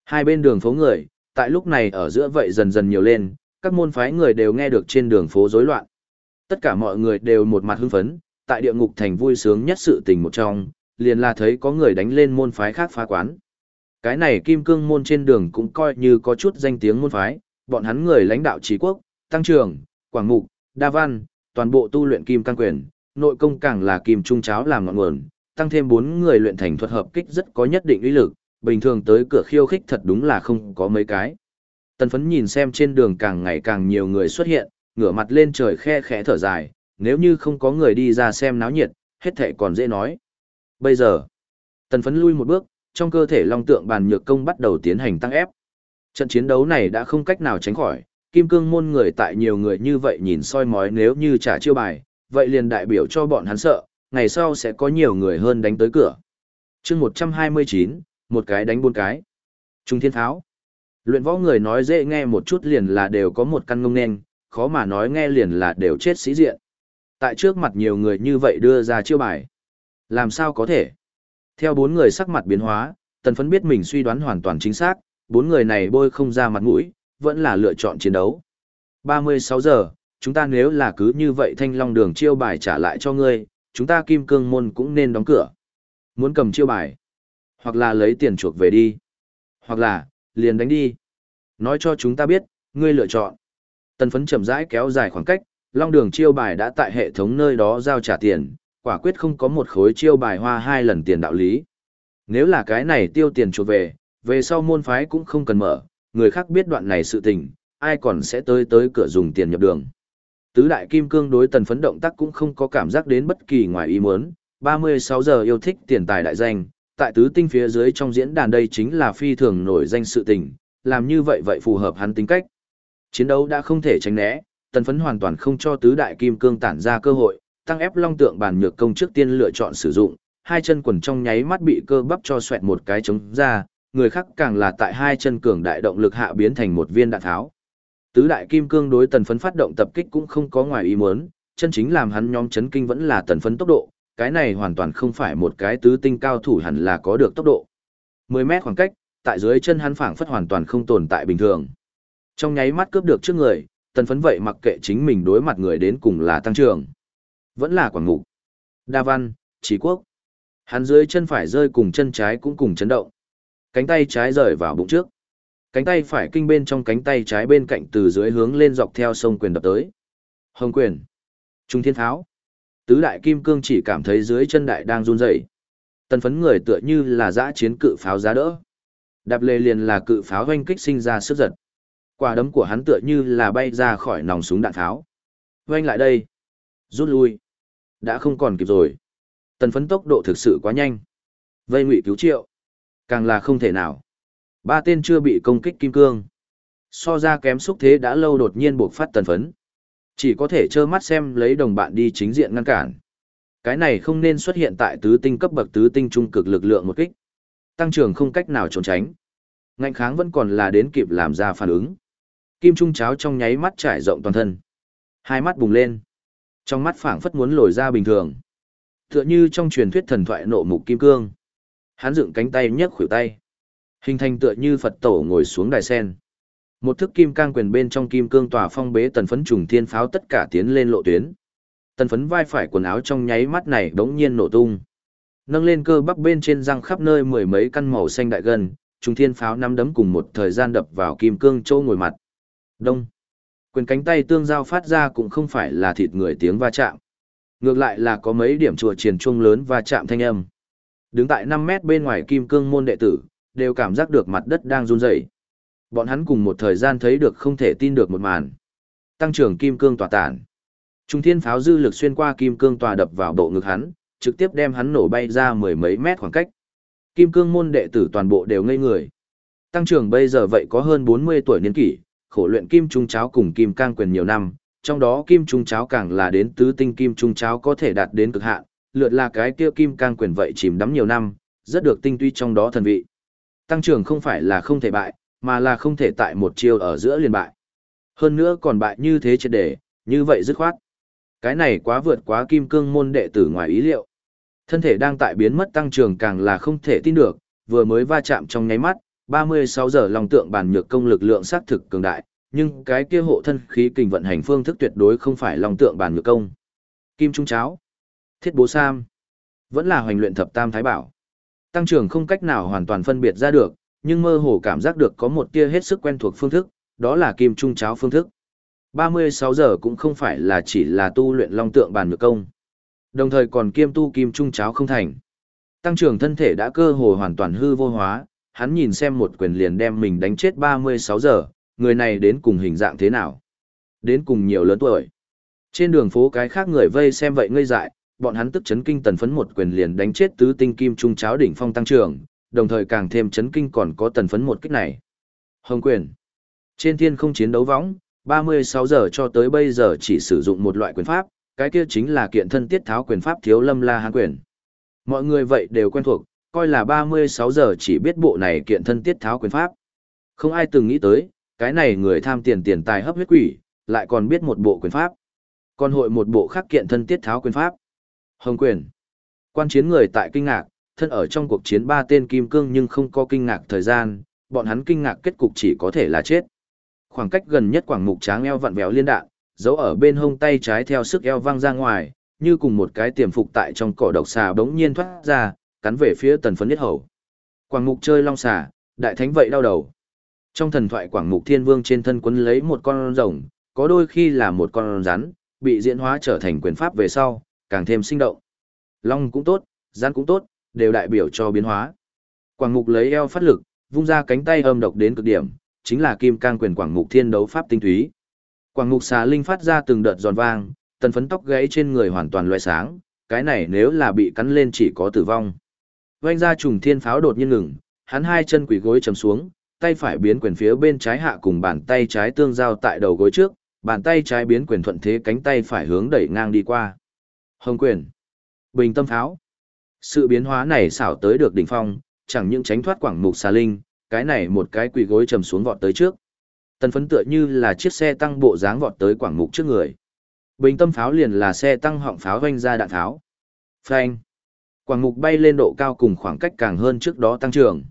Hai bên đường phố người, tại lúc này ở giữa vậy dần dần nhiều lên, các môn phái người đều nghe được trên đường phố rối loạn. Tất cả mọi người đều một mặt hưng phấn, tại địa ngục thành vui sướng nhất sự tình một trong, liền là thấy có người đánh lên môn phái khác phá quán. Cái này kim cương môn trên đường cũng coi như có chút danh tiếng môn phái, bọn hắn người lãnh đạo trí quốc, tăng trưởng, quảng mục, đa văn, toàn bộ tu luyện kim căn quyền, nội công càng là kim trung cháo làm ngọn nguồn, tăng thêm bốn người luyện thành thuật hợp kích rất có nhất định uy lực, bình thường tới cửa khiêu khích thật đúng là không có mấy cái. Tần phấn nhìn xem trên đường càng ngày càng nhiều người xuất hiện, ngửa mặt lên trời khe khẽ thở dài, nếu như không có người đi ra xem náo nhiệt, hết thệ còn dễ nói. Bây giờ, tần phấn lui một bước, trong cơ thể long tượng bàn nhược công bắt đầu tiến hành tăng ép. Trận chiến đấu này đã không cách nào tránh khỏi, kim cương môn người tại nhiều người như vậy nhìn soi mói nếu như trả chiêu bài, vậy liền đại biểu cho bọn hắn sợ, ngày sau sẽ có nhiều người hơn đánh tới cửa. chương 129, một cái đánh bốn cái. Trung thiên tháo. Luyện võ người nói dễ nghe một chút liền là đều có một căn ngông nên, khó mà nói nghe liền là đều chết sĩ diện. Tại trước mặt nhiều người như vậy đưa ra chiêu bài. Làm sao có thể? Theo bốn người sắc mặt biến hóa, tần phấn biết mình suy đoán hoàn toàn chính xác, bốn người này bôi không ra mặt mũi, vẫn là lựa chọn chiến đấu. 36 giờ, chúng ta nếu là cứ như vậy thanh long đường chiêu bài trả lại cho ngươi, chúng ta kim cương môn cũng nên đóng cửa. Muốn cầm chiêu bài, hoặc là lấy tiền chuộc về đi, hoặc là, liền đánh đi. Nói cho chúng ta biết, ngươi lựa chọn. Tần phấn chậm rãi kéo dài khoảng cách, long đường chiêu bài đã tại hệ thống nơi đó giao trả tiền, quả quyết không có một khối chiêu bài hoa hai lần tiền đạo lý. Nếu là cái này tiêu tiền chuộc về, về sau môn phái cũng không cần mở, người khác biết đoạn này sự tình, ai còn sẽ tới tới cửa dùng tiền nhập đường. Tứ đại kim cương đối tần phấn động tác cũng không có cảm giác đến bất kỳ ngoài ý muốn, 36 giờ yêu thích tiền tài đại danh, tại tứ tinh phía dưới trong diễn đàn đây chính là phi thường nổi danh sự tình, làm như vậy vậy phù hợp hắn tính cách. Chiến đấu đã không thể tránh né, tần phấn hoàn toàn không cho tứ đại kim cương tản ra cơ hội, tăng ép long tượng bàn nhược công trước tiên lựa chọn sử dụng, hai chân quần trong nháy mắt bị cơ bắp cho xoẹt một cái trống ra, người khác càng là tại hai chân cường đại động lực hạ biến thành một viên đạn tháo. Tứ đại kim cương đối tần phấn phát động tập kích cũng không có ngoài ý muốn, chân chính làm hắn nhóm chấn kinh vẫn là tần phấn tốc độ, cái này hoàn toàn không phải một cái tứ tinh cao thủ hẳn là có được tốc độ. 10 mét khoảng cách, tại dưới chân hắn phảng phất hoàn toàn không tồn tại bình thường. Trong nháy mắt cướp được trước người, tần phấn vậy mặc kệ chính mình đối mặt người đến cùng là tăng trưởng. Vẫn là quảng ngục. Đa văn, trí quốc. Hắn dưới chân phải rơi cùng chân trái cũng cùng chấn động. Cánh tay trái rời vào bụng trước. Cánh tay phải kinh bên trong cánh tay trái bên cạnh từ dưới hướng lên dọc theo sông quyền đập tới. Hồng quyền. Trung thiên tháo. Tứ đại kim cương chỉ cảm thấy dưới chân đại đang run rẩy. Tần phấn người tựa như là dã chiến cự pháo giá đỡ. Đạp lề liền là cự pháo hoanh kích sinh ra sức giật. Quả đấm của hắn tựa như là bay ra khỏi nòng súng đạn pháo. Hoanh lại đây. Rút lui. Đã không còn kịp rồi. Tần phấn tốc độ thực sự quá nhanh. Vây ngụy cứu triệu. Càng là không thể nào. Ba tên chưa bị công kích kim cương. So ra kém xúc thế đã lâu đột nhiên buộc phát tần phấn. Chỉ có thể trơ mắt xem lấy đồng bạn đi chính diện ngăn cản. Cái này không nên xuất hiện tại tứ tinh cấp bậc tứ tinh trung cực lực lượng một kích. Tăng trưởng không cách nào trốn tránh. Ngạnh kháng vẫn còn là đến kịp làm ra phản ứng. Kim trung cháo trong nháy mắt trải rộng toàn thân. Hai mắt bùng lên. Trong mắt phảng phất muốn lồi ra bình thường. Tựa như trong truyền thuyết thần thoại nộ mục kim cương. Hắn dựng cánh tay nhấc khuỷu tay. Hình thành tựa như Phật tổ ngồi xuống đài sen. Một thức kim cang quyền bên trong kim cương tòa phong bế tần phấn trùng thiên pháo tất cả tiến lên lộ tuyến. Tần phấn vai phải quần áo trong nháy mắt này đống nhiên nổ tung. Nâng lên cơ bắp bên trên răng khắp nơi mười mấy căn màu xanh đại gần, trùng thiên pháo năm đấm cùng một thời gian đập vào kim cương châu ngồi mặt. Đông. Quyền cánh tay tương giao phát ra cũng không phải là thịt người tiếng va chạm. Ngược lại là có mấy điểm chùa triền chuông lớn va chạm thanh âm. Đứng tại 5 mét bên ngoài kim cương môn đệ tử, đều cảm giác được mặt đất đang run rẩy. Bọn hắn cùng một thời gian thấy được không thể tin được một màn. Tăng trưởng kim cương tỏa tản. Trung thiên pháo dư lực xuyên qua kim cương tòa đập vào bộ ngực hắn, trực tiếp đem hắn nổ bay ra mười mấy mét khoảng cách. Kim cương môn đệ tử toàn bộ đều ngây người. Tăng trưởng bây giờ vậy có hơn 40 tuổi niên kỷ, khổ luyện kim trung cháo cùng kim cang quyền nhiều năm, trong đó kim trung cháo càng là đến tứ tinh kim trung cháo có thể đạt đến cực hạn, lượt là cái kia kim cang quyền vậy chìm đắm nhiều năm, rất được tinh tuy trong đó thần vị. Tăng trưởng không phải là không thể bại, mà là không thể tại một chiều ở giữa liền bại. Hơn nữa còn bại như thế triệt để, như vậy dứt khoát. Cái này quá vượt quá kim cương môn đệ tử ngoài ý liệu. Thân thể đang tại biến mất tăng trưởng càng là không thể tin được, vừa mới va chạm trong nháy mắt, 36 giờ lòng tượng bản nhược công lực lượng xác thực cường đại, nhưng cái kia hộ thân khí kình vận hành phương thức tuyệt đối không phải lòng tượng bản nhược công. Kim Trung Cháo, Thiết Bố Sam, vẫn là hoành luyện thập tam thái bảo. Tăng trưởng không cách nào hoàn toàn phân biệt ra được, nhưng mơ hồ cảm giác được có một tia hết sức quen thuộc phương thức, đó là Kim Trung Cháo phương thức. 36 giờ cũng không phải là chỉ là tu luyện long tượng bản nhược công. Đồng thời còn kiêm tu Kim Trung Cháo không thành. Tăng trưởng thân thể đã cơ hồ hoàn toàn hư vô hóa, hắn nhìn xem một quyền liền đem mình đánh chết 36 giờ, người này đến cùng hình dạng thế nào? Đến cùng nhiều lớn tuổi. Trên đường phố cái khác người vây xem vậy ngây dại, bọn hắn tức chấn kinh tần phấn một quyền liền đánh chết tứ tinh kim trung cháo đỉnh phong tăng trưởng, đồng thời càng thêm chấn kinh còn có tần phấn một kích này. Hồng quyền. Trên thiên không chiến đấu võng, 36 giờ cho tới bây giờ chỉ sử dụng một loại quyền pháp, cái kia chính là kiện thân tiết tháo quyền pháp thiếu lâm la hán quyền. Mọi người vậy đều quen thuộc, coi là 36 giờ chỉ biết bộ này kiện thân tiết tháo quyền pháp. Không ai từng nghĩ tới, cái này người tham tiền tiền tài hấp huyết quỷ, lại còn biết một bộ quyền pháp. Còn hội một bộ khác kiện thân tiết tháo quyền pháp. Hồng quyền. Quan chiến người tại kinh ngạc, thân ở trong cuộc chiến ba tên kim cương nhưng không có kinh ngạc thời gian, bọn hắn kinh ngạc kết cục chỉ có thể là chết. Khoảng cách gần nhất quảng mục tráng eo vặn vẹo liên đạn, giấu ở bên hông tay trái theo sức eo văng ra ngoài, như cùng một cái tiềm phục tại trong cỏ độc xà bỗng nhiên thoát ra, cắn về phía tần phấn nhất hầu. Quảng mục chơi long xà, đại thánh vậy đau đầu. Trong thần thoại quảng mục thiên vương trên thân quấn lấy một con rồng, có đôi khi là một con rắn, bị diễn hóa trở thành quyền pháp về sau, càng thêm sinh động. Long cũng tốt, rắn cũng tốt, đều đại biểu cho biến hóa. Quảng Ngục lấy eo phát lực, vung ra cánh tay âm độc đến cực điểm, chính là kim cang quyền quảng Ngục thiên đấu pháp tinh túy. Quảng Ngục xà linh phát ra từng đợt giòn vang, tần phấn tóc gãy trên người hoàn toàn loại sáng, cái này nếu là bị cắn lên chỉ có tử vong. Vành ra trùng thiên pháo đột nhiên ngừng, hắn hai chân quỳ gối chầm xuống, tay phải biến quyền phía bên trái hạ cùng bàn tay trái tương giao tại đầu gối trước, bàn tay trái biến quyền thuận thế cánh tay phải hướng đẩy ngang đi qua. Hồng quyền. Bình tâm pháo. Sự biến hóa này xảo tới được đỉnh phong, chẳng những tránh thoát quảng mục xà linh, cái này một cái quỳ gối trầm xuống vọt tới trước. Tần phấn tựa như là chiếc xe tăng bộ dáng vọt tới quảng mục trước người. Bình tâm pháo liền là xe tăng họng pháo vanh ra đạn tháo, Phanh. Quảng mục bay lên độ cao cùng khoảng cách càng hơn trước đó tăng trưởng.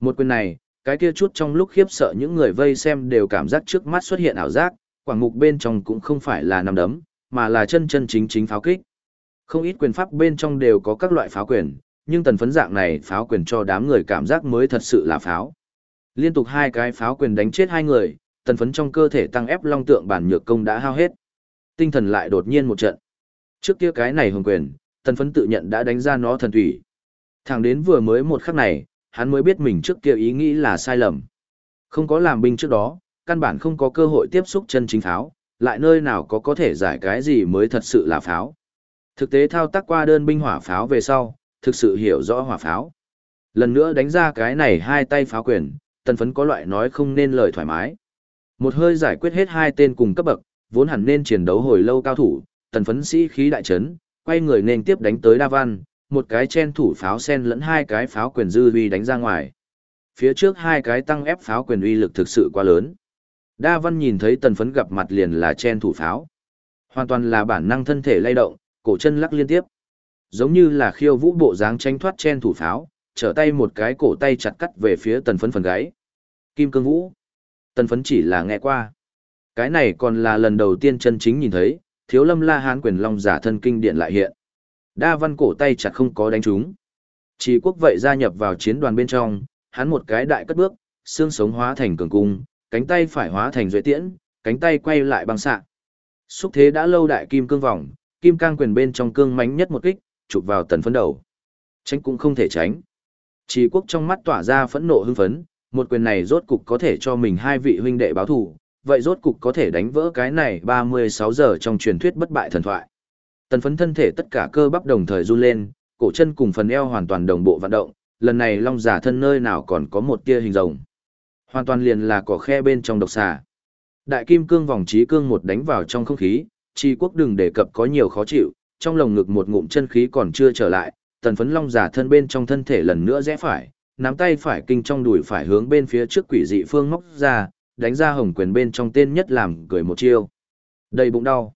Một quyền này, cái kia chút trong lúc khiếp sợ những người vây xem đều cảm giác trước mắt xuất hiện ảo giác, quảng mục bên trong cũng không phải là nằm đấm, mà là chân chân chính chính pháo kích. Không ít quyền pháp bên trong đều có các loại pháo quyền, nhưng tần phấn dạng này pháo quyền cho đám người cảm giác mới thật sự là pháo. Liên tục hai cái pháo quyền đánh chết hai người, tần phấn trong cơ thể tăng ép long tượng bản nhược công đã hao hết. Tinh thần lại đột nhiên một trận. Trước kia cái này hồng quyền, tần phấn tự nhận đã đánh ra nó thần thủy. Thẳng đến vừa mới một khắc này, hắn mới biết mình trước kia ý nghĩ là sai lầm. Không có làm binh trước đó, căn bản không có cơ hội tiếp xúc chân chính pháo, lại nơi nào có có thể giải cái gì mới thật sự là pháo. Thực tế thao tác qua đơn binh hỏa pháo về sau, thực sự hiểu rõ hỏa pháo. Lần nữa đánh ra cái này hai tay pháo quyền, tần phấn có loại nói không nên lời thoải mái. Một hơi giải quyết hết hai tên cùng cấp bậc, vốn hẳn nên chiến đấu hồi lâu cao thủ, tần phấn sĩ khí đại trấn, quay người nên tiếp đánh tới Đa Văn, một cái chen thủ pháo sen lẫn hai cái pháo quyền dư uy đánh ra ngoài. Phía trước hai cái tăng ép pháo quyền uy lực thực sự quá lớn. Đa Văn nhìn thấy tần phấn gặp mặt liền là chen thủ pháo. Hoàn toàn là bản năng thân thể lay động, cổ chân lắc liên tiếp. Giống như là khiêu vũ bộ dáng tranh thoát chen thủ pháo, trở tay một cái cổ tay chặt cắt về phía tần phấn phần gáy. Kim cương vũ. Tần phấn chỉ là nghe qua. Cái này còn là lần đầu tiên chân chính nhìn thấy, thiếu lâm la hán quyền long giả thân kinh điện lại hiện. Đa văn cổ tay chặt không có đánh trúng. Chỉ quốc vậy gia nhập vào chiến đoàn bên trong, hắn một cái đại cất bước, xương sống hóa thành cường cung, cánh tay phải hóa thành duệ tiễn, cánh tay quay lại băng xạ. Xúc thế đã lâu đại kim cương vòng, kim cang quyền bên trong cương mánh nhất một kích, chụp vào tần phấn đầu. Tránh cũng không thể tránh. Trí quốc trong mắt tỏa ra phẫn nộ hưng phấn, một quyền này rốt cục có thể cho mình hai vị huynh đệ báo thù, vậy rốt cục có thể đánh vỡ cái này 36 giờ trong truyền thuyết bất bại thần thoại. Tần phấn thân thể tất cả cơ bắp đồng thời run lên, cổ chân cùng phần eo hoàn toàn đồng bộ vận động, lần này long giả thân nơi nào còn có một tia hình rồng. Hoàn toàn liền là cỏ khe bên trong độc xà. Đại kim cương vòng trí cương một đánh vào trong không khí, chi quốc đừng đề cập có nhiều khó chịu, trong lồng ngực một ngụm chân khí còn chưa trở lại, tần phấn long giả thân bên trong thân thể lần nữa rẽ phải, nắm tay phải kinh trong đùi phải hướng bên phía trước quỷ dị phương móc ra, đánh ra hồng quyền bên trong tên nhất làm cười một chiêu. Đầy bụng đau.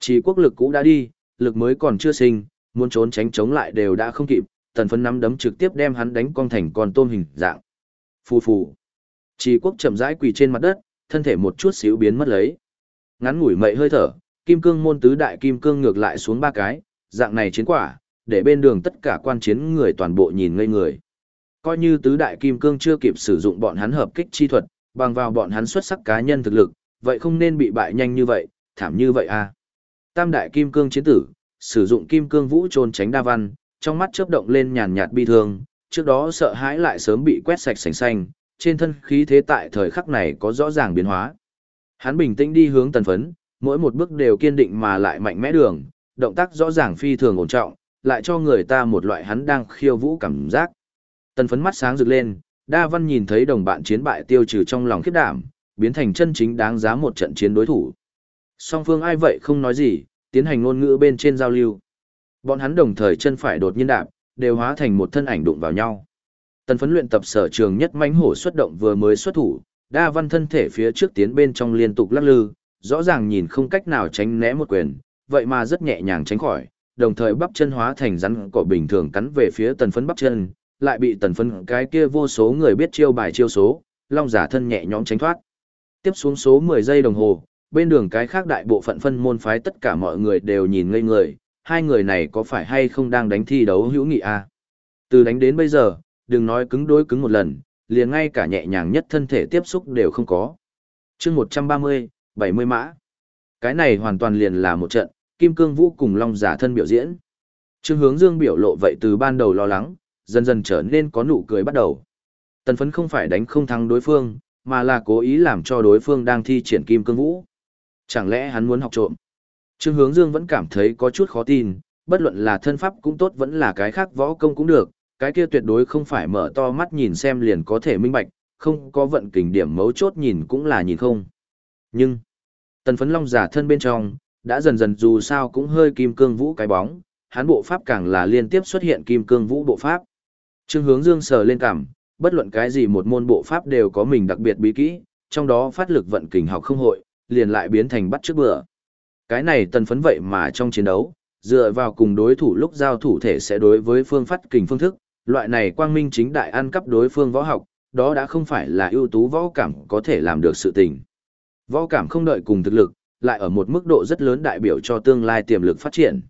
Chỉ quốc lực cũ đã đi, lực mới còn chưa sinh, muốn trốn tránh chống lại đều đã không kịp, tần phấn nắm đấm trực tiếp đem hắn đánh con thành con tôm hình dạng. Phù phù. Chỉ quốc chậm rãi quỳ trên mặt đất, thân thể một chút xíu biến mất lấy. Ngắn ngủi mậy hơi thở, kim cương môn tứ đại kim cương ngược lại xuống ba cái, dạng này chiến quả, để bên đường tất cả quan chiến người toàn bộ nhìn ngây người. Coi như tứ đại kim cương chưa kịp sử dụng bọn hắn hợp kích chi thuật, bằng vào bọn hắn xuất sắc cá nhân thực lực, vậy không nên bị bại nhanh như vậy, thảm như vậy à. Tam đại kim cương chiến tử, sử dụng kim cương vũ trôn tránh đa văn, trong mắt chớp động lên nhàn nhạt bi thương, trước đó sợ hãi lại sớm bị quét sạch sành xanh, trên thân khí thế tại thời khắc này có rõ ràng biến hóa. Hắn bình tĩnh đi hướng tần phấn, mỗi một bước đều kiên định mà lại mạnh mẽ đường, động tác rõ ràng phi thường ổn trọng, lại cho người ta một loại hắn đang khiêu vũ cảm giác. Tần phấn mắt sáng rực lên, đa văn nhìn thấy đồng bạn chiến bại tiêu trừ trong lòng khiếp đảm, biến thành chân chính đáng giá một trận chiến đối thủ. Song phương ai vậy không nói gì, tiến hành ngôn ngữ bên trên giao lưu. Bọn hắn đồng thời chân phải đột nhiên đạp, đều hóa thành một thân ảnh đụng vào nhau. Tần phấn luyện tập sở trường nhất mãnh hổ xuất động vừa mới xuất thủ, đa văn thân thể phía trước tiến bên trong liên tục lắc lư, rõ ràng nhìn không cách nào tránh né một quyền, vậy mà rất nhẹ nhàng tránh khỏi, đồng thời bắp chân hóa thành rắn cỏ bình thường cắn về phía tần phấn bắp chân, lại bị tần phấn cái kia vô số người biết chiêu bài chiêu số, long giả thân nhẹ nhõm tránh thoát. Tiếp xuống số 10 giây đồng hồ, bên đường cái khác đại bộ phận phân môn phái tất cả mọi người đều nhìn ngây người, hai người này có phải hay không đang đánh thi đấu hữu nghị a? À? Từ đánh đến bây giờ, đừng nói cứng đối cứng một lần, liền ngay cả nhẹ nhàng nhất thân thể tiếp xúc đều không có. chương 130, 70 mã. Cái này hoàn toàn liền là một trận, Kim Cương Vũ cùng Long giả thân biểu diễn. Trương hướng dương biểu lộ vậy từ ban đầu lo lắng, dần dần trở nên có nụ cười bắt đầu. Tần phấn không phải đánh không thắng đối phương, mà là cố ý làm cho đối phương đang thi triển Kim Cương Vũ. Chẳng lẽ hắn muốn học trộm? Trương hướng dương vẫn cảm thấy có chút khó tin, bất luận là thân pháp cũng tốt vẫn là cái khác võ công cũng được, cái kia tuyệt đối không phải mở to mắt nhìn xem liền có thể minh bạch, không có vận kình điểm mấu chốt nhìn cũng là nhìn không. Nhưng, tần phấn long giả thân bên trong, đã dần dần dù sao cũng hơi kim cương vũ cái bóng, hắn bộ pháp càng là liên tiếp xuất hiện kim cương vũ bộ pháp. Trương hướng dương sờ lên cảm, bất luận cái gì một môn bộ pháp đều có mình đặc biệt bí kỹ, trong đó phát lực vận kình học không hội, liền lại biến thành bắt trước bữa. Cái này tần phấn vậy mà trong chiến đấu, dựa vào cùng đối thủ lúc giao thủ thể sẽ đối với phương phát kình phương thức, loại này quang minh chính đại ăn cắp đối phương võ học, đó đã không phải là ưu tú võ cảm có thể làm được sự tình. Võ cảm không đợi cùng thực lực, lại ở một mức độ rất lớn đại biểu cho tương lai tiềm lực phát triển.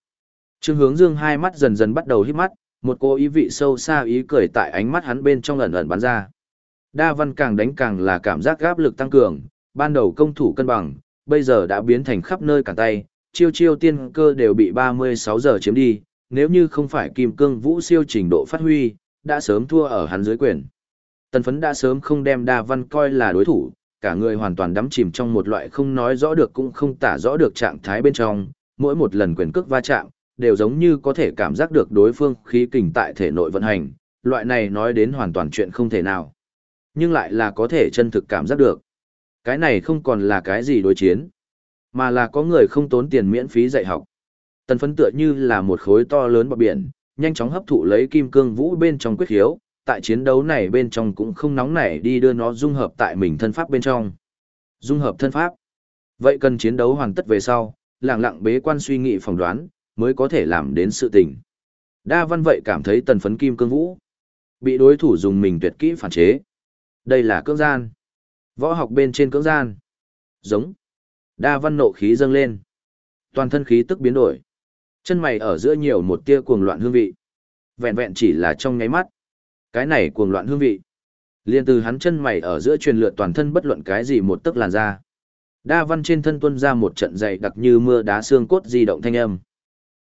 Trương Hướng Dương hai mắt dần dần bắt đầu hít mắt, một cô ý vị sâu xa ý cười tại ánh mắt hắn bên trong ẩn ẩn bắn ra. Đa văn càng đánh càng là cảm giác áp lực tăng cường, ban đầu công thủ cân bằng, bây giờ đã biến thành khắp nơi cả tay, chiêu chiêu tiên cơ đều bị 36 giờ chiếm đi, nếu như không phải kim cương vũ siêu trình độ phát huy, đã sớm thua ở hắn dưới quyền. Tần phấn đã sớm không đem đa văn coi là đối thủ, cả người hoàn toàn đắm chìm trong một loại không nói rõ được cũng không tả rõ được trạng thái bên trong, mỗi một lần quyền cước va chạm, đều giống như có thể cảm giác được đối phương khí kình tại thể nội vận hành, loại này nói đến hoàn toàn chuyện không thể nào. Nhưng lại là có thể chân thực cảm giác được. Cái này không còn là cái gì đối chiến, mà là có người không tốn tiền miễn phí dạy học. Tần phấn tựa như là một khối to lớn bọc biển, nhanh chóng hấp thụ lấy kim cương vũ bên trong quyết hiếu, tại chiến đấu này bên trong cũng không nóng nảy đi đưa nó dung hợp tại mình thân pháp bên trong. Dung hợp thân pháp. Vậy cần chiến đấu hoàn tất về sau, lặng lặng bế quan suy nghĩ phỏng đoán, mới có thể làm đến sự tình. Đa văn vậy cảm thấy tần phấn kim cương vũ. Bị đối thủ dùng mình tuyệt kỹ phản chế. Đây là cưỡng gian. Võ học bên trên cưỡng gian. Giống. Đa văn nộ khí dâng lên. Toàn thân khí tức biến đổi. Chân mày ở giữa nhiều một tia cuồng loạn hương vị. Vẹn vẹn chỉ là trong nháy mắt. Cái này cuồng loạn hương vị. Liên từ hắn chân mày ở giữa truyền lượt toàn thân bất luận cái gì một tức làn ra. Đa văn trên thân tuân ra một trận dày đặc như mưa đá xương cốt di động thanh âm.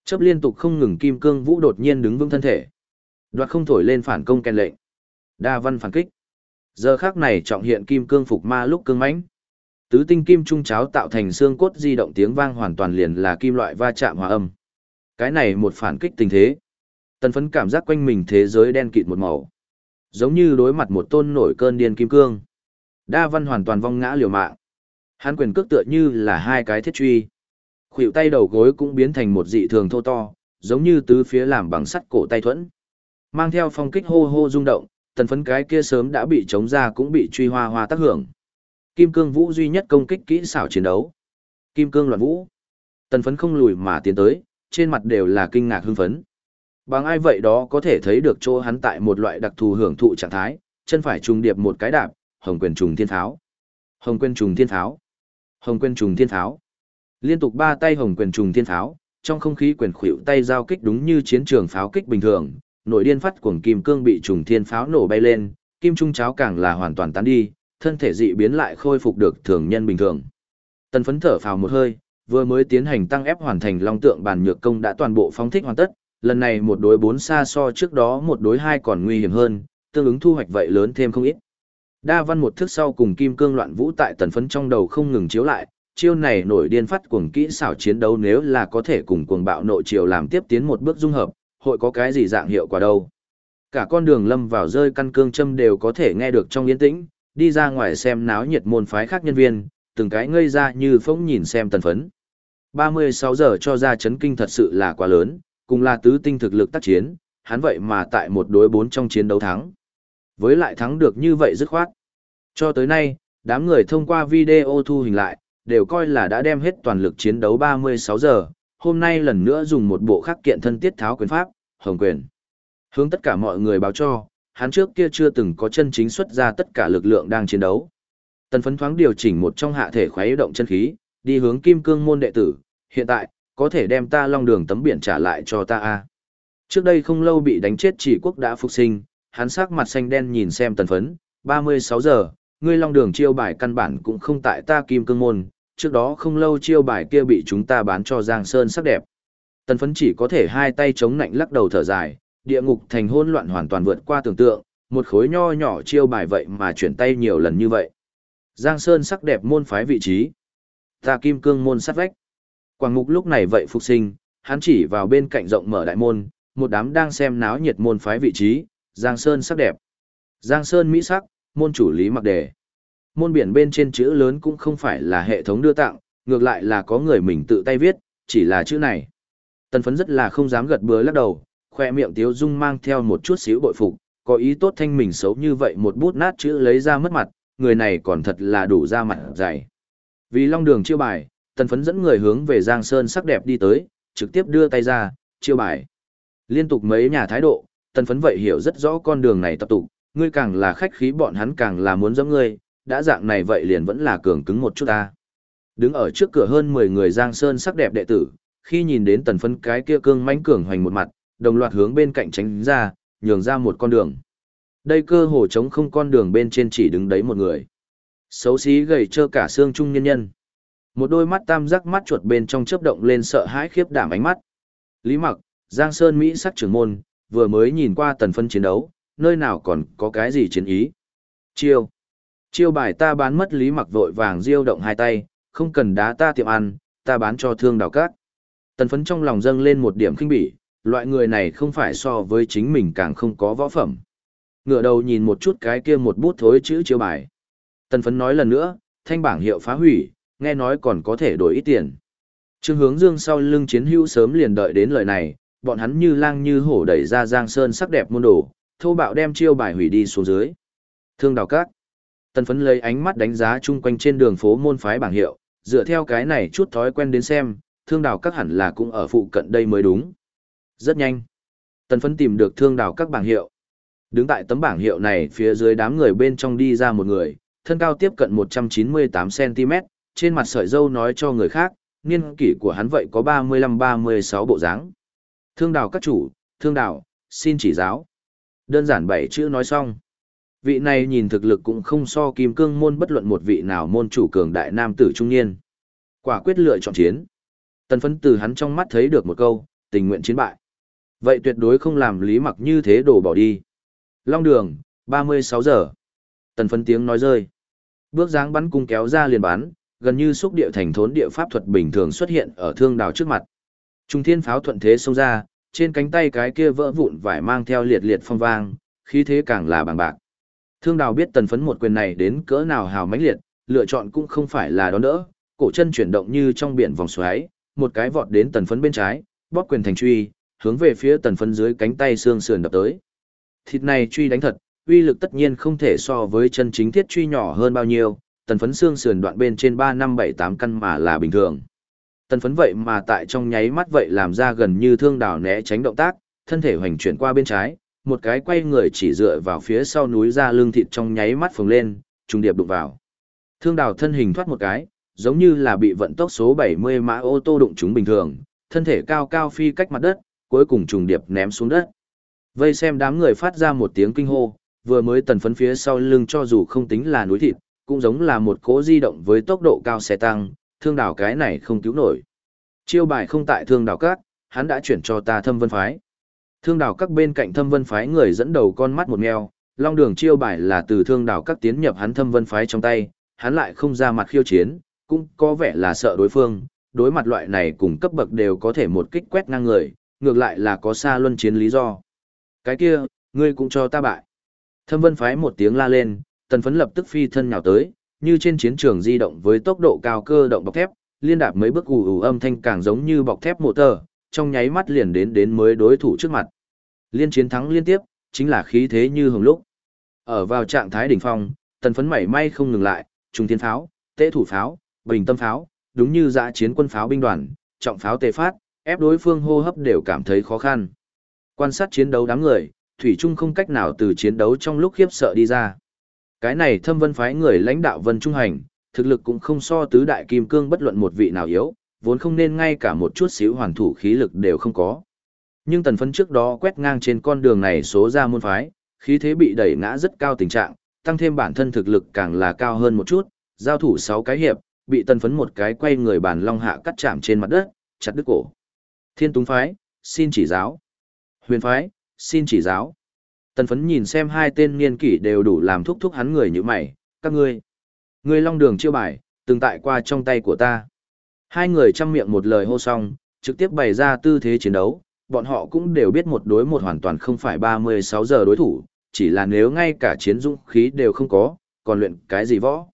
Chấp liên tục không ngừng kim cương vũ đột nhiên đứng vững thân thể. Đoạt không thổi lên phản công kèn lệnh. Đa văn phản kích. Giờ khác này trọng hiện kim cương phục ma lúc cương mãnh. Tứ tinh kim trung cháo tạo thành xương cốt di động tiếng vang hoàn toàn liền là kim loại va chạm hòa âm. Cái này một phản kích tình thế. Tần phấn cảm giác quanh mình thế giới đen kịt một màu. Giống như đối mặt một tôn nổi cơn điên kim cương. Đa văn hoàn toàn vong ngã liều mạng. Hắn quyền cước tựa như là hai cái thiết truy. Khuỷu tay đầu gối cũng biến thành một dị thường thô to, giống như tứ phía làm bằng sắt cổ tay thuẫn. Mang theo phong kích hô hô rung động, tần phấn cái kia sớm đã bị chống ra cũng bị truy hoa hoa tác hưởng. Kim cương vũ duy nhất công kích kỹ xảo chiến đấu. Kim cương loạn vũ. Tần phấn không lùi mà tiến tới, trên mặt đều là kinh ngạc hưng phấn. Bằng ai vậy đó có thể thấy được chỗ hắn tại một loại đặc thù hưởng thụ trạng thái, chân phải trùng điệp một cái đạp, hồng quyền trùng thiên tháo. Hồng quyền trùng thiên tháo. Hồng quyền trùng thiên tháo. Liên tục ba tay hồng quyền trùng thiên tháo, trong không khí quyền khuỷu tay giao kích đúng như chiến trường pháo kích bình thường, nội điên phát cuồng kim cương bị trùng thiên pháo nổ bay lên, kim trung cháo càng là hoàn toàn tán đi, thân thể dị biến lại khôi phục được thường nhân bình thường. Tần phấn thở phào một hơi, vừa mới tiến hành tăng ép hoàn thành long tượng bàn nhược công đã toàn bộ phóng thích hoàn tất, lần này một đối bốn xa so trước đó một đối hai còn nguy hiểm hơn, tương ứng thu hoạch vậy lớn thêm không ít. Đa văn một thức sau cùng kim cương loạn vũ tại tần phấn trong đầu không ngừng chiếu lại, chiêu này nổi điên phát cuồng kỹ xảo chiến đấu nếu là có thể cùng cuồng bạo nội chiều làm tiếp tiến một bước dung hợp, hội có cái gì dạng hiệu quả đâu. Cả con đường lâm vào rơi căn cương châm đều có thể nghe được trong yên tĩnh, đi ra ngoài xem náo nhiệt môn phái khác nhân viên, từng cái ngây ra như phóng nhìn xem tần phấn. 36 giờ cho ra chấn kinh thật sự là quá lớn, cùng là tứ tinh thực lực tác chiến, hắn vậy mà tại một đối bốn trong chiến đấu thắng. Với lại thắng được như vậy dứt khoát. Cho tới nay, đám người thông qua video thu hình lại, đều coi là đã đem hết toàn lực chiến đấu 36 giờ, hôm nay lần nữa dùng một bộ khắc kiện thân tiết tháo quyền pháp, hồng quyền. Hướng tất cả mọi người báo cho, hắn trước kia chưa từng có chân chính xuất ra tất cả lực lượng đang chiến đấu. Tần phấn thoáng điều chỉnh một trong hạ thể khoái động chân khí, đi hướng kim cương môn đệ tử, hiện tại, có thể đem ta long đường tấm biển trả lại cho ta a Trước đây không lâu bị đánh chết chỉ quốc đã phục sinh, hắn sắc mặt xanh đen nhìn xem tần phấn, 36 giờ, ngươi long đường chiêu bài căn bản cũng không tại ta kim cương môn, trước đó không lâu chiêu bài kia bị chúng ta bán cho Giang Sơn sắc đẹp. Tần phấn chỉ có thể hai tay chống nạnh lắc đầu thở dài, địa ngục thành hôn loạn hoàn toàn vượt qua tưởng tượng, một khối nho nhỏ chiêu bài vậy mà chuyển tay nhiều lần như vậy. Giang Sơn sắc đẹp môn phái vị trí. Ta kim cương môn sát vách. Quảng mục lúc này vậy phục sinh, hắn chỉ vào bên cạnh rộng mở đại môn, một đám đang xem náo nhiệt môn phái vị trí, Giang Sơn sắc đẹp. Giang Sơn mỹ sắc, môn chủ lý mặc đề. Môn biển bên trên chữ lớn cũng không phải là hệ thống đưa tặng, ngược lại là có người mình tự tay viết, chỉ là chữ này. Tần phấn rất là không dám gật bừa lắc đầu, khoe miệng tiếu dung mang theo một chút xíu bội phục, có ý tốt thanh mình xấu như vậy một bút nát chữ lấy ra mất mặt, người này còn thật là đủ ra mặt dày. Vì long đường chiêu bài, tần phấn dẫn người hướng về Giang Sơn sắc đẹp đi tới, trực tiếp đưa tay ra, chiêu bài. Liên tục mấy nhà thái độ, tần phấn vậy hiểu rất rõ con đường này tập tụ, ngươi càng là khách khí bọn hắn càng là muốn giống ngươi, đã dạng này vậy liền vẫn là cường cứng một chút ta. Đứng ở trước cửa hơn 10 người Giang Sơn sắc đẹp đệ tử, khi nhìn đến tần phấn cái kia cương mãnh cường hoành một mặt, đồng loạt hướng bên cạnh tránh ra, nhường ra một con đường. Đây cơ hồ trống không con đường bên trên chỉ đứng đấy một người. Xấu xí gầy trơ cả xương trung nhân nhân. Một đôi mắt tam giác mắt chuột bên trong chớp động lên sợ hãi khiếp đảm ánh mắt. Lý Mặc, Giang Sơn Mỹ sắc trưởng môn, vừa mới nhìn qua tần phân chiến đấu, nơi nào còn có cái gì chiến ý. Chiêu. Chiêu bài ta bán mất Lý Mặc vội vàng diêu động hai tay, không cần đá ta tiệm ăn, ta bán cho thương đào cát. Tần phấn trong lòng dâng lên một điểm khinh bỉ, loại người này không phải so với chính mình càng không có võ phẩm. Ngựa đầu nhìn một chút cái kia một bút thối chữ chiêu bài. Tần phấn nói lần nữa, thanh bảng hiệu phá hủy, nghe nói còn có thể đổi ít tiền. Trương hướng dương sau lưng chiến hữu sớm liền đợi đến lời này, bọn hắn như lang như hổ đẩy ra giang sơn sắc đẹp môn đồ, thô bạo đem chiêu bài hủy đi xuống dưới. Thương đào cát. Tần phấn lấy ánh mắt đánh giá chung quanh trên đường phố môn phái bảng hiệu, dựa theo cái này chút thói quen đến xem, thương đào các hẳn là cũng ở phụ cận đây mới đúng. Rất nhanh. Tần phấn tìm được thương đào các bảng hiệu. Đứng tại tấm bảng hiệu này phía dưới đám người bên trong đi ra một người, thân cao tiếp cận 198cm, trên mặt sợi dâu nói cho người khác, niên kỷ của hắn vậy có 35-36 bộ dáng. Thương đào các chủ, thương đào, xin chỉ giáo. Đơn giản bảy chữ nói xong. Vị này nhìn thực lực cũng không so kim cương môn bất luận một vị nào môn chủ cường đại nam tử trung niên. Quả quyết lựa chọn chiến. Tần phấn từ hắn trong mắt thấy được một câu, tình nguyện chiến bại. Vậy tuyệt đối không làm lý mặc như thế đổ bỏ đi. Long đường, 36 giờ. Tần phấn tiếng nói rơi. Bước dáng bắn cung kéo ra liền bắn, gần như xúc địa thành thốn địa pháp thuật bình thường xuất hiện ở thương đào trước mặt. Trung thiên pháo thuận thế xông ra, trên cánh tay cái kia vỡ vụn vải mang theo liệt liệt phong vang, khí thế càng là bằng bạc. Thương đào biết tần phấn một quyền này đến cỡ nào hào mãnh liệt, lựa chọn cũng không phải là đón đỡ, cổ chân chuyển động như trong biển vòng xoáy, một cái vọt đến tần phấn bên trái, bóp quyền thành truy, hướng về phía tần phấn dưới cánh tay xương sườn đập tới. Thịt này truy đánh thật, uy lực tất nhiên không thể so với chân chính thiết truy nhỏ hơn bao nhiêu, tần phấn xương sườn đoạn bên trên 3 năm 7 8 căn mà là bình thường. Tần phấn vậy mà tại trong nháy mắt vậy làm ra gần như thương đảo né tránh động tác, thân thể hoành chuyển qua bên trái, một cái quay người chỉ dựa vào phía sau núi ra lưng thịt trong nháy mắt phồng lên, trùng điệp đụng vào. Thương đảo thân hình thoát một cái, giống như là bị vận tốc số 70 mã ô tô đụng chúng bình thường, thân thể cao cao phi cách mặt đất, cuối cùng trùng điệp ném xuống đất. Vây xem đám người phát ra một tiếng kinh hô, vừa mới tần phấn phía sau lưng cho dù không tính là núi thịt, cũng giống là một cố di động với tốc độ cao xe tăng, thương đảo cái này không cứu nổi. Chiêu bài không tại thương đảo các, hắn đã chuyển cho ta thâm vân phái. Thương đảo các bên cạnh thâm vân phái người dẫn đầu con mắt một mèo, long đường chiêu bài là từ thương đảo các tiến nhập hắn thâm vân phái trong tay, hắn lại không ra mặt khiêu chiến, cũng có vẻ là sợ đối phương, đối mặt loại này cùng cấp bậc đều có thể một kích quét ngang người, ngược lại là có xa luân chiến lý do. Cái kia, ngươi cũng cho ta bại. Thâm vân phái một tiếng la lên, tần phấn lập tức phi thân nhào tới, như trên chiến trường di động với tốc độ cao cơ động bọc thép, liên đạp mấy bước ù ù âm thanh càng giống như bọc thép mộ tờ, trong nháy mắt liền đến đến mới đối thủ trước mặt. Liên chiến thắng liên tiếp, chính là khí thế như hồng lúc. Ở vào trạng thái đỉnh phong, tần phấn mảy may không ngừng lại, trung thiên pháo, tế thủ pháo, bình tâm pháo, đúng như dã chiến quân pháo binh đoàn, trọng pháo tề phát, ép đối phương hô hấp đều cảm thấy khó khăn. Quan sát chiến đấu đám người, Thủy Trung không cách nào từ chiến đấu trong lúc khiếp sợ đi ra. Cái này thâm vân phái người lãnh đạo vân trung hành, thực lực cũng không so tứ đại kim cương bất luận một vị nào yếu, vốn không nên ngay cả một chút xíu hoàn thủ khí lực đều không có. Nhưng tần phấn trước đó quét ngang trên con đường này số ra môn phái, khí thế bị đẩy ngã rất cao tình trạng, tăng thêm bản thân thực lực càng là cao hơn một chút, giao thủ 6 cái hiệp, bị tần phấn một cái quay người bàn long hạ cắt chạm trên mặt đất, chặt đứt cổ. Thiên túng phái, xin chỉ giáo. Huyền phái, xin chỉ giáo. Tần phấn nhìn xem hai tên niên kỷ đều đủ làm thúc thúc hắn người như mày, các ngươi. Ngươi long đường chiêu bài, từng tại qua trong tay của ta. Hai người chăm miệng một lời hô xong, trực tiếp bày ra tư thế chiến đấu, bọn họ cũng đều biết một đối một hoàn toàn không phải 36 giờ đối thủ, chỉ là nếu ngay cả chiến dũng khí đều không có, còn luyện cái gì võ.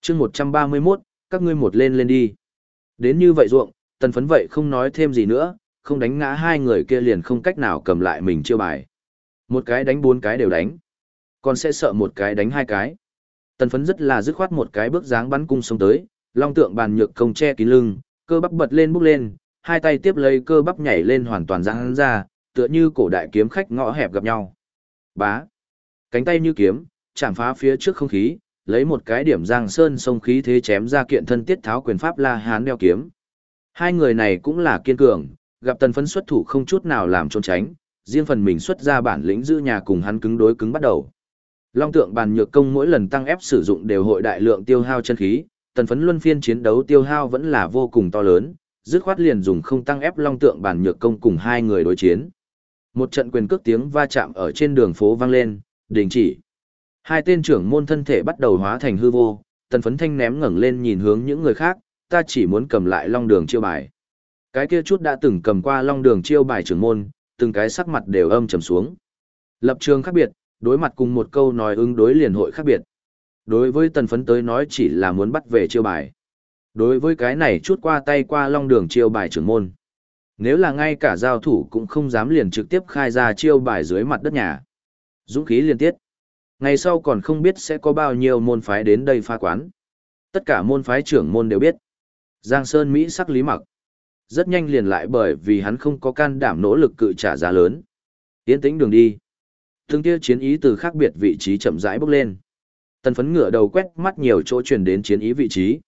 chương 131, các ngươi một lên lên đi. Đến như vậy ruộng, tần phấn vậy không nói thêm gì nữa, không đánh ngã hai người kia liền không cách nào cầm lại mình chiêu bài. Một cái đánh bốn cái đều đánh. Còn sẽ sợ một cái đánh hai cái. Tần phấn rất là dứt khoát một cái bước dáng bắn cung xuống tới, long tượng bàn nhược công che kín lưng, cơ bắp bật lên bốc lên, hai tay tiếp lấy cơ bắp nhảy lên hoàn toàn giãn ra, tựa như cổ đại kiếm khách ngõ hẹp gặp nhau. Bá. Cánh tay như kiếm, chạm phá phía trước không khí, lấy một cái điểm giang sơn sông khí thế chém ra kiện thân tiết tháo quyền pháp la hán đeo kiếm. Hai người này cũng là kiên cường, gặp tần phấn xuất thủ không chút nào làm trốn tránh, riêng phần mình xuất ra bản lĩnh giữ nhà cùng hắn cứng đối cứng bắt đầu. Long tượng bàn nhược công mỗi lần tăng ép sử dụng đều hội đại lượng tiêu hao chân khí, tần phấn luân phiên chiến đấu tiêu hao vẫn là vô cùng to lớn, dứt khoát liền dùng không tăng ép long tượng bàn nhược công cùng hai người đối chiến. Một trận quyền cước tiếng va chạm ở trên đường phố vang lên, đình chỉ. Hai tên trưởng môn thân thể bắt đầu hóa thành hư vô, tần phấn thanh ném ngẩng lên nhìn hướng những người khác, ta chỉ muốn cầm lại long đường chiêu bài. Cái kia chút đã từng cầm qua long đường chiêu bài trưởng môn, từng cái sắc mặt đều âm trầm xuống. Lập trường khác biệt, đối mặt cùng một câu nói ứng đối liền hội khác biệt. Đối với tần phấn tới nói chỉ là muốn bắt về chiêu bài. Đối với cái này chút qua tay qua long đường chiêu bài trưởng môn. Nếu là ngay cả giao thủ cũng không dám liền trực tiếp khai ra chiêu bài dưới mặt đất nhà. Dũng khí liên tiết. Ngày sau còn không biết sẽ có bao nhiêu môn phái đến đây pha quán. Tất cả môn phái trưởng môn đều biết. Giang Sơn Mỹ sắc lý mặc. Rất nhanh liền lại bởi vì hắn không có can đảm nỗ lực cự trả giá lớn. Tiến tĩnh đường đi. Thương kia chiến ý từ khác biệt vị trí chậm rãi bốc lên. Tần phấn ngửa đầu quét mắt nhiều chỗ truyền đến chiến ý vị trí.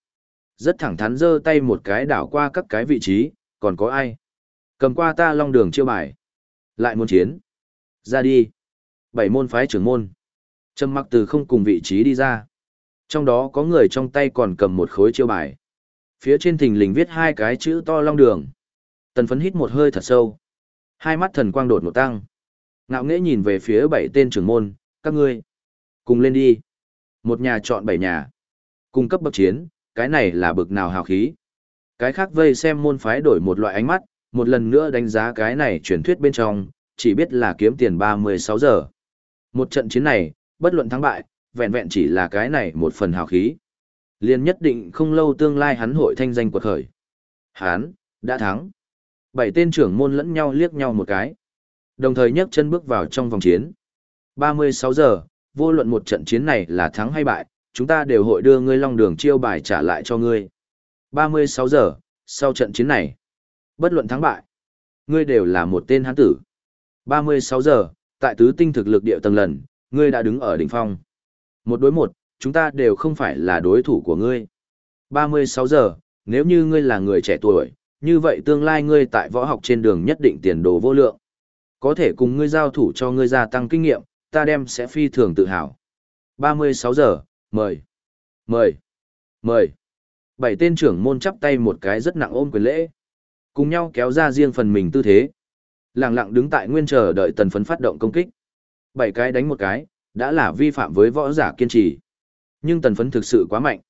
Rất thẳng thắn giơ tay một cái đảo qua các cái vị trí, còn có ai? Cầm qua ta long đường chiêu bài. Lại môn chiến. Ra đi. Bảy môn phái trưởng môn. Trầm mặc từ không cùng vị trí đi ra. Trong đó có người trong tay còn cầm một khối chiêu bài. Phía trên thình lình viết hai cái chữ to long đường. Tần phấn hít một hơi thật sâu. Hai mắt thần quang đột một tăng. Ngạo nghễ nhìn về phía bảy tên trưởng môn, các ngươi. Cùng lên đi. Một nhà chọn bảy nhà. Cung cấp bậc chiến, cái này là bực nào hào khí. Cái khác vây xem môn phái đổi một loại ánh mắt, một lần nữa đánh giá cái này truyền thuyết bên trong, chỉ biết là kiếm tiền 36 giờ. Một trận chiến này, bất luận thắng bại, vẹn vẹn chỉ là cái này một phần hào khí. Liền nhất định không lâu tương lai hắn hội thanh danh quật khởi. Hắn, đã thắng. Bảy tên trưởng môn lẫn nhau liếc nhau một cái. Đồng thời nhấc chân bước vào trong vòng chiến. 36 giờ, vô luận một trận chiến này là thắng hay bại, chúng ta đều hội đưa ngươi long đường chiêu bài trả lại cho ngươi. 36 giờ, sau trận chiến này, bất luận thắng bại, ngươi đều là một tên hán tử. 36 giờ, tại tứ tinh thực lực địa tầng lần, ngươi đã đứng ở đỉnh phong. Một đối một, chúng ta đều không phải là đối thủ của ngươi. 36 giờ, nếu như ngươi là người trẻ tuổi, như vậy tương lai ngươi tại võ học trên đường nhất định tiền đồ vô lượng. Có thể cùng ngươi giao thủ cho ngươi gia tăng kinh nghiệm, ta đem sẽ phi thường tự hào. 36 giờ, mời, mời, mời. Bảy tên trưởng môn chắp tay một cái rất nặng ôm quyền lễ. Cùng nhau kéo ra riêng phần mình tư thế. Lặng lặng đứng tại nguyên chờ đợi tần phấn phát động công kích. Bảy cái đánh một cái, đã là vi phạm với võ giả kiên trì. Nhưng tần phấn thực sự quá mạnh.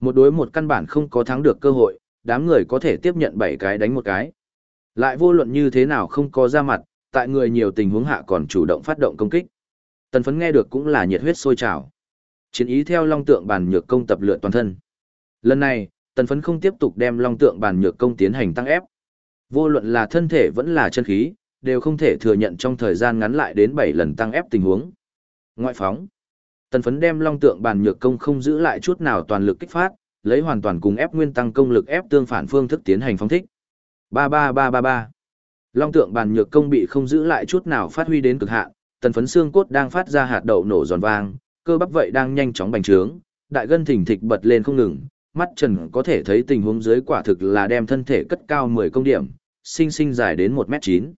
Một đối một căn bản không có thắng được cơ hội, đám người có thể tiếp nhận bảy cái đánh một cái. Lại vô luận như thế nào không có ra mặt, tại người nhiều tình huống hạ còn chủ động phát động công kích. Tần phấn nghe được cũng là nhiệt huyết sôi trào. Chiến ý theo long tượng bàn nhược công tập luyện toàn thân. Lần này, tần phấn không tiếp tục đem long tượng bàn nhược công tiến hành tăng ép. Vô luận là thân thể vẫn là chân khí, đều không thể thừa nhận trong thời gian ngắn lại đến 7 lần tăng ép tình huống. Ngoại phóng. Tần phấn đem long tượng bàn nhược công không giữ lại chút nào toàn lực kích phát, lấy hoàn toàn cùng ép nguyên tăng công lực ép tương phản phương thức tiến hành phóng thích. 33333. Long tượng bàn nhược công bị không giữ lại chút nào phát huy đến cực hạn, tần phấn xương cốt đang phát ra hạt đậu nổ giòn vang, cơ bắp vậy đang nhanh chóng bành trướng, đại gân thỉnh thịch bật lên không ngừng, mắt trần có thể thấy tình huống dưới quả thực là đem thân thể cất cao 10 công điểm, sinh sinh dài đến 1m9.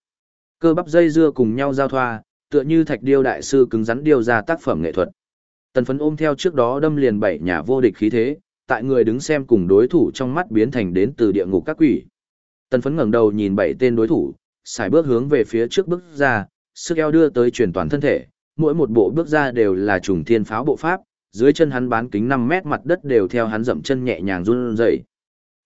Cơ bắp dây dưa cùng nhau giao thoa, tựa như thạch điêu đại sư cứng rắn điêu ra tác phẩm nghệ thuật. Tần phấn ôm theo trước đó đâm liền bảy nhà vô địch khí thế, tại người đứng xem cùng đối thủ trong mắt biến thành đến từ địa ngục các quỷ. Tần phấn ngẩng đầu nhìn bảy tên đối thủ, xài bước hướng về phía trước bước ra, sức eo đưa tới chuyển toàn thân thể, mỗi một bộ bước ra đều là trùng thiên pháo bộ pháp, dưới chân hắn bán kính 5 mét mặt đất đều theo hắn dậm chân nhẹ nhàng run rẩy.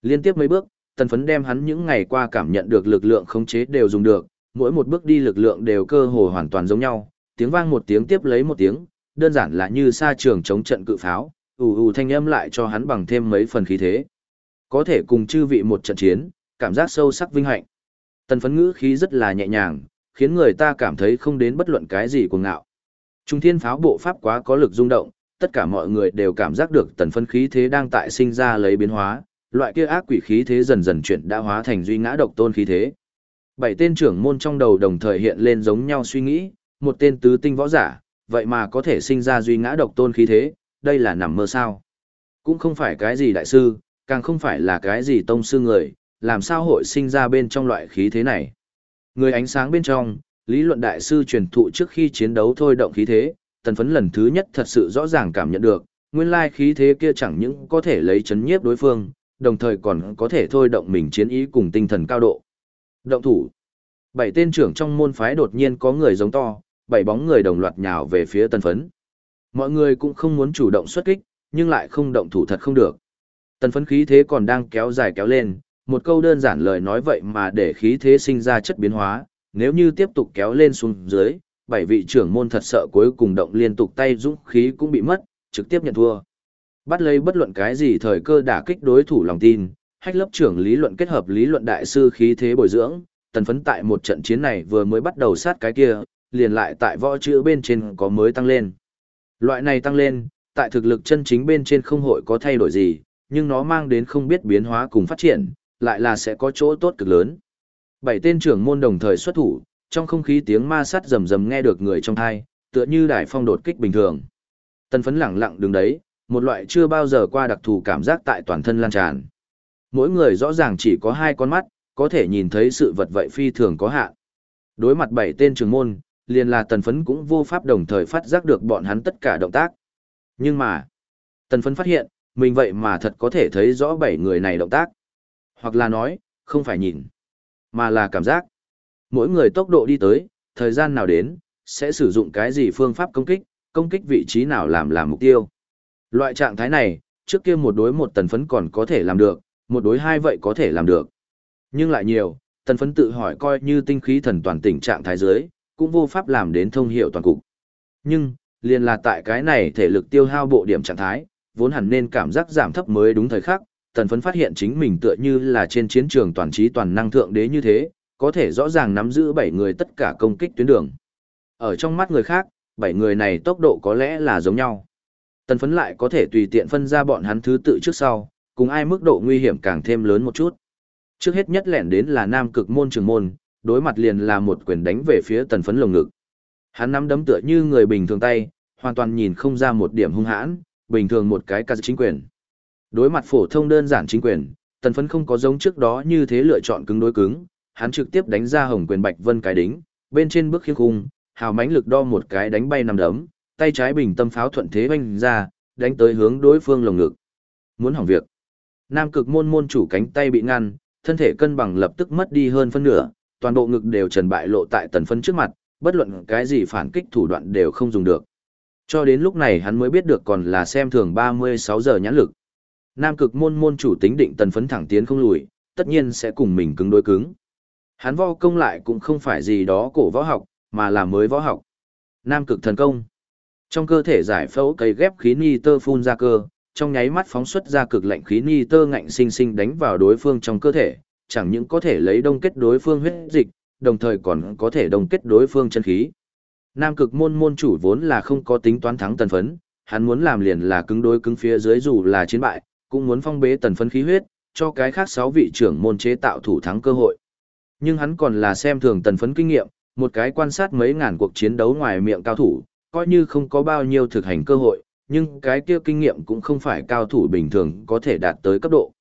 Liên tiếp mấy bước, tần phấn đem hắn những ngày qua cảm nhận được lực lượng khống chế đều dùng được, mỗi một bước đi lực lượng đều cơ hồ hoàn toàn giống nhau, tiếng vang một tiếng tiếp lấy một tiếng, đơn giản là như sa trường chống trận cự pháo, ù ù thanh âm lại cho hắn bằng thêm mấy phần khí thế. Có thể cùng chư vị một trận chiến, cảm giác sâu sắc vinh hạnh. Tần phấn ngữ khí rất là nhẹ nhàng, khiến người ta cảm thấy không đến bất luận cái gì cuồng ngạo. Trung thiên pháo bộ pháp quá có lực rung động, tất cả mọi người đều cảm giác được tần phấn khí thế đang tại sinh ra lấy biến hóa, loại kia ác quỷ khí thế dần dần chuyển đã hóa thành duy ngã độc tôn khí thế. Bảy tên trưởng môn trong đầu đồng thời hiện lên giống nhau suy nghĩ, một tên tứ tinh võ giả, vậy mà có thể sinh ra duy ngã độc tôn khí thế, đây là nằm mơ sao. Cũng không phải cái gì đại sư, càng không phải là cái gì tông sư người, làm sao hội sinh ra bên trong loại khí thế này. Người ánh sáng bên trong, lý luận đại sư truyền thụ trước khi chiến đấu thôi động khí thế, tần phấn lần thứ nhất thật sự rõ ràng cảm nhận được, nguyên lai khí thế kia chẳng những có thể lấy chấn nhiếp đối phương, đồng thời còn có thể thôi động mình chiến ý cùng tinh thần cao độ. Động thủ. Bảy tên trưởng trong môn phái đột nhiên có người giống to, bảy bóng người đồng loạt nhào về phía tần phấn. Mọi người cũng không muốn chủ động xuất kích, nhưng lại không động thủ thật không được. Tần phấn khí thế còn đang kéo dài kéo lên, một câu đơn giản lời nói vậy mà để khí thế sinh ra chất biến hóa, nếu như tiếp tục kéo lên xuống dưới, bảy vị trưởng môn thật sợ cuối cùng động liên tục tay dũng khí cũng bị mất, trực tiếp nhận thua. Bắt lấy bất luận cái gì thời cơ đả kích đối thủ lòng tin, hách lớp trưởng lý luận kết hợp lý luận đại sư khí thế bồi dưỡng, tần phấn tại một trận chiến này vừa mới bắt đầu sát cái kia, liền lại tại võ chữ bên trên có mới tăng lên. Loại này tăng lên, tại thực lực chân chính bên trên không hội có thay đổi gì, nhưng nó mang đến không biết biến hóa cùng phát triển, lại là sẽ có chỗ tốt cực lớn. Bảy tên trưởng môn đồng thời xuất thủ, trong không khí tiếng ma sát rầm rầm nghe được người trong thai, tựa như đài phong đột kích bình thường. Tần phấn lẳng lặng đứng đấy, một loại chưa bao giờ qua đặc thù cảm giác tại toàn thân lan tràn. Mỗi người rõ ràng chỉ có hai con mắt, có thể nhìn thấy sự vật vậy phi thường có hạn. Đối mặt bảy tên trưởng môn, liền là tần phấn cũng vô pháp đồng thời phát giác được bọn hắn tất cả động tác. Nhưng mà, tần phấn phát hiện, mình vậy mà thật có thể thấy rõ bảy người này động tác. Hoặc là nói, không phải nhìn, mà là cảm giác. Mỗi người tốc độ đi tới, thời gian nào đến, sẽ sử dụng cái gì phương pháp công kích, công kích vị trí nào làm làm mục tiêu. Loại trạng thái này, trước kia một đối một tần phấn còn có thể làm được, một đối hai vậy có thể làm được. Nhưng lại nhiều, tần phấn tự hỏi coi như tinh khí thần toàn tình trạng thái giới, cũng vô pháp làm đến thông hiệu toàn cục. Nhưng, liền là tại cái này thể lực tiêu hao bộ điểm trạng thái, vốn hẳn nên cảm giác giảm thấp mới đúng thời khắc, tần phấn phát hiện chính mình tựa như là trên chiến trường toàn trí toàn năng thượng đế như thế, có thể rõ ràng nắm giữ bảy người tất cả công kích tuyến đường. Ở trong mắt người khác, bảy người này tốc độ có lẽ là giống nhau. Tần phấn lại có thể tùy tiện phân ra bọn hắn thứ tự trước sau, cùng ai mức độ nguy hiểm càng thêm lớn một chút. Trước hết nhất lẹn đến là nam cực môn trường môn, đối mặt liền là một quyền đánh về phía tần phấn lồng ngực. Hắn nắm đấm tựa như người bình thường tay, hoàn toàn nhìn không ra một điểm hung hãn, bình thường một cái ca chính quyền. Đối mặt phổ thông đơn giản chính quyền, tần phấn không có giống trước đó như thế lựa chọn cứng đối cứng, hắn trực tiếp đánh ra hồng quyền bạch vân cái đính, bên trên bước khiêu khung, hào mãnh lực đo một cái đánh bay nằm đấm, tay trái bình tâm pháo thuận thế banh ra, đánh tới hướng đối phương lồng ngực. Muốn hỏng việc. Nam cực môn môn chủ cánh tay bị ngăn, thân thể cân bằng lập tức mất đi hơn phân nửa, toàn bộ ngực đều trần bại lộ tại tần phấn trước mặt, bất luận cái gì phản kích thủ đoạn đều không dùng được. Cho đến lúc này hắn mới biết được còn là xem thường 36 giờ nhãn lực. Nam cực môn môn chủ tính định tần phấn thẳng tiến không lùi, tất nhiên sẽ cùng mình cứng đối cứng. Hắn võ công lại cũng không phải gì đó cổ võ học, mà là mới võ học. Nam cực thần công. Trong cơ thể giải phẫu cây ghép khí ni tơ phun ra cơ, trong nháy mắt phóng xuất ra cực lạnh khí ni tơ ngạnh sinh sinh đánh vào đối phương trong cơ thể, chẳng những có thể lấy đông kết đối phương huyết dịch, đồng thời còn có thể đông kết đối phương chân khí. Nam cực môn môn chủ vốn là không có tính toán thắng tần phấn, hắn muốn làm liền là cứng đối cứng phía dưới dù là chiến bại, cũng muốn phong bế tần phấn khí huyết, cho cái khác sáu vị trưởng môn chế tạo thủ thắng cơ hội. Nhưng hắn còn là xem thường tần phấn kinh nghiệm, một cái quan sát mấy ngàn cuộc chiến đấu ngoài miệng cao thủ, coi như không có bao nhiêu thực hành cơ hội, nhưng cái kia kinh nghiệm cũng không phải cao thủ bình thường có thể đạt tới cấp độ.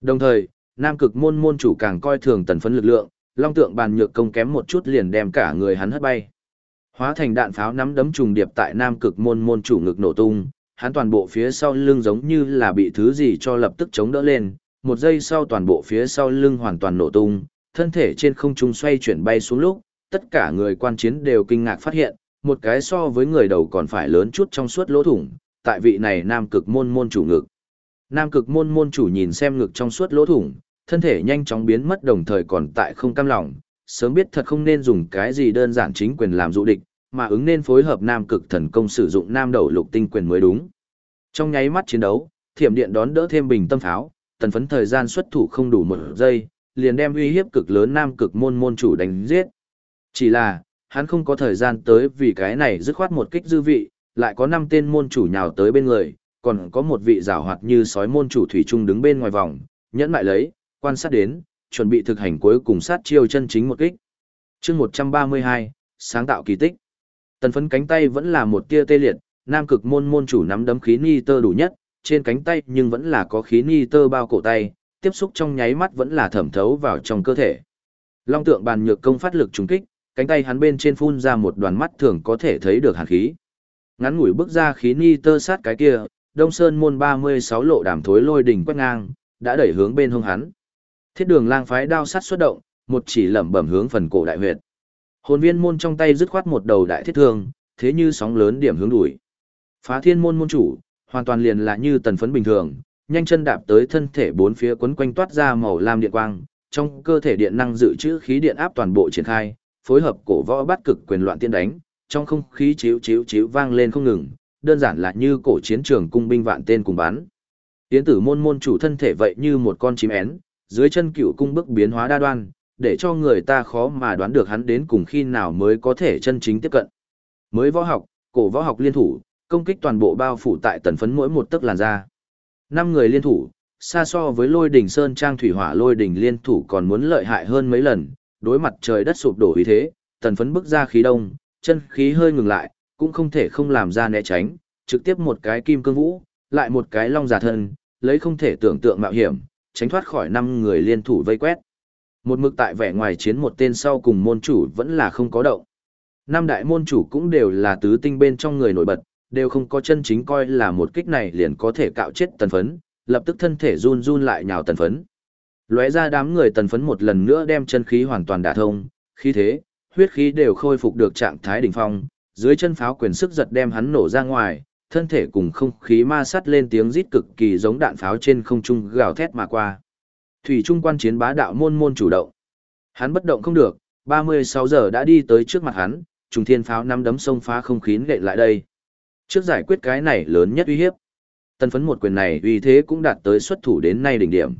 Đồng thời, Nam cực môn môn chủ càng coi thường tần phấn lực lượng, long tượng bàn nhược công kém một chút liền đem cả người hắn hất bay. Hóa thành đạn pháo nắm đấm trùng điệp tại Nam cực môn môn chủ ngực nổ tung, hắn toàn bộ phía sau lưng giống như là bị thứ gì cho lập tức chống đỡ lên, một giây sau toàn bộ phía sau lưng hoàn toàn nổ tung, thân thể trên không trung xoay chuyển bay xuống lúc, tất cả người quan chiến đều kinh ngạc phát hiện, một cái so với người đầu còn phải lớn chút trong suốt lỗ thủng, tại vị này nam cực môn môn chủ ngực. Nam cực môn môn chủ nhìn xem ngực trong suốt lỗ thủng, thân thể nhanh chóng biến mất đồng thời còn tại không cam lòng, sớm biết thật không nên dùng cái gì đơn giản chính quyền làm dụ địch, mà ứng nên phối hợp nam cực thần công sử dụng nam đầu lục tinh quyền mới đúng. Trong nháy mắt chiến đấu, thiểm điện đón đỡ thêm bình tâm pháo, tần phấn thời gian xuất thủ không đủ một giây, liền đem uy hiếp cực lớn nam cực môn môn chủ đánh giết. Chỉ là, hắn không có thời gian tới vì cái này dứt khoát một kích dư vị, lại có năm tên môn chủ nhào tới bên người, còn có một vị giảo hoạt như sói môn chủ thủy trung đứng bên ngoài vòng, nhẫn lại lấy, quan sát đến, chuẩn bị thực hành cuối cùng sát chiêu chân chính một kích. chương 132, sáng tạo kỳ tích. Tần phấn cánh tay vẫn là một tia tê liệt, nam cực môn môn chủ nắm đấm khí ni tơ đủ nhất, trên cánh tay nhưng vẫn là có khí ni tơ bao cổ tay, tiếp xúc trong nháy mắt vẫn là thẩm thấu vào trong cơ thể. Long tượng bàn nhược công phát lực trùng kích, cánh tay hắn bên trên phun ra một đoàn mắt thường có thể thấy được hàn khí. Ngắn ngủi bước ra khí ni tơ sát cái kia, Đông Sơn môn 36 lộ đàm thối lôi đỉnh quét ngang, đã đẩy hướng bên hông hắn. Thiết đường lang phái đao sát xuất động, một chỉ lẩm bẩm hướng phần cổ đại huyệt. Hồn viên môn trong tay dứt khoát một đầu đại thiết thương, thế như sóng lớn điểm hướng đuổi. Phá thiên môn môn chủ, hoàn toàn liền là như tần phấn bình thường, nhanh chân đạp tới thân thể bốn phía quấn quanh toát ra màu lam điện quang, trong cơ thể điện năng dự trữ khí điện áp toàn bộ triển khai, phối hợp cổ võ bắt cực quyền loạn tiên đánh, trong không khí chiếu chiếu chiếu vang lên không ngừng, đơn giản là như cổ chiến trường cung binh vạn tên cùng bắn. Tiến tử môn môn chủ thân thể vậy như một con chim én, dưới chân cựu cung bức biến hóa đa đoan, để cho người ta khó mà đoán được hắn đến cùng khi nào mới có thể chân chính tiếp cận. Mới võ học, cổ võ học liên thủ, công kích toàn bộ bao phủ tại tần phấn mỗi một tấc làn da. Năm người liên thủ, xa so với lôi đỉnh sơn trang thủy hỏa lôi đỉnh liên thủ còn muốn lợi hại hơn mấy lần, đối mặt trời đất sụp đổ ý thế, tần phấn bước ra khí đông, chân khí hơi ngừng lại, cũng không thể không làm ra né tránh, trực tiếp một cái kim cương vũ, lại một cái long giả thân, lấy không thể tưởng tượng mạo hiểm, tránh thoát khỏi năm người liên thủ vây quét. Một mực tại vẻ ngoài chiến một tên sau cùng môn chủ vẫn là không có động. Năm đại môn chủ cũng đều là tứ tinh bên trong người nổi bật, đều không có chân chính coi là một kích này liền có thể cạo chết tần phấn, lập tức thân thể run run lại nhào tần phấn. Lóe ra đám người tần phấn một lần nữa đem chân khí hoàn toàn đả thông, khí thế, huyết khí đều khôi phục được trạng thái đỉnh phong, dưới chân pháo quyền sức giật đem hắn nổ ra ngoài, thân thể cùng không khí ma sát lên tiếng rít cực kỳ giống đạn pháo trên không trung gào thét mà qua. Thủy trung quan chiến bá đạo môn môn chủ động. Hắn bất động không được, 36 giờ đã đi tới trước mặt hắn, trùng thiên pháo năm đấm sông phá không khí lệ lại đây. Trước giải quyết cái này lớn nhất uy hiếp, tân phấn một quyền này uy thế cũng đạt tới xuất thủ đến nay đỉnh điểm.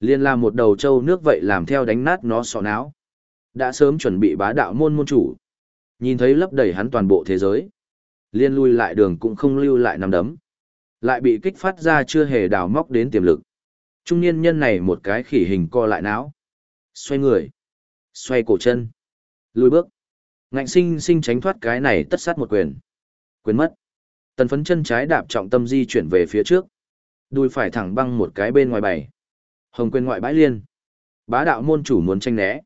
Liên làm một đầu trâu nước vậy làm theo đánh nát nó sọ não. Đã sớm chuẩn bị bá đạo môn môn chủ. Nhìn thấy lấp đầy hắn toàn bộ thế giới. Liên lui lại đường cũng không lưu lại nằm đấm. Lại bị kích phát ra chưa hề đào móc đến tiềm lực. Trung niên nhân này một cái khỉ hình co lại não. Xoay người. Xoay cổ chân. Lùi bước. Ngạnh sinh sinh tránh thoát cái này tất sát một quyền. Quyền mất. Tần phấn chân trái đạp trọng tâm di chuyển về phía trước. Đùi phải thẳng băng một cái bên ngoài bảy. Hồng quyền ngoại bãi liên. Bá đạo môn chủ muốn tranh né.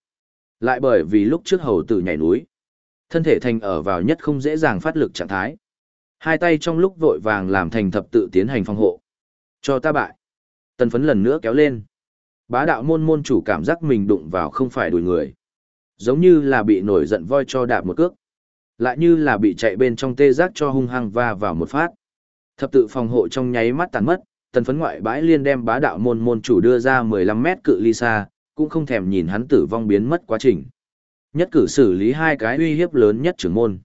Lại bởi vì lúc trước hầu tử nhảy núi. Thân thể thành ở vào nhất không dễ dàng phát lực trạng thái. Hai tay trong lúc vội vàng làm thành thập tự tiến hành phòng hộ. Cho ta bại. Tần phấn lần nữa kéo lên. Bá đạo môn môn chủ cảm giác mình đụng vào không phải đuổi người. Giống như là bị nổi giận voi cho đạp một cước. Lại như là bị chạy bên trong tê giác cho hung hăng va vào một phát. Thập tự phòng hộ trong nháy mắt tàn mất, tần phấn ngoại bãi liên đem bá đạo môn môn chủ đưa ra 15 mét cự ly xa, cũng không thèm nhìn hắn tử vong biến mất quá trình. Nhất cử xử lý hai cái uy hiếp lớn nhất trưởng môn.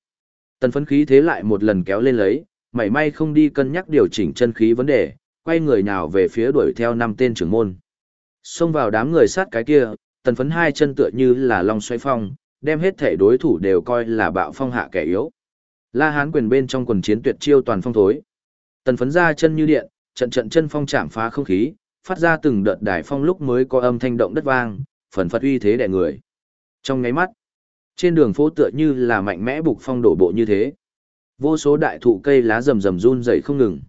Tần phấn khí thế lại một lần kéo lên lấy, mảy may không đi cân nhắc điều chỉnh chân khí vấn đề, quay người nào về phía đuổi theo năm tên trưởng môn. Xông vào đám người sát cái kia, tần phấn hai chân tựa như là long xoay phong, đem hết thể đối thủ đều coi là bạo phong hạ kẻ yếu. La hán quyền bên trong quần chiến tuyệt chiêu toàn phong thối. Tần phấn ra chân như điện, trận trận chân phong chạm phá không khí, phát ra từng đợt đài phong lúc mới có âm thanh động đất vang, phần phật uy thế đè người. Trong ngáy mắt, trên đường phố tựa như là mạnh mẽ bục phong đổ bộ như thế. Vô số đại thụ cây lá rầm rầm run rẩy không ngừng.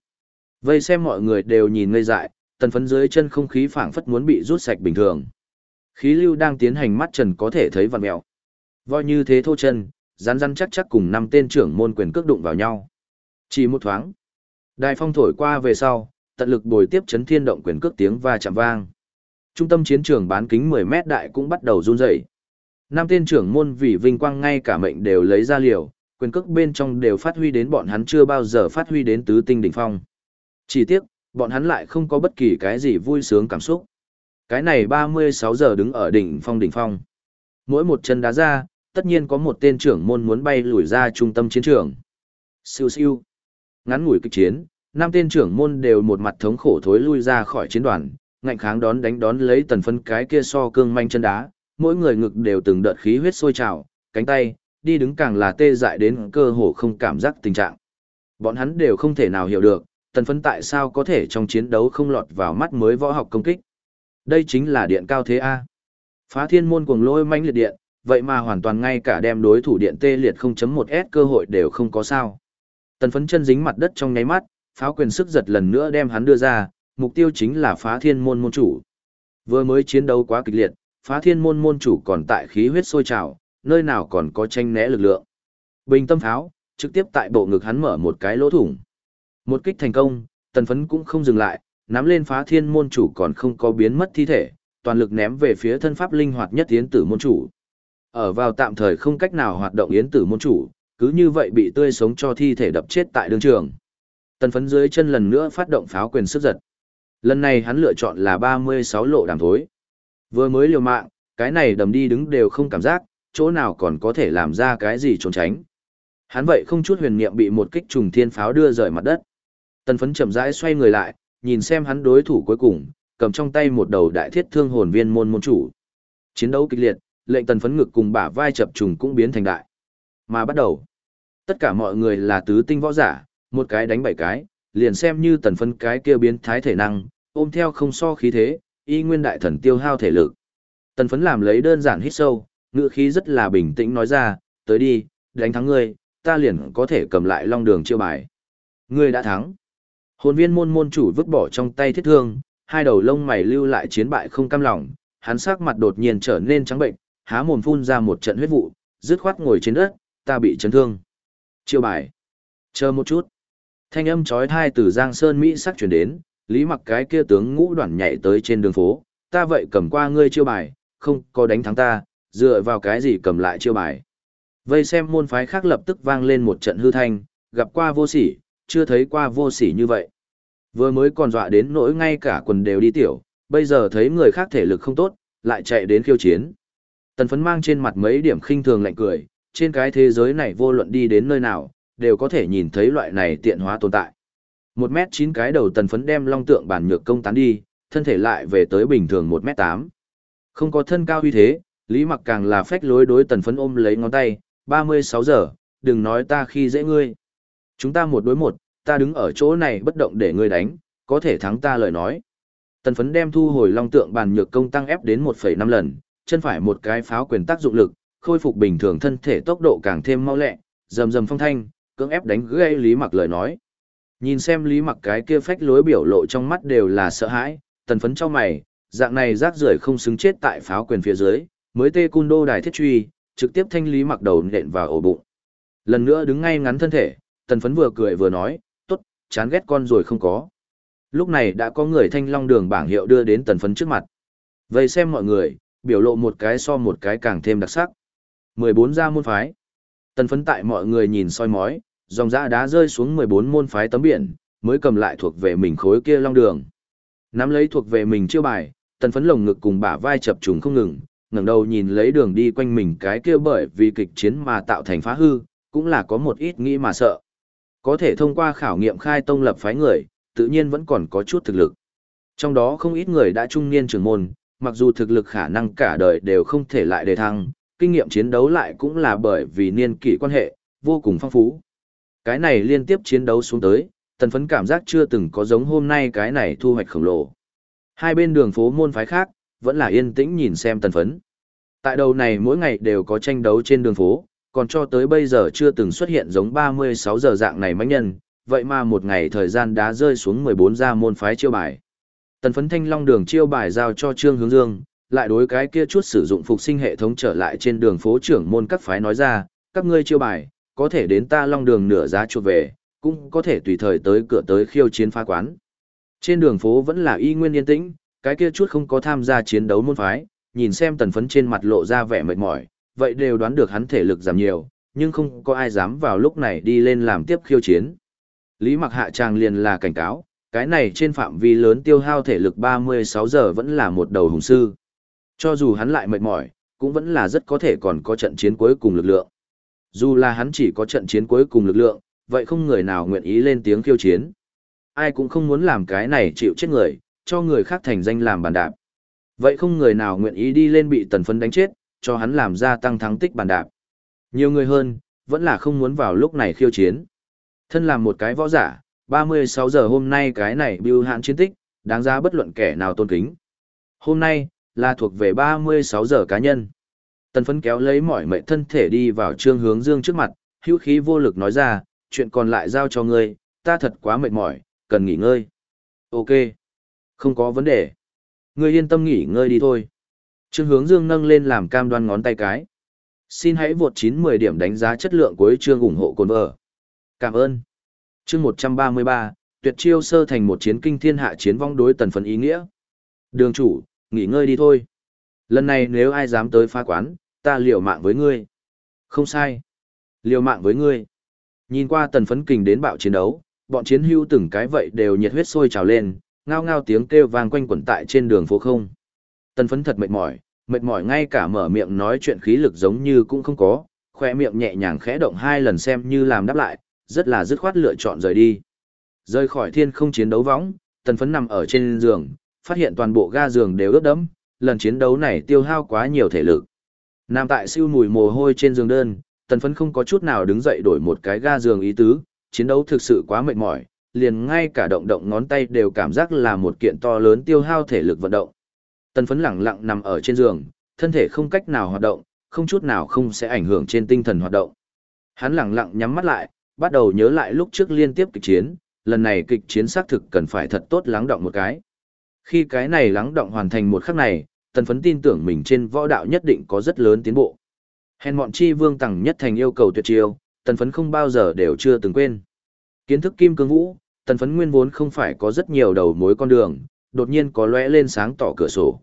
Vây xem mọi người đều nhìn ngây dại, tần phấn dưới chân không khí phảng phất muốn bị rút sạch bình thường. Khí lưu đang tiến hành mắt trần có thể thấy vằn mèo. Voi như thế thô chân, rắn rắn chắc chắc cùng năm tên trưởng môn quyền cước đụng vào nhau. Chỉ một thoáng. Đại phong thổi qua về sau, tận lực bồi tiếp chấn thiên động quyền cước tiếng và chạm vang. Trung tâm chiến trường bán kính 10 mét đại cũng bắt đầu run rẩy. Năm tên trưởng môn vì vinh quang ngay cả mệnh đều lấy ra liều, quyền cước bên trong đều phát huy đến bọn hắn chưa bao giờ phát huy đến tứ tinh đỉnh phong. Chỉ tiếc, bọn hắn lại không có bất kỳ cái gì vui sướng cảm xúc. Cái này 36 giờ đứng ở đỉnh phong đỉnh phong. Mỗi một chân đá ra, tất nhiên có một tên trưởng môn muốn bay lùi ra trung tâm chiến trường. Siêu siêu. Ngắn ngủi kịch chiến, năm tên trưởng môn đều một mặt thống khổ thối lui ra khỏi chiến đoàn, ngạnh kháng đón đánh đón lấy tần phân cái kia so cương manh chân đá, mỗi người ngực đều từng đợt khí huyết sôi trào, cánh tay, đi đứng càng là tê dại đến cơ hồ không cảm giác tình trạng. Bọn hắn đều không thể nào hiểu được, tần phân tại sao có thể trong chiến đấu không lọt vào mắt mới võ học công kích. Đây chính là điện cao thế A. Phá thiên môn cuồng lôi manh liệt điện, vậy mà hoàn toàn ngay cả đem đối thủ điện tê liệt 0.1S cơ hội đều không có sao. Tần phấn chân dính mặt đất trong nháy mắt, pháo quyền sức giật lần nữa đem hắn đưa ra, mục tiêu chính là phá thiên môn môn chủ. Vừa mới chiến đấu quá kịch liệt, phá thiên môn môn chủ còn tại khí huyết sôi trào, nơi nào còn có tranh né lực lượng. Bình tâm pháo, trực tiếp tại bộ ngực hắn mở một cái lỗ thủng. Một kích thành công, tần phấn cũng không dừng lại, nắm lên phá thiên môn chủ còn không có biến mất thi thể, toàn lực ném về phía thân pháp linh hoạt nhất yến tử môn chủ. Ở vào tạm thời không cách nào hoạt động yến tử môn chủ, cứ như vậy bị tươi sống cho thi thể đập chết tại đường trường. Tần phấn dưới chân lần nữa phát động pháo quyền sức giật. Lần này hắn lựa chọn là 36 lộ đàm thối. Vừa mới liều mạng, cái này đầm đi đứng đều không cảm giác, chỗ nào còn có thể làm ra cái gì trốn tránh. Hắn vậy không chút huyền niệm bị một kích trùng thiên pháo đưa rời mặt đất. Tần phấn chậm rãi xoay người lại, nhìn xem hắn đối thủ cuối cùng, cầm trong tay một đầu đại thiết thương hồn viên môn môn chủ. Chiến đấu kịch liệt, lệnh tần phấn ngực cùng bả vai chập trùng cũng biến thành đại. Mà bắt đầu, tất cả mọi người là tứ tinh võ giả, một cái đánh bảy cái, liền xem như tần phấn cái kia biến thái thể năng, ôm theo không so khí thế, y nguyên đại thần tiêu hao thể lực. Tần phấn làm lấy đơn giản hít sâu, ngựa khí rất là bình tĩnh nói ra, tới đi, đánh thắng ngươi, ta liền có thể cầm lại long đường chiêu bài. Ngươi đã thắng. Hồn viên môn môn chủ vứt bỏ trong tay thiết thương, hai đầu lông mày lưu lại chiến bại không cam lòng, hắn sắc mặt đột nhiên trở nên trắng bệnh, há mồm phun ra một trận huyết vụ, dứt khoát ngồi trên đất, ta bị chấn thương. Chiêu bài. Chờ một chút. Thanh âm chói tai từ Giang Sơn Mỹ sắc truyền đến, Lý Mặc cái kia tướng ngũ đoàn nhảy tới trên đường phố, ta vậy cầm qua ngươi chiêu bài, không có đánh thắng ta, dựa vào cái gì cầm lại chiêu bài. Vây xem môn phái khác lập tức vang lên một trận hư thanh, gặp qua vô sỉ, chưa thấy qua vô sỉ như vậy. Vừa mới còn dọa đến nỗi ngay cả quần đều đi tiểu, bây giờ thấy người khác thể lực không tốt, lại chạy đến khiêu chiến. Tần phấn mang trên mặt mấy điểm khinh thường lạnh cười, trên cái thế giới này vô luận đi đến nơi nào, đều có thể nhìn thấy loại này tiện hóa tồn tại. Một mét chín cái đầu tần phấn đem long tượng bản nhược công tán đi, thân thể lại về tới bình thường một mét tám. Không có thân cao uy thế, Lý Mặc càng là phách lối đối tần phấn ôm lấy ngón tay, 36 giờ, đừng nói ta khi dễ ngươi. Chúng ta một đối một, ta đứng ở chỗ này bất động để ngươi đánh, có thể thắng ta lời nói. Tần phấn đem thu hồi long tượng bàn nhược công tăng ép đến 1,5 lần, chân phải một cái pháo quyền tác dụng lực, khôi phục bình thường thân thể tốc độ càng thêm mau lẹ, rầm rầm phong thanh, cưỡng ép đánh gây Lý Mặc lời nói. Nhìn xem Lý Mặc cái kia phách lối biểu lộ trong mắt đều là sợ hãi, tần phấn cho mày, dạng này rác rưởi không xứng chết tại pháo quyền phía dưới, mới tê cun đô đài thiết truy, trực tiếp thanh Lý Mặc đầu nện vào ổ bụng. Lần nữa đứng ngay ngắn thân thể, tần phấn vừa cười vừa nói, tốt, chán ghét con rồi không có. Lúc này đã có người thanh long đường bảng hiệu đưa đến tần phấn trước mặt. Vậy xem mọi người, biểu lộ một cái so một cái càng thêm đặc sắc. 14 gia môn phái. Tần phấn tại mọi người nhìn soi mói, dòng dã đá rơi xuống 14 môn phái tấm biển, mới cầm lại thuộc về mình khối kia long đường. Nắm lấy thuộc về mình chiêu bài, tần phấn lồng ngực cùng bả vai chập trùng không ngừng, ngẩng đầu nhìn lấy đường đi quanh mình cái kia bởi vì kịch chiến mà tạo thành phá hư, cũng là có một ít nghĩ mà sợ. Có thể thông qua khảo nghiệm khai tông lập phái người, tự nhiên vẫn còn có chút thực lực. Trong đó không ít người đã trung niên trưởng môn, mặc dù thực lực khả năng cả đời đều không thể lại đề thăng, kinh nghiệm chiến đấu lại cũng là bởi vì niên kỷ quan hệ, vô cùng phong phú. Cái này liên tiếp chiến đấu xuống tới, tần phấn cảm giác chưa từng có giống hôm nay cái này thu hoạch khổng lồ. Hai bên đường phố môn phái khác, vẫn là yên tĩnh nhìn xem tần phấn. Tại đầu này mỗi ngày đều có tranh đấu trên đường phố, còn cho tới bây giờ chưa từng xuất hiện giống 36 giờ dạng này mánh nhân, vậy mà một ngày thời gian đã rơi xuống 14 gia môn phái chiêu bài. Tần phấn thanh long đường chiêu bài giao cho Trương Hướng Dương, lại đối cái kia chút sử dụng phục sinh hệ thống trở lại trên đường phố trưởng môn các phái nói ra, các ngươi chiêu bài, có thể đến ta long đường nửa giá chuột về, cũng có thể tùy thời tới cửa tới khiêu chiến phá quán. Trên đường phố vẫn là y nguyên yên tĩnh, cái kia chút không có tham gia chiến đấu môn phái, nhìn xem tần phấn trên mặt lộ ra vẻ mệt mỏi, vậy đều đoán được hắn thể lực giảm nhiều, nhưng không có ai dám vào lúc này đi lên làm tiếp khiêu chiến. Lý mặc hạ tràng liền là cảnh cáo, cái này trên phạm vi lớn tiêu hao thể lực 36 giờ vẫn là một đầu hùng sư. Cho dù hắn lại mệt mỏi, cũng vẫn là rất có thể còn có trận chiến cuối cùng lực lượng. Dù là hắn chỉ có trận chiến cuối cùng lực lượng, vậy không người nào nguyện ý lên tiếng khiêu chiến. Ai cũng không muốn làm cái này chịu chết người, cho người khác thành danh làm bàn đạp. Vậy không người nào nguyện ý đi lên bị tần phấn đánh chết, cho hắn làm ra tăng thắng tích bàn đạp. Nhiều người hơn, vẫn là không muốn vào lúc này khiêu chiến. Thân làm một cái võ giả, 36 giờ hôm nay cái này bưu hạn chiến tích, đáng giá bất luận kẻ nào tôn kính. Hôm nay, là thuộc về 36 giờ cá nhân. Tần phấn kéo lấy mỏi mệ thân thể đi vào trương hướng dương trước mặt, hữu khí vô lực nói ra, chuyện còn lại giao cho ngươi, ta thật quá mệt mỏi, cần nghỉ ngơi. Ok. Không có vấn đề. Ngươi yên tâm nghỉ ngơi đi thôi. Trương hướng dương nâng lên làm cam đoan ngón tay cái. Xin hãy vượt 9-10 điểm đánh giá chất lượng cuối chương ủng hộ cồn vợ. Cảm ơn. chương 133, tuyệt chiêu sơ thành một chiến kinh thiên hạ chiến vong đối tần phấn ý nghĩa. Đường chủ, nghỉ ngơi đi thôi. Lần này nếu ai dám tới phá quán, ta liều mạng với ngươi. Không sai. Liều mạng với ngươi. Nhìn qua tần phấn kình đến bạo chiến đấu, bọn chiến hưu từng cái vậy đều nhiệt huyết sôi trào lên, ngao ngao tiếng kêu vang quanh quẩn tại trên đường phố không. Tần phấn thật mệt mỏi, mệt mỏi ngay cả mở miệng nói chuyện khí lực giống như cũng không có, khoe miệng nhẹ nhàng khẽ động hai lần xem như làm đáp lại, rất là dứt khoát lựa chọn rời đi. Rời khỏi thiên không chiến đấu võng, tần phấn nằm ở trên giường, phát hiện toàn bộ ga giường đều ướt đẫm, lần chiến đấu này tiêu hao quá nhiều thể lực. Nằm tại siêu mùi mồ hôi trên giường đơn, tần phấn không có chút nào đứng dậy đổi một cái ga giường ý tứ, chiến đấu thực sự quá mệt mỏi, liền ngay cả động động ngón tay đều cảm giác là một kiện to lớn tiêu hao thể lực vận động. Tần phấn lẳng lặng nằm ở trên giường, thân thể không cách nào hoạt động, không chút nào không sẽ ảnh hưởng trên tinh thần hoạt động. Hắn lẳng lặng nhắm mắt lại, bắt đầu nhớ lại lúc trước liên tiếp kịch chiến, lần này kịch chiến xác thực cần phải thật tốt lắng động một cái. Khi cái này lắng động hoàn thành một khắc này, tần phấn tin tưởng mình trên võ đạo nhất định có rất lớn tiến bộ. Hèn mọn chi vương tẳng nhất thành yêu cầu tuyệt chiêu, tần phấn không bao giờ đều chưa từng quên. Kiến thức kim cương vũ, tần phấn nguyên vốn không phải có rất nhiều đầu mối con đường, đột nhiên có lóe lên sáng tỏ cửa sổ.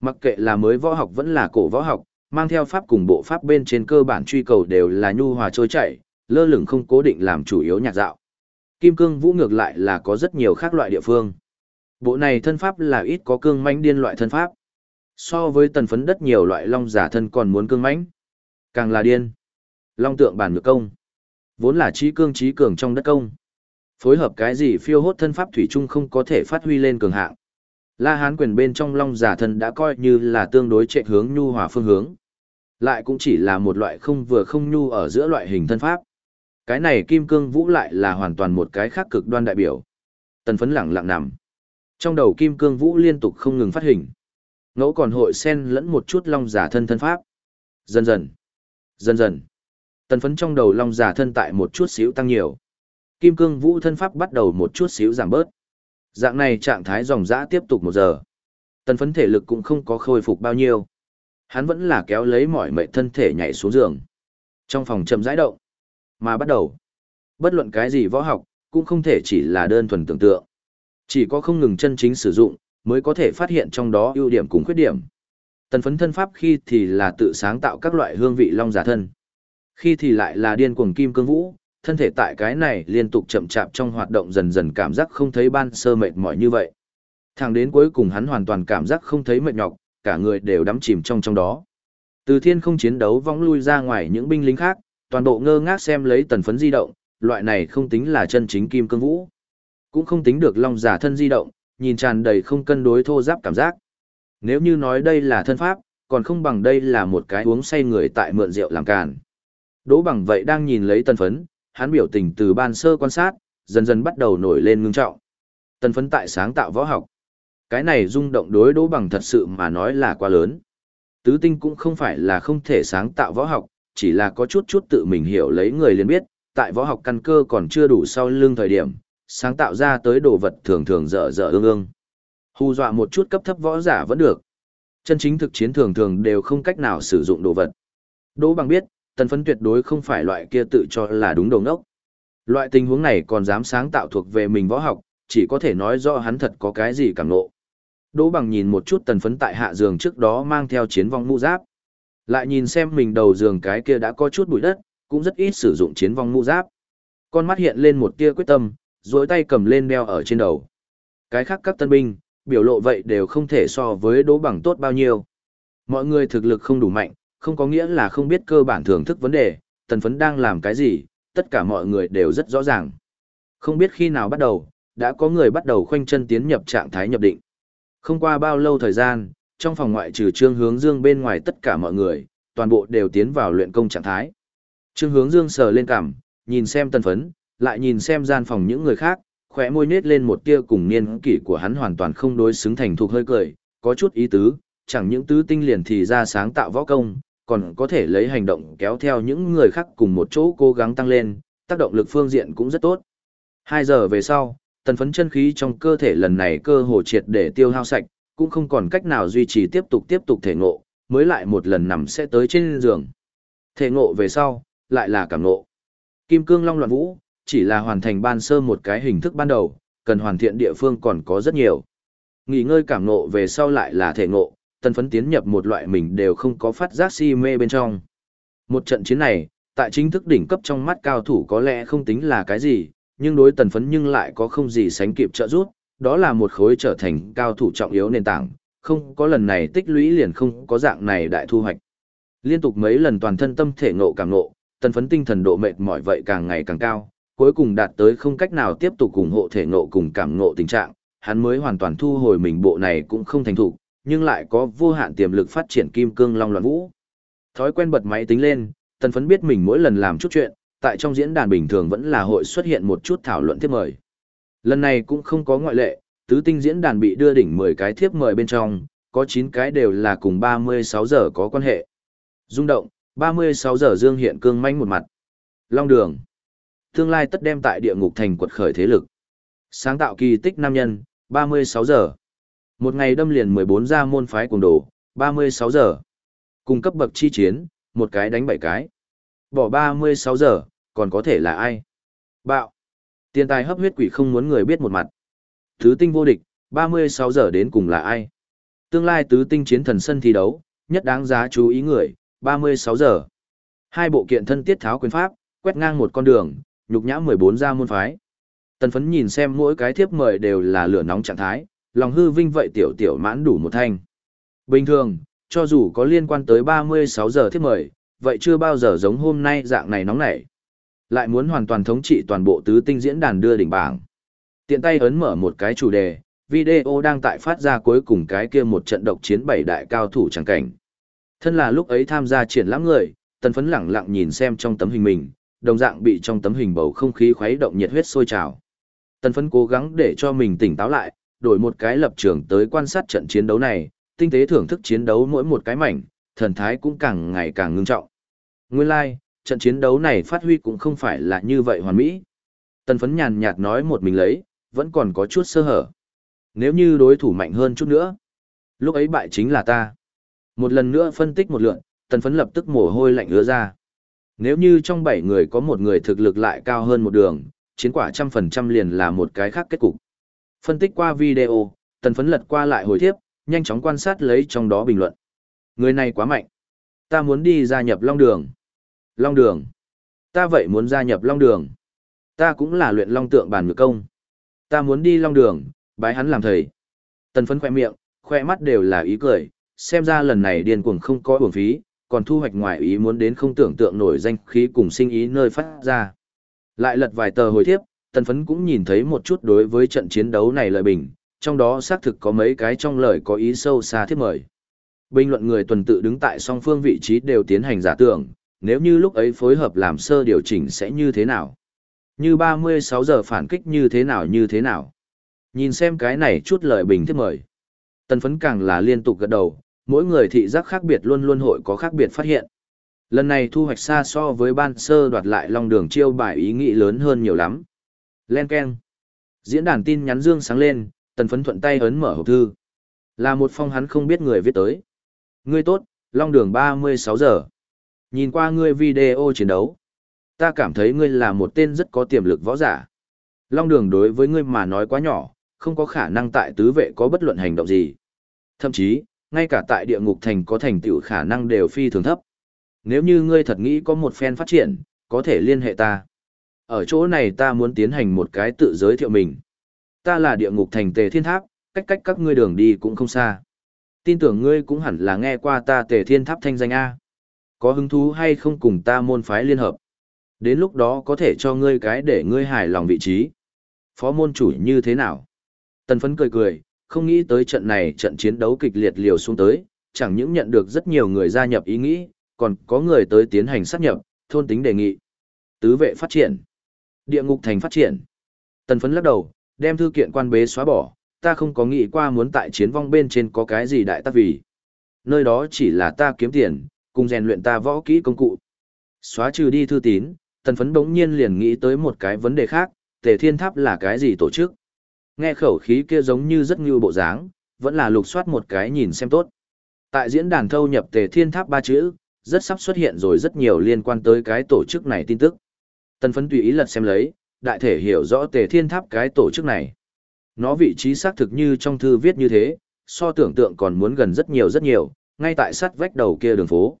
Mặc kệ là mới võ học vẫn là cổ võ học, mang theo pháp cùng bộ pháp bên trên cơ bản truy cầu đều là nhu hòa trôi chảy, lơ lửng không cố định làm chủ yếu nhạc dạo. Kim cương vũ ngược lại là có rất nhiều khác loại địa phương. Bộ này thân pháp là ít có cương mãnh điên loại thân pháp. So với tần phấn đất nhiều loại long giả thân còn muốn cương mãnh. Càng là điên. Long tượng bản ngược công. Vốn là trí cương trí cường trong đất công. Phối hợp cái gì phiêu hốt thân pháp thủy chung không có thể phát huy lên cường hạng. La Hán quyền bên trong long giả thân đã coi như là tương đối trệ hướng nhu hòa phương hướng. Lại cũng chỉ là một loại không vừa không nhu ở giữa loại hình thân pháp. Cái này kim cương vũ lại là hoàn toàn một cái khác cực đoan đại biểu. Tần phấn lẳng lặng nằm. Trong đầu kim cương vũ liên tục không ngừng phát hình. Ngẫu còn hội sen lẫn một chút long giả thân thân pháp. Dần dần. Dần dần. Tần phấn trong đầu long giả thân tại một chút xíu tăng nhiều. Kim cương vũ thân pháp bắt đầu một chút xíu giảm bớt. Dạng này trạng thái dòng dã tiếp tục một giờ. Tần phấn thể lực cũng không có khôi phục bao nhiêu. Hắn vẫn là kéo lấy mọi mệt thân thể nhảy xuống giường. Trong phòng chậm rãi động. Mà bắt đầu. Bất luận cái gì võ học, cũng không thể chỉ là đơn thuần tưởng tượng. Chỉ có không ngừng chân chính sử dụng, mới có thể phát hiện trong đó ưu điểm cùng khuyết điểm. Tần phấn thân pháp khi thì là tự sáng tạo các loại hương vị long giả thân. Khi thì lại là điên cuồng kim cương vũ, thân thể tại cái này liên tục chậm chạp trong hoạt động dần dần cảm giác không thấy ban sơ mệt mỏi như vậy. Thẳng đến cuối cùng hắn hoàn toàn cảm giác không thấy mệt nhọc, cả người đều đắm chìm trong trong đó. Từ thiên không chiến đấu vong lui ra ngoài những binh lính khác, toàn bộ ngơ ngác xem lấy tần phấn di động, loại này không tính là chân chính kim cương vũ. Cũng không tính được long giả thân di động, nhìn tràn đầy không cân đối thô giáp cảm giác. Nếu như nói đây là thân pháp, còn không bằng đây là một cái uống say người tại mượn rượu làm càn. Đỗ bằng vậy đang nhìn lấy tần phấn, hắn biểu tình từ ban sơ quan sát, dần dần bắt đầu nổi lên ngưng trọng. Tần phấn tại sáng tạo võ học. Cái này rung động đối đỗ bằng thật sự mà nói là quá lớn. Tứ tinh cũng không phải là không thể sáng tạo võ học, chỉ là có chút chút tự mình hiểu lấy người liền biết, tại võ học căn cơ còn chưa đủ sau lưng thời điểm, sáng tạo ra tới đồ vật thường thường dở dở ương ương. Hù dọa một chút cấp thấp võ giả vẫn được. Chân chính thực chiến thường thường đều không cách nào sử dụng đồ vật. Đỗ bằng biết, tần phấn tuyệt đối không phải loại kia tự cho là đúng đồng ốc. Loại tình huống này còn dám sáng tạo thuộc về mình võ học, chỉ có thể nói rõ hắn thật có cái gì cảm ngộ. Đỗ bằng nhìn một chút tần phấn tại hạ giường trước đó mang theo chiến vong mũ giáp. Lại nhìn xem mình đầu giường cái kia đã có chút bụi đất, cũng rất ít sử dụng chiến vong mũ giáp. Con mắt hiện lên một tia quyết tâm, duỗi tay cầm lên đeo ở trên đầu. Cái khác các tân binh, biểu lộ vậy đều không thể so với đỗ bằng tốt bao nhiêu. Mọi người thực lực không đủ mạnh, không có nghĩa là không biết cơ bản thưởng thức vấn đề, tần phấn đang làm cái gì, tất cả mọi người đều rất rõ ràng. Không biết khi nào bắt đầu, đã có người bắt đầu khoanh chân tiến nhập trạng thái nhập định. Không qua bao lâu thời gian, trong phòng ngoại trừ trương hướng dương bên ngoài tất cả mọi người, toàn bộ đều tiến vào luyện công trạng thái. Trương hướng dương sờ lên cằm, nhìn xem tần phấn, lại nhìn xem gian phòng những người khác, khỏe môi nết lên một tia cùng niên kỷ của hắn hoàn toàn không đối xứng thành thuộc hơi cười, có chút ý tứ, chẳng những tứ tinh liền thì ra sáng tạo võ công, còn có thể lấy hành động kéo theo những người khác cùng một chỗ cố gắng tăng lên, tác động lực phương diện cũng rất tốt. Hai giờ về sau, tần phấn chân khí trong cơ thể lần này cơ hồ triệt để tiêu hao sạch, cũng không còn cách nào duy trì tiếp tục tiếp tục thể ngộ, mới lại một lần nằm sẽ tới trên giường. Thể ngộ về sau, lại là cảm ngộ. Kim cương long loạn vũ, chỉ là hoàn thành ban sơ một cái hình thức ban đầu, cần hoàn thiện địa phương còn có rất nhiều. Nghỉ ngơi cảm ngộ về sau lại là thể ngộ, tần phấn tiến nhập một loại mình đều không có phát giác si mê bên trong. Một trận chiến này, tại chính thức đỉnh cấp trong mắt cao thủ có lẽ không tính là cái gì, nhưng đối tần phấn nhưng lại có không gì sánh kịp trợ giúp, đó là một khối trở thành cao thủ trọng yếu nền tảng, không có lần này tích lũy liền không có dạng này đại thu hoạch. Liên tục mấy lần toàn thân tâm thể ngộ càng ngộ, tần phấn tinh thần độ mệt mỏi vậy càng ngày càng cao, cuối cùng đạt tới không cách nào tiếp tục ủng hộ thể ngộ cùng cảm ngộ tình trạng, hắn mới hoàn toàn thu hồi mình bộ này cũng không thành thủ, nhưng lại có vô hạn tiềm lực phát triển kim cương long loạn vũ. Thói quen bật máy tính lên, tần phấn biết mình mỗi lần làm chút chuyện, tại trong diễn đàn bình thường vẫn là hội xuất hiện một chút thảo luận tiếp mời. Lần này cũng không có ngoại lệ, tứ tinh diễn đàn bị đưa đỉnh 10 cái thiếp mời bên trong, có 9 cái đều là cùng 36 giờ có quan hệ. Dung động, 36 giờ dương hiện cương manh một mặt. Long đường. Tương lai tất đem tại địa ngục thành quật khởi thế lực. Sáng tạo kỳ tích nam nhân, 36 giờ. Một ngày đâm liền 14 ra môn phái cùng đồ, 36 giờ. Cung cấp bậc chi chiến, một cái đánh bảy cái. Bỏ 36 giờ, còn có thể là ai? Bạo. Tiền tài hấp huyết quỷ không muốn người biết một mặt. Thứ tinh vô địch, 36 giờ đến cùng là ai? Tương lai tứ tinh chiến thần sân thi đấu, nhất đáng giá chú ý người, 36 giờ. Hai bộ kiện thân tiết tháo quyền pháp, quét ngang một con đường, nhục nhã 14 gia môn phái. Tần phấn nhìn xem mỗi cái thiếp mời đều là lửa nóng trạng thái, lòng hư vinh vậy tiểu tiểu mãn đủ một thanh. Bình thường, cho dù có liên quan tới 36 giờ thiếp mời, vậy chưa bao giờ giống hôm nay dạng này nóng nảy. Lại muốn hoàn toàn thống trị toàn bộ tứ tinh diễn đàn đưa đỉnh bảng. Tiện tay ấn mở một cái chủ đề, video đang tại phát ra cuối cùng cái kia một trận độc chiến bảy đại cao thủ chẳng cảnh. Thân là lúc ấy tham gia triển lãm người, tần phấn lẳng lặng nhìn xem trong tấm hình mình, đồng dạng bị trong tấm hình bầu không khí khuấy động nhiệt huyết sôi trào. Tần phấn cố gắng để cho mình tỉnh táo lại, đổi một cái lập trường tới quan sát trận chiến đấu này, tinh tế thưởng thức chiến đấu mỗi một cái mảnh, thần thái cũng càng ngày càng ngưng trọng. Nguyên lai, like, trận chiến đấu này phát huy cũng không phải là như vậy hoàn mỹ. Tần phấn nhàn nhạt nói một mình lấy, vẫn còn có chút sơ hở. Nếu như đối thủ mạnh hơn chút nữa, lúc ấy bại chính là ta. Một lần nữa phân tích một lượng, tần phấn lập tức mồ hôi lạnh ứa ra. Nếu như trong 7 người có một người thực lực lại cao hơn một đường, chiến quả trăm phần trăm liền là một cái khác kết cục. Phân tích qua video, tần phấn lật qua lại hồi thiếp, nhanh chóng quan sát lấy trong đó bình luận. Người này quá mạnh. Ta muốn đi gia nhập Long Đường. Long Đường. Ta vậy muốn gia nhập Long Đường. Ta cũng là luyện Long Tượng bản ngược công. Ta muốn đi Long Đường, bái hắn làm thầy. Tần phấn khoe miệng, khoe mắt đều là ý cười, xem ra lần này điên cuồng không có uổng phí, còn thu hoạch ngoài ý muốn đến không tưởng tượng nổi danh khí cùng sinh ý nơi phát ra. Lại lật vài tờ hồi thiếp, tần phấn cũng nhìn thấy một chút đối với trận chiến đấu này lợi bình, trong đó xác thực có mấy cái trong lời có ý sâu xa thiết mời. Bình luận người tuần tự đứng tại song phương vị trí đều tiến hành giả tưởng, nếu như lúc ấy phối hợp làm sơ điều chỉnh sẽ như thế nào? Như 36 giờ phản kích như thế nào như thế nào? Nhìn xem cái này chút lời bình thiết mời. Tần phấn càng là liên tục gật đầu, mỗi người thị giác khác biệt luôn luôn hội có khác biệt phát hiện. Lần này thu hoạch xa so với ban sơ đoạt lại long đường chiêu bài ý nghĩ lớn hơn nhiều lắm. Len Ken. Diễn đàn tin nhắn dương sáng lên, tần phấn thuận tay ấn mở hộp thư. Là một phong hắn không biết người viết tới. Ngươi tốt, long đường 36 giờ. Nhìn qua ngươi video chiến đấu. Ta cảm thấy ngươi là một tên rất có tiềm lực võ giả. Long đường đối với ngươi mà nói quá nhỏ, không có khả năng tại tứ vệ có bất luận hành động gì. Thậm chí, ngay cả tại địa ngục thành có thành tựu khả năng đều phi thường thấp. Nếu như ngươi thật nghĩ có một phen phát triển, có thể liên hệ ta. Ở chỗ này ta muốn tiến hành một cái tự giới thiệu mình. Ta là địa ngục thành tề thiên tháp, cách cách các ngươi đường đi cũng không xa. Tin tưởng ngươi cũng hẳn là nghe qua ta tề thiên tháp thanh danh A. Có hứng thú hay không cùng ta môn phái liên hợp? Đến lúc đó có thể cho ngươi cái để ngươi hài lòng vị trí. Phó môn chủ như thế nào? Tần phấn cười cười, không nghĩ tới trận này trận chiến đấu kịch liệt liều xuống tới, chẳng những nhận được rất nhiều người gia nhập ý nghĩ, còn có người tới tiến hành sát nhập, thôn tính đề nghị. Tứ vệ phát triển. Địa ngục thành phát triển. Tần phấn lắc đầu, đem thư kiện quan bế xóa bỏ, ta không có nghĩ qua muốn tại chiến vong bên trên có cái gì đại tác vì. Nơi đó chỉ là ta kiếm tiền, cùng rèn luyện ta võ kỹ công cụ. Xóa trừ đi thư tín, tần phấn bỗng nhiên liền nghĩ tới một cái vấn đề khác, tề thiên tháp là cái gì tổ chức. Nghe khẩu khí kia giống như rất như bộ dáng, vẫn là lục soát một cái nhìn xem tốt. Tại diễn đàn thâu nhập tề thiên tháp ba chữ, rất sắp xuất hiện rồi rất nhiều liên quan tới cái tổ chức này tin tức. Tần phấn tùy ý lật xem lấy, đại thể hiểu rõ tề thiên tháp cái tổ chức này. Nó vị trí xác thực như trong thư viết như thế, so tưởng tượng còn muốn gần rất nhiều rất nhiều, ngay tại sát vách đầu kia đường phố.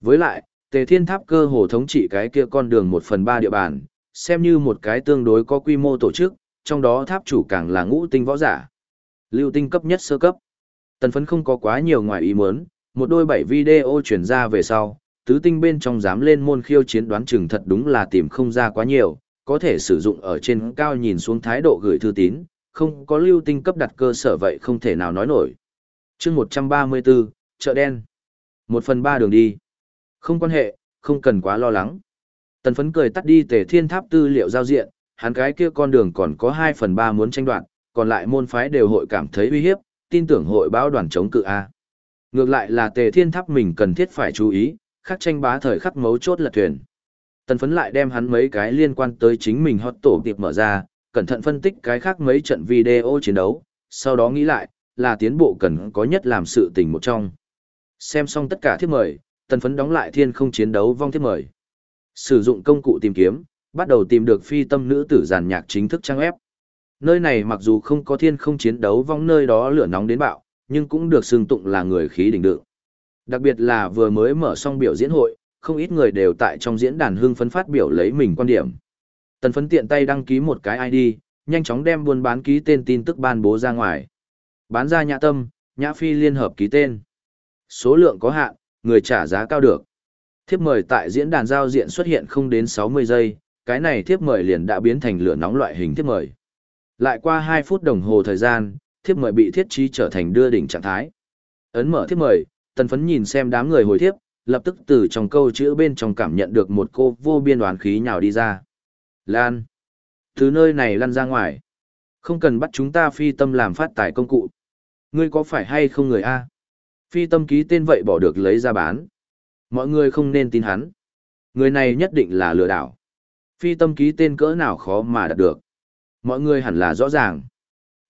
Với lại, tề thiên tháp cơ hồ thống trị cái kia con đường một phần ba địa bàn, xem như một cái tương đối có quy mô tổ chức, trong đó tháp chủ càng là ngũ tinh võ giả. Lưu tinh cấp nhất sơ cấp. Tần phấn không có quá nhiều ngoài ý muốn, một đôi bảy video chuyển ra về sau, tứ tinh bên trong dám lên môn khiêu chiến đoán chừng thật đúng là tìm không ra quá nhiều, có thể sử dụng ở trên cao nhìn xuống thái độ gửi thư tín, không có lưu tinh cấp đặt cơ sở vậy không thể nào nói nổi. chương 134, chợ đen. Một phần ba đường đi. Không quan hệ, không cần quá lo lắng. Tần phấn cười tắt đi tề thiên tháp tư liệu giao diện, hắn cái kia con đường còn có 2 phần 3 muốn tranh đoạt, còn lại môn phái đều hội cảm thấy uy hiếp, tin tưởng hội báo đoàn chống cự A. Ngược lại là tề thiên tháp mình cần thiết phải chú ý, khắc tranh bá thời khắc mấu chốt lật thuyền. Tần phấn lại đem hắn mấy cái liên quan tới chính mình hot tổ tiệp mở ra, cẩn thận phân tích cái khác mấy trận video chiến đấu, sau đó nghĩ lại, là tiến bộ cần có nhất làm sự tình một trong. Xem xong tất cả thiết mời, tần phấn đóng lại thiên không chiến đấu vong thiết mời. Sử dụng công cụ tìm kiếm, bắt đầu tìm được phi tâm nữ tử giàn nhạc chính thức trang ép. Nơi này mặc dù không có thiên không chiến đấu vong nơi đó lửa nóng đến bạo, nhưng cũng được xưng tụng là người khí đỉnh đựng. Đặc biệt là vừa mới mở xong biểu diễn hội, không ít người đều tại trong diễn đàn hưng phấn phát biểu lấy mình quan điểm. Tần phấn tiện tay đăng ký một cái ID, nhanh chóng đem buôn bán ký tên tin tức ban bố ra ngoài. Bán ra nhã tâm, nhã phi liên hợp ký tên. Số lượng có hạn, người trả giá cao được. Thiếp mời tại diễn đàn giao diện xuất hiện không đến 60 giây, cái này thiếp mời liền đã biến thành lửa nóng loại hình thiếp mời. Lại qua 2 phút đồng hồ thời gian, thiếp mời bị thiết trí trở thành đưa đỉnh trạng thái. Ấn mở thiếp mời, tần phấn nhìn xem đám người hồi thiếp, lập tức từ trong câu chữ bên trong cảm nhận được một cô vô biên đoán khí nhào đi ra. Lan. Từ nơi này lăn ra ngoài. Không cần bắt chúng ta phi tâm làm phát tài công cụ. Ngươi có phải hay không người A? Phi tâm ký tên vậy bỏ được lấy ra bán. Mọi người không nên tin hắn. Người này nhất định là lừa đảo. Phi tâm ký tên cỡ nào khó mà đạt được. Mọi người hẳn là rõ ràng.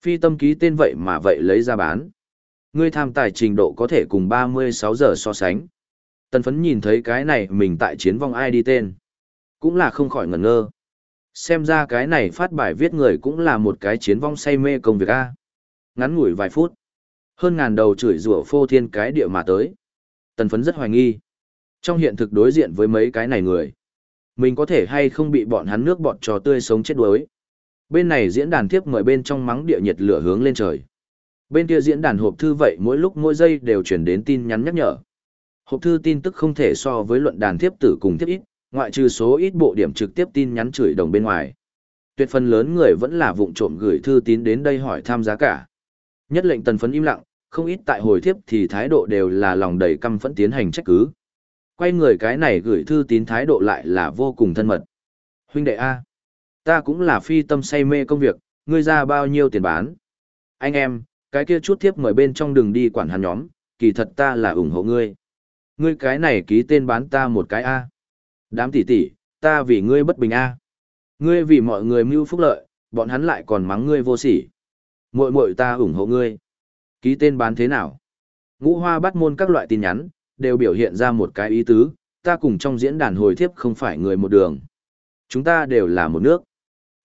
Phi tâm ký tên vậy mà vậy lấy ra bán. Ngươi tham tài trình độ có thể cùng 36 giờ so sánh. Tần phấn nhìn thấy cái này mình tại chiến vong ai đi tên. Cũng là không khỏi ngẩn ngơ. Xem ra cái này phát bài viết người cũng là một cái chiến vong say mê công việc A. Ngắn ngủi vài phút. Hơn ngàn đầu chửi rủa phô thiên cái địa mà tới. Tần phấn rất hoài nghi. Trong hiện thực đối diện với mấy cái này người. Mình có thể hay không bị bọn hắn nước bọn trò tươi sống chết đuối. Bên này diễn đàn tiếp mời bên trong mắng địa nhiệt lửa hướng lên trời. Bên kia diễn đàn hộp thư vậy mỗi lúc mỗi giây đều chuyển đến tin nhắn nhắc nhở. Hộp thư tin tức không thể so với luận đàn tiếp tử cùng tiếp ít, ngoại trừ số ít bộ điểm trực tiếp tin nhắn chửi đồng bên ngoài. Tuyệt phần lớn người vẫn là vụng trộm gửi thư tín đến đây hỏi tham giá cả. Nhất lệnh tần phấn im lặng, không ít tại hồi thiếp thì thái độ đều là lòng đầy căm phẫn tiến hành trách cứ. Quay người cái này gửi thư tín thái độ lại là vô cùng thân mật. Huynh đệ A. Ta cũng là phi tâm say mê công việc, ngươi ra bao nhiêu tiền bán. Anh em, cái kia chút thiếp mời bên trong đường đi quản hắn nhóm, kỳ thật ta là ủng hộ ngươi. Ngươi cái này ký tên bán ta một cái A. Đám tỷ tỷ, ta vì ngươi bất bình A. Ngươi vì mọi người mưu phúc lợi, bọn hắn lại còn mắng ngươi vô sỉ. Muội muội ta ủng hộ ngươi. Ký tên bán thế nào? Ngũ hoa bắt môn các loại tin nhắn, đều biểu hiện ra một cái ý tứ, ta cùng trong diễn đàn hồi thiếp không phải người một đường. Chúng ta đều là một nước.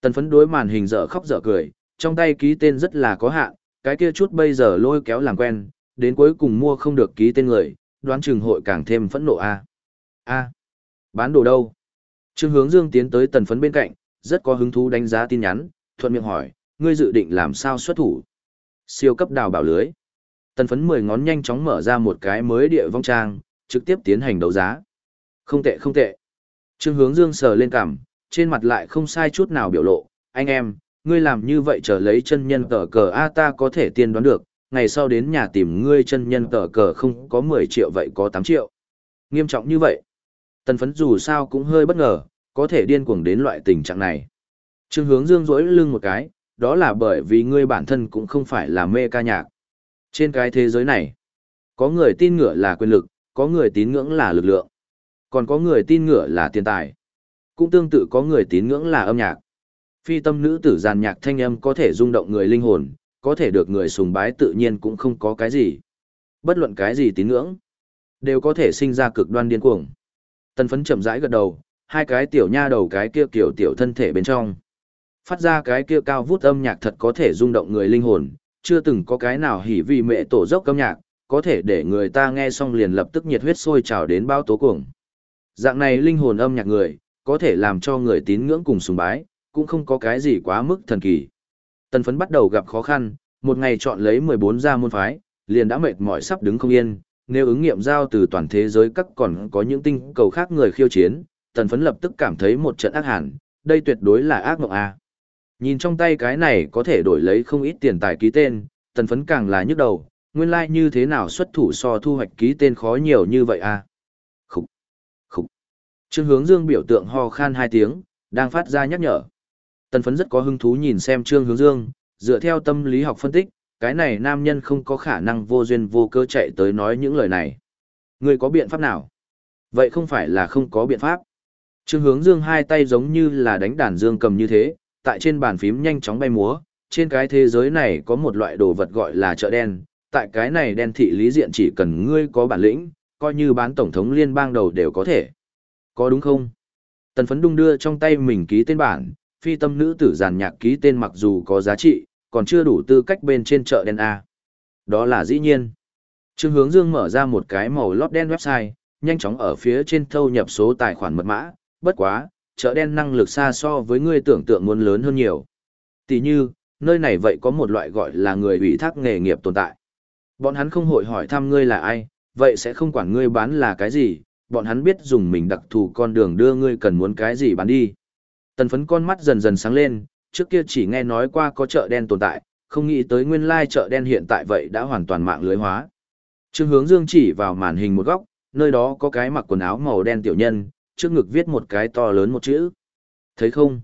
Tần phấn đối màn hình dở khóc dở cười, trong tay ký tên rất là có hạn, cái kia chút bây giờ lôi kéo làm quen, đến cuối cùng mua không được ký tên người, đoán chừng hội càng thêm phẫn nộ a. A. Bán đồ đâu? Trương Hướng Dương tiến tới tần phấn bên cạnh, rất có hứng thú đánh giá tin nhắn, thuận miệng hỏi, ngươi dự định làm sao xuất thủ? Siêu cấp đào bảo lưới. Tần phấn 10 ngón nhanh chóng mở ra một cái mới địa vong trang, trực tiếp tiến hành đấu giá. Không tệ không tệ. Trương Hướng Dương sờ lên cằm, trên mặt lại không sai chút nào biểu lộ, anh em, ngươi làm như vậy trở lấy chân nhân tờ cờ A ta có thể tiên đoán được, ngày sau đến nhà tìm ngươi chân nhân tờ cờ không có 10 triệu vậy có 8 triệu. Nghiêm trọng như vậy. Tần phấn dù sao cũng hơi bất ngờ, có thể điên cuồng đến loại tình trạng này. Trương hướng dương rỗi lưng một cái, đó là bởi vì ngươi bản thân cũng không phải là mê ca nhạc. Trên cái thế giới này, có người tin ngựa là quyền lực, có người tín ngưỡng là lực lượng, còn có người tin ngựa là tiền tài. Cũng tương tự có người tín ngưỡng là âm nhạc. Phi tâm nữ tử giàn nhạc thanh âm có thể rung động người linh hồn, có thể được người sùng bái tự nhiên cũng không có cái gì. Bất luận cái gì tín ngưỡng, đều có thể sinh ra cực đoan điên cuồng. tân phấn chậm rãi gật đầu, hai cái tiểu nha đầu cái kia kiểu tiểu thân thể bên trong. Phát ra cái kia cao vút âm nhạc thật có thể rung động người linh hồn, chưa từng có cái nào hỉ vì mẹ tổ dốc âm nhạc, có thể để người ta nghe xong liền lập tức nhiệt huyết sôi trào đến bao tố cuồng. Dạng này linh hồn âm nhạc người, có thể làm cho người tín ngưỡng cùng sùng bái, cũng không có cái gì quá mức thần kỳ. Tần phấn bắt đầu gặp khó khăn, một ngày chọn lấy 14 gia môn phái, liền đã mệt mỏi sắp đứng không yên, nếu ứng nghiệm giao từ toàn thế giới các còn có những tinh cầu khác người khiêu chiến, tần phấn lập tức cảm thấy một trận ác hẳn, đây tuyệt đối là ác mộng A. Nhìn trong tay cái này có thể đổi lấy không ít tiền tài ký tên, tần phấn càng là nhức đầu, nguyên lai like như thế nào xuất thủ so thu hoạch ký tên khó nhiều như vậy à? a Khúc, khúc. Trương hướng dương biểu tượng ho khan hai tiếng, đang phát ra nhắc nhở. Tần phấn rất có hứng thú nhìn xem Trương hướng dương, dựa theo tâm lý học phân tích, cái này nam nhân không có khả năng vô duyên vô cơ chạy tới nói những lời này. Người có biện pháp nào? Vậy không phải là không có biện pháp. Trương hướng dương hai tay giống như là đánh đàn dương cầm như thế, tại trên bàn phím nhanh chóng bay múa, trên cái thế giới này có một loại đồ vật gọi là chợ đen, tại cái này đen thị lý diện chỉ cần ngươi có bản lĩnh, coi như bán tổng thống liên bang đầu đều có thể. Có đúng không? Tần phấn đung đưa trong tay mình ký tên bản, phi tâm nữ tử giàn nhạc ký tên mặc dù có giá trị, còn chưa đủ tư cách bên trên chợ đen A. Đó là dĩ nhiên. Trương hướng dương mở ra một cái màu lót đen website, nhanh chóng ở phía trên thâu nhập số tài khoản mật mã, bất quá, chợ đen năng lực xa so với ngươi tưởng tượng muốn lớn hơn nhiều. Tỷ như, nơi này vậy có một loại gọi là người ủy thác nghề nghiệp tồn tại. Bọn hắn không hội hỏi thăm ngươi là ai, vậy sẽ không quản ngươi bán là cái gì, bọn hắn biết dùng mình đặc thù con đường đưa ngươi cần muốn cái gì bán đi. Tần phấn con mắt dần dần sáng lên, trước kia chỉ nghe nói qua có chợ đen tồn tại, không nghĩ tới nguyên lai chợ đen hiện tại vậy đã hoàn toàn mạng lưới hóa. Trương hướng dương chỉ vào màn hình một góc, nơi đó có cái mặc quần áo màu đen tiểu nhân, trước ngực viết một cái to lớn một chữ. Thấy không?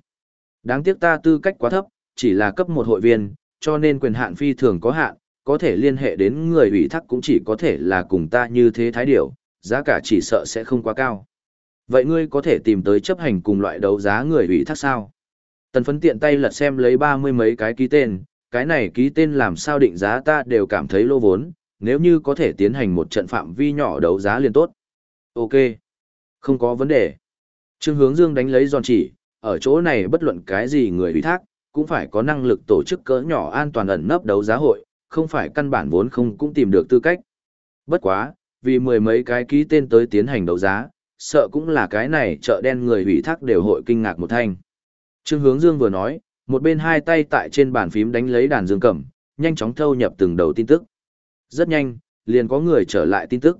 Đáng tiếc ta tư cách quá thấp, chỉ là cấp một hội viên, cho nên quyền hạn phi thường có hạn, có thể liên hệ đến người ủy thác cũng chỉ có thể là cùng ta như thế thái điểu, giá cả chỉ sợ sẽ không quá cao. Vậy ngươi có thể tìm tới chấp hành cùng loại đấu giá người ủy thác sao? Tần phấn tiện tay lật xem lấy ba mươi mấy cái ký tên, cái này ký tên làm sao định giá ta đều cảm thấy lô vốn, nếu như có thể tiến hành một trận phạm vi nhỏ đấu giá liền tốt. Ok. Không có vấn đề. Trương hướng dương đánh lấy giòn chỉ, ở chỗ này bất luận cái gì người ủy thác, cũng phải có năng lực tổ chức cỡ nhỏ an toàn ẩn nấp đấu giá hội, không phải căn bản vốn không cũng tìm được tư cách. Bất quá, vì mười mấy cái ký tên tới tiến hành đấu giá, sợ cũng là cái này chợ đen người ủy thác đều hội kinh ngạc một thanh. Trương Hướng Dương vừa nói, một bên hai tay tại trên bàn phím đánh lấy đàn dương cầm, nhanh chóng thâu nhập từng đầu tin tức. Rất nhanh, liền có người trở lại tin tức.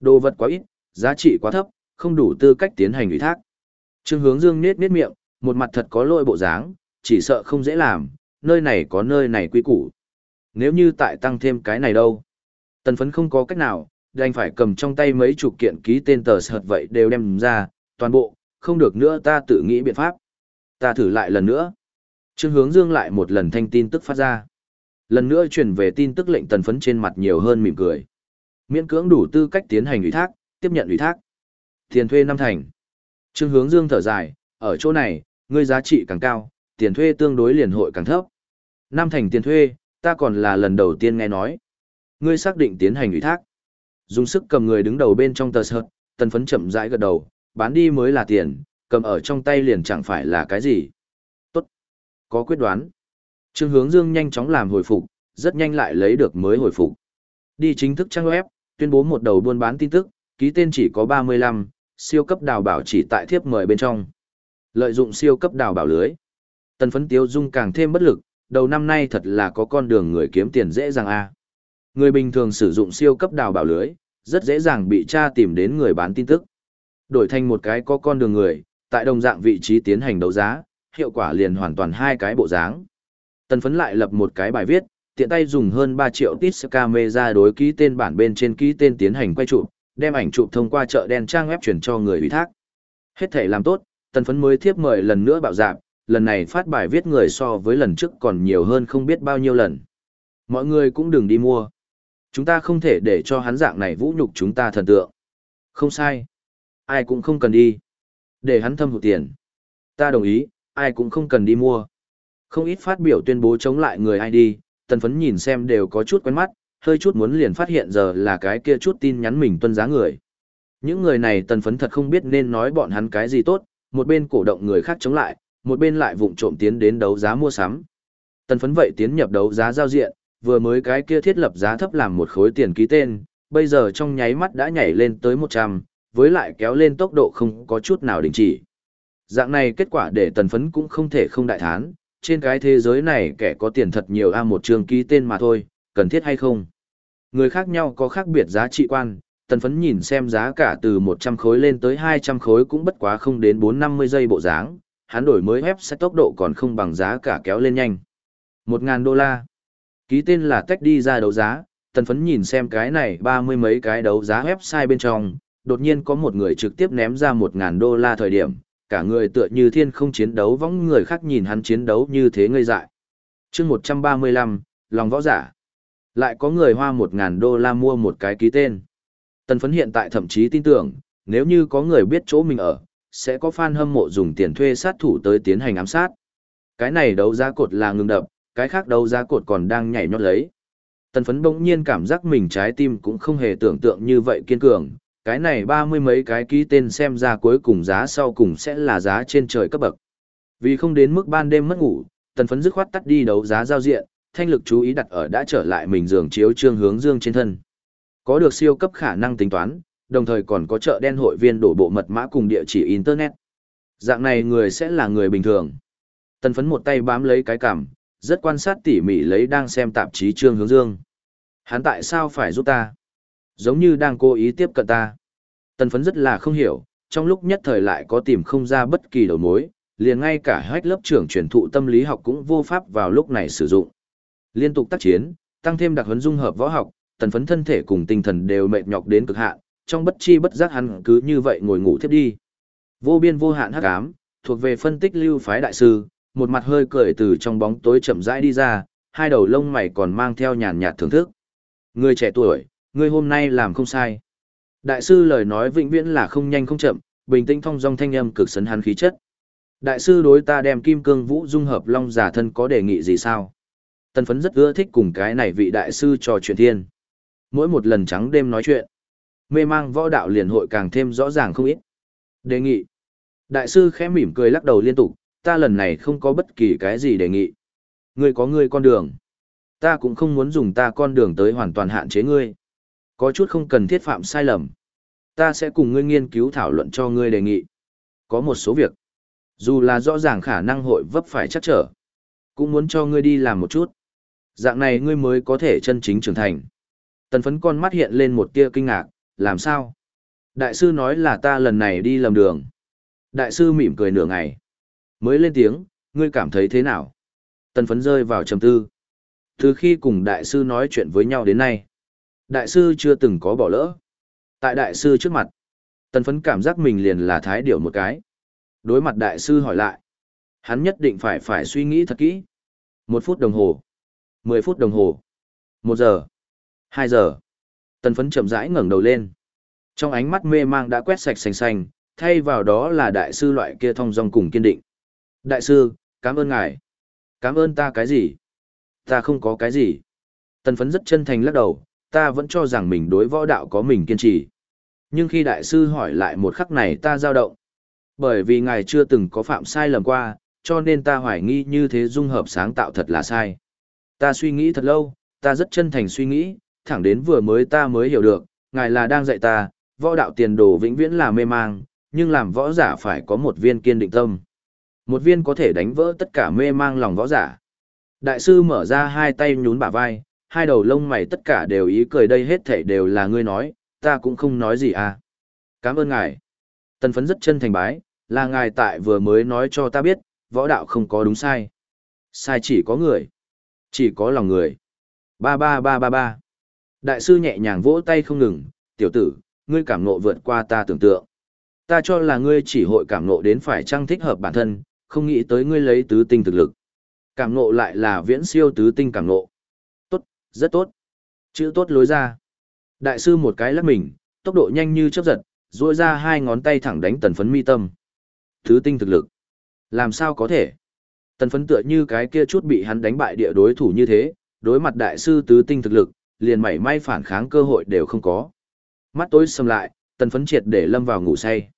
Đồ vật quá ít, giá trị quá thấp, không đủ tư cách tiến hành ủy thác. Trương Hướng Dương nết nết miệng, một mặt thật có lỗi bộ dáng, chỉ sợ không dễ làm, nơi này có nơi này quy củ. Nếu như tại tăng thêm cái này đâu? Tần phấn không có cách nào, đành phải cầm trong tay mấy chục kiện ký tên tờ sợt vậy đều đem ra, toàn bộ, không được nữa ta tự nghĩ biện pháp. Ta thử lại lần nữa. Trương hướng dương lại một lần thanh tin tức phát ra. Lần nữa truyền về tin tức lệnh tần phấn trên mặt nhiều hơn mỉm cười. Miễn cưỡng đủ tư cách tiến hành ủy thác, tiếp nhận ủy thác. Tiền thuê năm thành. Trương hướng dương thở dài, ở chỗ này, ngươi giá trị càng cao, tiền thuê tương đối liền hội càng thấp. Năm thành tiền thuê, ta còn là lần đầu tiên nghe nói. Ngươi xác định tiến hành ủy thác. Dùng sức cầm người đứng đầu bên trong tờ sợt, tần phấn chậm rãi gật đầu, bán đi mới là tiền, cầm ở trong tay liền chẳng phải là cái gì. Tốt. Có quyết đoán. Trương hướng dương nhanh chóng làm hồi phục, rất nhanh lại lấy được mới hồi phục. Đi chính thức trang web, tuyên bố một đầu buôn bán tin tức, ký tên chỉ có 35, siêu cấp đào bảo chỉ tại thiếp mời bên trong. Lợi dụng siêu cấp đào bảo lưới. Tần phấn tiêu dung càng thêm bất lực, đầu năm nay thật là có con đường người kiếm tiền dễ dàng a. Người bình thường sử dụng siêu cấp đào bảo lưới, rất dễ dàng bị tra tìm đến người bán tin tức. Đổi thành một cái có con đường người, tại đồng dạng vị trí tiến hành đấu giá, hiệu quả liền hoàn toàn hai cái bộ dáng. Tần phấn lại lập một cái bài viết, tiện tay dùng hơn 3 triệu tít camera đối ký tên bản bên trên ký tên tiến hành quay chụp, đem ảnh chụp thông qua chợ đen trang web chuyển cho người ủy thác. Hết thể làm tốt, tần phấn mới thiếp mời lần nữa bạo dạp, lần này phát bài viết người so với lần trước còn nhiều hơn không biết bao nhiêu lần. Mọi người cũng đừng đi mua. Chúng ta không thể để cho hắn dạng này vũ nhục chúng ta thần tượng. Không sai. Ai cũng không cần đi. Để hắn thâm hụt tiền. Ta đồng ý, ai cũng không cần đi mua. Không ít phát biểu tuyên bố chống lại người ai đi, tần phấn nhìn xem đều có chút quen mắt, hơi chút muốn liền phát hiện giờ là cái kia chút tin nhắn mình tuân giá người. Những người này tần phấn thật không biết nên nói bọn hắn cái gì tốt, một bên cổ động người khác chống lại, một bên lại vụng trộm tiến đến đấu giá mua sắm. Tần phấn vậy tiến nhập đấu giá giao diện, vừa mới cái kia thiết lập giá thấp làm một khối tiền ký tên, bây giờ trong nháy mắt đã nhảy lên tới 100, với lại kéo lên tốc độ không có chút nào đình chỉ. Dạng này kết quả để tần phấn cũng không thể không đại thán, trên cái thế giới này kẻ có tiền thật nhiều a một trường ký tên mà thôi, cần thiết hay không. Người khác nhau có khác biệt giá trị quan, tần phấn nhìn xem giá cả từ 100 khối lên tới 200 khối cũng bất quá không đến 450 giây bộ dáng, hắn đổi mới web sẽ tốc độ còn không bằng giá cả kéo lên nhanh. 1.000 đô la. Ký tên là tách đi ra đấu giá, tần phấn nhìn xem cái này ba mươi mấy cái đấu giá website bên trong, đột nhiên có một người trực tiếp ném ra 1.000 đô la thời điểm, cả người tựa như thiên không chiến đấu võng người khác nhìn hắn chiến đấu như thế ngây dại. chương 135, lòng võ giả. Lại có người hoa 1.000 đô la mua một cái ký tên. Tần phấn hiện tại thậm chí tin tưởng, nếu như có người biết chỗ mình ở, sẽ có fan hâm mộ dùng tiền thuê sát thủ tới tiến hành ám sát. Cái này đấu giá cột là ngừng đập, cái khác đấu giá cột còn đang nhảy nhót lấy. Tần phấn bỗng nhiên cảm giác mình trái tim cũng không hề tưởng tượng như vậy kiên cường, cái này ba mươi mấy cái ký tên xem ra cuối cùng giá sau cùng sẽ là giá trên trời cấp bậc. Vì không đến mức ban đêm mất ngủ, tần phấn dứt khoát tắt đi đấu giá giao diện, thanh lực chú ý đặt ở đã trở lại mình giường chiếu trương hướng dương trên thân. Có được siêu cấp khả năng tính toán, đồng thời còn có chợ đen hội viên đổ bộ mật mã cùng địa chỉ Internet. Dạng này người sẽ là người bình thường. Tần phấn một tay bám lấy cái cằm, rất quan sát tỉ mỉ lấy đang xem tạp chí Trương Hướng Dương. Hắn tại sao phải giúp ta? Giống như đang cố ý tiếp cận ta. Tần phấn rất là không hiểu, trong lúc nhất thời lại có tìm không ra bất kỳ đầu mối, liền ngay cả hách lớp trưởng truyền thụ tâm lý học cũng vô pháp vào lúc này sử dụng. Liên tục tác chiến, tăng thêm đặc huấn dung hợp võ học, tần phấn thân thể cùng tinh thần đều mệt nhọc đến cực hạn, trong bất chi bất giác hắn cứ như vậy ngồi ngủ thiếp đi. Vô biên vô hạn hắc ám, thuộc về phân tích lưu phái đại sư, một mặt hơi cười từ trong bóng tối chậm rãi đi ra, hai đầu lông mày còn mang theo nhàn nhạt thưởng thức. Người trẻ tuổi, người hôm nay làm không sai. Đại sư lời nói vĩnh viễn là không nhanh không chậm, bình tĩnh thong dong thanh âm cực sấn hắn khí chất. Đại sư đối ta đem kim cương vũ dung hợp long giả thân có đề nghị gì sao? Tần phấn rất ưa thích cùng cái này vị đại sư trò chuyện thiên. Mỗi một lần trắng đêm nói chuyện, mê mang võ đạo liền hội càng thêm rõ ràng không ít. Đề nghị. Đại sư khẽ mỉm cười lắc đầu liên tục, ta lần này không có bất kỳ cái gì đề nghị. Ngươi có ngươi con đường. Ta cũng không muốn dùng ta con đường tới hoàn toàn hạn chế ngươi. Có chút không cần thiết phạm sai lầm. Ta sẽ cùng ngươi nghiên cứu thảo luận cho ngươi đề nghị. Có một số việc. Dù là rõ ràng khả năng hội vấp phải chắc trở. Cũng muốn cho ngươi đi làm một chút. Dạng này ngươi mới có thể chân chính trưởng thành. Tần phấn con mắt hiện lên một tia kinh ngạc, làm sao? Đại sư nói là ta lần này đi lầm đường. Đại sư mỉm cười nửa ngày. Mới lên tiếng, ngươi cảm thấy thế nào? Tần phấn rơi vào trầm tư. Từ khi cùng đại sư nói chuyện với nhau đến nay, đại sư chưa từng có bỏ lỡ. Tại đại sư trước mặt, tần phấn cảm giác mình liền là thái điểu một cái. Đối mặt đại sư hỏi lại, hắn nhất định phải phải suy nghĩ thật kỹ. Một phút đồng hồ, mười phút đồng hồ, một giờ, hai giờ. Tần phấn chậm rãi ngẩng đầu lên. Trong ánh mắt mê mang đã quét sạch xanh xanh, thay vào đó là đại sư loại kia thong dong cùng kiên định. Đại sư, cảm ơn ngài. Cảm ơn ta cái gì? Ta không có cái gì. Tần phấn rất chân thành lắc đầu, ta vẫn cho rằng mình đối võ đạo có mình kiên trì. Nhưng khi đại sư hỏi lại một khắc này ta dao động. Bởi vì ngài chưa từng có phạm sai lầm qua, cho nên ta hoài nghi như thế dung hợp sáng tạo thật là sai. Ta suy nghĩ thật lâu, ta rất chân thành suy nghĩ, thẳng đến vừa mới ta mới hiểu được, ngài là đang dạy ta, võ đạo tiền đồ vĩnh viễn là mê mang, nhưng làm võ giả phải có một viên kiên định tâm. Một viên có thể đánh vỡ tất cả mê mang lòng võ giả. Đại sư mở ra hai tay nhún bả vai, hai đầu lông mày tất cả đều ý cười đây hết thảy đều là ngươi nói, ta cũng không nói gì à. Cảm ơn ngài. Tần phấn rất chân thành bái, là ngài tại vừa mới nói cho ta biết, võ đạo không có đúng sai. Sai chỉ có người. Chỉ có lòng người. Ba ba ba ba ba. Đại sư nhẹ nhàng vỗ tay không ngừng, tiểu tử, ngươi cảm ngộ vượt qua ta tưởng tượng. Ta cho là ngươi chỉ hội cảm ngộ đến phải trang thích hợp bản thân, không nghĩ tới ngươi lấy tứ tinh thực lực. Cảm ngộ lại là viễn siêu tứ tinh cảm ngộ. Tốt, rất tốt. Chữ tốt lối ra. Đại sư một cái lắc mình, tốc độ nhanh như chớp giật, duỗi ra hai ngón tay thẳng đánh tần phấn mi tâm. Tứ tinh thực lực. Làm sao có thể? Tần phấn tựa như cái kia chút bị hắn đánh bại địa đối thủ như thế, đối mặt đại sư tứ tinh thực lực, liền mảy may phản kháng cơ hội đều không có. Mắt tối sầm lại, tần phấn triệt để lâm vào ngủ say.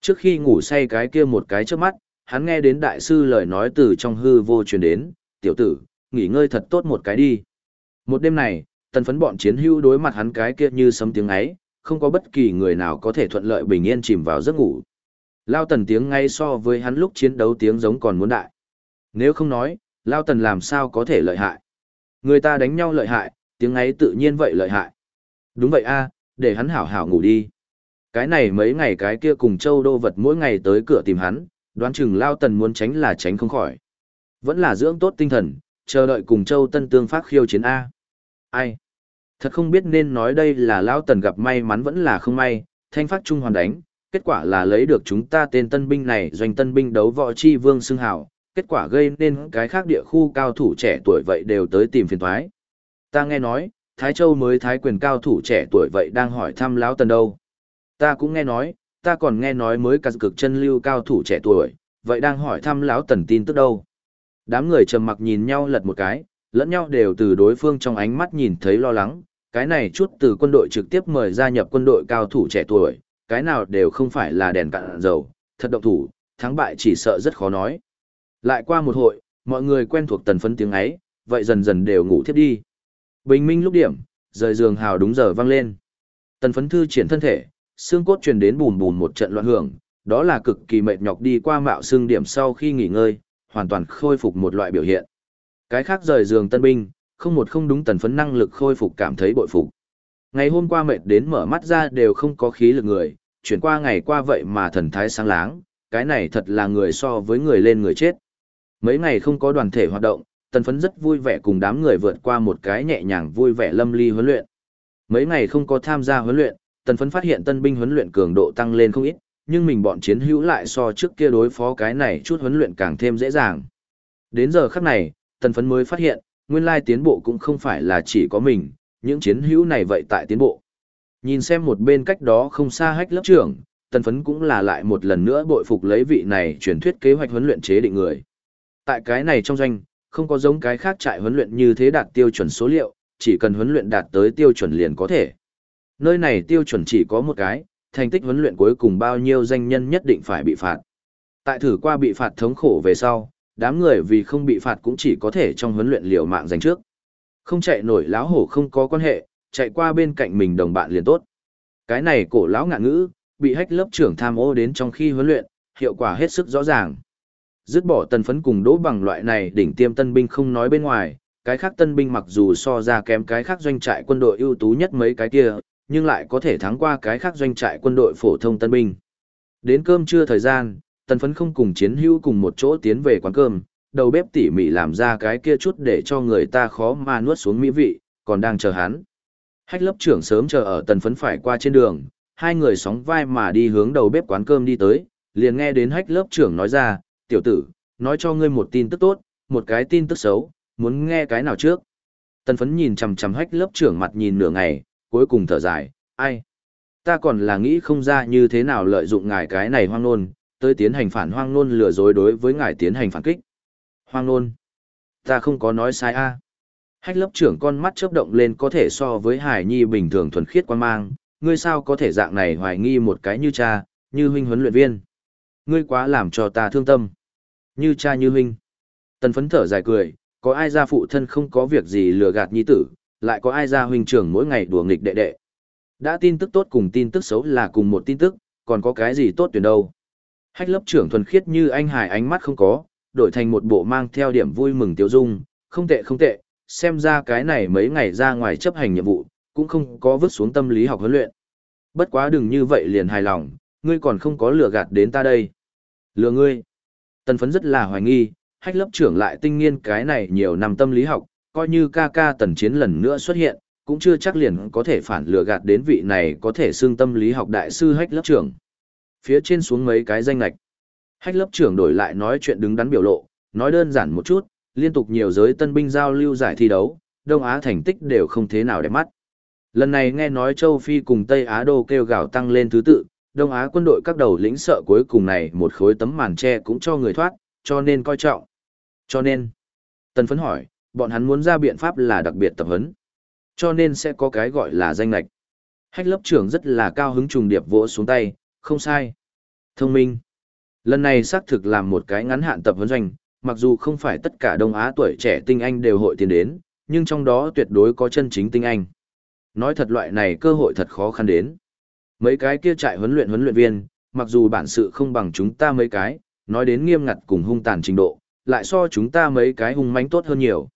Trước khi ngủ say cái kia một cái trước mắt, hắn nghe đến đại sư lời nói từ trong hư vô truyền đến, tiểu tử, nghỉ ngơi thật tốt một cái đi. Một đêm này, tần phấn bọn chiến hưu đối mặt hắn cái kia như sấm tiếng ấy, không có bất kỳ người nào có thể thuận lợi bình yên chìm vào giấc ngủ. Lao tần tiếng ngay so với hắn lúc chiến đấu tiếng giống còn muốn đại. Nếu không nói, Lao tần làm sao có thể lợi hại. Người ta đánh nhau lợi hại, tiếng ấy tự nhiên vậy lợi hại. Đúng vậy a để hắn hảo hảo ngủ đi. Cái này mấy ngày cái kia cùng châu đô vật mỗi ngày tới cửa tìm hắn, đoán chừng lao tần muốn tránh là tránh không khỏi. Vẫn là dưỡng tốt tinh thần, chờ đợi cùng châu tân tương phát khiêu chiến A. Ai? Thật không biết nên nói đây là lao tần gặp may mắn vẫn là không may, thanh phát trung hoàn đánh, kết quả là lấy được chúng ta tên tân binh này doanh tân binh đấu võ chi vương xưng hảo kết quả gây nên cái khác địa khu cao thủ trẻ tuổi vậy đều tới tìm phiền thoái. Ta nghe nói, Thái Châu mới thái quyền cao thủ trẻ tuổi vậy đang hỏi thăm lão tần đâu. Ta cũng nghe nói, ta còn nghe nói mới cả cực chân lưu cao thủ trẻ tuổi, vậy đang hỏi thăm lão tần tin tức đâu. Đám người trầm mặc nhìn nhau lật một cái, lẫn nhau đều từ đối phương trong ánh mắt nhìn thấy lo lắng, cái này chút từ quân đội trực tiếp mời gia nhập quân đội cao thủ trẻ tuổi, cái nào đều không phải là đèn cạn dầu, thật động thủ, thắng bại chỉ sợ rất khó nói. Lại qua một hội, mọi người quen thuộc tần phấn tiếng ấy, vậy dần dần đều ngủ thiếp đi. Bình minh lúc điểm, rời giường hào đúng giờ vang lên. Tần phấn thư triển thân thể, xương cốt truyền đến bùn bùn một trận loạn hưởng, đó là cực kỳ mệt nhọc đi qua mạo xương điểm sau khi nghỉ ngơi, hoàn toàn khôi phục một loại biểu hiện. Cái khác rời giường tân binh, không một không đúng tần phấn năng lực khôi phục cảm thấy bội phục. Ngày hôm qua mệt đến mở mắt ra đều không có khí lực người, chuyển qua ngày qua vậy mà thần thái sáng láng, cái này thật là người so với người lên người chết. Mấy ngày không có đoàn thể hoạt động, tần phấn rất vui vẻ cùng đám người vượt qua một cái nhẹ nhàng vui vẻ lâm ly huấn luyện. Mấy ngày không có tham gia huấn luyện, tần phấn phát hiện tân binh huấn luyện cường độ tăng lên không ít, nhưng mình bọn chiến hữu lại so trước kia đối phó cái này chút huấn luyện càng thêm dễ dàng. Đến giờ khắc này, tần phấn mới phát hiện, nguyên lai tiến bộ cũng không phải là chỉ có mình, những chiến hữu này vậy tại tiến bộ. Nhìn xem một bên cách đó không xa hách lớp trưởng, tần phấn cũng là lại một lần nữa bội phục lấy vị này truyền thuyết kế hoạch huấn luyện chế định người. Tại cái này trong doanh, không có giống cái khác trại huấn luyện như thế đạt tiêu chuẩn số liệu, chỉ cần huấn luyện đạt tới tiêu chuẩn liền có thể. Nơi này tiêu chuẩn chỉ có một cái, thành tích huấn luyện cuối cùng bao nhiêu danh nhân nhất định phải bị phạt. Tại thử qua bị phạt thống khổ về sau, đám người vì không bị phạt cũng chỉ có thể trong huấn luyện liều mạng giành trước. Không chạy nổi láo hổ không có quan hệ, chạy qua bên cạnh mình đồng bạn liền tốt. Cái này cổ lão ngạn ngữ, bị hách lớp trưởng tham ô đến trong khi huấn luyện, hiệu quả hết sức rõ ràng. Dứt bỏ tân phấn cùng đỗ bằng loại này đỉnh tiêm tân binh không nói bên ngoài, cái khác tân binh mặc dù so ra kém cái khác doanh trại quân đội ưu tú nhất mấy cái kia, nhưng lại có thể thắng qua cái khác doanh trại quân đội phổ thông tân binh. Đến cơm trưa thời gian, tân phấn không cùng chiến hữu cùng một chỗ tiến về quán cơm, đầu bếp tỉ mỉ làm ra cái kia chút để cho người ta khó mà nuốt xuống mỹ vị, còn đang chờ hắn. Hách lớp trưởng sớm chờ ở tần phấn phải qua trên đường, hai người sóng vai mà đi hướng đầu bếp quán cơm đi tới, liền nghe đến hách lớp trưởng nói ra, tiểu tử, nói cho ngươi một tin tức tốt, một cái tin tức xấu, muốn nghe cái nào trước. Tần phấn nhìn chầm chầm hách lớp trưởng mặt nhìn nửa ngày, cuối cùng thở dài, ai? Ta còn là nghĩ không ra như thế nào lợi dụng ngài cái này hoang nôn, tới tiến hành phản hoang nôn lừa dối đối với ngài tiến hành phản kích. Hoang nôn. Ta không có nói sai a Hách lớp trưởng con mắt chớp động lên có thể so với hải nhi bình thường thuần khiết quan mang, ngươi sao có thể dạng này hoài nghi một cái như cha, như huynh huấn luyện viên. Ngươi quá làm cho ta thương tâm. Như cha như huynh. Tần phấn thở dài cười, có ai ra phụ thân không có việc gì lừa gạt nhi tử, lại có ai ra huynh trưởng mỗi ngày đùa nghịch đệ đệ. Đã tin tức tốt cùng tin tức xấu là cùng một tin tức, còn có cái gì tốt tuyển đâu. Hách lớp trưởng thuần khiết như anh hải ánh mắt không có, đổi thành một bộ mang theo điểm vui mừng tiêu dung, không tệ không tệ, xem ra cái này mấy ngày ra ngoài chấp hành nhiệm vụ, cũng không có vứt xuống tâm lý học huấn luyện. Bất quá đừng như vậy liền hài lòng, ngươi còn không có lừa gạt đến ta đây. Lừa ngươi. Tần phấn rất là hoài nghi, hách lớp trưởng lại tinh nghiên cái này nhiều năm tâm lý học, coi như ca ca tần chiến lần nữa xuất hiện, cũng chưa chắc liền có thể phản lừa gạt đến vị này có thể xương tâm lý học đại sư hách lớp trưởng. Phía trên xuống mấy cái danh lạch. Hách lớp trưởng đổi lại nói chuyện đứng đắn biểu lộ, nói đơn giản một chút, liên tục nhiều giới tân binh giao lưu giải thi đấu, Đông Á thành tích đều không thế nào đẹp mắt. Lần này nghe nói châu Phi cùng Tây Á Đô kêu gào tăng lên thứ tự, Đông Á quân đội các đầu lĩnh sợ cuối cùng này một khối tấm màn tre cũng cho người thoát, cho nên coi trọng. Cho nên, Tần Phấn hỏi, bọn hắn muốn ra biện pháp là đặc biệt tập huấn. Cho nên sẽ có cái gọi là danh lạch. Hách lớp trưởng rất là cao hứng trùng điệp vỗ xuống tay, không sai. Thông minh. Lần này xác thực làm một cái ngắn hạn tập huấn doanh, mặc dù không phải tất cả Đông Á tuổi trẻ tinh anh đều hội tiền đến, nhưng trong đó tuyệt đối có chân chính tinh anh. Nói thật loại này cơ hội thật khó khăn đến. Mấy cái kia trại huấn luyện huấn luyện viên, mặc dù bản sự không bằng chúng ta mấy cái, nói đến nghiêm ngặt cùng hung tàn trình độ, lại so chúng ta mấy cái hung mãnh tốt hơn nhiều.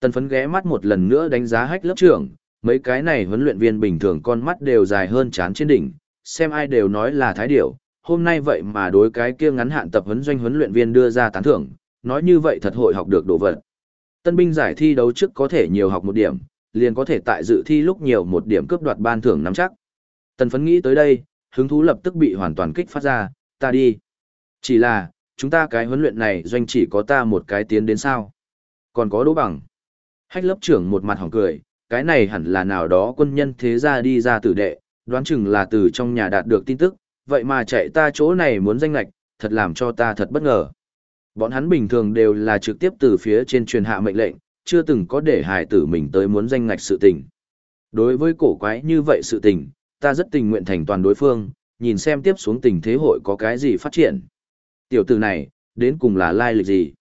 Tần phấn ghé mắt một lần nữa đánh giá hách lớp trưởng, mấy cái này huấn luyện viên bình thường con mắt đều dài hơn chán trên đỉnh, xem ai đều nói là thái điểu, hôm nay vậy mà đối cái kia ngắn hạn tập huấn doanh huấn luyện viên đưa ra tán thưởng, nói như vậy thật hội học được đồ vật. Tân binh giải thi đấu trước có thể nhiều học một điểm, liền có thể tại dự thi lúc nhiều một điểm cướp đoạt ban thưởng nắm chắc. Tần phấn nghĩ tới đây, hứng thú lập tức bị hoàn toàn kích phát ra, ta đi. Chỉ là, chúng ta cái huấn luyện này doanh chỉ có ta một cái tiến đến sao. Còn có đỗ bằng. Hách lớp trưởng một mặt hỏng cười, cái này hẳn là nào đó quân nhân thế ra đi ra tử đệ, đoán chừng là từ trong nhà đạt được tin tức, vậy mà chạy ta chỗ này muốn danh lạch, thật làm cho ta thật bất ngờ. Bọn hắn bình thường đều là trực tiếp từ phía trên truyền hạ mệnh lệnh, chưa từng có để hài tử mình tới muốn danh ngạch sự tình. Đối với cổ quái như vậy sự tình, ta rất tình nguyện thành toàn đối phương, nhìn xem tiếp xuống tình thế hội có cái gì phát triển. Tiểu tử này, đến cùng là lai lịch gì?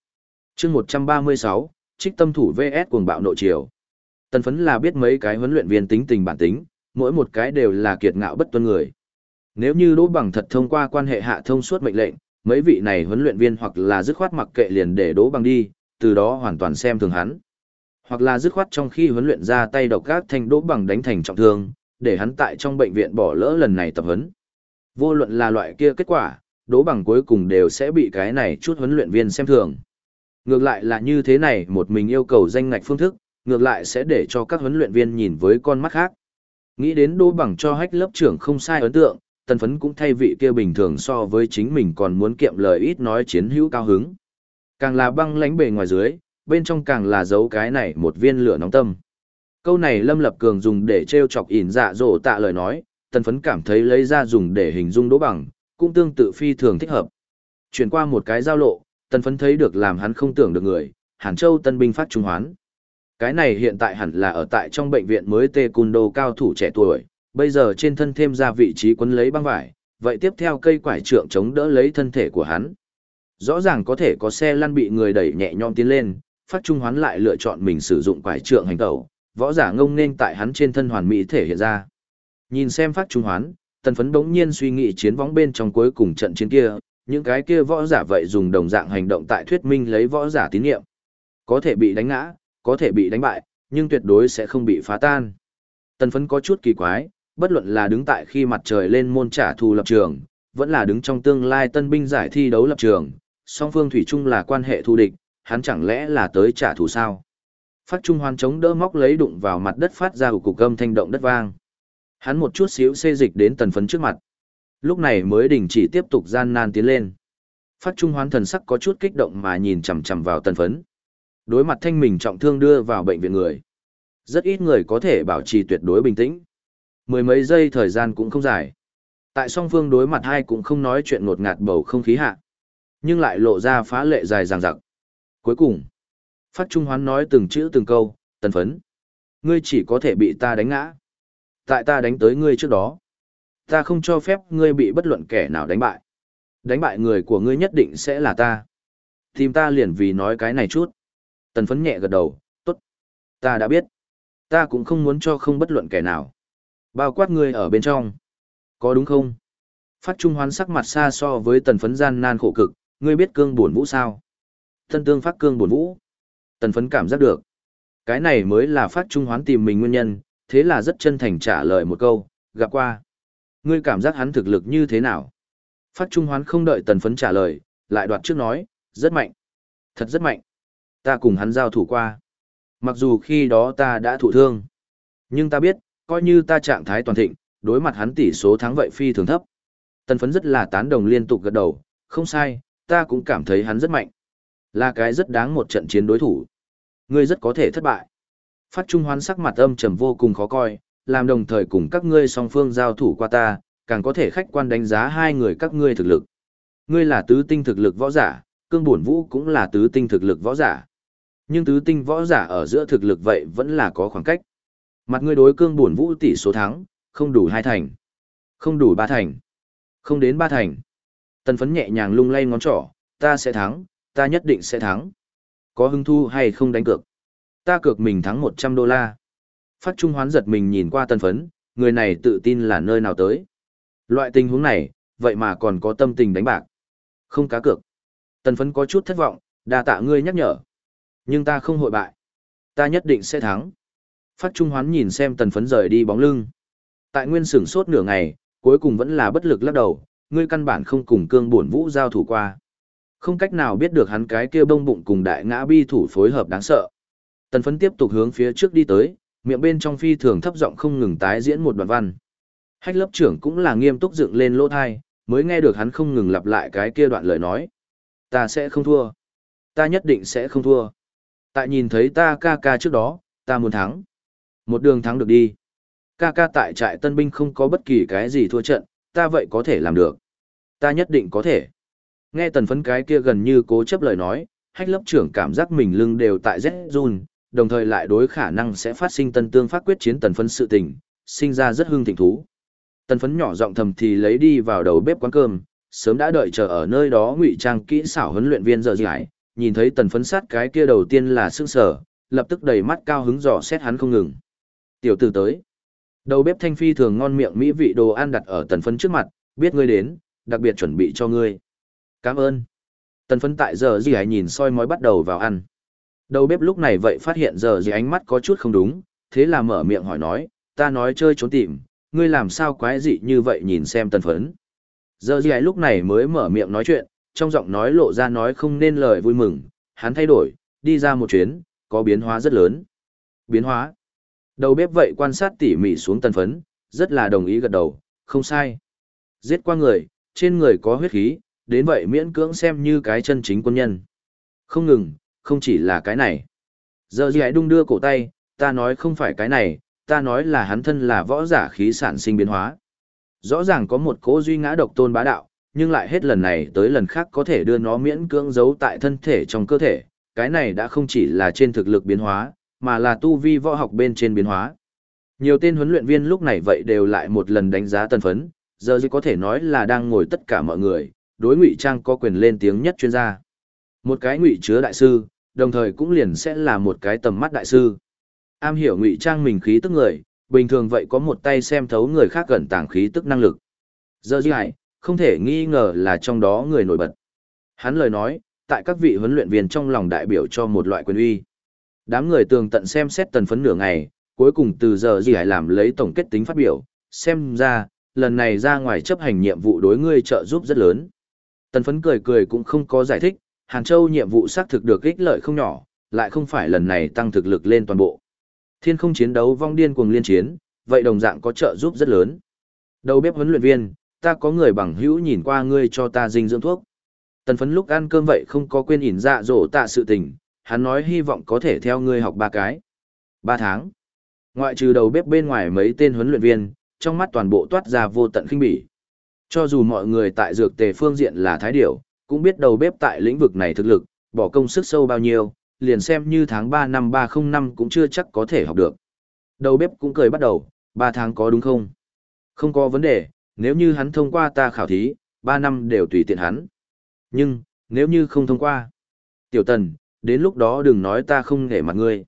chương 136, trích tâm thủ VS cuồng bạo nội triều. Tần phấn là biết mấy cái huấn luyện viên tính tình bản tính, mỗi một cái đều là kiệt ngạo bất tuân người. Nếu như đỗ bằng thật thông qua quan hệ hạ thông suốt mệnh lệnh, mấy vị này huấn luyện viên hoặc là dứt khoát mặc kệ liền để đỗ bằng đi, từ đó hoàn toàn xem thường hắn. Hoặc là dứt khoát trong khi huấn luyện ra tay độc các thành đỗ bằng đánh thành trọng thương, để hắn tại trong bệnh viện bỏ lỡ lần này tập huấn. Vô luận là loại kia kết quả, đố bằng cuối cùng đều sẽ bị cái này chút huấn luyện viên xem thường. Ngược lại là như thế này một mình yêu cầu danh ngạch phương thức, ngược lại sẽ để cho các huấn luyện viên nhìn với con mắt khác. Nghĩ đến đố bằng cho hách lớp trưởng không sai ấn tượng, tần phấn cũng thay vị kia bình thường so với chính mình còn muốn kiệm lời ít nói chiến hữu cao hứng. Càng là băng lánh bề ngoài dưới, bên trong càng là giấu cái này một viên lửa nóng tâm. Câu này Lâm Lập Cường dùng để treo chọc ỉn dạ dỗ tạ lời nói, tần phấn cảm thấy lấy ra dùng để hình dung đỗ bằng, cũng tương tự phi thường thích hợp. Chuyển qua một cái giao lộ, tần phấn thấy được làm hắn không tưởng được người, Hàn Châu tân binh phát trung hoán. Cái này hiện tại hẳn là ở tại trong bệnh viện mới tê cun đô cao thủ trẻ tuổi, bây giờ trên thân thêm ra vị trí quấn lấy băng vải, vậy tiếp theo cây quải trượng chống đỡ lấy thân thể của hắn. Rõ ràng có thể có xe lăn bị người đẩy nhẹ nhõm tiến lên, phát trung hoán lại lựa chọn mình sử dụng quải trượng hành tẩu, võ giả ngông nên tại hắn trên thân hoàn mỹ thể hiện ra. Nhìn xem phát trung hoán, tần phấn đống nhiên suy nghĩ chiến võng bên trong cuối cùng trận chiến kia, những cái kia võ giả vậy dùng đồng dạng hành động tại thuyết minh lấy võ giả tín nhiệm. Có thể bị đánh ngã, có thể bị đánh bại, nhưng tuyệt đối sẽ không bị phá tan. Tần phấn có chút kỳ quái, bất luận là đứng tại khi mặt trời lên môn trả thù lập trường, vẫn là đứng trong tương lai tân binh giải thi đấu lập trường, song phương thủy chung là quan hệ thù địch, hắn chẳng lẽ là tới trả thù sao? Phát Trung Hoan chống đỡ móc lấy đụng vào mặt đất phát ra cục cơm thanh động đất vang. Hắn một chút xíu xê dịch đến tần phấn trước mặt. Lúc này mới đình chỉ tiếp tục gian nan tiến lên. Phát Trung Hoan thần sắc có chút kích động mà nhìn chằm chằm vào tần phấn. Đối mặt thanh mình trọng thương đưa vào bệnh viện người. Rất ít người có thể bảo trì tuyệt đối bình tĩnh. Mười mấy giây thời gian cũng không dài. Tại song phương đối mặt hai cũng không nói chuyện ngột ngạt bầu không khí hạ. Nhưng lại lộ ra phá lệ dài dằng dặc. Cuối cùng, Phát Trung Hoán nói từng chữ từng câu, tần phấn. Ngươi chỉ có thể bị ta đánh ngã. Tại ta đánh tới ngươi trước đó. Ta không cho phép ngươi bị bất luận kẻ nào đánh bại. Đánh bại người của ngươi nhất định sẽ là ta. Tìm ta liền vì nói cái này chút. Tần phấn nhẹ gật đầu, tốt. Ta đã biết. Ta cũng không muốn cho không bất luận kẻ nào. Bao quát ngươi ở bên trong. Có đúng không? Phát Trung Hoán sắc mặt xa so với tần phấn gian nan khổ cực, ngươi biết cương buồn vũ sao? Thân tương phát cương buồn vũ. Tần phấn cảm giác được. Cái này mới là phát trung hoán tìm mình nguyên nhân, thế là rất chân thành trả lời một câu, gặp qua. Ngươi cảm giác hắn thực lực như thế nào? Phát trung hoán không đợi tần phấn trả lời, lại đoạt trước nói, rất mạnh. Thật rất mạnh. Ta cùng hắn giao thủ qua. Mặc dù khi đó ta đã thụ thương. Nhưng ta biết, coi như ta trạng thái toàn thịnh, đối mặt hắn tỷ số thắng vậy phi thường thấp. Tần phấn rất là tán đồng liên tục gật đầu, không sai, ta cũng cảm thấy hắn rất mạnh. Là cái rất đáng một trận chiến đối thủ. Ngươi rất có thể thất bại. Phát Trung Hoán sắc mặt âm trầm vô cùng khó coi, làm đồng thời cùng các ngươi song phương giao thủ qua ta, càng có thể khách quan đánh giá hai người các ngươi thực lực. Ngươi là tứ tinh thực lực võ giả, cương bổn vũ cũng là tứ tinh thực lực võ giả. Nhưng tứ tinh võ giả ở giữa thực lực vậy vẫn là có khoảng cách. Mặt ngươi đối cương bổn vũ tỷ số thắng, không đủ hai thành, không đủ ba thành, không đến ba thành. Tần phấn nhẹ nhàng lung lay ngón trỏ, ta sẽ thắng, ta nhất định sẽ thắng. Có hứng thu hay không đánh cược? Ta cược mình thắng 100 đô la. Phát Trung Hoán giật mình nhìn qua tân phấn, người này tự tin là nơi nào tới. Loại tình huống này, vậy mà còn có tâm tình đánh bạc. Không cá cược. Tân phấn có chút thất vọng, đa tạ ngươi nhắc nhở. Nhưng ta không hội bại. Ta nhất định sẽ thắng. Phát Trung Hoán nhìn xem tần phấn rời đi bóng lưng. Tại nguyên sửng sốt nửa ngày, cuối cùng vẫn là bất lực lắc đầu, ngươi căn bản không cùng cương bổn vũ giao thủ qua. Không cách nào biết được hắn cái kia bông bụng cùng đại ngã bi thủ phối hợp đáng sợ. Tần phấn tiếp tục hướng phía trước đi tới, miệng bên trong phi thường thấp giọng không ngừng tái diễn một đoạn văn. Hách lớp trưởng cũng là nghiêm túc dựng lên lỗ thai, mới nghe được hắn không ngừng lặp lại cái kia đoạn lời nói. Ta sẽ không thua. Ta nhất định sẽ không thua. Tại nhìn thấy ta ca ca trước đó, ta muốn thắng. Một đường thắng được đi. Ca ca tại trại tân binh không có bất kỳ cái gì thua trận, ta vậy có thể làm được. Ta nhất định có thể. Nghe tần phấn cái kia gần như cố chấp lời nói, hách lớp trưởng cảm giác mình lưng đều tại rét run, đồng thời lại đối khả năng sẽ phát sinh tân tương phát quyết chiến tần phấn sự tình, sinh ra rất hưng thịnh thú. Tần phấn nhỏ giọng thầm thì lấy đi vào đầu bếp quán cơm, sớm đã đợi chờ ở nơi đó ngụy trang kỹ xảo huấn luyện viên giờ giải, nhìn thấy tần phấn sát cái kia đầu tiên là sương sở, lập tức đầy mắt cao hứng dò xét hắn không ngừng. Tiểu tử tới. Đầu bếp thanh phi thường ngon miệng mỹ vị đồ ăn đặt ở tần phấn trước mặt, biết ngươi đến, đặc biệt chuẩn bị cho ngươi. Cảm ơn. Tần phấn tại giờ gì hãy nhìn soi mói bắt đầu vào ăn. Đầu bếp lúc này vậy phát hiện giờ gì ánh mắt có chút không đúng, thế là mở miệng hỏi nói, ta nói chơi trốn tìm, ngươi làm sao quái dị như vậy nhìn xem tần phấn. Giờ gì lúc này mới mở miệng nói chuyện, trong giọng nói lộ ra nói không nên lời vui mừng, hắn thay đổi, đi ra một chuyến, có biến hóa rất lớn. Biến hóa. Đầu bếp vậy quan sát tỉ mỉ xuống tần phấn, rất là đồng ý gật đầu, không sai. Giết qua người, trên người có huyết khí, đến vậy miễn cưỡng xem như cái chân chính quân nhân. Không ngừng, không chỉ là cái này. Giờ gì hãy đung đưa cổ tay, ta nói không phải cái này, ta nói là hắn thân là võ giả khí sản sinh biến hóa. Rõ ràng có một cố duy ngã độc tôn bá đạo, nhưng lại hết lần này tới lần khác có thể đưa nó miễn cưỡng giấu tại thân thể trong cơ thể. Cái này đã không chỉ là trên thực lực biến hóa, mà là tu vi võ học bên trên biến hóa. Nhiều tên huấn luyện viên lúc này vậy đều lại một lần đánh giá tân phấn, giờ chỉ có thể nói là đang ngồi tất cả mọi người, đối ngụy trang có quyền lên tiếng nhất chuyên gia. Một cái ngụy chứa đại sư, đồng thời cũng liền sẽ là một cái tầm mắt đại sư. Am hiểu ngụy trang mình khí tức người, bình thường vậy có một tay xem thấu người khác gần tàng khí tức năng lực. Giờ dư hại, không thể nghi ngờ là trong đó người nổi bật. Hắn lời nói, tại các vị huấn luyện viên trong lòng đại biểu cho một loại quyền uy. Đám người tường tận xem xét tần phấn nửa ngày, cuối cùng từ giờ gì hãy làm lấy tổng kết tính phát biểu, xem ra, lần này ra ngoài chấp hành nhiệm vụ đối ngươi trợ giúp rất lớn. Tần phấn cười cười cũng không có giải thích, Hàn Châu nhiệm vụ xác thực được ích lợi không nhỏ, lại không phải lần này tăng thực lực lên toàn bộ. Thiên không chiến đấu vong điên cuồng liên chiến, vậy đồng dạng có trợ giúp rất lớn. Đầu bếp huấn luyện viên, ta có người bằng hữu nhìn qua ngươi cho ta dinh dưỡng thuốc. Tần phấn lúc ăn cơm vậy không có quên ỉn dạ dỗ tạ sự tình, hắn nói hy vọng có thể theo ngươi học ba cái. Ba tháng. Ngoại trừ đầu bếp bên ngoài mấy tên huấn luyện viên, trong mắt toàn bộ toát ra vô tận khinh bỉ. Cho dù mọi người tại dược tề phương diện là thái điểu, cũng biết đầu bếp tại lĩnh vực này thực lực, bỏ công sức sâu bao nhiêu, liền xem như tháng 3 năm 305 cũng chưa chắc có thể học được. Đầu bếp cũng cười bắt đầu, 3 tháng có đúng không? Không có vấn đề, nếu như hắn thông qua ta khảo thí, 3 năm đều tùy tiện hắn. Nhưng, nếu như không thông qua, tiểu tần, đến lúc đó đừng nói ta không để mặt ngươi.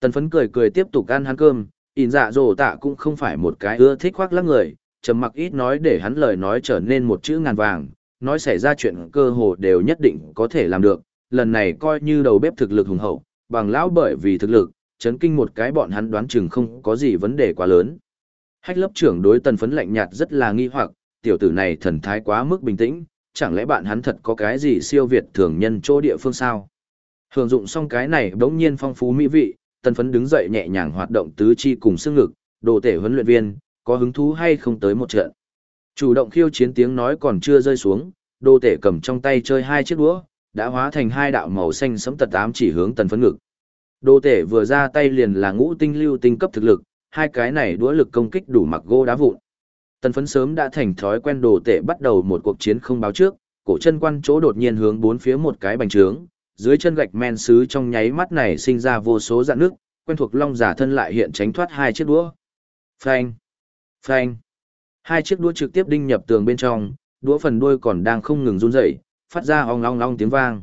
Tần phấn cười cười tiếp tục ăn hắn cơm, in dạ dồ tạ cũng không phải một cái ưa thích khoác lắc người, trầm mặc ít nói để hắn lời nói trở nên một chữ ngàn vàng, nói xảy ra chuyện cơ hồ đều nhất định có thể làm được, lần này coi như đầu bếp thực lực hùng hậu, bằng lão bởi vì thực lực, chấn kinh một cái bọn hắn đoán chừng không có gì vấn đề quá lớn. Hách lớp trưởng đối tần phấn lạnh nhạt rất là nghi hoặc, tiểu tử này thần thái quá mức bình tĩnh, chẳng lẽ bạn hắn thật có cái gì siêu việt thường nhân chỗ địa phương sao? Hưởng dụng xong cái này đống nhiên phong phú mỹ vị, tần phấn đứng dậy nhẹ nhàng hoạt động tứ chi cùng xương ngực, đồ tể huấn luyện viên, có hứng thú hay không tới một trận. Chủ động khiêu chiến tiếng nói còn chưa rơi xuống, đô tể cầm trong tay chơi hai chiếc đũa, đã hóa thành hai đạo màu xanh sẫm tật ám chỉ hướng tần phấn ngực. đô tể vừa ra tay liền là ngũ tinh lưu tinh cấp thực lực, hai cái này đũa lực công kích đủ mặc gô đá vụn. Tần phấn sớm đã thành thói quen đồ tể bắt đầu một cuộc chiến không báo trước, cổ chân quan chỗ đột nhiên hướng bốn phía một cái bành trướng, dưới chân gạch men sứ trong nháy mắt này sinh ra vô số dạng nước, quen thuộc long giả thân lại hiện tránh thoát hai chiếc đũa. Phanh! Phanh! Hai chiếc đũa trực tiếp đinh nhập tường bên trong, đũa phần đuôi còn đang không ngừng run rẩy, phát ra ong long long tiếng vang.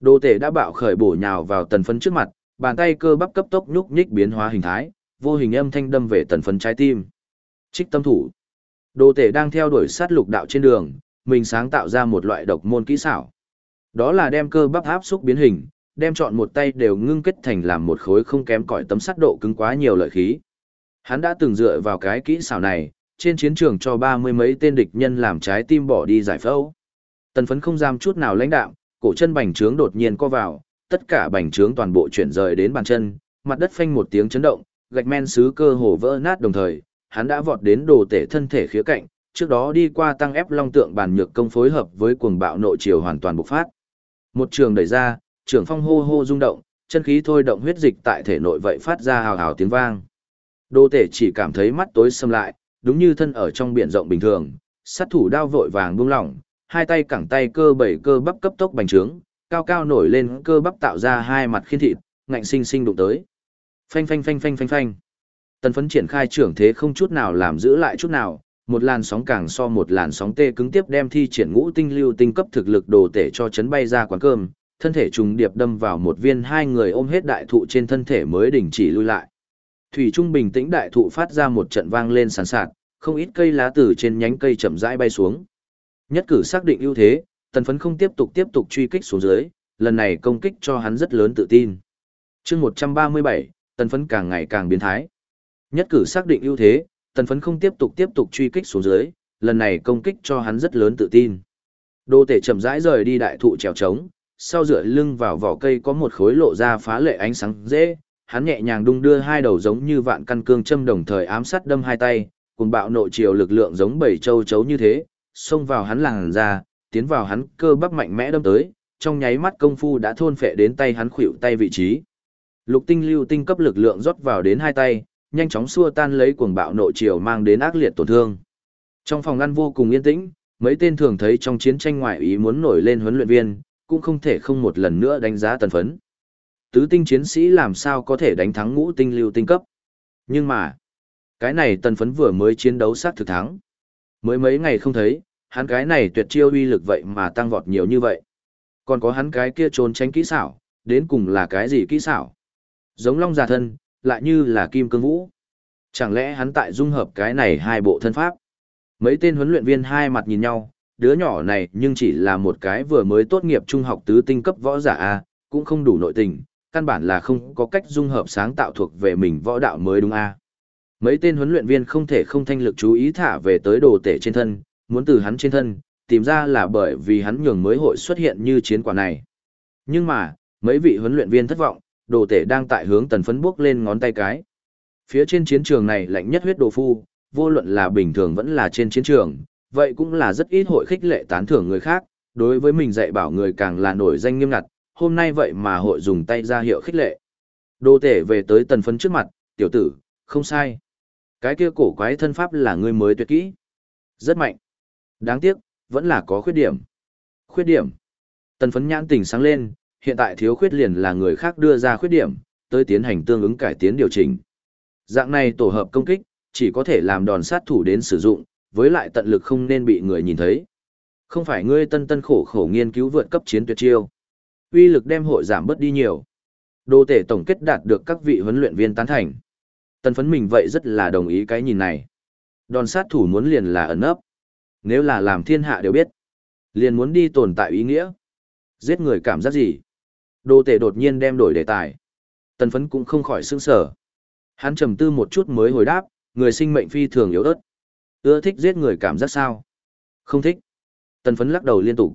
Đồ tể đã bạo khởi bổ nhào vào tần phấn trước mặt, bàn tay cơ bắp cấp tốc nhúc nhích biến hóa hình thái, vô hình âm thanh đâm về tần phấn trái tim. Trích tâm thủ. Đồ tể đang theo đuổi sát lục đạo trên đường, mình sáng tạo ra một loại độc môn kỹ xảo. Đó là đem cơ bắp áp xúc biến hình, đem chọn một tay đều ngưng kết thành làm một khối không kém cỏi tấm sắt độ cứng quá nhiều lợi khí. Hắn đã từng dựa vào cái kỹ xảo này, trên chiến trường cho ba mươi mấy tên địch nhân làm trái tim bỏ đi giải phẫu. Tần phấn không giam chút nào lãnh đạm, cổ chân bành trướng đột nhiên co vào, tất cả bành trướng toàn bộ chuyển rời đến bàn chân, mặt đất phanh một tiếng chấn động, gạch men sứ cơ hồ vỡ nát đồng thời, hắn đã vọt đến đồ tể thân thể khía cạnh, trước đó đi qua tăng ép long tượng bàn nhược công phối hợp với cuồng bạo nội chiều hoàn toàn bộc phát. Một trường đẩy ra, trưởng phong hô hô rung động, chân khí thôi động huyết dịch tại thể nội vậy phát ra hào hào tiếng vang. Đồ tể chỉ cảm thấy mắt tối sầm lại, đúng như thân ở trong biển rộng bình thường, sát thủ đao vội vàng buông lỏng, hai tay cẳng tay cơ bảy cơ bắp cấp tốc bành trướng, cao cao nổi lên cơ bắp tạo ra hai mặt khiên thịt, ngạnh sinh sinh đụng tới. Phanh phanh phanh phanh phanh phanh. Tần phấn triển khai trưởng thế không chút nào làm giữ lại chút nào, một làn sóng càng so một làn sóng tê cứng tiếp đem thi triển ngũ tinh lưu tinh cấp thực lực đồ tể cho chấn bay ra quán cơm, thân thể trùng điệp đâm vào một viên hai người ôm hết đại thụ trên thân thể mới đình chỉ lui lại. Thủy Trung bình tĩnh đại thụ phát ra một trận vang lên sàn sạt, không ít cây lá từ trên nhánh cây chậm rãi bay xuống. Nhất cử xác định ưu thế, tần phấn không tiếp tục tiếp tục truy kích xuống dưới, lần này công kích cho hắn rất lớn tự tin. chương 137, tần phấn càng ngày càng biến thái. Nhất cử xác định ưu thế, tần phấn không tiếp tục tiếp tục truy kích xuống dưới, lần này công kích cho hắn rất lớn tự tin. Đô tể chậm rãi rời đi đại thụ trèo trống, sau dựa lưng vào vỏ cây có một khối lộ ra phá lệ ánh sáng dễ, hắn nhẹ nhàng đung đưa hai đầu giống như vạn căn cương châm đồng thời ám sát đâm hai tay, cùng bạo nội chiều lực lượng giống bảy châu chấu như thế, xông vào hắn làng ra, tiến vào hắn cơ bắp mạnh mẽ đâm tới, trong nháy mắt công phu đã thôn phệ đến tay hắn khuỵu tay vị trí. Lục tinh lưu tinh cấp lực lượng rót vào đến hai tay, nhanh chóng xua tan lấy cuồng bạo nội chiều mang đến ác liệt tổn thương. Trong phòng ngăn vô cùng yên tĩnh, mấy tên thường thấy trong chiến tranh ngoại ý muốn nổi lên huấn luyện viên, cũng không thể không một lần nữa đánh giá tần phấn. Tứ tinh chiến sĩ làm sao có thể đánh thắng ngũ tinh lưu tinh cấp. Nhưng mà, cái này tần phấn vừa mới chiến đấu sát thực thắng. Mới mấy ngày không thấy, hắn cái này tuyệt chiêu uy lực vậy mà tăng vọt nhiều như vậy. Còn có hắn cái kia trốn tránh kỹ xảo, đến cùng là cái gì kỹ xảo? Giống long già thân, lại như là kim cương vũ. Chẳng lẽ hắn tại dung hợp cái này hai bộ thân pháp? Mấy tên huấn luyện viên hai mặt nhìn nhau, đứa nhỏ này nhưng chỉ là một cái vừa mới tốt nghiệp trung học tứ tinh cấp võ giả A, cũng không đủ nội tình, căn bản là không có cách dung hợp sáng tạo thuộc về mình võ đạo mới đúng A. Mấy tên huấn luyện viên không thể không thanh lực chú ý thả về tới đồ tể trên thân, muốn từ hắn trên thân, tìm ra là bởi vì hắn nhường mới hội xuất hiện như chiến quả này. Nhưng mà, mấy vị huấn luyện viên thất vọng, đồ tể đang tại hướng tần phấn bước lên ngón tay cái. Phía trên chiến trường này lạnh nhất huyết đồ phu, vô luận là bình thường vẫn là trên chiến trường, vậy cũng là rất ít hội khích lệ tán thưởng người khác, đối với mình dạy bảo người càng là nổi danh nghiêm ngặt, hôm nay vậy mà hội dùng tay ra hiệu khích lệ. Đồ tể về tới tần phấn trước mặt, tiểu tử, không sai. Cái kia cổ quái thân pháp là người mới tuyệt kỹ. Rất mạnh. Đáng tiếc, vẫn là có khuyết điểm. Khuyết điểm. Tần phấn nhãn tỉnh sáng lên, hiện tại thiếu khuyết liền là người khác đưa ra khuyết điểm, tới tiến hành tương ứng cải tiến điều chỉnh. Dạng này tổ hợp công kích, chỉ có thể làm đòn sát thủ đến sử dụng, với lại tận lực không nên bị người nhìn thấy. Không phải ngươi tân tân khổ khổ nghiên cứu vượt cấp chiến tuyệt chiêu. Uy lực đem hội giảm bớt đi nhiều. Đô tể tổng kết đạt được các vị huấn luyện viên tán thành. Tân phấn mình vậy rất là đồng ý cái nhìn này. Đòn sát thủ muốn liền là ẩn ấp. Nếu là làm thiên hạ đều biết. Liền muốn đi tồn tại ý nghĩa. Giết người cảm giác gì? Đô tể đột nhiên đem đổi đề tài. Tân phấn cũng không khỏi sững sở. Hắn trầm tư một chút mới hồi đáp, người sinh mệnh phi thường yếu ớt. Ưa thích giết người cảm giác sao? Không thích. Tần phấn lắc đầu liên tục.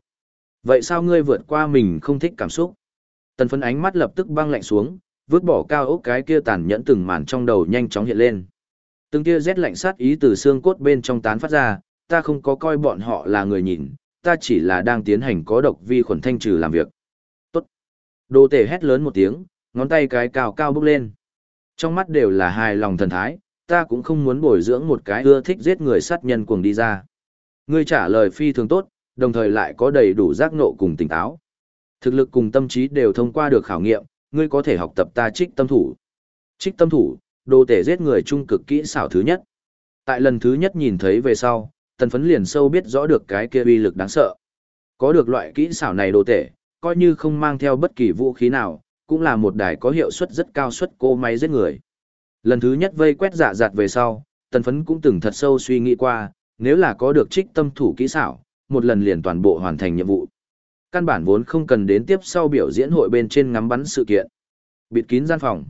Vậy sao ngươi vượt qua mình không thích cảm xúc? Tần phấn ánh mắt lập tức băng lạnh xuống, vứt bỏ cao ốc cái kia tàn nhẫn từng màn trong đầu nhanh chóng hiện lên. Từng kia rét lạnh sát ý từ xương cốt bên trong tán phát ra, ta không có coi bọn họ là người nhìn, ta chỉ là đang tiến hành có độc vi khuẩn thanh trừ làm việc. Tốt. Đồ tể hét lớn một tiếng, ngón tay cái cao cao bước lên. Trong mắt đều là hài lòng thần thái, ta cũng không muốn bồi dưỡng một cái ưa thích giết người sát nhân cuồng đi ra. Ngươi trả lời phi thường tốt, đồng thời lại có đầy đủ giác ngộ cùng tỉnh táo. Thực lực cùng tâm trí đều thông qua được khảo nghiệm, ngươi có thể học tập ta trích tâm thủ. Trích tâm thủ, đồ tể giết người trung cực kỹ xảo thứ nhất. Tại lần thứ nhất nhìn thấy về sau, tần phấn liền sâu biết rõ được cái kia uy lực đáng sợ. Có được loại kỹ xảo này đồ tể, coi như không mang theo bất kỳ vũ khí nào, cũng là một đài có hiệu suất rất cao suất cô máy giết người. Lần thứ nhất vây quét dạ dạt về sau, tần phấn cũng từng thật sâu suy nghĩ qua, nếu là có được trích tâm thủ kỹ xảo, một lần liền toàn bộ hoàn thành nhiệm vụ. Căn bản vốn không cần đến tiếp sau biểu diễn hội bên trên ngắm bắn sự kiện. Bịt kín gian phòng.